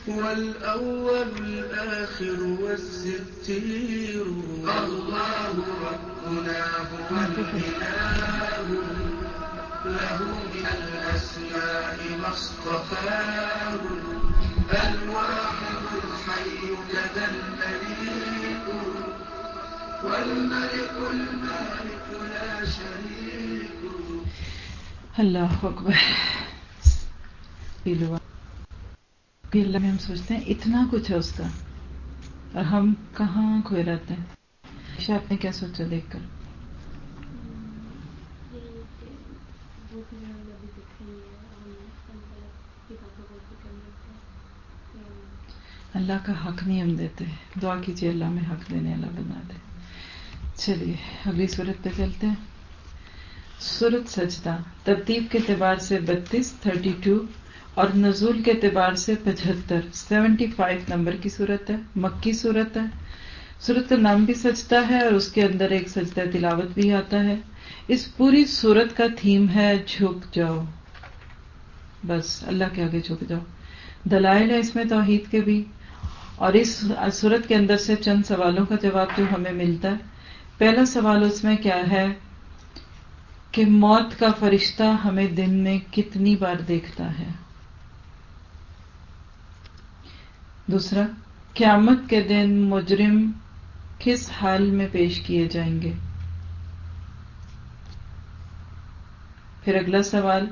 Speaker 4: والأول الآخر والستير. الله ربنا هو الإله له من الأسماء ما اصطفاه الواحد الحي كذا المليك والملك المالك لا شريك
Speaker 1: اللہ اکبر۔ کہ اللہ میں ہم سوچتے ہیں، اتنا کچھ ہے اس کا۔ اور ہم کہاں کھوئے رہتے ہیں؟ آپ نے کیا سوچا دیکھ کر؟ اللہ کا حق نہیں ہم دیتے۔ دعا کیجیے، اللہ میں حق دینے، اللہ بنا دے۔ چلیے اگلی صورت پہ چلتے ہیں۔ صورت سجدہ، ترتیب کے اعتبار سے بتیس تھرٹی ٹو اور نزول کے اعتبار سے پچہتر۔ سیونٹی فائیو نمبر کی صورت ہے، مکی صورت ہے۔ صورت کا نام بھی سجدہ ہے اور اس کے اندر ایک سجدہ تلاوت بھی آتا ہے۔ اس پوری صورت کا تھیم ہے، جھک جاؤ۔ بس، اللہ کے آگے جھک جاؤ۔ دلائل ہے اس میں توحید کے بھی۔ اور اس صورت کے اندر سے چند سوالوں کا جواب جو ہمیں ملتا ہے پہلا سوال اس میں کیا ہے کہ موت کا فرشتہ ہمیں دن میں کتنی بار دیکھتا ہے؟ دوسرا، قیامت کے دن مجرم کس حال میں پیش کیے جائیں گے؟ پھر اگلا سوال،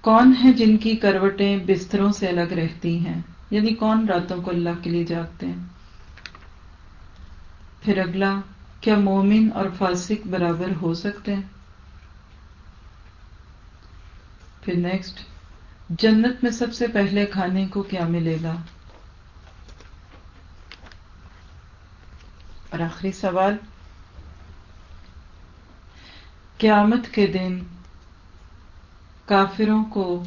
Speaker 1: کون ہے جن کی کروٹیں بستروں سے الگ رہتی ہیں؟ یعنی کون راتوں کو اللہ کے لیے جاگتے ہیں؟ پھر اگلا، کیا مومن اور فاسق برابر ہو سکتے ہیں؟ پھر نیکسٹ جنت میں سب سے پہلے کھانے کو کیا ملے گا؟ اور آخری سوال، قیامت کے دن کافروں کو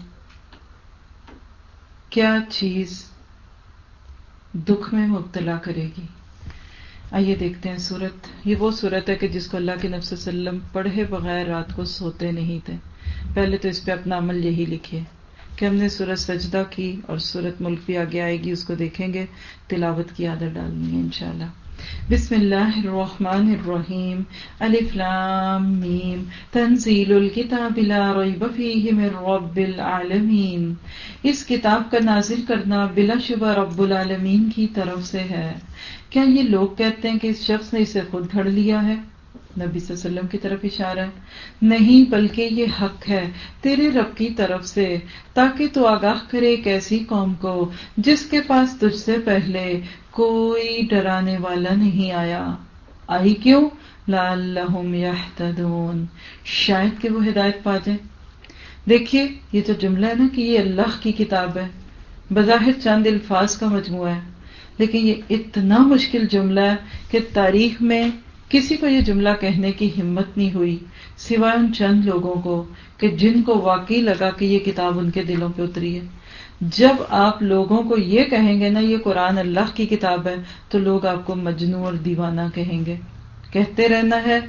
Speaker 1: کیا چیز دکھ میں مبتلا کرے گی؟ آئیے دیکھتے ہیں سورت۔ یہ وہ صورت ہے کہ جس کو اللہ کے نفس وسلم پڑھے بغیر رات کو سوتے نہیں تھے۔ پہلے تو اس پہ اپنا عمل یہی لکھے کہ ہم نے سورت سجدہ کی اور سورت ملک بھی آگے آئے گی، اس کو دیکھیں گے۔ تلاوت کی عادت ڈالنی ہے انشاءاللہ۔ بسم اللہ الرحمن الرحیم الف لام میم۔ تنزیل الكتاب لا ریب فیہ من رب العالمین۔ اس کتاب کا نازل کرنا بلا شبہ رب العالمین کی طرف سے ہے۔ کیا یہ لوگ کہتے ہیں کہ اس شخص نے اسے خود گھڑ لیا ہے؟ نبی صلی اللہ علیہ وسلم کی طرف اشارہ ہے۔ نہیں، بلکہ یہ حق ہے تیرے رب کی طرف سے، تاکہ تو آگاہ کرے ایک ایسی قوم کو جس کے پاس تجھ سے پہلے کوئی ڈرانے والا نہیں آیا۔ آئی کیوں؟ لعلہم یحتدون شاید کہ وہ ہدایت پا جائیں۔ دیکھیے، یہ جو جملہ ہے نا کہ یہ اللہ کی کتاب ہے۔ بظاہر چند الفاظ کا مجموعہ ہے۔ لیکن یہ اتنا مشکل جملہ ہے کہ تاریخ میں کسی کو یہ جملہ کہنے کی ہمت نہیں ہوئی، سوائے ان چند لوگوں کو کہ جن کو واقعی لگا کہ یہ کتاب ان کے دلوں پہ اتری ہے۔ جب آپ لوگوں کو یہ کہیں گے نا، یہ قرآن اللہ کی کتاب ہے، تو لوگ آپ کو مجنو اور دیوانہ کہیں گے۔ کہتے رہنا ہے،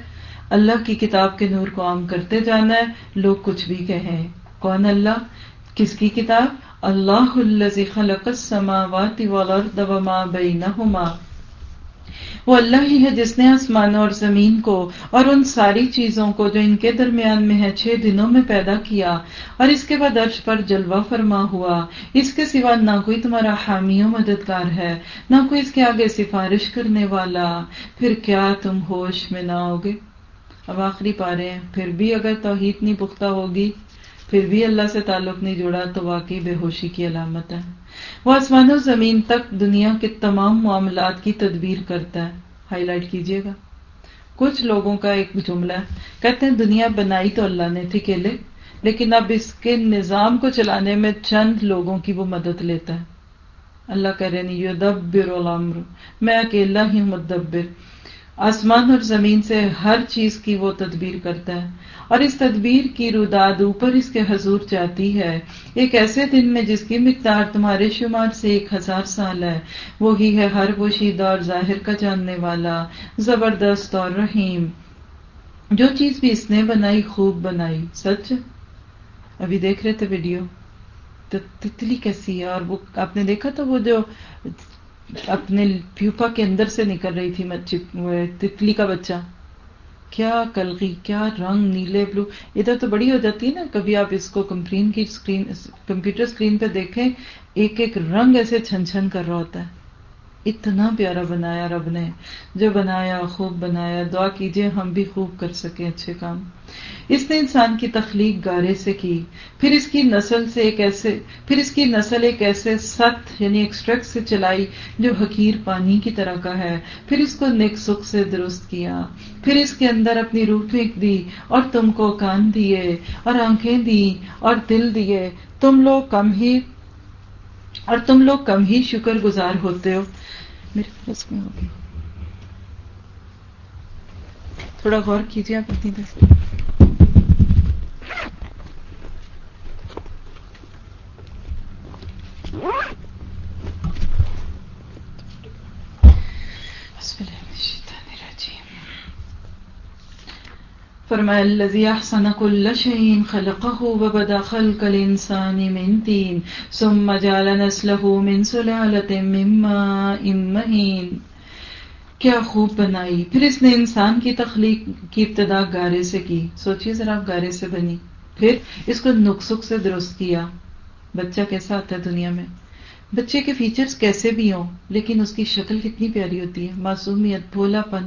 Speaker 1: اللہ کی کتاب کے نور کو عام کرتے جانا ہے، لوگ کچھ بھی کہیں۔ کون اللہ؟ کس کی کتاب؟ اللہ الذي خلق السماوات والارض وما بينهما وہ اللہ ہی ہے جس نے آسمانوں اور زمین کو اور ان ساری چیزوں کو جو ان کے درمیان میں ہے چھ دنوں میں پیدا کیا اور اس کے بعد عرش پر جلوہ فرما ہوا۔ اس کے سوا نہ کوئی تمہارا حامی و مددگار ہے، نہ کوئی اس کے آگے سفارش کرنے والا۔ پھر کیا تم ہوش میں نہ ہوگے؟ اب آخری پارے ہیں۔ پھر بھی اگر توحید نہیں پختہ ہوگی پھر بھی اللہ سے تعلق نہیں جڑا تو واقعی بے ہوشی کی علامت ہے۔ وہ آسمان و زمین تک دنیا کے تمام معاملات کی تدبیر کرتا ہے۔ ہائی لائٹ کیجیے گا۔ کچھ لوگوں کا ایک جملہ ہے۔ کہتے ہیں، دنیا بنائی تو اللہ نے تھی کیلے، لیکن اب اس کے نظام کو چلانے میں چند لوگوں کی وہ مدد لیتا ہے۔ اللہ کہہ رہے نہیں یدبر الامر۔ میں اکیلا ہی مدبر۔ آسمان اور زمین سے ہر چیز کی وہ تدبیر کرتا ہے۔ اور اس تدبیر کی روداد اوپر اس کے حضور جاتی ہے۔ ایک ایسے دن میں جس کی مقدار تمہارے شمار سے ایک ہزار سال ہے، وہی ہے ہر پوشیدہ اور ظاہر کا جاننے والا، زبردست اور رحیم۔ جو چیز بھی اس نے بنائی، خوب بنائی۔ سچ؟ ابھی دیکھ رہے تھے ویڈیو؟ تو تتلی کیسی ہے؟ اور وہ آپ نے دیکھا تھا وہ جو اپنے پیوپا کے اندر سے نکل رہی تھی تتلی کا بچہ؟ کیا کلغی، کیا رنگ نیلے بلو ادھر تو بڑی ہو جاتی ہے نا، کبھی آپ اس کو کمپرین کی اسکرین، کمپیوٹر اسکرین پہ دیکھیں، ایک ایک رنگ ایسے چھن چھن کر رہا ہوتا ہے۔ اتنا پیارا بنایا رب نے۔ جو بنایا، خوب بنایا۔ دعا کیجیے ہم بھی خوب کر سکیں اچھے کام۔ اس نے انسان کی تخلیق گارے سے کی۔ پھر اس کی نسل سے ایک ایسے، پھر اس کی نسل ایک ایسے ست یعنی ایکسٹریکٹ سے چلائی جو حقیر پانی کی طرح کا ہے۔ پھر اس کو نیک سکھ سے درست کیا۔ پھر اس کے اندر اپنی روح پھینک دی اور تم کو کان دیے اور آنکھیں دی اور دل دیے۔ تم لوگ کم ہی، اور تم لوگ کم ہی شکر گزار ہوتے ہو۔ میرے پاس میں ہوگی۔ تھوڑا غور کیجیے آپ اتنی دیر فرمایا، الذي احسن كل شيء خلقه وبدا خلق الانسان من طين ثم جعل نسله من سلالة من ماء مهين۔ کیا خوب بنائی۔ پھر اس نے انسان کی تخلیق کی ابتدا گارے سے کی۔ سوچئے ذرا گارے سے بنی۔ پھر اس کو نقصک سے درست کیا۔ بچہ کیسا آتا ہے دنیا میں؟ بچے کے فیچرز کیسے بھی ہوں، لیکن اس کی شکل کتنی پیاری ہوتی ہے۔ معصومیت بھولا پن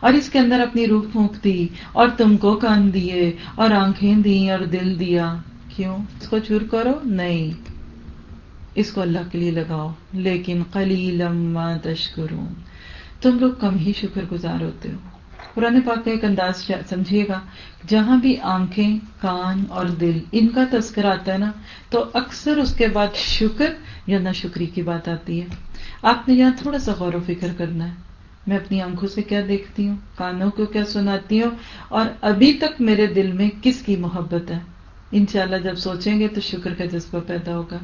Speaker 1: اور اس کے اندر اپنی روح پھونک دی اور تم کو کان دیے اور آنکھیں دی اور دل دیا۔ کیوں؟ اس کو چور کرو؟ نہیں۔ اس کو اللہ کے لیے لگاؤ۔ لیکن قلیلم تشکرون۔ تم لوگ کم ہی شکر گزار ہوتے ہو۔ قرآن پاک کا ایک انداز سمجھیے گا۔ جہاں بھی آنکھیں، کان اور دل، ان کا تذکر آتا ہے نا، تو اکثر اس کے بعد شکر یا نہ شکری کی بات آتی ہے۔ آپ نے یہاں تھوڑا سا غور و فکر کرنا ہے۔ میں اپنی آنکھوں سے کیا دیکھتی ہوں؟ کانوں کو کیا سناتی ہوں؟ اور ابھی تک میرے دل میں کس کی محبت ہے؟ انشاءاللہ جب سوچیں گے تو شکر کا جذبہ پیدا ہوگا۔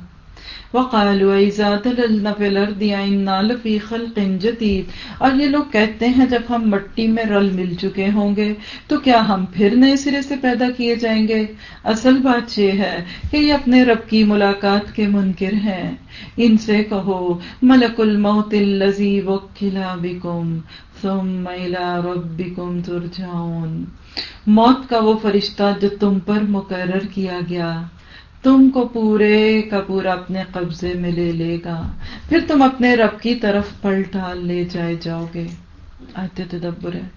Speaker 1: وقالوا اذا تللنا في الارض انا لفي خلق جديد۔ اور یہ لوگ کہتے ہیں، جب ہم مٹی میں رل مل چکے ہوں گے، تو کیا ہم پھر نئے سرے سے پیدا کیے جائیں گے؟ اصل بات یہ ہے کہ یہ اپنے رب کی ملاقات کے منکر ہیں۔ ان سے کہو، ملک الموت الذي وكل بكم ثم الى ربكم ترجعون۔ موت کا وہ فرشتہ جو تم پر مقرر کیا گیا۔ تم کو پورے کا پورا اپنے قبضے میں لے لے گا۔ پھر تم اپنے رب کی طرف پلٹا لے جائے جاؤ گے۔ آتے تدبر ہے۔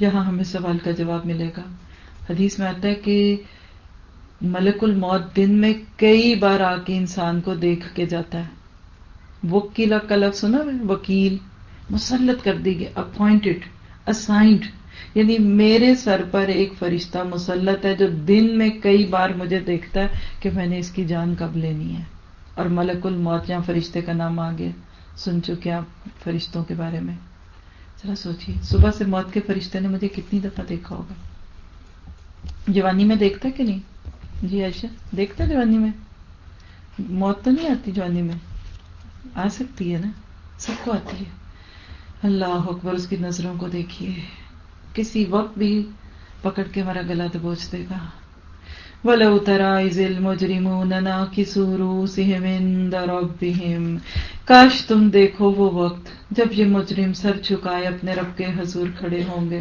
Speaker 1: یہاں ہمیں سوال کا جواب ملے گا۔ حدیث میں آتا ہے کہ ملک الموت دن میں کئی بار آ کے انسان کو دیکھ کے جاتا ہے۔ وکیلا کا لفظ سنا وکیل مسلط کر دی گئی اپوائنٹڈ اسائنڈ یعنی میرے سر پر ایک فرشتہ مسلط ہے جو دن میں کئی بار مجھے دیکھتا ہے کہ میں نے اس کی جان کب لینی ہے۔ اور ملک الموت جہاں فرشتے کا نام آ گیا سن چکے آپ فرشتوں کے بارے میں۔ ذرا سوچیے، صبح سے موت کے فرشتے نے مجھے کتنی دفعہ دیکھا ہوگا؟ جوانی میں دیکھتا کہ نہیں؟ جی عائشہ، دیکھتا جوانی میں؟ موت تو نہیں آتی جوانی میں؟ آ سکتی ہے نا؟ سب کو آتی ہے۔ اللہ اکبر، اس کی نظروں کو دیکھیے۔ کسی وقت بھی پکڑ کے ہمارا گلا تو بوجھ دے گا۔ ولو ترائز المجرمون ناکسوا رؤوسهم ربهم۔ کاش تم دیکھو وہ وقت جب یہ مجرم سر چکائے اپنے رب کے حضور کھڑے ہوں گے۔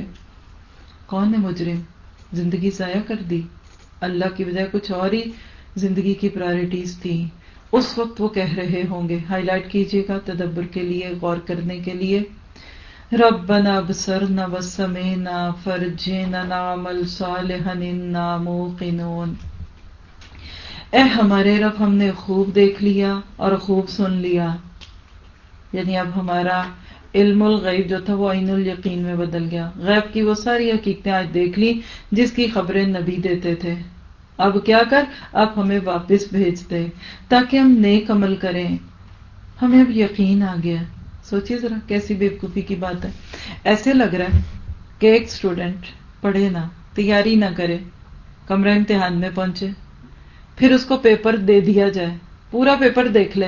Speaker 1: کون ہے مجرم؟ زندگی ضائع کر دی۔ اللہ کی بجائے کچھ اور ہی زندگی کی پرائرٹیز تھی اس وقت وہ کہہ رہے ہوں گے ہائی لائٹ کیجیے گا تدبر کے لیے، غور کرنے کے لیے۔ ربنا ابصرنا وسمعنا فرجنا نعمل صالحا، انا موقنون۔ اے ہمارے رب، ہم نے خوب دیکھ لیا اور خوب سن لیا۔ یعنی اب ہمارا علم الغیب جو تھا، وہ عین الیقین میں بدل گیا۔ غیب کی وہ ساری حقیقتیں آج دیکھ لی جس کی خبریں نبی دیتے تھے۔ اب کیا کر؟ اب ہمیں واپس بھیجتے، تاکہ ہم نیک عمل کریں۔ ہمیں اب یقین آ گیا۔ سوچیے ذرا کیسی بےوقوفی کی بات ہے۔ ایسے لگ رہا ہے کہ ایک اسٹوڈینٹ پڑھے نہ، تیاری نہ کرے، کمرہ امتحان میں پہنچے، پھر اس کو پیپر دے دیا جائے، پورا پیپر دیکھ لے،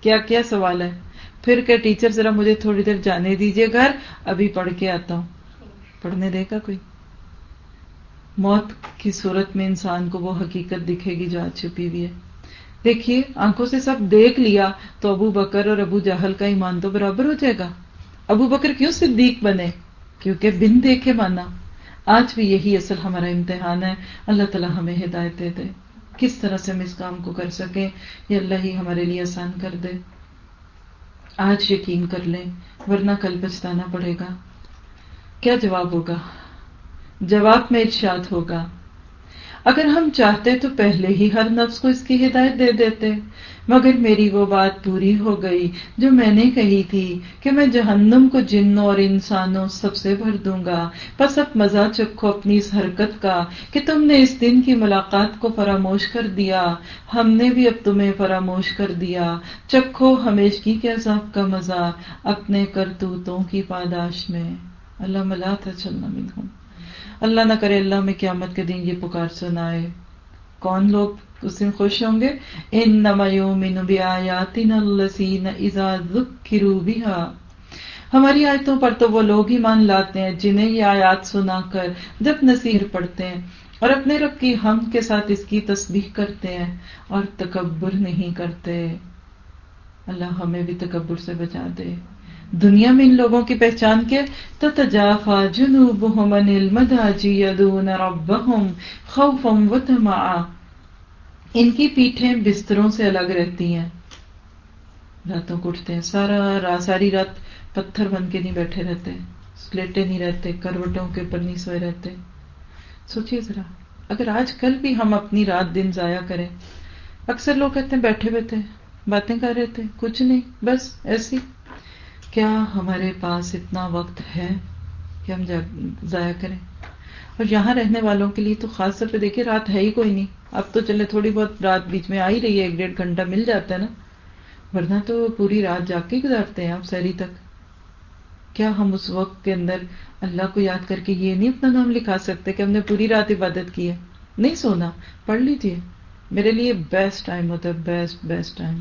Speaker 1: کیا کیا سوال ہے۔ پھر کہ ٹیچر ذرا مجھے تھوڑی دیر جانے دیجیے گھر، ابھی پڑھ کے آتا ہوں۔ پڑھنے دے گا کوئی؟ موت کی صورت میں انسان کو وہ حقیقت دکھے گی جو آج چھپی ہوئی ہے۔ دیکھیے، آنکھوں سے سب دیکھ لیا تو ابو بکر اور ابو جہل کا ایمان تو برابر ہو جائے گا۔ ابو بکر کیوں صدیق بنے؟ کیونکہ بن دیکھے مانا۔ آج بھی یہی اصل ہمارا امتحان ہے۔ اللہ تعالیٰ ہمیں ہدایت دے دے۔ کس طرح سے ہم اس کام کو کر سکیں؟ یہ اللہ ہی ہمارے لیے آسان کر دے۔ آج یقین کر لیں، ورنہ کل پچھتانا پڑے گا۔ کیا جواب ہوگا؟ جواب میں ارشاد ہوگا۔ اگر ہم چاہتے تو پہلے ہی ہر نفس کو اس کی ہدایت دے دیتے۔ مگر میری وہ بات پوری ہو گئی جو میں نے کہی تھی کہ میں جہنم کو جنوں اور انسانوں سب سے بھر دوں گا۔ بس اب مزہ چکھو اپنی اس حرکت کا کہ تم نے اس دن کی ملاقات کو فراموش کر دیا۔ ہم نے بھی اب تمہیں فراموش کر دیا۔ چکھو ہمیشگی کے عذاب کا مزہ اپنے کرتوتوں کی پاداش میں۔ اللہ ملا تھا چلنا منہم اللہ نہ کرے اللہ میں قیامت کے دن یہ پکار سنائے۔ کون لوگ اس دن خوش ہوں گے؟ ان نمین ہماری آیتوں پر تو وہ لوگ ہی مان لاتے ہیں جنہیں یہ آیات سنا کر جب نصیر پڑھتے ہیں اور اپنے رب کی ہم کے ساتھ اس کی تسبیح کرتے ہیں اور تکبر نہیں کرتے۔ اللہ ہمیں بھی تکبر سے بچا دے۔ دنیا میں ان لوگوں کی پہچان کے تو تجافا جنوب ان کی پیٹھیں بستروں سے الگ رہتی ہیں۔ راتوں کو اٹھتے ہیں۔ سارا را، ساری رات پتھر بن کے نہیں بیٹھے رہتے۔ لیٹے نہیں رہتے۔ کروٹوں کے اوپر نہیں سوئے رہتے۔ سوچیے ذرا، اگر آج کل بھی ہم اپنی رات دن ضائع کریں، اکثر لوگ کہتے ہیں بیٹھے بیٹھے باتیں کر رہے تھے، کچھ نہیں، بس ایسی۔ کیا ہمارے پاس اتنا وقت ہے کہ ہم ضائع کریں؟ اور یہاں رہنے والوں کے لیے تو خاص طور پہ دیکھیے، رات ہے ہی کوئی نہیں۔ اب تو چلے تھوڑی بہت رات بیچ میں آ ہی رہی ہے، ایک ڈیڑھ گھنٹہ مل جاتا ہے نا۔ ورنہ تو پوری رات جا کے گزارتے ہیں آپ سہری تک۔ کیا ہم اس وقت کے اندر اللہ کو یاد کر کے یہ نہیں اپنا نام لکھا سکتے کہ ہم نے پوری رات عبادت کی ہے؟ نہیں سونا، پڑھ لیجیے میرے لیے بیسٹ ٹائم ہوتا ہے بیسٹ بیسٹ ٹائم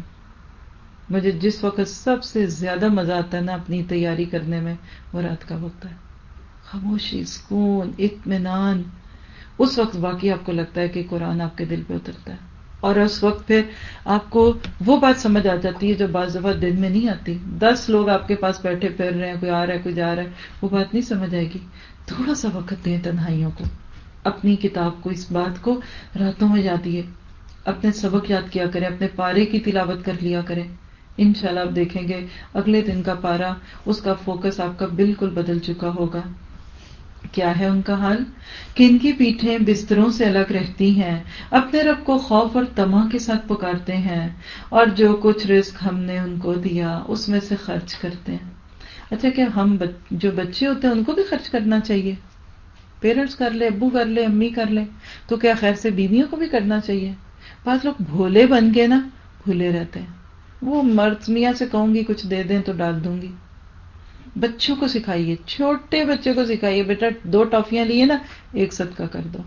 Speaker 1: مجھے جس وقت سب سے زیادہ مزہ آتا ہے نا اپنی تیاری کرنے میں، وہ رات کا وقت ہے۔ خاموشی، سکون، اطمینان۔ اس وقت باقی آپ کو لگتا ہے کہ قرآن آپ کے دل پہ اترتا ہے۔ اور اس وقت پھر آپ کو وہ بات سمجھ آ جاتی ہے جو بعض دفعہ دن میں نہیں آتی۔ دس لوگ آپ کے پاس بیٹھے پھر رہے ہیں، کوئی آ رہا ہے، کوئی جا رہا ہے، وہ بات نہیں سمجھ آئے گی۔ تھوڑا سا وقت دیں تنہائیوں کو۔ اپنی کتاب کو، اس بات کو راتوں میں جاتی ہے اپنے سبق یاد کیا کریں، اپنے پارے کی تلاوت کر لیا کریں۔ انشاءاللہ آپ دیکھیں گے، اگلے دن کا پارا اس کا فوکس آپ کا بالکل بدل چکا ہوگا۔ کیا ہے ان کا حال؟ کہ ان کی پیٹھیں بستروں سے الگ رہتی ہیں؟ اپنے رب کو خوف اور تما کے ساتھ پکارتے ہیں۔ اور جو کچھ رزق ہم نے ان کو دیا، اس میں سے خرچ کرتے ہیں۔ اچھا کیا ہم جو بچے ہوتے ہیں، ان کو بھی خرچ کرنا چاہیے؟ پیرنٹس کر لے ابو کر لے امی کر لے تو کیا خیر سے بیویوں کو بھی کرنا چاہیے؟ بعض لوگ بھولے بن کے نا، بھولے رہتے ہیں۔ وہ مرد میاں سے کہوں گی کچھ دے دیں تو ڈال دوں گی۔ بچوں کو سکھائیے، چھوٹے بچے کو سکھائیے، بیٹا دو ٹافیاں لیے نا، ایک صدقہ کر دو۔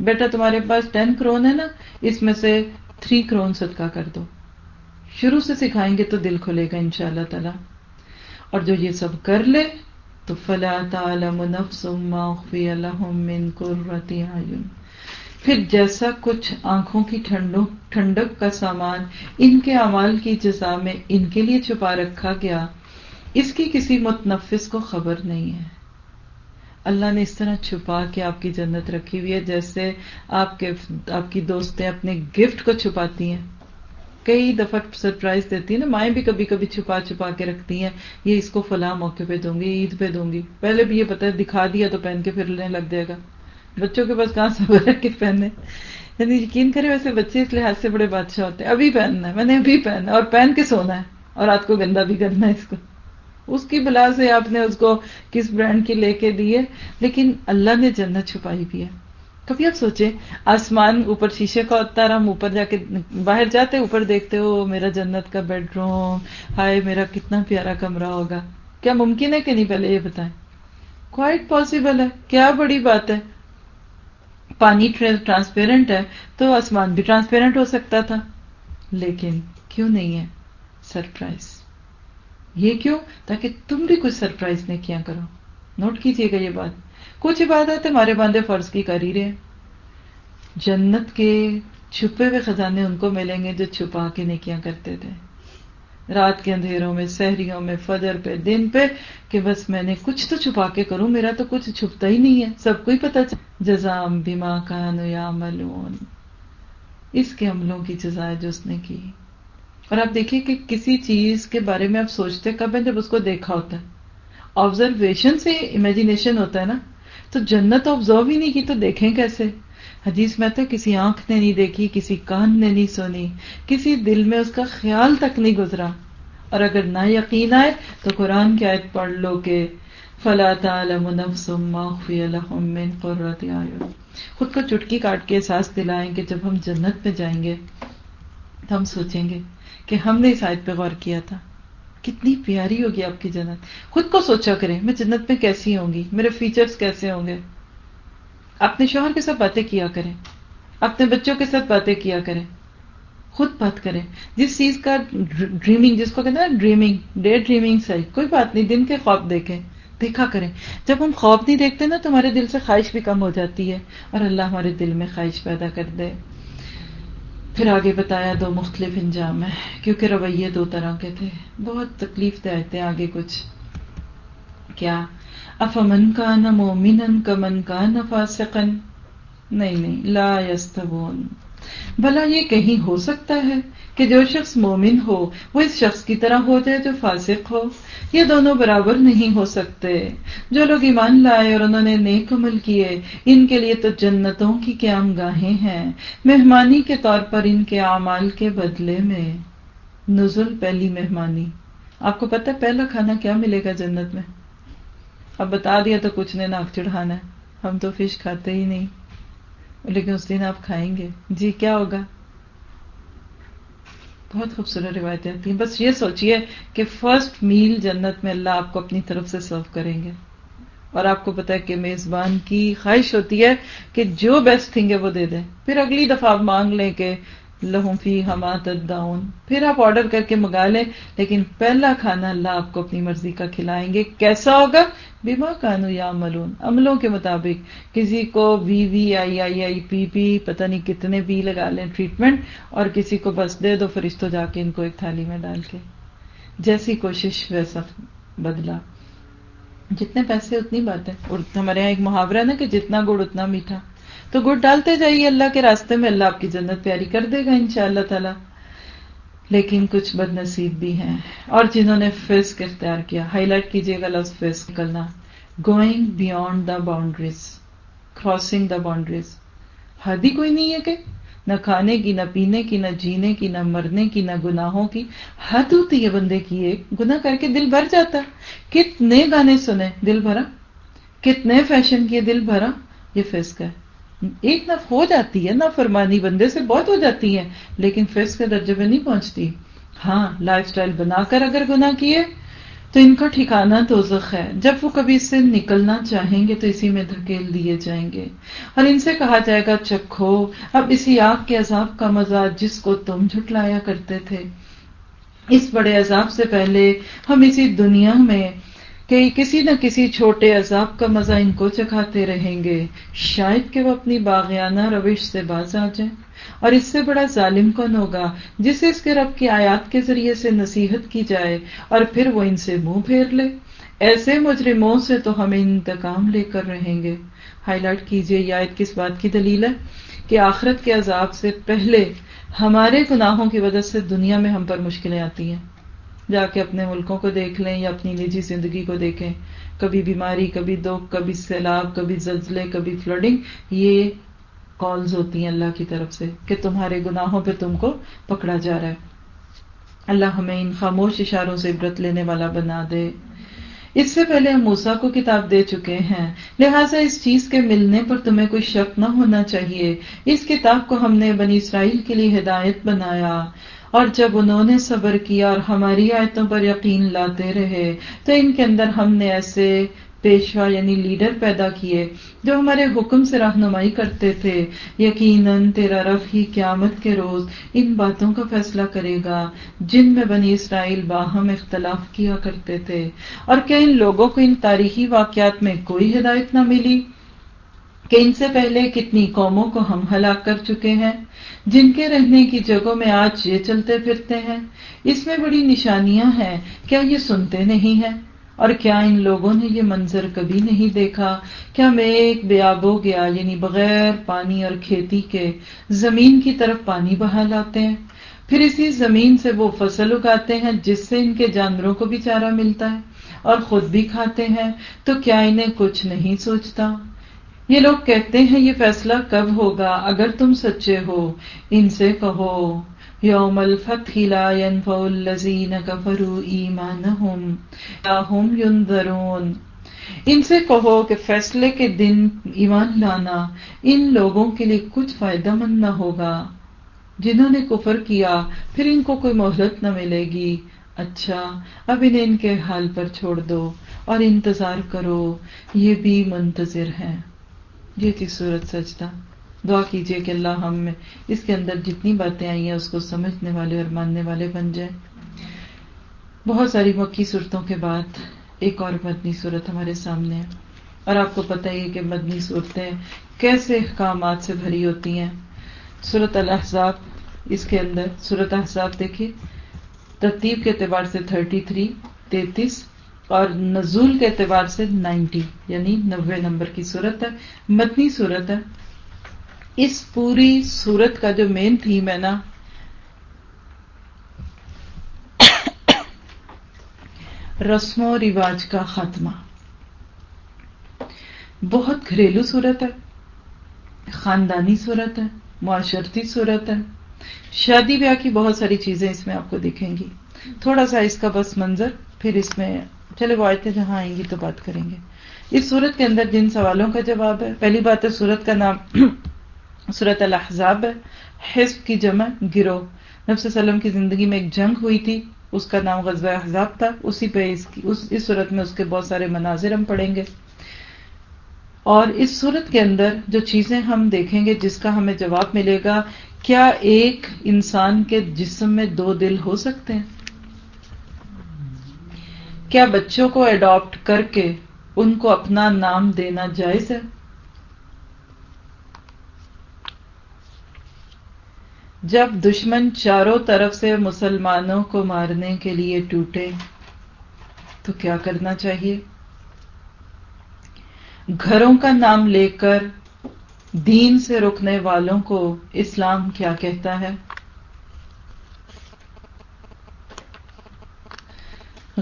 Speaker 1: بیٹا تمہارے پاس ٹین کرون ہے نا، اس میں سے تھری کرون صدقہ کر دو۔ شروع سے سکھائیں گے تو دل کھلے گا ان شاء اللہ تعالی۔ اور جو یہ سب کر لے، تو فلا تعلم نفس ما اخفی لهم من قرۃ اعین۔ پھر جیسا کچھ آنکھوں کی ٹھنڈک کا سامان ان کے اعمال کی جزا میں ان کے لیے چھپا رکھا گیا، اس کی کسی متنفس کو خبر نہیں ہے۔ اللہ نے اس طرح چھپا کے آپ کی جنت رکھی ہوئی ہے، جیسے آپ کے آپ کی دوستیں اپنے گفٹ کو چھپاتی ہیں۔ کئی دفعہ سرپرائز دیتی ہیں نا، مائیں بھی کبھی کبھی چھپا چھپا کے رکھتی ہیں، یہ اس کو فلاں موقع پہ دوں گی، عید پہ دوں گی۔ پہلے بھی یہ پتا ہے، دکھا دیا تو پہن کے پھرنے لگ جائے گا۔ بچوں کے پاس کہاں سے [laughs] کے پہننے؟ یعنی یقین کرے ویسے بچے اس لحاظ سے بڑے بادشاہ ہوتے ہیں۔ ابھی پہننا ہے، میں نے ابھی پہننا اور پہن کے سونا ہے اور رات کو گندا بھی کرنا ہے اس کو۔ اس کی بلا سے آپ نے اس کو کس برانڈ کی لے کے دی ہے؟ لیکن اللہ نے جنت چھپائی بھی ہے۔ کبھی آپ سوچے آسمان اوپر شیشے کا ہوتا ہے، ہم اوپر جا کے باہر جاتے اوپر دیکھتے ہو میرا جنت کا بیڈ روم ہائے، میرا کتنا پیارا کمرہ ہوگا۔ کیا ممکن ہے کہ نہیں؟ پہلے یہ بتائیں۔ کوائٹ پاسبل ہے۔ کیا بڑی بات ہے؟ پانی ٹرانسپیرنٹ ہے، تو آسمان بھی ٹرانسپیرنٹ ہو سکتا تھا۔ لیکن کیوں نہیں ہے؟ سرپرائز۔ یہ کیوں؟ تاکہ تم بھی کچھ سرپرائز نہیں کیا کرو۔ نوٹ کیجیے گا یہ بات۔ کچھ عبادت ہمارے باندھے فرض کی کر ہی رہے جنت کے چھپے ہوئے خزانے ان کو ملیں گے جو چھپا کے نیکیاں کرتے تھے۔ رات کے اندھیروں میں سہریوں میں، فجر پہ، دن پہ، کہ بس میں نے کچھ تو چھپا کے کروں، میرا تو کچھ چھپتا ہی نہیں ہے، سب کو ہی پتا جزام بیما کان یا ملون اس کے عملوں کی جزا جو اس نے کی۔ اور آپ دیکھیے کہ کسی چیز کے بارے میں آپ سوچتے کب ہیں جب اس کو دیکھا ہوتا ہے۔ آبزرویشن سے امیجنیشن ہوتا ہے نا۔ تو جنت آبزرو ہی نہیں کی تو دیکھیں کیسے؟ حدیث میں تو کسی آنکھ نے نہیں دیکھی، کسی کان نے نہیں سنی، کسی دل میں اس کا خیال تک نہیں گزرا۔ اور اگر نہ یقین آئے تو قرآن کی آیت پڑھ لو کہ فلا تعلم نفس ما خفی لهم من قرۃ اعین خود کو چٹکی کاٹ کے احساس دلائیں کہ جب ہم جنت میں جائیں گے تو ہم سوچیں گے کہ ہم نے اس آیت پہ غور کیا تھا۔ کتنی پیاری ہوگی آپ کی جنت۔ خود کو سوچا کریں، میں جنت میں کیسی ہوں گی؟ میرے فیچرز کیسے ہوں گے؟ اپنے شوہر کے ساتھ باتیں کیا کریں، اپنے بچوں کے ساتھ باتیں کیا کریں، خود بات کریں۔ جس چیز کا ڈریمنگ جس کو کہتے ہیں ڈریمنگ ڈے ڈریمنگ صحیح کوئی بات نہیں، دن کے خواب دیکھیں، دیکھا کریں۔ جب ہم خواب نہیں دیکھتے نا، تو ہمارے دل سے خواہش بھی کم ہو جاتی ہے، اور اللہ ہمارے دل میں خواہش پیدا کر دے۔ پھر آگے بتایا دو مختلف انجام ہے کیونکہ رویے دو طرح کے تھے۔ بہت تکلیف دہ تھے آگے کچھ۔ کیا؟ افمن کا نہ مومن کا من کا فاسقن؟ نہیں نہیں، لا یستبون بھلا یہ کہیں ہو سکتا ہے کہ جو شخص مومن ہو، وہ اس شخص کی طرح ہو جائے جو فاسق ہو؟ یہ دونوں برابر نہیں ہو سکتے۔ جو لوگ ایمان لائے اور انہوں نے نیک عمل کیے، ان کے لیے تو جنتوں کی قیام گاہیں ہیں۔ مہمانی کے طور پر ان کے اعمال کے بدلے میں۔ نزل پہلی مہمانی۔ آپ کو پتہ پہلا کھانا کیا ملے گا جنت میں؟ اب بتا دیا تو کچھ نے ناک چڑھانا ہے۔ ہم تو فش کھاتے ہی نہیں۔ لیکن اس دن آپ کھائیں گے۔ جی کیا ہوگا؟ بہت خوبصورت روایتیں آتی ہیں بس یہ سوچئے کہ فرسٹ میل جنت میں اللہ آپ کو اپنی طرف سے سرو کریں گے۔ اور آپ کو پتا ہے کہ میزبان کی خواہش ہوتی ہے کہ جو بیسٹ تھنگ ہے وہ دے دیں۔ پھر اگلی دفعہ آپ مانگ لیں کہ لہم فی ہما تداؤن پھر آپ آرڈر کر کے منگا لیں، لیکن پہلا کھانا اللہ آپ کو اپنی مرضی کا کھلائیں گے۔ کیسا ہوگا؟ بیما کانو یا ملون عملوں کے مطابق کسی کو وی وی آئی آئی آئی پی پی پتہ نہیں کتنے پی لگا لیں ٹریٹمنٹ، اور کسی کو بس دے دو فرشتوں جا کے ان کو ایک تھالی میں ڈال کے۔ جیسی کوشش ویسا بدلا۔ جتنے پیسے اتنی بات ہے۔ اور ہمارے یہاں ایک محاورہ نا کہ جتنا گڑ اتنا میٹھا۔ تو گڑ ڈالتے جائیے اللہ کے راستے میں، اللہ آپ کی جنت پیاری کر دے گا ان شاء اللہ تعالی۔ لیکن کچھ بد نصیب بھی ہیں۔ اور جنہوں نے فسک اختیار کیا۔ ہائی لائٹ کیجیے گا لفظ فسک نکلنا۔ Going beyond the boundaries crossing the boundaries حد ہی کوئی نہیں ہے کہ نہ کھانے کی، نہ پینے کی، نہ جینے کی، نہ مرنے کی، نہ گناہوں کی۔ حد ہوتی ہے بندے کی ایک۔ گنا کر کے دل بھر جاتا۔ ہے کتنے گانے سنے دل بھرا۔ کتنے فیشن کیے دل بھرا۔ یہ فسک ہے۔ ایک نہ ہو جاتی ہے، نہ فرمانی بندے سے بہت ہو جاتی ہے لیکن فیس کے درجے میں نہیں پہنچتی۔ ہاں لائف سٹائل بنا کر اگر گنا کیے، تو ان کا ٹھکانا تو ہے۔ جب وہ کبھی اس سے نکلنا چاہیں گے، تو اسی میں دھکیل دیے جائیں گے۔ اور ان سے کہا جائے گا، چکھو۔ اب اسی آگ کے عذاب کا مزہ جس کو تم جھٹلایا کرتے تھے۔ اس بڑے عذاب سے پہلے ہم اسی دنیا میں کہ کسی نہ کسی چھوٹے عذاب کا مزہ ان کو چکھاتے رہیں گے۔ شاید کہ وہ اپنی باغیانہ روش سے باز آ جائیں۔ اور اس سے بڑا ظالم کون ہوگا جسے اس کے رب کی آیات کے ذریعے سے نصیحت کی جائے اور پھر وہ ان سے منہ پھیر لے؟ ایسے مجرموں سے تو ہمیں انتقام لے کر رہیں گے۔ ہائی لائٹ کیجیے یہ آیت کس بات کی دلیل ہے؟ کہ آخرت کے عذاب سے پہلے ہمارے گناہوں کی وجہ سے دنیا میں ہم پر مشکلیں آتی ہیں۔ جا کے اپنے ملکوں کو دیکھ لیں یا اپنی نجی زندگی کو دیکھیں۔ کبھی بیماری، کبھی دکھ، کبھی سیلاب، کبھی زلزلے، کبھی فلڈنگ یہ کالز ہوتی ہیں اللہ کی طرف سے کہ تمہارے گناہوں پہ تم کو پکڑا جا رہا ہے۔ اللہ ہمیں ان خاموش اشاروں سے عبرت لینے والا بنا دے۔ اس سے پہلے ہم موسا کو کتاب دے چکے ہیں۔ لہٰذا اس چیز کے ملنے پر تمہیں کوئی شک نہ ہونا چاہیے۔ اس کتاب کو ہم نے بنی اسرائیل کے لیے ہدایت بنایا۔ اور جب انہوں نے صبر کیا اور ہماری آیتوں پر یقین لاتے رہے، تو ان کے اندر ہم نے ایسے پیشوا یعنی لیڈر پیدا کیے جو ہمارے حکم سے رہنمائی کرتے تھے۔ یقیناً تیرا رف ہی قیامت کے روز ان باتوں کا فیصلہ کرے گا جن میں بنی اسرائیل باہم اختلاف کیا کرتے تھے۔ اور کیا ان لوگوں کو ان تاریخی واقعات میں کوئی ہدایت نہ ملی؟ کہ ان سے پہلے کتنی قوموں کو ہم ہلاک کر چکے ہیں، جن کے رہنے کی جگہوں میں آج یہ چلتے پھرتے ہیں۔ اس میں بڑی نشانیاں ہیں، کیا یہ سنتے نہیں ہیں؟ اور کیا ان لوگوں نے یہ منظر کبھی نہیں دیکھا؟ کیا میں ایک بیاب ہو گیا یعنی بغیر پانی اور کھیتی کے زمین کی طرف پانی بہا لاتے ہیں؟ پھر اسی زمین سے وہ فصل اگاتے ہیں، جس سے ان کے جانوروں کو بھی چارہ ملتا ہے اور خود بھی کھاتے ہیں، تو کیا انہیں کچھ نہیں سوچتا؟ یہ لوگ کہتے ہیں یہ فیصلہ کب ہوگا؟ اگر تم سچے ہو، ان سے کہو، یوم الفتح لا ينفع الذین کفروا ایمانہم یا ہم ينذرون ان سے کہو کہ فیصلے کے دن ایمان لانا ان لوگوں کے لیے کچھ فائدہ مند نہ ہوگا۔ جنہوں نے کفر کیا، پھر ان کو کوئی مہلت نہ ملے گی۔ اچھا اب انہیں ان کے حال پر چھوڑ دو اور انتظار کرو، یہ بھی منتظر ہیں۔ یہ تھی سورت سجدہ دعا کیجیے کہ اللہ ہم میں اس کے اندر جتنی باتیں آئی ہیں اس کو سمجھنے والے اور ماننے والے بن جائیں بہت ساری مکی صورتوں کے بعد ایک اور مدنی صورت ہمارے سامنے ہے۔ اور آپ کو پتہ ہی ہے کہ مدنی صورتیں کیسے احکامات سے بھری ہوتی ہیں۔ صورت الحضاب اس کے اندر صورت احزاب دیکھیے۔ ترتیب کے اعتبار سے تھرٹی تھری، تینتیس اور نزول کے اعتبار سے نائنٹی یعنی نوے نمبر کی صورت ہے، متنی صورت ہے۔ اس پوری صورت کا جو مین تھیم ہے نا رسم و رواج کا خاتمہ۔ بہت گھریلو صورت ہے، خاندانی صورت ہے، معاشرتی صورت ہے۔ شادی بیاہ کی بہت ساری چیزیں اس میں آپ کو دکھیں گی۔ تھوڑا سا اس کا بس منظر، پھر اس میں چلے وہ آیتیں جہاں آئیں گی تو بات کریں گے۔ اس صورت کے اندر جن سوالوں کا جواب ہے پہلی بات ہے صورت کا نام [clears throat] صورت الحضاب ہے۔ حزب کی جمع گروہ۔ نفس وسلم کی زندگی میں ایک جنگ ہوئی تھی۔ اس کا نام غزوہ احزاب تھا۔ اسی پہ اس کی اس, اس صورت میں اس کے بہت سارے مناظر ہم پڑھیں گے۔ اور اس صورت کے اندر جو چیزیں ہم دیکھیں گے جس کا ہمیں جواب ملے گا کیا ایک انسان کے جسم میں دو دل ہو سکتے ہیں؟ کیا بچوں کو اڈاپٹ کر کے ان کو اپنا نام دینا جائز ہے؟ جب دشمن چاروں طرف سے مسلمانوں کو مارنے کے لیے ٹوٹے، تو کیا کرنا چاہیے؟ گھروں کا نام لے کر دین سے رکنے والوں کو اسلام کیا کہتا ہے؟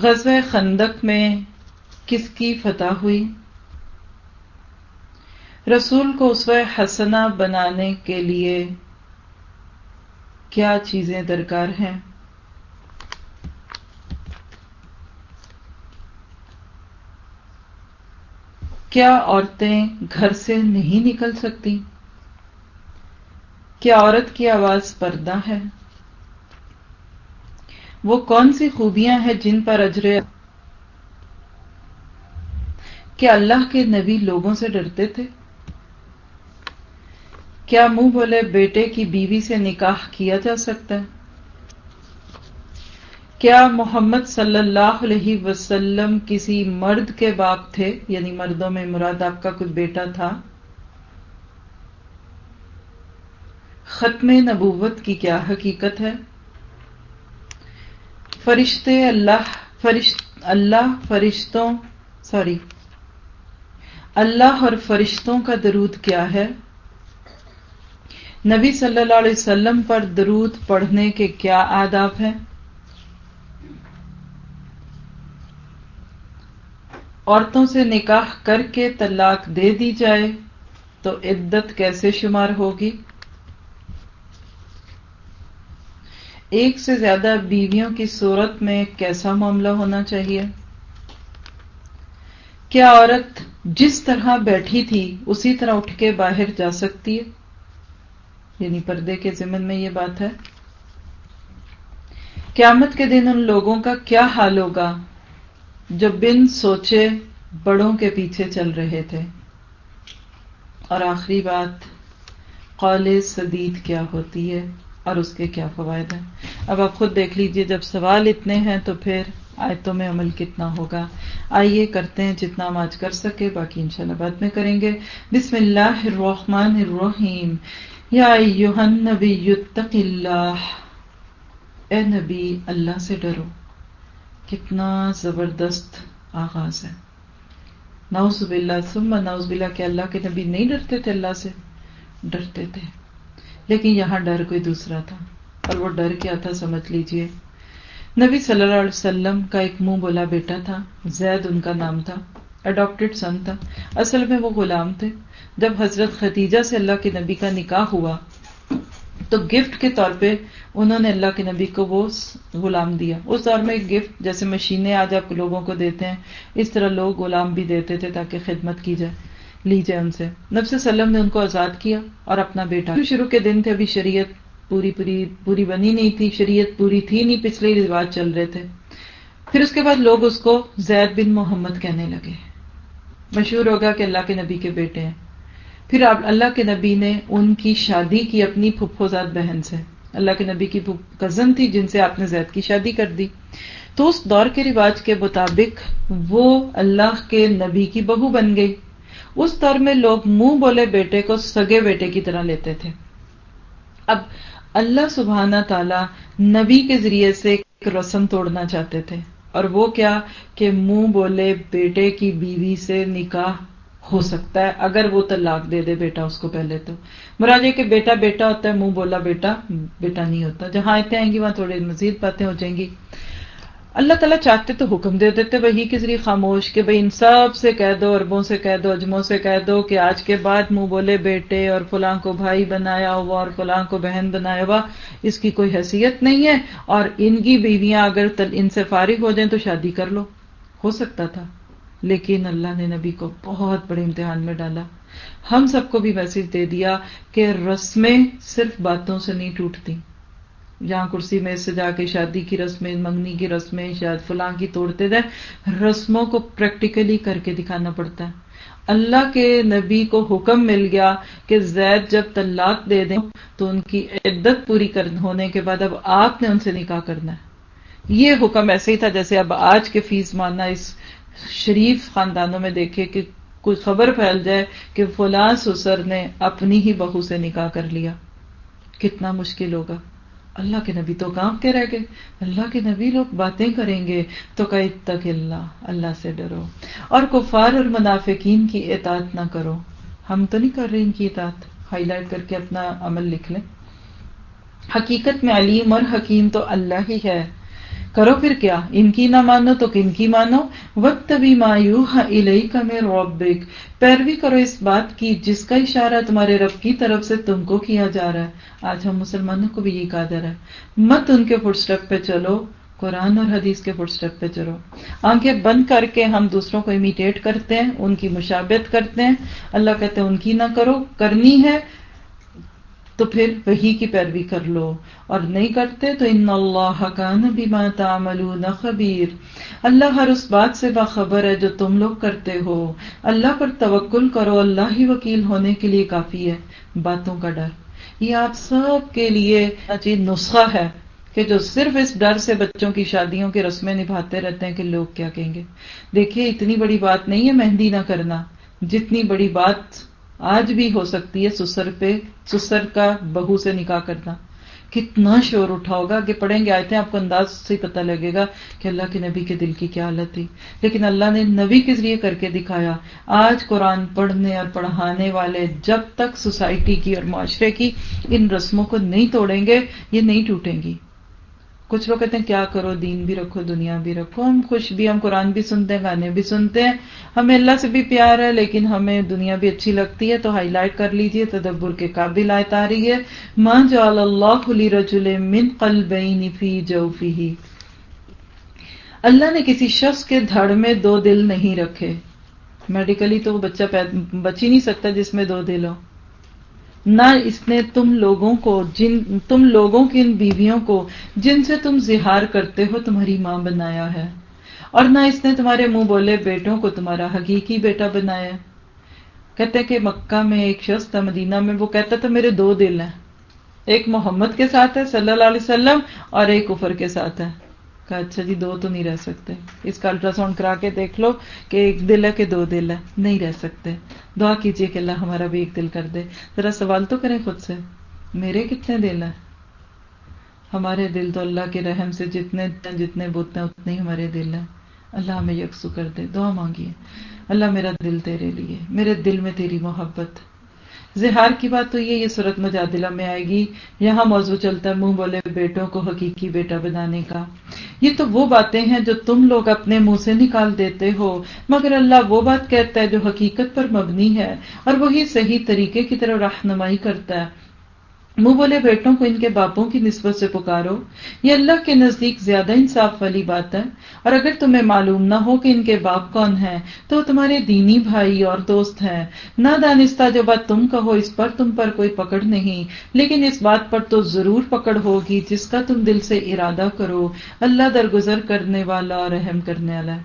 Speaker 1: غزوہ خندق میں کس کی فتح ہوئی؟ رسول کو اسوہ حسنہ بنانے کے لیے کیا چیزیں درکار ہیں؟ کیا عورتیں گھر سے نہیں نکل سکتی؟ کیا عورت کی آواز پردہ ہے؟ وہ کون سی خوبیاں ہیں جن پر اجرے کیا اللہ کے نبی لوگوں سے ڈرتے تھے؟ کیا منہ بولے بیٹے کی بیوی سے نکاح کیا جا سکتا ہے؟ کیا محمد صلی اللہ علیہ وسلم کسی مرد کے باپ تھے؟ یعنی مردوں میں مراد آپ کا کوئی بیٹا تھا؟ ختم نبوت کی کیا حقیقت ہے؟ فرشتے اللہ، فرشت، اللہ فرشتوں، سوری، اللہ اور فرشتوں کا درود کیا ہے؟ نبی صلی اللہ علیہ وسلم پر درود پڑھنے کے کیا آداب ہیں؟ عورتوں سے نکاح کر کے طلاق دے دی جائے تو عدت کیسے شمار ہوگی؟ ایک سے زیادہ بیویوں کی صورت میں کیسا معاملہ ہونا چاہیے؟ کیا عورت جس طرح بیٹھی تھی اسی طرح اٹھ کے باہر جا سکتی ہے؟ یعنی پردے کے ضمن میں یہ بات ہے۔ قیامت کے دن ان لوگوں کا کیا حال ہوگا جو بن سوچے بڑوں کے پیچھے چل رہے تھے؟ اور آخری بات، قول سدید کیا ہوتی ہے؟ اور اس کے کیا فوائد ہیں؟ اب آپ خود دیکھ لیجیے، جب سوال اتنے ہیں تو پھر آیتوں میں عمل کتنا ہوگا؟ آئیے کرتے ہیں جتنا ہم آج کر سکے، باقی انشاءاللہ بعد میں کریں گے۔ بسم اللہ الرحمن الرحیم۔ یا نبی اتق اللہ۔ اے نبی، اللہ سے ڈرو۔ کتنا زبردست آغاز ہے۔ نعوذ باللہ، ثم نعوذ باللہ کہ اللہ کے نبی نہیں ڈرتے تھے، اللہ سے ڈرتے تھے۔ لیکن یہاں ڈر کوئی دوسرا تھا اور وہ ڈر کیا تھا سمجھ لیجیے۔ نبی صلی اللہ علیہ وسلم کا ایک منہ بولا بیٹا تھا، زید ان کا نام تھا اڈاپٹڈ سن تھا۔ اصل میں وہ غلام تھے۔ جب حضرت خدیجہ سے اللہ کے نبی کا نکاح ہوا، تو گفٹ کے طور پہ انہوں نے اللہ کے نبی کو وہ غلام دیا۔ اس دور میں ایک گفٹ جیسے مشینیں آج آپ لوگوں کو دیتے ہیں، اس طرح لوگ غلام بھی دیتے تھے تاکہ خدمت کی جائے۔ لی جائے ان سے۔ نبس وسلم نے ان کو آزاد کیا اور اپنا بیٹا۔ شروع کے دن تھے، ابھی شریعت پوری پوری پوری بنی نہیں تھی، شریعت پوری تھی نہیں، پچھلے رواج چل رہے تھے۔ پھر اس کے بعد لوگ اس کو زید بن محمد کہنے لگے۔ مشہور ہوگا کہ اللہ کے نبی کے بیٹے ہیں۔ پھر اللہ کے نبی نے ان کی شادی کی اپنی پھپھوزاد بہن سے۔ اللہ کے نبی کی کزن تھی جن سے آپ نے زید کی شادی کر دی۔ تو اس دور کے رواج کے مطابق وہ اللہ کے نبی کی بہو بن گئی۔ اس دور میں لوگ منہ بولے بیٹے کو سگے بیٹے کی طرح لیتے تھے۔ اب اللہ سبحانہ تعالی نبی کے ذریعے سے ایک رسم توڑنا چاہتے تھے۔ اور وہ کیا کہ منہ بولے بیٹے کی بیوی سے نکاح ہو سکتا ہے، اگر وہ طلاق دے دے بیٹا اس کو پہلے تو۔ مراجے کہ بیٹا بیٹا ہوتا ہے، منہ بولا بیٹا بیٹا نہیں ہوتا۔ جہاں آتے آئیں گی، وہاں تھوڑی مزید باتیں ہو جائیں گی۔ اللہ تعالیٰ چاہتے تو حکم دے دیتے، وہی کے ذریعے خاموش کہ بھائی ان سب سے کہہ دو اربوں سے کہہ دو، اجموں سے کہہ دو کہ آج کے بعد منہ بولے بیٹے اور فلاں کو بھائی بنایا ہوا اور فلاں کو بہن بنایا ہوا، اس کی کوئی حیثیت نہیں ہے۔ اور ان کی بیویاں اگر ان سے فارغ ہو جائیں تو شادی کر لو۔ ہو سکتا تھا، لیکن اللہ نے نبی کو بہت بڑے امتحان میں ڈالا۔ ہم سب کو بھی میسج دے دیا کہ رسمیں صرف باتوں سے نہیں ٹوٹتی جہاں کرسی میں سے جا کے شادی کی رسمیں، منگنی کی رسمیں، شاید فلاں کی توڑتے جائیں رسموں کو پریکٹیکلی کر کے دکھانا پڑتا ہے۔ اللہ کے نبی کو حکم مل گیا کہ زید جب طلاق دے دیں تو ان کی عدت پوری ہونے کے بعد اب آپ نے ان سے نکاح کرنا ہے۔ یہ حکم ایسے ہی تھا جیسے اب آج کے فیس ماننا اس شریف خاندانوں میں دیکھے کہ کوئی خبر پھیل جائے کہ فلاں سسر نے اپنی ہی بہو سے نکاح کر لیا۔ کتنا مشکل ہوگا۔ اللہ کے نبی تو کام کے رہ گئے۔ اللہ کے نبی لوگ باتیں کریں گے۔ تو تک اللہ اللہ سے ڈرو۔ اور کفار اور منافقین کی اطاعت نہ کرو۔ ہم تو نہیں کر رہے ان کی اطاعت۔ ہائی لائٹ کر کے اپنا عمل لکھ لیں۔ حقیقت میں علیم اور حکیم تو اللہ ہی ہے۔ کرو پھر کیا؟ ان کی نہ مانو تو کن کی مانو؟ وقت بھی مایو الہی کا میں روبک پیروی کرو اس بات کی جس کا اشارہ تمہارے رب کی طرف سے تم کو کیا جا رہا ہے۔ آج ہم مسلمانوں کو بھی یہ کہا جا رہا ہے مت ان کے فٹ اسٹیپ پہ چلو۔ قرآن اور حدیث کے فٹ اسٹیپ پہ چلو۔ آنکھیں بند کر کے ہم دوسروں کو امیٹیٹ کرتے ہیں، ان کی مشابت کرتے ہیں۔ اللہ کہتے ہیں ان کی نہ کرو۔ کرنی ہے۔ تو پھر وہی کی پیروی کر لو۔ اور نہیں کرتے تو ان اللہ بما تعملون خبیر۔ اللہ ہر اس بات سے باخبر ہے جو تم لوگ کرتے ہو۔ اللہ پر توکل کرو، اللہ ہی وکیل ہونے کے لیے کافی ہے۔ باتوں کا ڈر۔ یہ آپ سب کے لیے نسخہ ہے کہ جو صرف اس ڈر سے بچوں کی شادیوں کی رسمیں نبھاتے رہتے ہیں کہ لوگ کیا کہیں گے۔ دیکھیے، اتنی بڑی بات نہیں ہے مہندی نہ کرنا۔ جتنی بڑی بات آج بھی ہو سکتی ہے سسر پہ، سسر کا بہو سے نکاح کرنا۔ کتنا شور اٹھا ہوگا کہ پڑھیں گے آئے تھے آپ کو انداز سے پتہ لگے گا کہ اللہ کے نبی کے دل کی کیا حالت تھی۔ لیکن اللہ نے نبی کے ذریعے کر کے دکھایا۔ آج قرآن پڑھنے اور پڑھانے والے جب تک سوسائٹی کی اور معاشرے کی ان رسموں کو نہیں توڑیں گے، یہ نہیں ٹوٹیں گی۔ کچھ لوگ کہتے ہیں، کیا کرو؟ دین بھی رکھو، دنیا بھی رکھو۔ ہم خوش بھی، ہم قرآن بھی سنتے ہیں، گانے بھی سنتے ہیں۔ ہمیں اللہ سے بھی پیار ہے، لیکن ہمیں دنیا بھی اچھی لگتی ہے، تو ہائی لائٹ کر لیجیے، تدبر کے قابل آیت آ رہی ہے۔ ماں جعل اللہ رجل من قلبین فی جوفی اللہ نے کسی شخص کے دھڑ میں دو دل نہیں رکھے۔ میڈیکلی تو وہ بچہ بچ ہی نہیں سکتا جس میں دو دل ہو نہ اس نے تم لوگوں کو، جن، تم لوگوں کی ان بیویوں کو، جن سے تم زہار کرتے ہو، تمہاری ماں بنایا ہے۔ اور نہ اس نے تمہارے منہ بولے بیٹوں کو تمہارا حقیقی بیٹا بنایا۔ کہتے کہ مکہ میں ایک شخص تھا، مدینہ میں، وہ کہتا تھا میرے دو دل ہیں۔ ایک محمد کے ساتھ ہے، صلی اللہ علیہ وسلم، اور ایک کفر کے ساتھ ہے۔ کہا اچھا جی دو تو نہیں رہ سکتے۔ اس کا الٹرا ساؤنڈ کرا کے دیکھ لو کہ ایک دل ہے کہ دو دل ہے، نہیں رہ سکتے۔ دعا کیجیے کہ اللہ ہمارا بھی ایک دل کر دے۔ ذرا سوال تو کریں خود سے۔ میرے کتنے دل ہیں؟ ہمارے دل تو اللہ کے رحم سے جتنے جتنے بوتے ہیں، اتنے ہی ہمارے دل ہیں۔ اللہ ہمیں یکسو کر دے، دعا مانگیے۔ اللہ میرا دل تیرے لیے، میرے دل میں تیری محبت۔ زہار کی بات تو یہ یہ صورت مجادلہ میں آئے گی۔ یہاں موضوع چلتا ہے منہ بولے بیٹوں کو حقیقی بیٹا بنانے کا۔ یہ تو وہ باتیں ہیں جو تم لوگ اپنے منہ سے نکال دیتے ہو۔ مگر اللہ وہ بات کہتا ہے جو حقیقت پر مبنی ہے اور وہی صحیح طریقے کی طرف رہنمائی کرتا ہے۔ منہ بولے بیٹوں کو ان کے باپوں کی نسبت سے پکارو، یہ اللہ کے نزدیک زیادہ انصاف والی بات ہے۔ اور اگر تمہیں معلوم نہ ہو کہ ان کے باپ کون ہیں، تو تمہارے دینی بھائی اور دوست ہیں۔ نہ دانستہ جو بات تم کہو اس پر تم پر کوئی پکڑ نہیں، لیکن اس بات پر تو ضرور پکڑ ہوگی جس کا تم دل سے ارادہ کرو۔ اللہ درگزر کرنے والا اور رحم کرنے والا ہے۔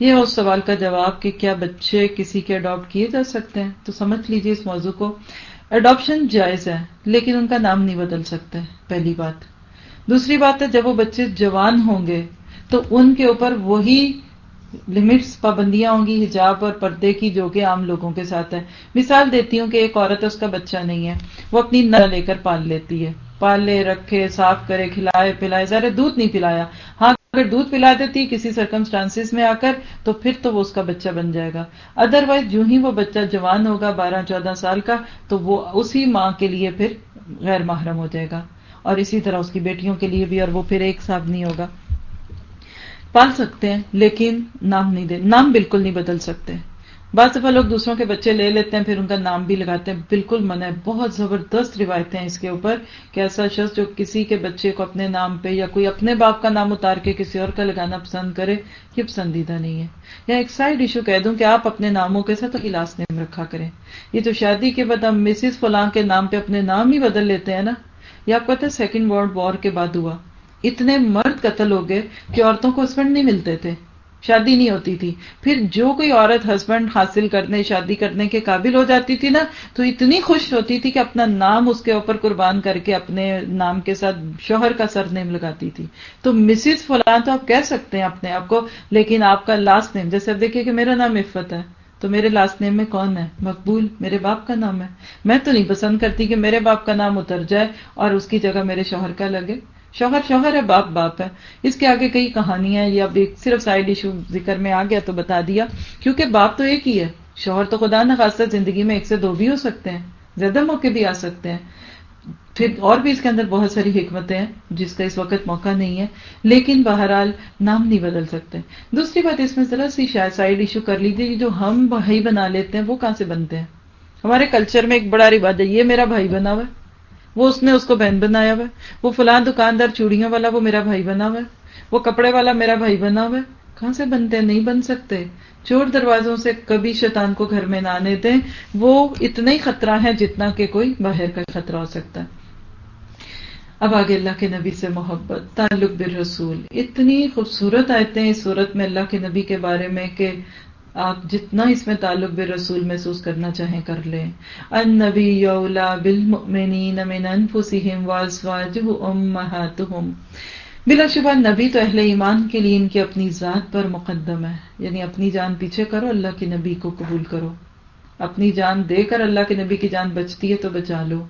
Speaker 1: یہ اس سوال کا جواب کہ کیا بچے کسی کے اڈاپٹ کیے جا سکتے ہیں؟ تو سمجھ لیجیے اس موضوع کو۔ اڈاپشن جائز ہے، لیکن ان کا نام نہیں بدل سکتے، پہلی بات۔ دوسری بات ہے، جب وہ بچے جوان ہوں گے، تو ان کے اوپر وہی لمٹس پابندیاں ہوں گی، حجاب اور پردے کی جو کہ عام لوگوں کے ساتھ ہے۔ مثال دیتی ہوں کہ ایک عورت اس کا بچہ نہیں ہے، وہ اپنی نہ لے کر پال لیتی ہے۔ پال لے رکھے، صاف کرے، کھلائے، پلائے۔ ذرا دودھ نہیں پلایا۔ ہاں اگر دودھ پلا دیتی کسی سرکمسٹانس میں آ کر، تو پھر تو وہ اس کا بچہ بن جائے گا۔ ادر وائز جو ہی وہ بچہ جوان ہوگا، بارہ، چودہ سال کا، تو وہ اسی ماں کے لیے پھر غیر محرم ہو جائے گا۔ اور اسی طرح اس کی بیٹیوں کے لیے بھی، اور وہ پھر ایک ساتھ نہیں ہوگا۔ پال سکتے ہیں، لیکن نام نہیں دے، نام بالکل نہیں بدل سکتے۔ بعض دفعہ لوگ دوسروں کے بچے لے لیتے ہیں، پھر ان کا نام بھی لگاتے ہیں۔ بالکل منع ہے۔ بہت زبردست روایتیں ہیں اس کے اوپر کہ ایسا شخص جو کسی کے بچے کو اپنے نام پہ یا کوئی اپنے باپ کا نام اتار کے کسی اور کا لگانا پسند کرے، یہ پسندیدہ نہیں ہے۔ یا ایک سائڈ ایشو کہہ دوں کہ آپ اپنے ناموں کے ساتھ لاسٹ نیم رکھا کریں۔ یہ تو شادی کے بعد ہم مسز فلاں کے نام پہ اپنے نام ہی بدل لیتے ہیں نا، یہ آپ پتہ سیکنڈ ورلڈ وار کے بعد ہوا۔ اتنے مرد قتل ہو گئے کہ عورتوں کو ہسبینڈ نہیں ملتے تھے۔ شادی نہیں ہوتی تھی۔ پھر جو کوئی عورت ہسبینڈ حاصل کرنے، شادی کرنے کے قابل ہو جاتی تھی نا، تو اتنی خوش ہوتی تھی کہ اپنا نام اس کے اوپر قربان کر کے اپنے نام کے ساتھ شوہر کا سر نیم لگاتی تھی۔ تو مسز فلاں تو آپ کہہ سکتے ہیں اپنے آپ کو، لیکن آپ کا لاسٹ نیم جیسے اب دیکھیے کہ میرا نام عفت ہے، تو میرے لاسٹ نیم میں کون ہے؟ مقبول، میرے باپ کا نام ہے۔ میں تو نہیں پسند کرتی کہ میرے باپ کا نام اتر جائے اور اس کی جگہ میرے شوہر کا لگے۔ شوہر شوہر ہے، باپ باپ ہے۔ اس کے آگے کئی کہانیاں یا اب صرف سائڈ ایشو ذکر میں آ گیا تو بتا دیا۔ کیونکہ باپ تو ایک ہی ہے۔ شوہر تو خدا نہ خاصہ زندگی میں ایک سے دو بھی ہو سکتے ہیں، زیادہ موقع بھی آ سکتے ہیں۔ پھر اور بھی اس کے اندر بہت ساری حکمتیں ہیں، جس کا اس وقت موقع نہیں ہے۔ لیکن بہرحال نام نہیں بدل سکتے۔ دوسری بات اس میں ذرا سی شاید سائڈ ایشو کر لیجیے، جو ہم بھائی بنا لیتے ہیں، وہ کہاں سے بنتے ہیں؟ ہمارے کلچر میں ایک بڑا رواج ہے، یہ میرا بھائی بنا ہوا ہے۔ وہ اس نے اس کو بہن بنایا ہوا وہ فلاں دکاندار چوڑیوں والا، وہ میرا بھائی بنا ہوا ہے۔ وہ کپڑے والا میرا بھائی بنا ہوا ہے۔ کہاں سے بنتے؟ نہیں بن سکتے۔ چور دروازوں سے کبھی شیطان کو گھر میں نہ آنے دیں۔ وہ اتنا ہی خطرہ ہے جتنا کہ کوئی باہر کا خطرہ ہو سکتا ہے۔ اب آگے اللہ کے نبی سے محبت، تعلق بالرسول۔ اتنی خوبصورت آیتیں اس صورت میں اللہ کے نبی کے بارے میں کہ آپ جتنا اس میں تعلق بے رسول محسوس کرنا چاہیں کر لیں۔ ان نبی یولا بالمؤمنین من انفسهم وازواجه امهاتهم بلا شبہ نبی تو اہل ایمان کے لیے ان کی اپنی ذات پر مقدم ہے۔ یعنی اپنی جان پیچھے کرو، اللہ کے نبی کو قبول کرو۔ اپنی جان دے کر اللہ کے نبی کی جان بچتی ہے تو بچا لو۔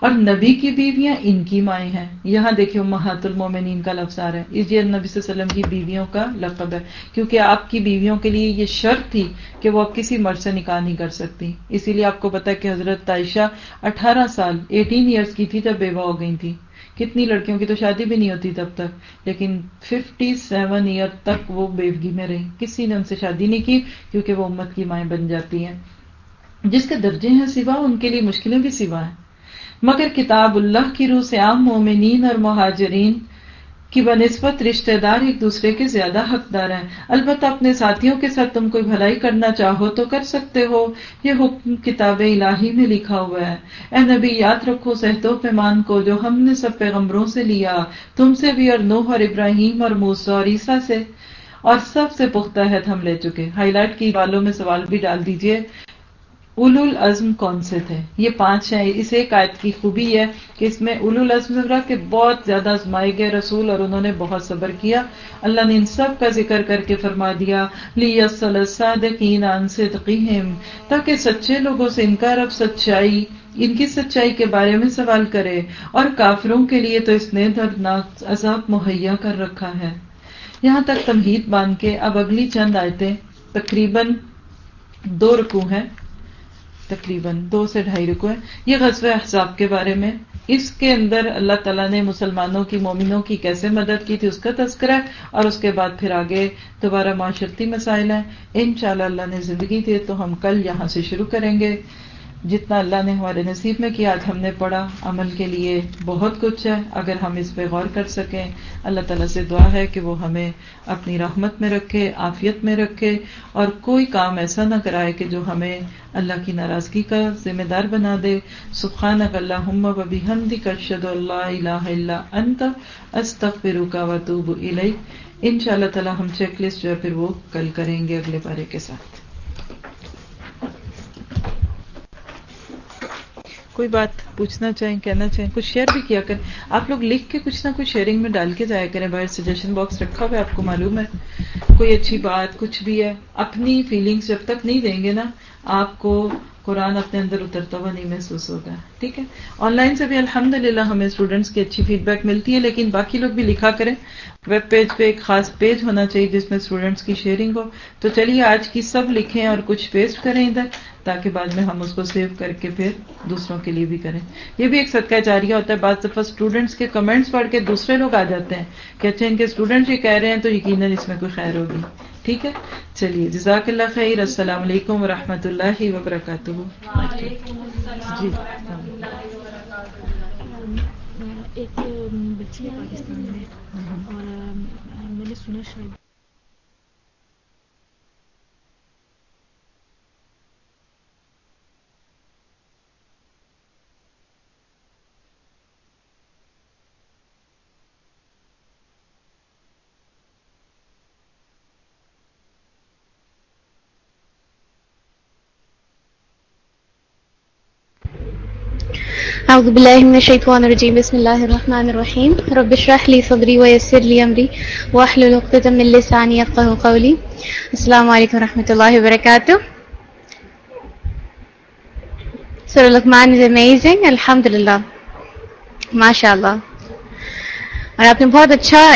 Speaker 1: اور نبی کی بیویاں ان کی مائیں ہیں۔ یہاں دیکھیے محت المومنین کا لفظ آ رہا ہے۔ اس لیے نبی صلی اللہ علیہ وسلم کی بیویوں کا لقب ہے۔ کیونکہ آپ کی بیویوں کے لیے یہ شرط تھی کہ وہ اب کسی مرد سے نکاح نہیں کر سکتی۔ اسی لیے آپ کو پتا کہ حضرت عائشہ اٹھارہ سال ایٹین ایئرس کی تھی جب بیوہ ہو گئی تھی کتنی لڑکیوں کی تو شادی بھی نہیں ہوتی تب تک، لیکن ففٹی سیون ایئر تک وہ بیوگی میں رہی۔ کسی نے ان سے شادی نہیں کی کیونکہ وہ امت کی مائیں بن جاتی ہیں۔ جس کے درجے ہیں سوا، ان کے لیے مشکلیں بھی سوا ہیں۔ مگر کتاب اللہ کی روح سے عام مومنین اور مہاجرین کی بنسبت رشتہ دار ایک دوسرے کے زیادہ حقدار ہیں۔ البتہ اپنے ساتھیوں کے ساتھ تم کوئی بھلائی کرنا چاہو تو کر سکتے ہو۔ یہ حکم کتاب الہی میں لکھا ہوا ہے۔ اے نبی، یاد رکھو سہتو پیمان کو جو ہم نے سب پیغمبروں سے لیا، تم سے بھی اور نوح اور ابراہیم اور موسا اور عیسیٰ سے، اور سب سے پختہ ہے ہم لے چکے۔ ہائی لائٹ کی والوں میں سوال بھی ڈال دیجیے۔ اول العزم کون سے تھے؟ یہ پانچ ہیں، اس ایک آیت کی خوبی ہے کہ اس میں اول العزم کے بہت زیادہ آزمائے گئے رسول اور انہوں نے بہت صبر کیا۔ اللہ نے ان سب کا ذکر کر کے فرما دیا تاکہ سچے لوگوں سے ان کا رب سچائی، ان کی سچائی کے بارے میں سوال کرے اور کافروں کے لیے تو اس نے دردناک عذاب مہیا کر رکھا ہے۔ یہاں تک تمہید باندھ کے اب اگلی چند آیتیں تقریباً دو رکو ہیں۔ تقریباً دو سے ڈھائی رکو ہے یہ غزب احزاب کے بارے میں۔ اس کے اندر اللہ تعالیٰ نے مسلمانوں کی، مومنوں کی کیسے مدد کی تھی، اس کا تذکرہ ہے۔ اور اس کے بعد پھر آگے دوبارہ معاشرتی مسائل ہیں۔ ان شاء اللہ اللہ نے زندگی دی تو ہم کل یہاں سے شروع کریں گے۔ جتنا اللہ نے ہمارے نصیب میں کیا، آج ہم نے پڑھا، عمل کے لیے بہت کچھ ہے۔ اگر ہم اس پہ غور کر سکیں، اللہ تعالیٰ سے دعا ہے کہ وہ ہمیں اپنی رحمت میں رکھے، عافیت میں رکھے، اور کوئی کام ایسا نہ کرائے کہ جو ہمیں اللہ کی ناراضگی کا ذمہ دار بنا دے۔ سبحان اللہ وبی حمدی کرشد اللہ الہ اللہ انت، استغفرک کا وطوب ان شاء اللہ تعالیٰ ہم چیک لسٹ جو ہے، پھر وہ کل کریں گے اگلے بارے کے ساتھ۔ کوئی بات پوچھنا چاہیں، کہنا چاہیں، کچھ شیئر بھی کیا کریں. آپ لوگ لکھ کے کچھ نہ کچھ شیئرنگ میں ڈال کے جایا کریں. باہر سجیشن باکس رکھا ہوا ہے، آپ کو معلوم ہے. کوئی اچھی بات کچھ بھی ہے، اپنی فیلنگس جب تک نہیں دیں گے نا، آپ کو قرآن اپنے اندر اترتا ہوا نہیں محسوس ہوگا ٹھیک ہے؟ آن لائن سے بھی الحمد للہ ہمیں اسٹوڈینٹس کی اچھی فیڈ بیک ملتی ہے، لیکن باقی لوگ بھی لکھا کریں. ویب پیج پہ ایک خاص پیج ہونا چاہیے جس میں اسٹوڈینٹس کی شیئرنگ ہو. تو چلیے، آج کی سب لکھیں اور کچھ پیسٹ کریں ادھر. تاکہ بعد میں ہم اس کو سیو کر کے پھر دوسروں کے لیے بھی کریں۔ یہ بھی ایک صدقہ جاریہ ہوتا ہے۔ بعض دفعہ اسٹوڈنٹس کے کمنٹس پڑھ کے دوسرے لوگ آ جاتے ہیں کہ اچھا ان کے اسٹوڈنٹس یہ کہہ رہے ہیں تو یقیناً اس میں کوئی خیر ہوگی۔ ٹھیک ہے؟ چلیے جزاک اللہ خیر۔ السلام علیکم ورحمۃ اللہ وبرکاتہ۔ جی
Speaker 5: ایک بچی ہے پاکستان میں اور میں نے سنا شاید
Speaker 6: أعوذ بالله من الشيطان الرجيم. بسم الله الرحمن الرحيم. رب اشرح لي صدري ويسر لي أمري واحلل عقدة من لساني يفقه قولي. السلام عليكم ورحمة الله وبركاته. سورة لقمان is amazing. الحمد لله ما شاء الله اور آپ نے بہت اچھا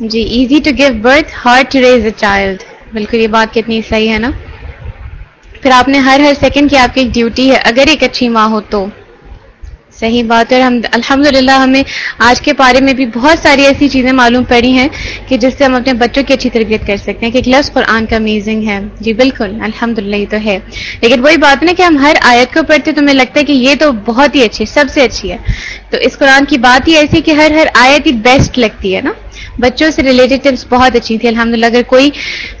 Speaker 6: جی easy to give birth hard to raise a child بالکل، یہ بات کتنی صحیح ہے نا؟ پھر آپ نے ہر ہر سیکنڈ کی آپ کی ایک ڈیوٹی ہے، اگر ایک اچھی ماں ہو تو۔ صحیح بات ہے ہم الحمد للہ ہمیں آج کے پارے میں بھی بہت ساری ایسی چیزیں معلوم پڑی ہیں کہ جس سے ہم اپنے بچوں کی اچھی تربیت کر سکتے ہیں، کہ ایک لفظ قرآن کا امیزنگ ہے۔ جی بالکل الحمد للہ یہ تو ہے۔ لیکن وہی بات نا کہ ہم ہر آیت کو پڑھتے تو ہمیں لگتا ہے کہ یہ تو بہت ہی اچھی، سب سے اچھی ہے۔ تو اس قرآن کی بات ہی ایسی کہ ہر ہر آیت ہی بیسٹ لگتی ہے نا؟ بچوں سے ریلیٹڈ ٹپس بہت اچھی تھی الحمد للہ اگر کوئی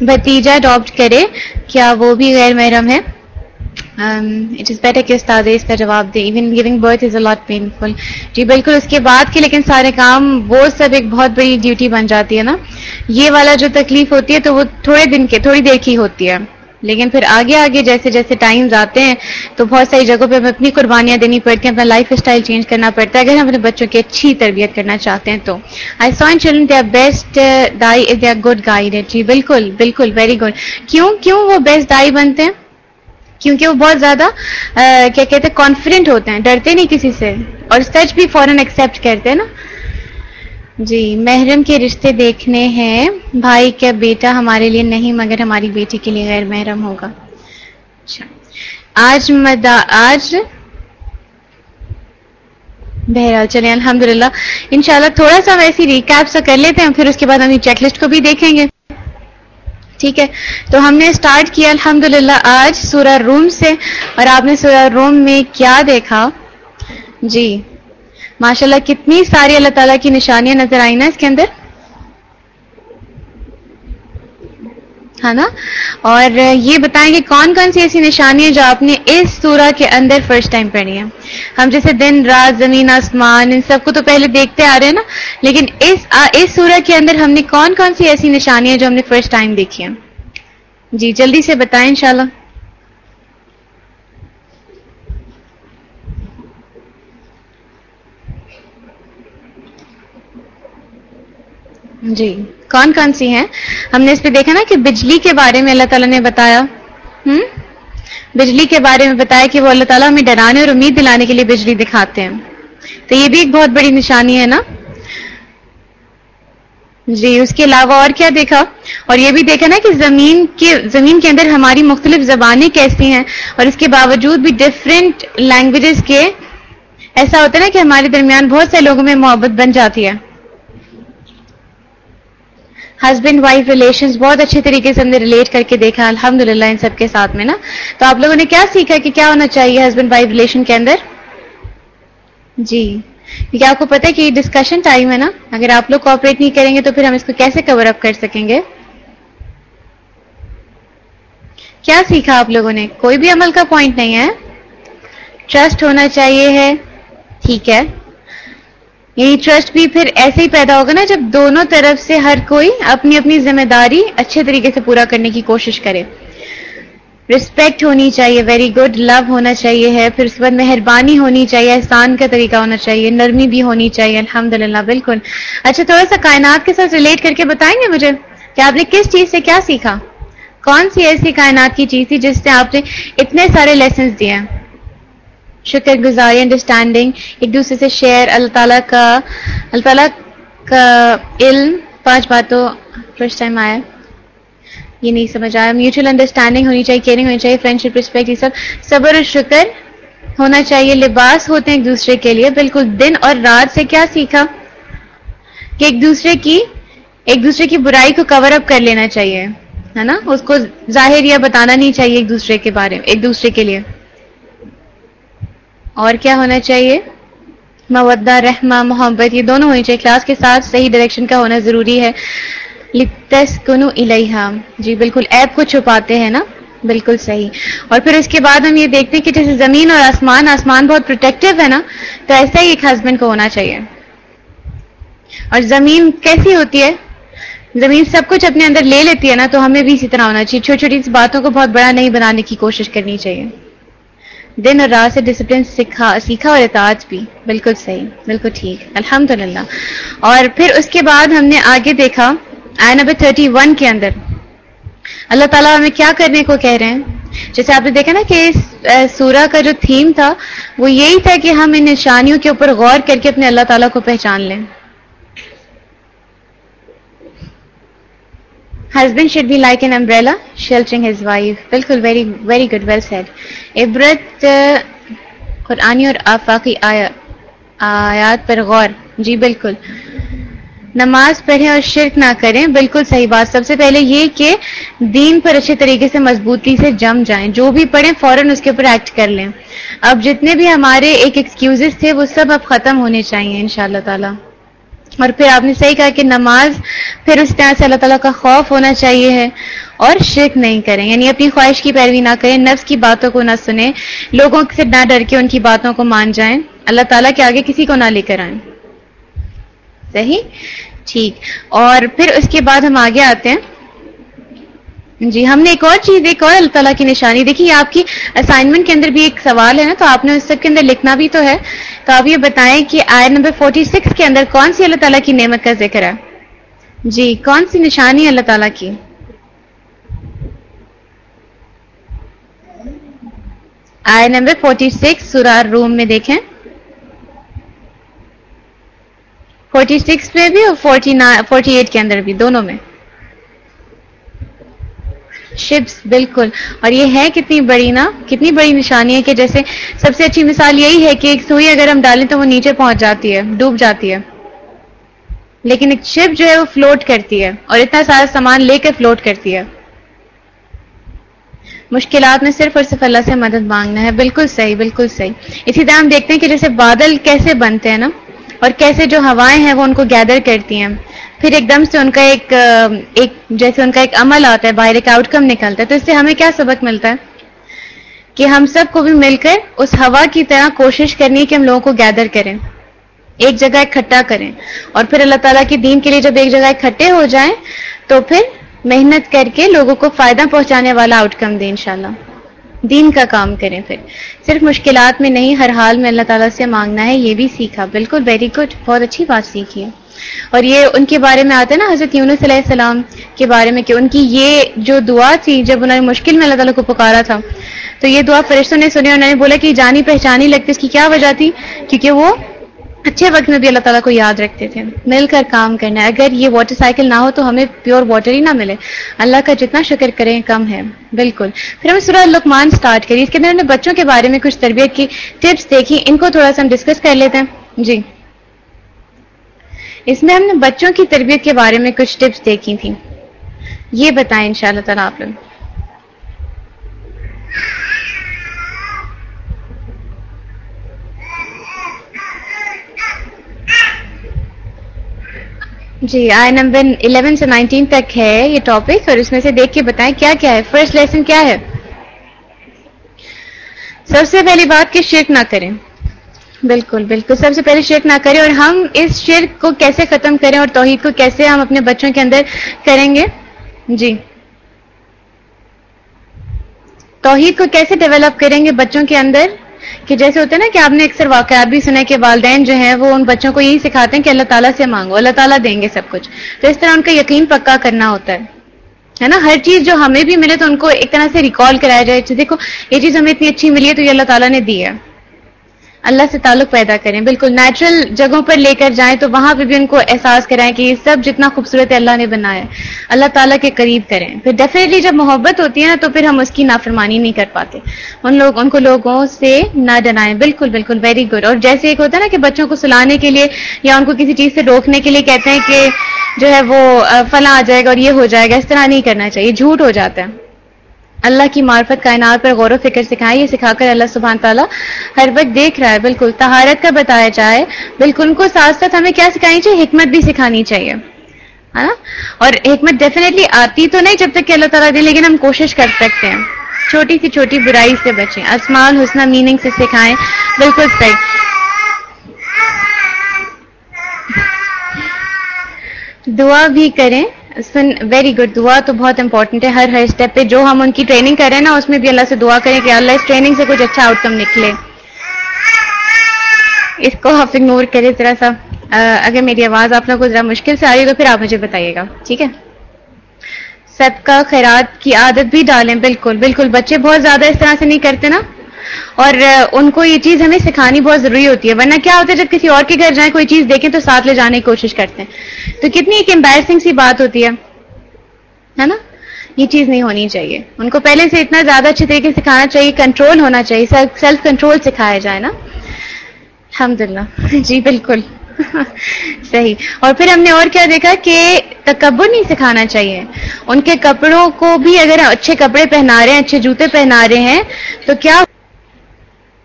Speaker 6: بھتیجا اڈاپٹ کرے، کیا وہ بھی غیر محرم ہے؟ اٹ از بیٹر کہ استاد اس کا جواب دے۔ Even giving birth is a lot painful جی بالکل اس کے بعد کے، لیکن سارے کام، وہ سب ایک بہت بڑی ڈیوٹی بن جاتی ہے نا۔ یہ والا جو تکلیف ہوتی ہے تو وہ تھوڑے دن کے، تھوڑی دیر کی ہوتی ہے۔ لیکن پھر آگے آگے جیسے جیسے ٹائمز آتے ہیں، تو بہت ساری جگہوں پہ ہمیں اپنی قربانیاں دینی پڑتی ہیں، اپنا لائف اسٹائل چینج کرنا پڑتا ہے۔ اگر ہم اپنے بچوں کی اچھی تربیت کرنا چاہتے ہیں تو۔ I so children they are best they are are good guide جی بالکل بالکل ویری گڈ کیوں کیوں وہ بیسٹ دائی بنتے ہیں؟ کیونکہ وہ بہت زیادہ uh, کیا کہتے ہیں کانفیڈنٹ ہوتے ہیں، ڈرتے نہیں کسی سے۔ اور سچ بھی فوراً ایکسیپٹ کرتے ہیں نا۔ جی محرم کے رشتے دیکھنے ہیں۔ بھائی کا بیٹا ہمارے لیے نہیں، مگر ہماری بیٹی کے لیے غیر محرم ہوگا۔ اچھا۔ آج مدا، آج بہرحال چلیں الحمد للہ ان شاء اللہ تھوڑا سا ویسی ریکیپ سا کر لیتے ہیں، پھر اس کے بعد ہم چیک لسٹ کو بھی دیکھیں گے۔ ٹھیک ہے۔ تو ہم نے اسٹارٹ کیا الحمد للہ آج سورہ روم سے۔ اور آپ نے سورہ روم میں کیا دیکھا؟ جی۔ ماشاء اللہ کتنی ساری اللہ تعالیٰ کی نشانیاں نظر آئی نا اس کے اندر؟ ہے نا؟ اور یہ بتائیں کہ کون کون سی ایسی نشانیاں جو آپ نے اس سورہ کے اندر فرسٹ ٹائم پڑھی ہیں؟ ہم جیسے دن، رات، زمین، آسمان، ان سب کو تو پہلے دیکھتے آ رہے ہیں نا، لیکن اس اس سورہ کے اندر ہم نے کون کون سی ایسی نشانیاں جو ہم نے فرسٹ ٹائم دیکھی ہیں؟ جی جلدی سے بتائیں انشاءاللہ۔ جی۔ کون کون سی ہیں؟ ہم نے اس پہ دیکھا نا کہ بجلی کے بارے میں اللہ تعالیٰ نے بتایا۔ ہم؟ بجلی کے بارے میں بتایا کہ وہ اللہ تعالیٰ ہمیں ڈرانے اور امید دلانے کے لیے بجلی دکھاتے ہیں۔ تو یہ بھی ایک بہت بڑی نشانی ہے نا؟ جی اس کے علاوہ اور کیا دیکھا؟ اور یہ بھی دیکھا نا کہ زمین کے زمین کے اندر ہماری مختلف زبانیں کیسی ہیں اور اس کے باوجود بھی ڈفرینٹ لینگویجز کے، ایسا ہوتا ہے نا کہ ہمارے درمیان بہت سے لوگوں میں محبت بن جاتی ہے۔ ہسبینڈ وائف ریلیشنز بہت اچھے طریقے سے ہم نے ریلیٹ کر کے دیکھا الحمد للہ ان سب کے ساتھ میں نا۔ تو آپ لوگوں نے کیا سیکھا کہ کیا ہونا چاہیے ہسبینڈ وائف ریلیشن کے اندر؟ جی۔ کیونکہ آپ کو پتا ہے کہ یہ ڈسکشن ٹائم ہے نا۔ اگر آپ لوگ کوپریٹ نہیں کریں گے تو پھر ہم اس کو کیسے کور اپ کر سکیں گے؟ کیا سیکھا آپ لوگوں نے؟ کوئی بھی عمل کا پوائنٹ نہیں ہے۔ ٹرسٹ ہونا چاہیے ہے۔ ٹھیک ہے۔ یہی ٹرسٹ بھی پھر ایسے ہی پیدا ہوگا نا جب دونوں طرف سے ہر کوئی اپنی اپنی ذمہ داری اچھے طریقے سے پورا کرنے کی کوشش کرے۔ رسپیکٹ ہونی چاہیے ویری گڈ لو ہونا چاہیے ہے، پھر اس کے بعد مہربانی ہونی چاہیے، احسان کا طریقہ ہونا چاہیے، نرمی بھی ہونی چاہیے الحمد للہ بالکل۔ اچھا تھوڑا سا کائنات کے ساتھ ریلیٹ کر کے بتائیں گے مجھے کہ آپ نے کس چیز سے کیا سیکھا؟ کون سی ایسی کائنات کی چیز تھی جس سے آپ نے اتنے سارے لیسنس دیے؟ ہیں شکر گزاری انڈرسٹینڈنگ ایک دوسرے سے شیئر اللہ تعالیٰ کا اللہ تعالیٰ کا علم. پانچ باتوں فرسٹ ٹائم آیا. یہ نہیں سمجھ آیا. میوچل انڈرسٹینڈنگ ہونی چاہیے کیئرنگ ہونی چاہیے فرینڈشپ رسپیکٹ یہ سب صبر اور شکر ہونا چاہیے. لباس ہوتے ہیں ایک دوسرے کے لیے. بالکل دن اور رات سے کیا سیکھا؟ کہ ایک دوسرے کی ایک دوسرے کی برائی کو کور اپ کر لینا چاہیے. ہے نا؟ اس کو ظاہر یا بتانا نہیں چاہیے ایک دوسرے کے بارے میں ایک دوسرے کے لیے. اور کیا ہونا چاہیے؟ مودہ رحمہ، محبت، یہ دونوں ہونی چاہیے۔ کلاس کے ساتھ صحیح ڈائریکشن کا ہونا ضروری ہے۔ لتسکنو الیہا جی بالکل ایپ کو چھپاتے ہیں نا؟ بالکل صحیح۔ اور پھر اس کے بعد ہم یہ دیکھتے ہیں کہ جیسے زمین اور آسمان آسمان بہت پروٹیکٹیو ہے نا؟ تو ایسا ہی ایک ہسبینڈ کو ہونا چاہیے۔ اور زمین کیسی ہوتی ہے؟ زمین سب کچھ اپنے اندر لے لیتی ہے نا، تو ہمیں بھی اسی طرح ہونا چاہیے۔ چھوٹی چھوٹی سی باتوں کو بہت بڑا نہیں بنانے کی کوشش کرنی چاہیے۔ دن اور رات سے ڈسپلن سیکھا سیکھا اور اطاعت بھی۔ بالکل صحیح، بالکل ٹھیک۔ الحمد للہ اور پھر اس کے بعد ہم نے آگے دیکھا آئی نمبر تھرٹی ون کے اندر۔ اللہ تعالیٰ ہمیں کیا کرنے کو کہہ رہے ہیں؟ جیسے آپ نے دیکھا نا کہ اس سورہ کا جو تھیم تھا، وہ یہی تھا کہ ہم ان نشانیوں کے اوپر غور کر کے اپنے اللہ تعالیٰ کو پہچان لیں۔ Husband should be like an umbrella sheltering his wife بالکل very very good well said عبرت قرآنی اور آفاقی آیات پر غور جی بالکل نماز پڑھیں اور شرک نہ کریں بالکل صحیح بات سب سے پہلے یہ کہ دین پر اچھے طریقے سے مضبوطی سے جم جائیں جو بھی پڑھیں فوراً اس کے اوپر ایکٹ کر لیں اب جتنے بھی ہمارے ایک ایکسکیوزز تھے وہ سب اب ختم ہونے چاہیے ان شاء اللہ تعالیٰ اور پھر آپ نے صحیح کہا کہ نماز پھر اس طرح سے اللہ تعالیٰ کا خوف ہونا چاہیے ہے اور شرک نہیں کریں۔ یعنی اپنی خواہش کی پیروی نہ کریں، نفس کی باتوں کو نہ سنیں، لوگوں سے نہ ڈر کے ان کی باتوں کو مان جائیں۔ اللہ تعالیٰ کے آگے کسی کو نہ لے کر آئیں۔ صحیح؟ ٹھیک۔ اور پھر اس کے بعد ہم آگے آتے ہیں۔ جی ہم نے ایک اور چیز، ایک اور اللہ تعالیٰ کی نشانی دیکھی۔ آپ کی اسائنمنٹ کے اندر بھی ایک سوال ہے نا، تو آپ نے اس سب کے اندر لکھنا بھی تو ہے۔ تو آپ یہ بتائیں کہ آئے نمبر فورٹی سکس کے اندر کون سی اللہ تعالیٰ کی نعمت کا ذکر ہے؟ جی کون سی نشانی ہے اللہ تعالیٰ کی؟ آئے نمبر فورٹی سکس سورار روم میں دیکھیں۔ فورٹی سکس میں بھی اور فورٹی فورٹی ایٹ کے اندر بھی، دونوں میں۔ شپس بالکل۔ اور یہ ہے کتنی بڑی نا، کتنی بڑی نشانی ہے کہ جیسے سب سے اچھی مثال یہی ہے کہ ایک سوئی اگر ہم ڈالیں تو وہ نیچے پہنچ جاتی ہے، ڈوب جاتی ہے۔ لیکن ایک شپ جو ہے وہ فلوٹ کرتی ہے اور اتنا سارا سامان لے کر فلوٹ کرتی ہے۔ مشکلات میں صرف اور صرف اللہ سے مدد مانگنا ہے۔ بالکل صحیح بالکل صحیح۔ اسی طرح ہم دیکھتے ہیں کہ جیسے بادل کیسے بنتے ہیں نا، اور کیسے جو ہوائیں ہیں وہ ان کو گیدر کرتی ہیں۔ پھر ایک دم سے ان کا ایک ایک جیسے ان کا ایک عمل آتا ہے، باہر ایک آؤٹ کم نکلتا ہے، تو اس سے ہمیں کیا سبق ملتا ہے؟ کہ ہم سب کو بھی مل کر اس ہوا کی طرح کوشش کرنی ہے کہ ہم لوگوں کو گیدر کریں، ایک جگہ اکٹھا کریں۔ اور پھر اللہ تعالیٰ کی دین کے لیے جب ایک جگہ اکٹھے ہو جائیں، تو پھر محنت کر کے لوگوں کو فائدہ پہنچانے والا آؤٹ کم دیں انشاءاللہ۔ دین کا کام کریں پھر۔ صرف مشکلات میں نہیں، ہر حال میں اللہ تعالیٰ سے مانگنا ہے، یہ بھی سیکھا۔ بالکل ویری گڈ بہت اچھی بات سیکھی ہے۔ اور یہ ان کے بارے میں آتا ہے نا، حضرت یونس علیہ السلام کے بارے میں کہ ان کی یہ جو دعا تھی، جب انہوں نے مشکل میں اللہ تعالیٰ کو پکارا تھا، تو یہ دعا فرشتوں نے سنی اور انہوں نے بولا کہ جانی پہچانی لگتی، اس کی کیا وجہ تھی؟ کیونکہ وہ اچھے وقت میں بھی اللہ تعالیٰ کو یاد رکھتے تھے۔ مل کر کام کرنا ہے اگر یہ واٹر سائیکل نہ ہو تو ہمیں پیور واٹر ہی نہ ملے۔ اللہ کا جتنا شکر کریں، کم ہے۔ بالکل۔ پھر ہم سورہ لکمان سٹارٹ کری اس کے اندر ہم نے بچوں کے بارے میں کچھ تربیت کی ٹپس دیکھی۔ ان کو تھوڑا سا ہم ڈسکس کر لیتے ہیں۔ جی۔ اس میں ہم نے بچوں کی تربیت کے بارے میں کچھ ٹپس دیکھی تھیں۔ یہ بتائیں ان شاء اللہ تعالیٰ آپ لوگ۔ جی آئی نمبر 11 سے 19 تک ہے یہ ٹاپک اور اس میں سے دیکھ کے بتائیں کیا کیا ہے؟ فرسٹ لیسن کیا ہے؟ سب سے پہلی بات کہ شرک نہ کریں۔ بالکل بالکل۔ سب سے پہلے شرک نہ کریں، اور ہم اس شرک کو کیسے ختم کریں، اور توحید کو کیسے ہم اپنے بچوں کے اندر کریں گے؟ جی۔ توحید کو کیسے ڈیولپ کریں گے بچوں کے اندر؟ کہ جیسے ہوتا ہے نا کہ آپ نے اکثر واقعات بھی سنا کہ والدین جو ہیں وہ ان بچوں کو یہی سکھاتے ہیں کہ اللہ تعالیٰ سے مانگو، اللہ تعالیٰ دیں گے سب کچھ۔ تو اس طرح ان کا یقین پکا کرنا ہوتا ہے ہے نا؟ ہر چیز جو ہمیں بھی ملے تو ان کو ایک طرح سے ریکال کرایا جائے اچھا دیکھو، یہ چیز ہمیں اتنی اچھی ملی ہے تو یہ اللہ تعالیٰ نے دی ہے۔ اللہ سے تعلق پیدا کریں۔ بالکل نیچرل جگہوں پر لے کر جائیں تو وہاں پہ بھی ان کو احساس کرائیں کہ یہ سب جتنا خوبصورت ہے اللہ نے بنایا اللہ تعالیٰ کے قریب کریں۔ پھر ڈیفینیٹلی جب محبت ہوتی ہے نا تو پھر ہم اس کی نافرمانی نہیں کر پاتے۔ ان لوگ، ان کو لوگوں سے نہ ڈنائیں بالکل بالکل ویری گڈ اور جیسے ایک ہوتا ہے نا کہ بچوں کو سلانے کے لیے یا ان کو کسی چیز سے روکنے کے لیے کہتے ہیں کہ جو ہے وہ فلاں آ جائے گا اور یہ ہو جائے گا۔ اس طرح نہیں کرنا چاہیے، جھوٹ ہو جاتا ہے۔ اللہ کی معرفت کائنات پر غور و فکر سکھائیں، یہ سکھا کر اللہ سبحان تعالیٰ ہر وقت دیکھ رہا ہے، بالکل تہارت کا بتایا جائے۔ بالکل ان کو ساتھ ساتھ ہمیں کیا سکھانی چاہیے؟ حکمت بھی سکھانی چاہیے۔ ہے نا؟ اور حکمت ڈیفینیٹلی آتی تو نہیں جب تک کہ اللہ تعالیٰ دے، لیکن ہم کوشش کر سکتے ہیں۔ چھوٹی سی چھوٹی برائی سے بچیں۔ اسمان حسنہ میننگ سے سکھائیں۔ بالکل صحیح۔ دعا بھی کریں۔ سن ویری گڈ دعا تو بہت امپورٹنٹ ہے، ہر ہر اسٹیپ پہ جو ہم ان کی ٹریننگ کر رہے ہیں نا، اس میں بھی اللہ سے دعا کریں کہ اللہ اس ٹریننگ سے کچھ اچھا آؤٹ کم نکلے۔ اس کو آپ اگنور کریں ذرا سا۔ اگر میری آواز آپ لوگوں کو ذرا مشکل سے آ رہی ہے تو پھر آپ مجھے بتائیے گا۔ ٹھیک ہے؟ سب کا خیرات کی عادت بھی ڈالیں، بالکل بالکل۔ بچے بہت زیادہ اس طرح سے نہیں کرتے نا۔ اور ان کو یہ چیز ہمیں سکھانی بہت ضروری ہوتی ہے، ورنہ کیا ہوتا ہے، جب کسی اور کے گھر جائیں، کوئی چیز دیکھیں تو ساتھ لے جانے کی کوشش کرتے ہیں۔ تو کتنی ایک امبیرسنگ سی بات ہوتی ہے ہے نا؟ یہ چیز نہیں ہونی چاہیے۔ ان کو پہلے سے اتنا زیادہ اچھے طریقے سے سکھانا چاہیے کنٹرول ہونا چاہیے سیلف کنٹرول سکھایا جائے نا۔ الحمد للہ جی بالکل۔ [laughs] صحیح۔ اور پھر ہم نے اور کیا دیکھا کہ تکبر نہیں سکھانا چاہیے۔ ان کے کپڑوں کو بھی اگر اچھے کپڑے پہنا رہے ہیں، اچھے جوتے پہنا رہے ہیں، تو کیا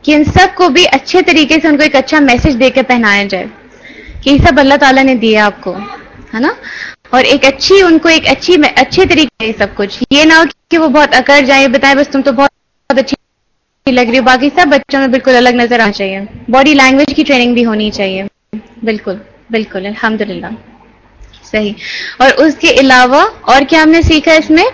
Speaker 6: کہ ان سب کو بھی اچھے طریقے سے ان کو ایک اچھا میسج دے کے پہنایا جائے کہ یہ سب اللہ تعالیٰ نے دیا آپ کو، ہے نا؟ اور ایک اچھی، ان کو ایک اچھی اچھے طریقے سے سب کچھ۔ یہ نہ ہو کہ وہ بہت اکڑ جائیں بتائیں بس تم تو بہت بہت اچھی لگ رہی ہو۔ باقی سب بچوں میں بالکل الگ نظر آنا چاہیے۔ باڈی لینگویج کی ٹریننگ بھی ہونی چاہیے۔ بالکل بالکل الحمد للہ صحیح۔ اور اس کے علاوہ اور کیا ہم نے سیکھا اس میں؟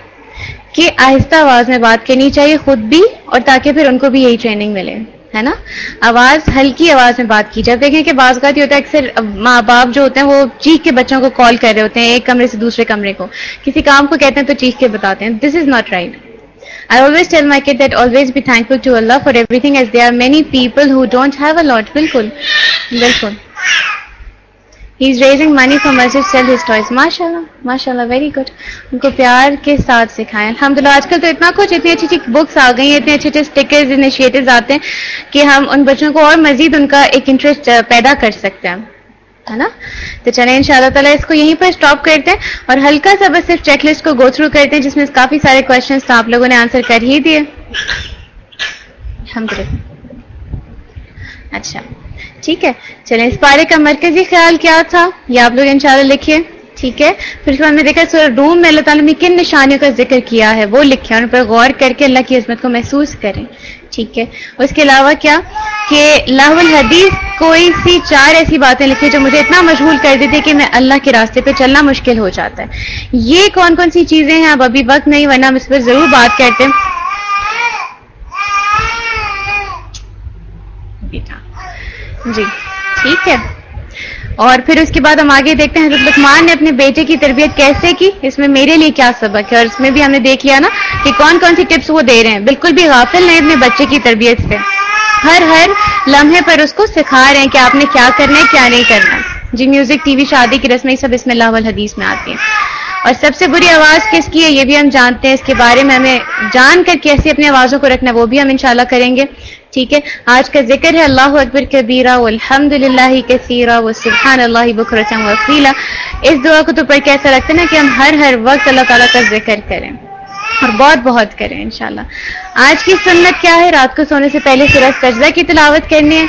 Speaker 6: کہ آہستہ آواز میں بات کرنی چاہیے خود بھی اور تاکہ پھر ان کو بھی یہی ٹریننگ ملے۔ ہے نا؟ آواز، ہلکی آواز میں بات کی۔ جائے دیکھیں کہ بعض کا یہ ہوتا ہے، اکثر ماں باپ جو ہوتے ہیں، وہ چیخ کے بچوں کو کال کر رہے ہوتے ہیں، ایک کمرے سے دوسرے کمرے کو۔ کسی کام کو کہتے ہیں تو چیخ کے بتاتے ہیں۔ This is not right I always tell my kid that always be thankful to Allah for everything as they are many people who don't have a lot بالکل بالکل۔ He is raising money for Masjid sell his toys ماشاء اللہ ماشاء اللہ very good in کو پیار کے ساتھ سکھائیں الحمد للہ آج کل تو اتنا کچھ اتنی اچھی اچھی بکس آ گئی ہیں اتنے اچھے اچھے اسٹکرز انیشیٹوز آتے ہیں کہ ہم ان بچوں کو اور مزید ان کا ایک انٹرسٹ پیدا کر سکتے ہیں ہے نا تو چلیں ان شاء اللہ تعالیٰ اس کو یہیں پر اسٹاپ کرتے ہیں اور ہلکا سا بس صرف چیک لسٹ کو گو تھرو کرتے ہیں جس میں کافی سارے کوشچنس تو آپ لوگوں نے آنسر کر ہی دیے الحمد للہ اچھا ٹھیک ہے۔ چلیں، اس پارے کا مرکزی خیال کیا تھا؟ یہ آپ لوگ انشاءاللہ لکھیے۔ ٹھیک ہے۔ پھر اس کے بعد میں دیکھا، سورہ روم میں اللہ تعالیٰ نے کن نشانیوں کا ذکر کیا ہے؟ وہ لکھیں اور ان پر غور کر کے اللہ کی عظمت کو محسوس کریں۔ ٹھیک ہے۔ اس کے علاوہ کیا؟ کہ لاہ الحدیث کوئی سی چار ایسی باتیں لکھی جو مجھے اتنا مشغول کر دیتی کہ میں اللہ کے راستے پہ چلنا مشکل ہو جاتا ہے۔ یہ کون کون سی چیزیں ہیں؟ اب ابھی وقت نہیں، ورنہ ہم اس پر ضرور بات کرتے ہیں۔ جی۔ ٹھیک ہے۔ اور پھر اس کے بعد ہم آگے دیکھتے ہیں، حضرت لکمان نے اپنے بیٹے کی تربیت کیسے کی؟ اس میں میرے لیے کیا سبق ہے؟ اور اس میں بھی ہم نے دیکھ لیا نا کہ کون کون سی ٹپس وہ دے رہے ہیں۔ بالکل بھی غافل نہیں اپنے بچے کی تربیت سے۔ ہر ہر لمحے پر اس کو سکھا رہے ہیں کہ آپ نے کیا کرنا ہے، کیا نہیں کرنا۔ جی میوزک، ٹی وی، شادی کی رسمیں سب اس میں اللہ الحدیث میں آتی ہیں۔ اور سب سے بری آواز کس کی ہے؟ یہ بھی ہم جانتے ہیں۔ اس کے بارے میں ہمیں جان کر کیسے اپنی آوازوں کو رکھنا، وہ بھی ہم انشاءاللہ کریں گے۔ ٹھیک ہے؟ آج کا ذکر ہے اللہ اکبر کبیرہ الحمد للہ کثیرہ و سبحان اللہ بکرچم وقیلا اس دعا کو تو پڑھ کے ایسا لگتا ہے نا کہ ہم ہر ہر وقت اللہ تعالیٰ کا ذکر کریں اور بہت بہت کریں انشاءاللہ۔ آج کی سنت کیا ہے؟ رات کو سونے سے پہلے سورج سجدہ کی تلاوت کرنی ہے۔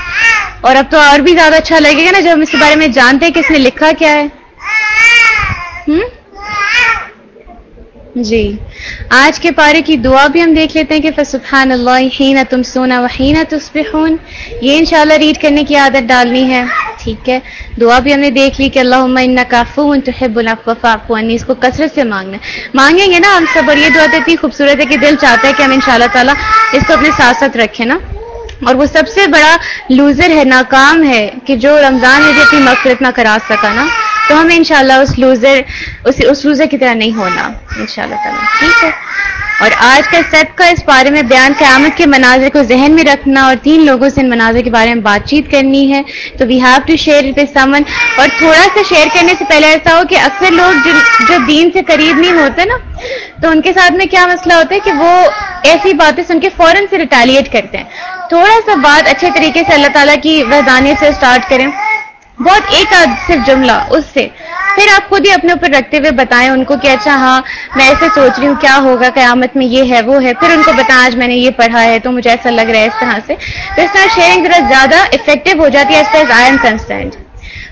Speaker 6: اور اب تو اور بھی زیادہ اچھا لگے گا نا جب ہم اس کے بارے میں جانتے ہیں کہ اس نے لکھا کیا ہے۔ ہم؟ جی۔ آج کے پارے کی دعا بھی ہم دیکھ لیتے ہیں کہ فسبحان اللہ ہین تم سونا وحین تصبحون۔ یہ انشاءاللہ ریڈ کرنے کی عادت ڈالنی ہے۔ ٹھیک ہے۔ دعا بھی ہم نے دیکھ لی کہ اللہ کافو تحب العفو فاعف عنی اس کو کثرت سے مانگنا مانگیں گے نا ہم سب اور یہ دعا تو اتنی خوبصورت ہے کہ دل چاہتا ہے کہ ہم انشاءاللہ تعالی اس کو اپنے ساتھ ساتھ رکھیں نا۔ اور وہ سب سے بڑا لوزر ہے، ناکام ہے کہ جو رمضان میں بھی اپنی مغفرت نہ کرا سکا نا۔ تو ہمیں انشاءاللہ اس لوزر اس اس لوزر کی طرح نہیں ہونا۔ انشاءاللہ تعالی، ٹھیک ہے؟ اور آج کا سب کا اس بارے میں بیان قیامت کے مناظر کو ذہن میں رکھنا اور تین لوگوں سے ان مناظر کے بارے میں بات چیت کرنی ہے۔ تو we have to share it سمن اور تھوڑا سا شیئر کرنے سے پہلے ایسا ہو کہ اکثر لوگ جو جو دین سے قریب نہیں ہوتے نا، تو ان کے ساتھ میں کیا مسئلہ ہوتا ہے کہ وہ ایسی باتیں سن کے فوراً سے ریٹیلیٹ کرتے ہیں۔ تھوڑا سا بات اچھے طریقے سے اللہ تعالیٰ کی وحدانیت سے اسٹارٹ کریں۔ بہت ایک آدھ صرف جملہ، اس سے۔ پھر آپ خود ہی اپنے اوپر رکھتے ہوئے بتائیں ان کو کہ اچھا ہاں میں ایسے سوچ رہی ہوں، کیا ہوگا؟ قیامت میں یہ ہے، وہ ہے۔ پھر ان کو بتائیں، آج میں نے یہ پڑھا ہے، تو مجھے ایسا لگ رہا ہے اس طرح سے۔ تو اس طرح شیئرنگ ذرا زیادہ افیکٹو ہو جاتی ہے as far I am constant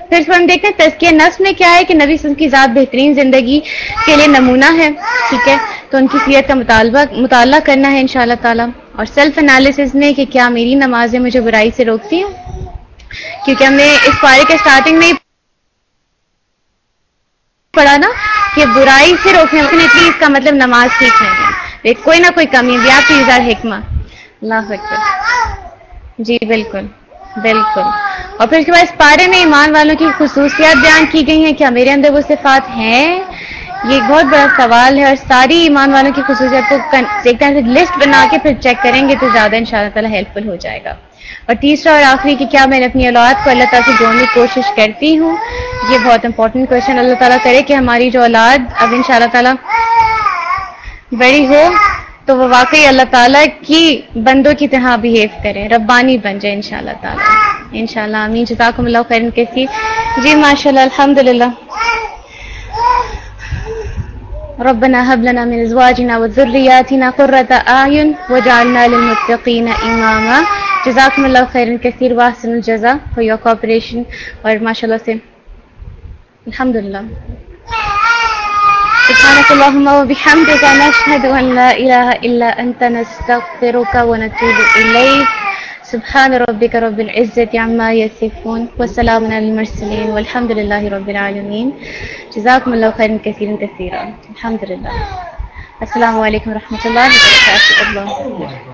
Speaker 6: پھر اس پر ہم دیکھتے ہیں، تزکیہ نفس میں کیا ہے کہ نبی صلی کی ذات بہترین زندگی کے لیے نمونہ ہے، ٹھیک ہے؟ تو ان کی سیرت کا مطالبہ، مطالعہ کرنا ہے ان شاء اللہ تعالیٰ۔ اور سیلف انالیسز میں کہ کیا میری نمازیں مجھے برائی سے روکتی ہیں؟ کیونکہ ہم نے اس پارے کے اسٹارٹنگ میں پڑھا نا کہ برائی سے روکنے اس کا مطلب نماز ٹھیک نہیں ہے کوئی نہ کوئی کمی بھی آپ کی حکمہ۔ اللہ اکبر جی بالکل۔ بالکل۔ اور پھر اس کے بعد اس پارے میں ایمان والوں کی خصوصیات بیان کی گئی ہیں کیا میرے اندر وہ صفات ہیں۔ یہ ایک بہت بڑا سوال ہے اور ساری ایمان والوں کی خصوصیات کو ایک طرح سے لسٹ بنا کے پھر چیک کریں گے تو زیادہ ان شاء اللہ تعالیٰ ہیلپ فل ہو جائے گا۔ اور تیسرا اور آخری کہ کیا میں اپنی اولاد کو اللہ تعالیٰ سے جوڑنے کی کوشش کرتی ہوں؟ یہ بہت امپورٹنٹ کوشچن اللہ تعالیٰ کرے کہ ہماری جو اولاد اب ان شاء اللہ تعالیٰ بڑی ہو تو وہ واقعی اللہ تعالیٰ کی بندوں کی طرح بہیو کرے، ربانی بن جائے ان شاء اللہ تعالیٰ۔ ان شاء اللہ امین جزاکم اللہ خیر کیسی جی ماشاء اللہ الحمد للہ ربنا هب لنا من أزواجنا وذرياتنا قرة أعين وجعلنا للمتقين إماما. جزاكم الله خيرا كثير وأحسن الجزاء for your cooperation. Or mashallah say الحمد لله سبحانك اللهم وبحمدك نشهد أن لا إله إلا أنت نستغفرك ونتوب إليك. سبحان ربك رب العزة عما يصفون والسلام على المرسلين والحمد لله رب العالمين. جزاكم الله خيرا كثيرا كثيرا. الحمد لله. السلام علیکم و رحمۃ اللہ وبرکاتہ اللہ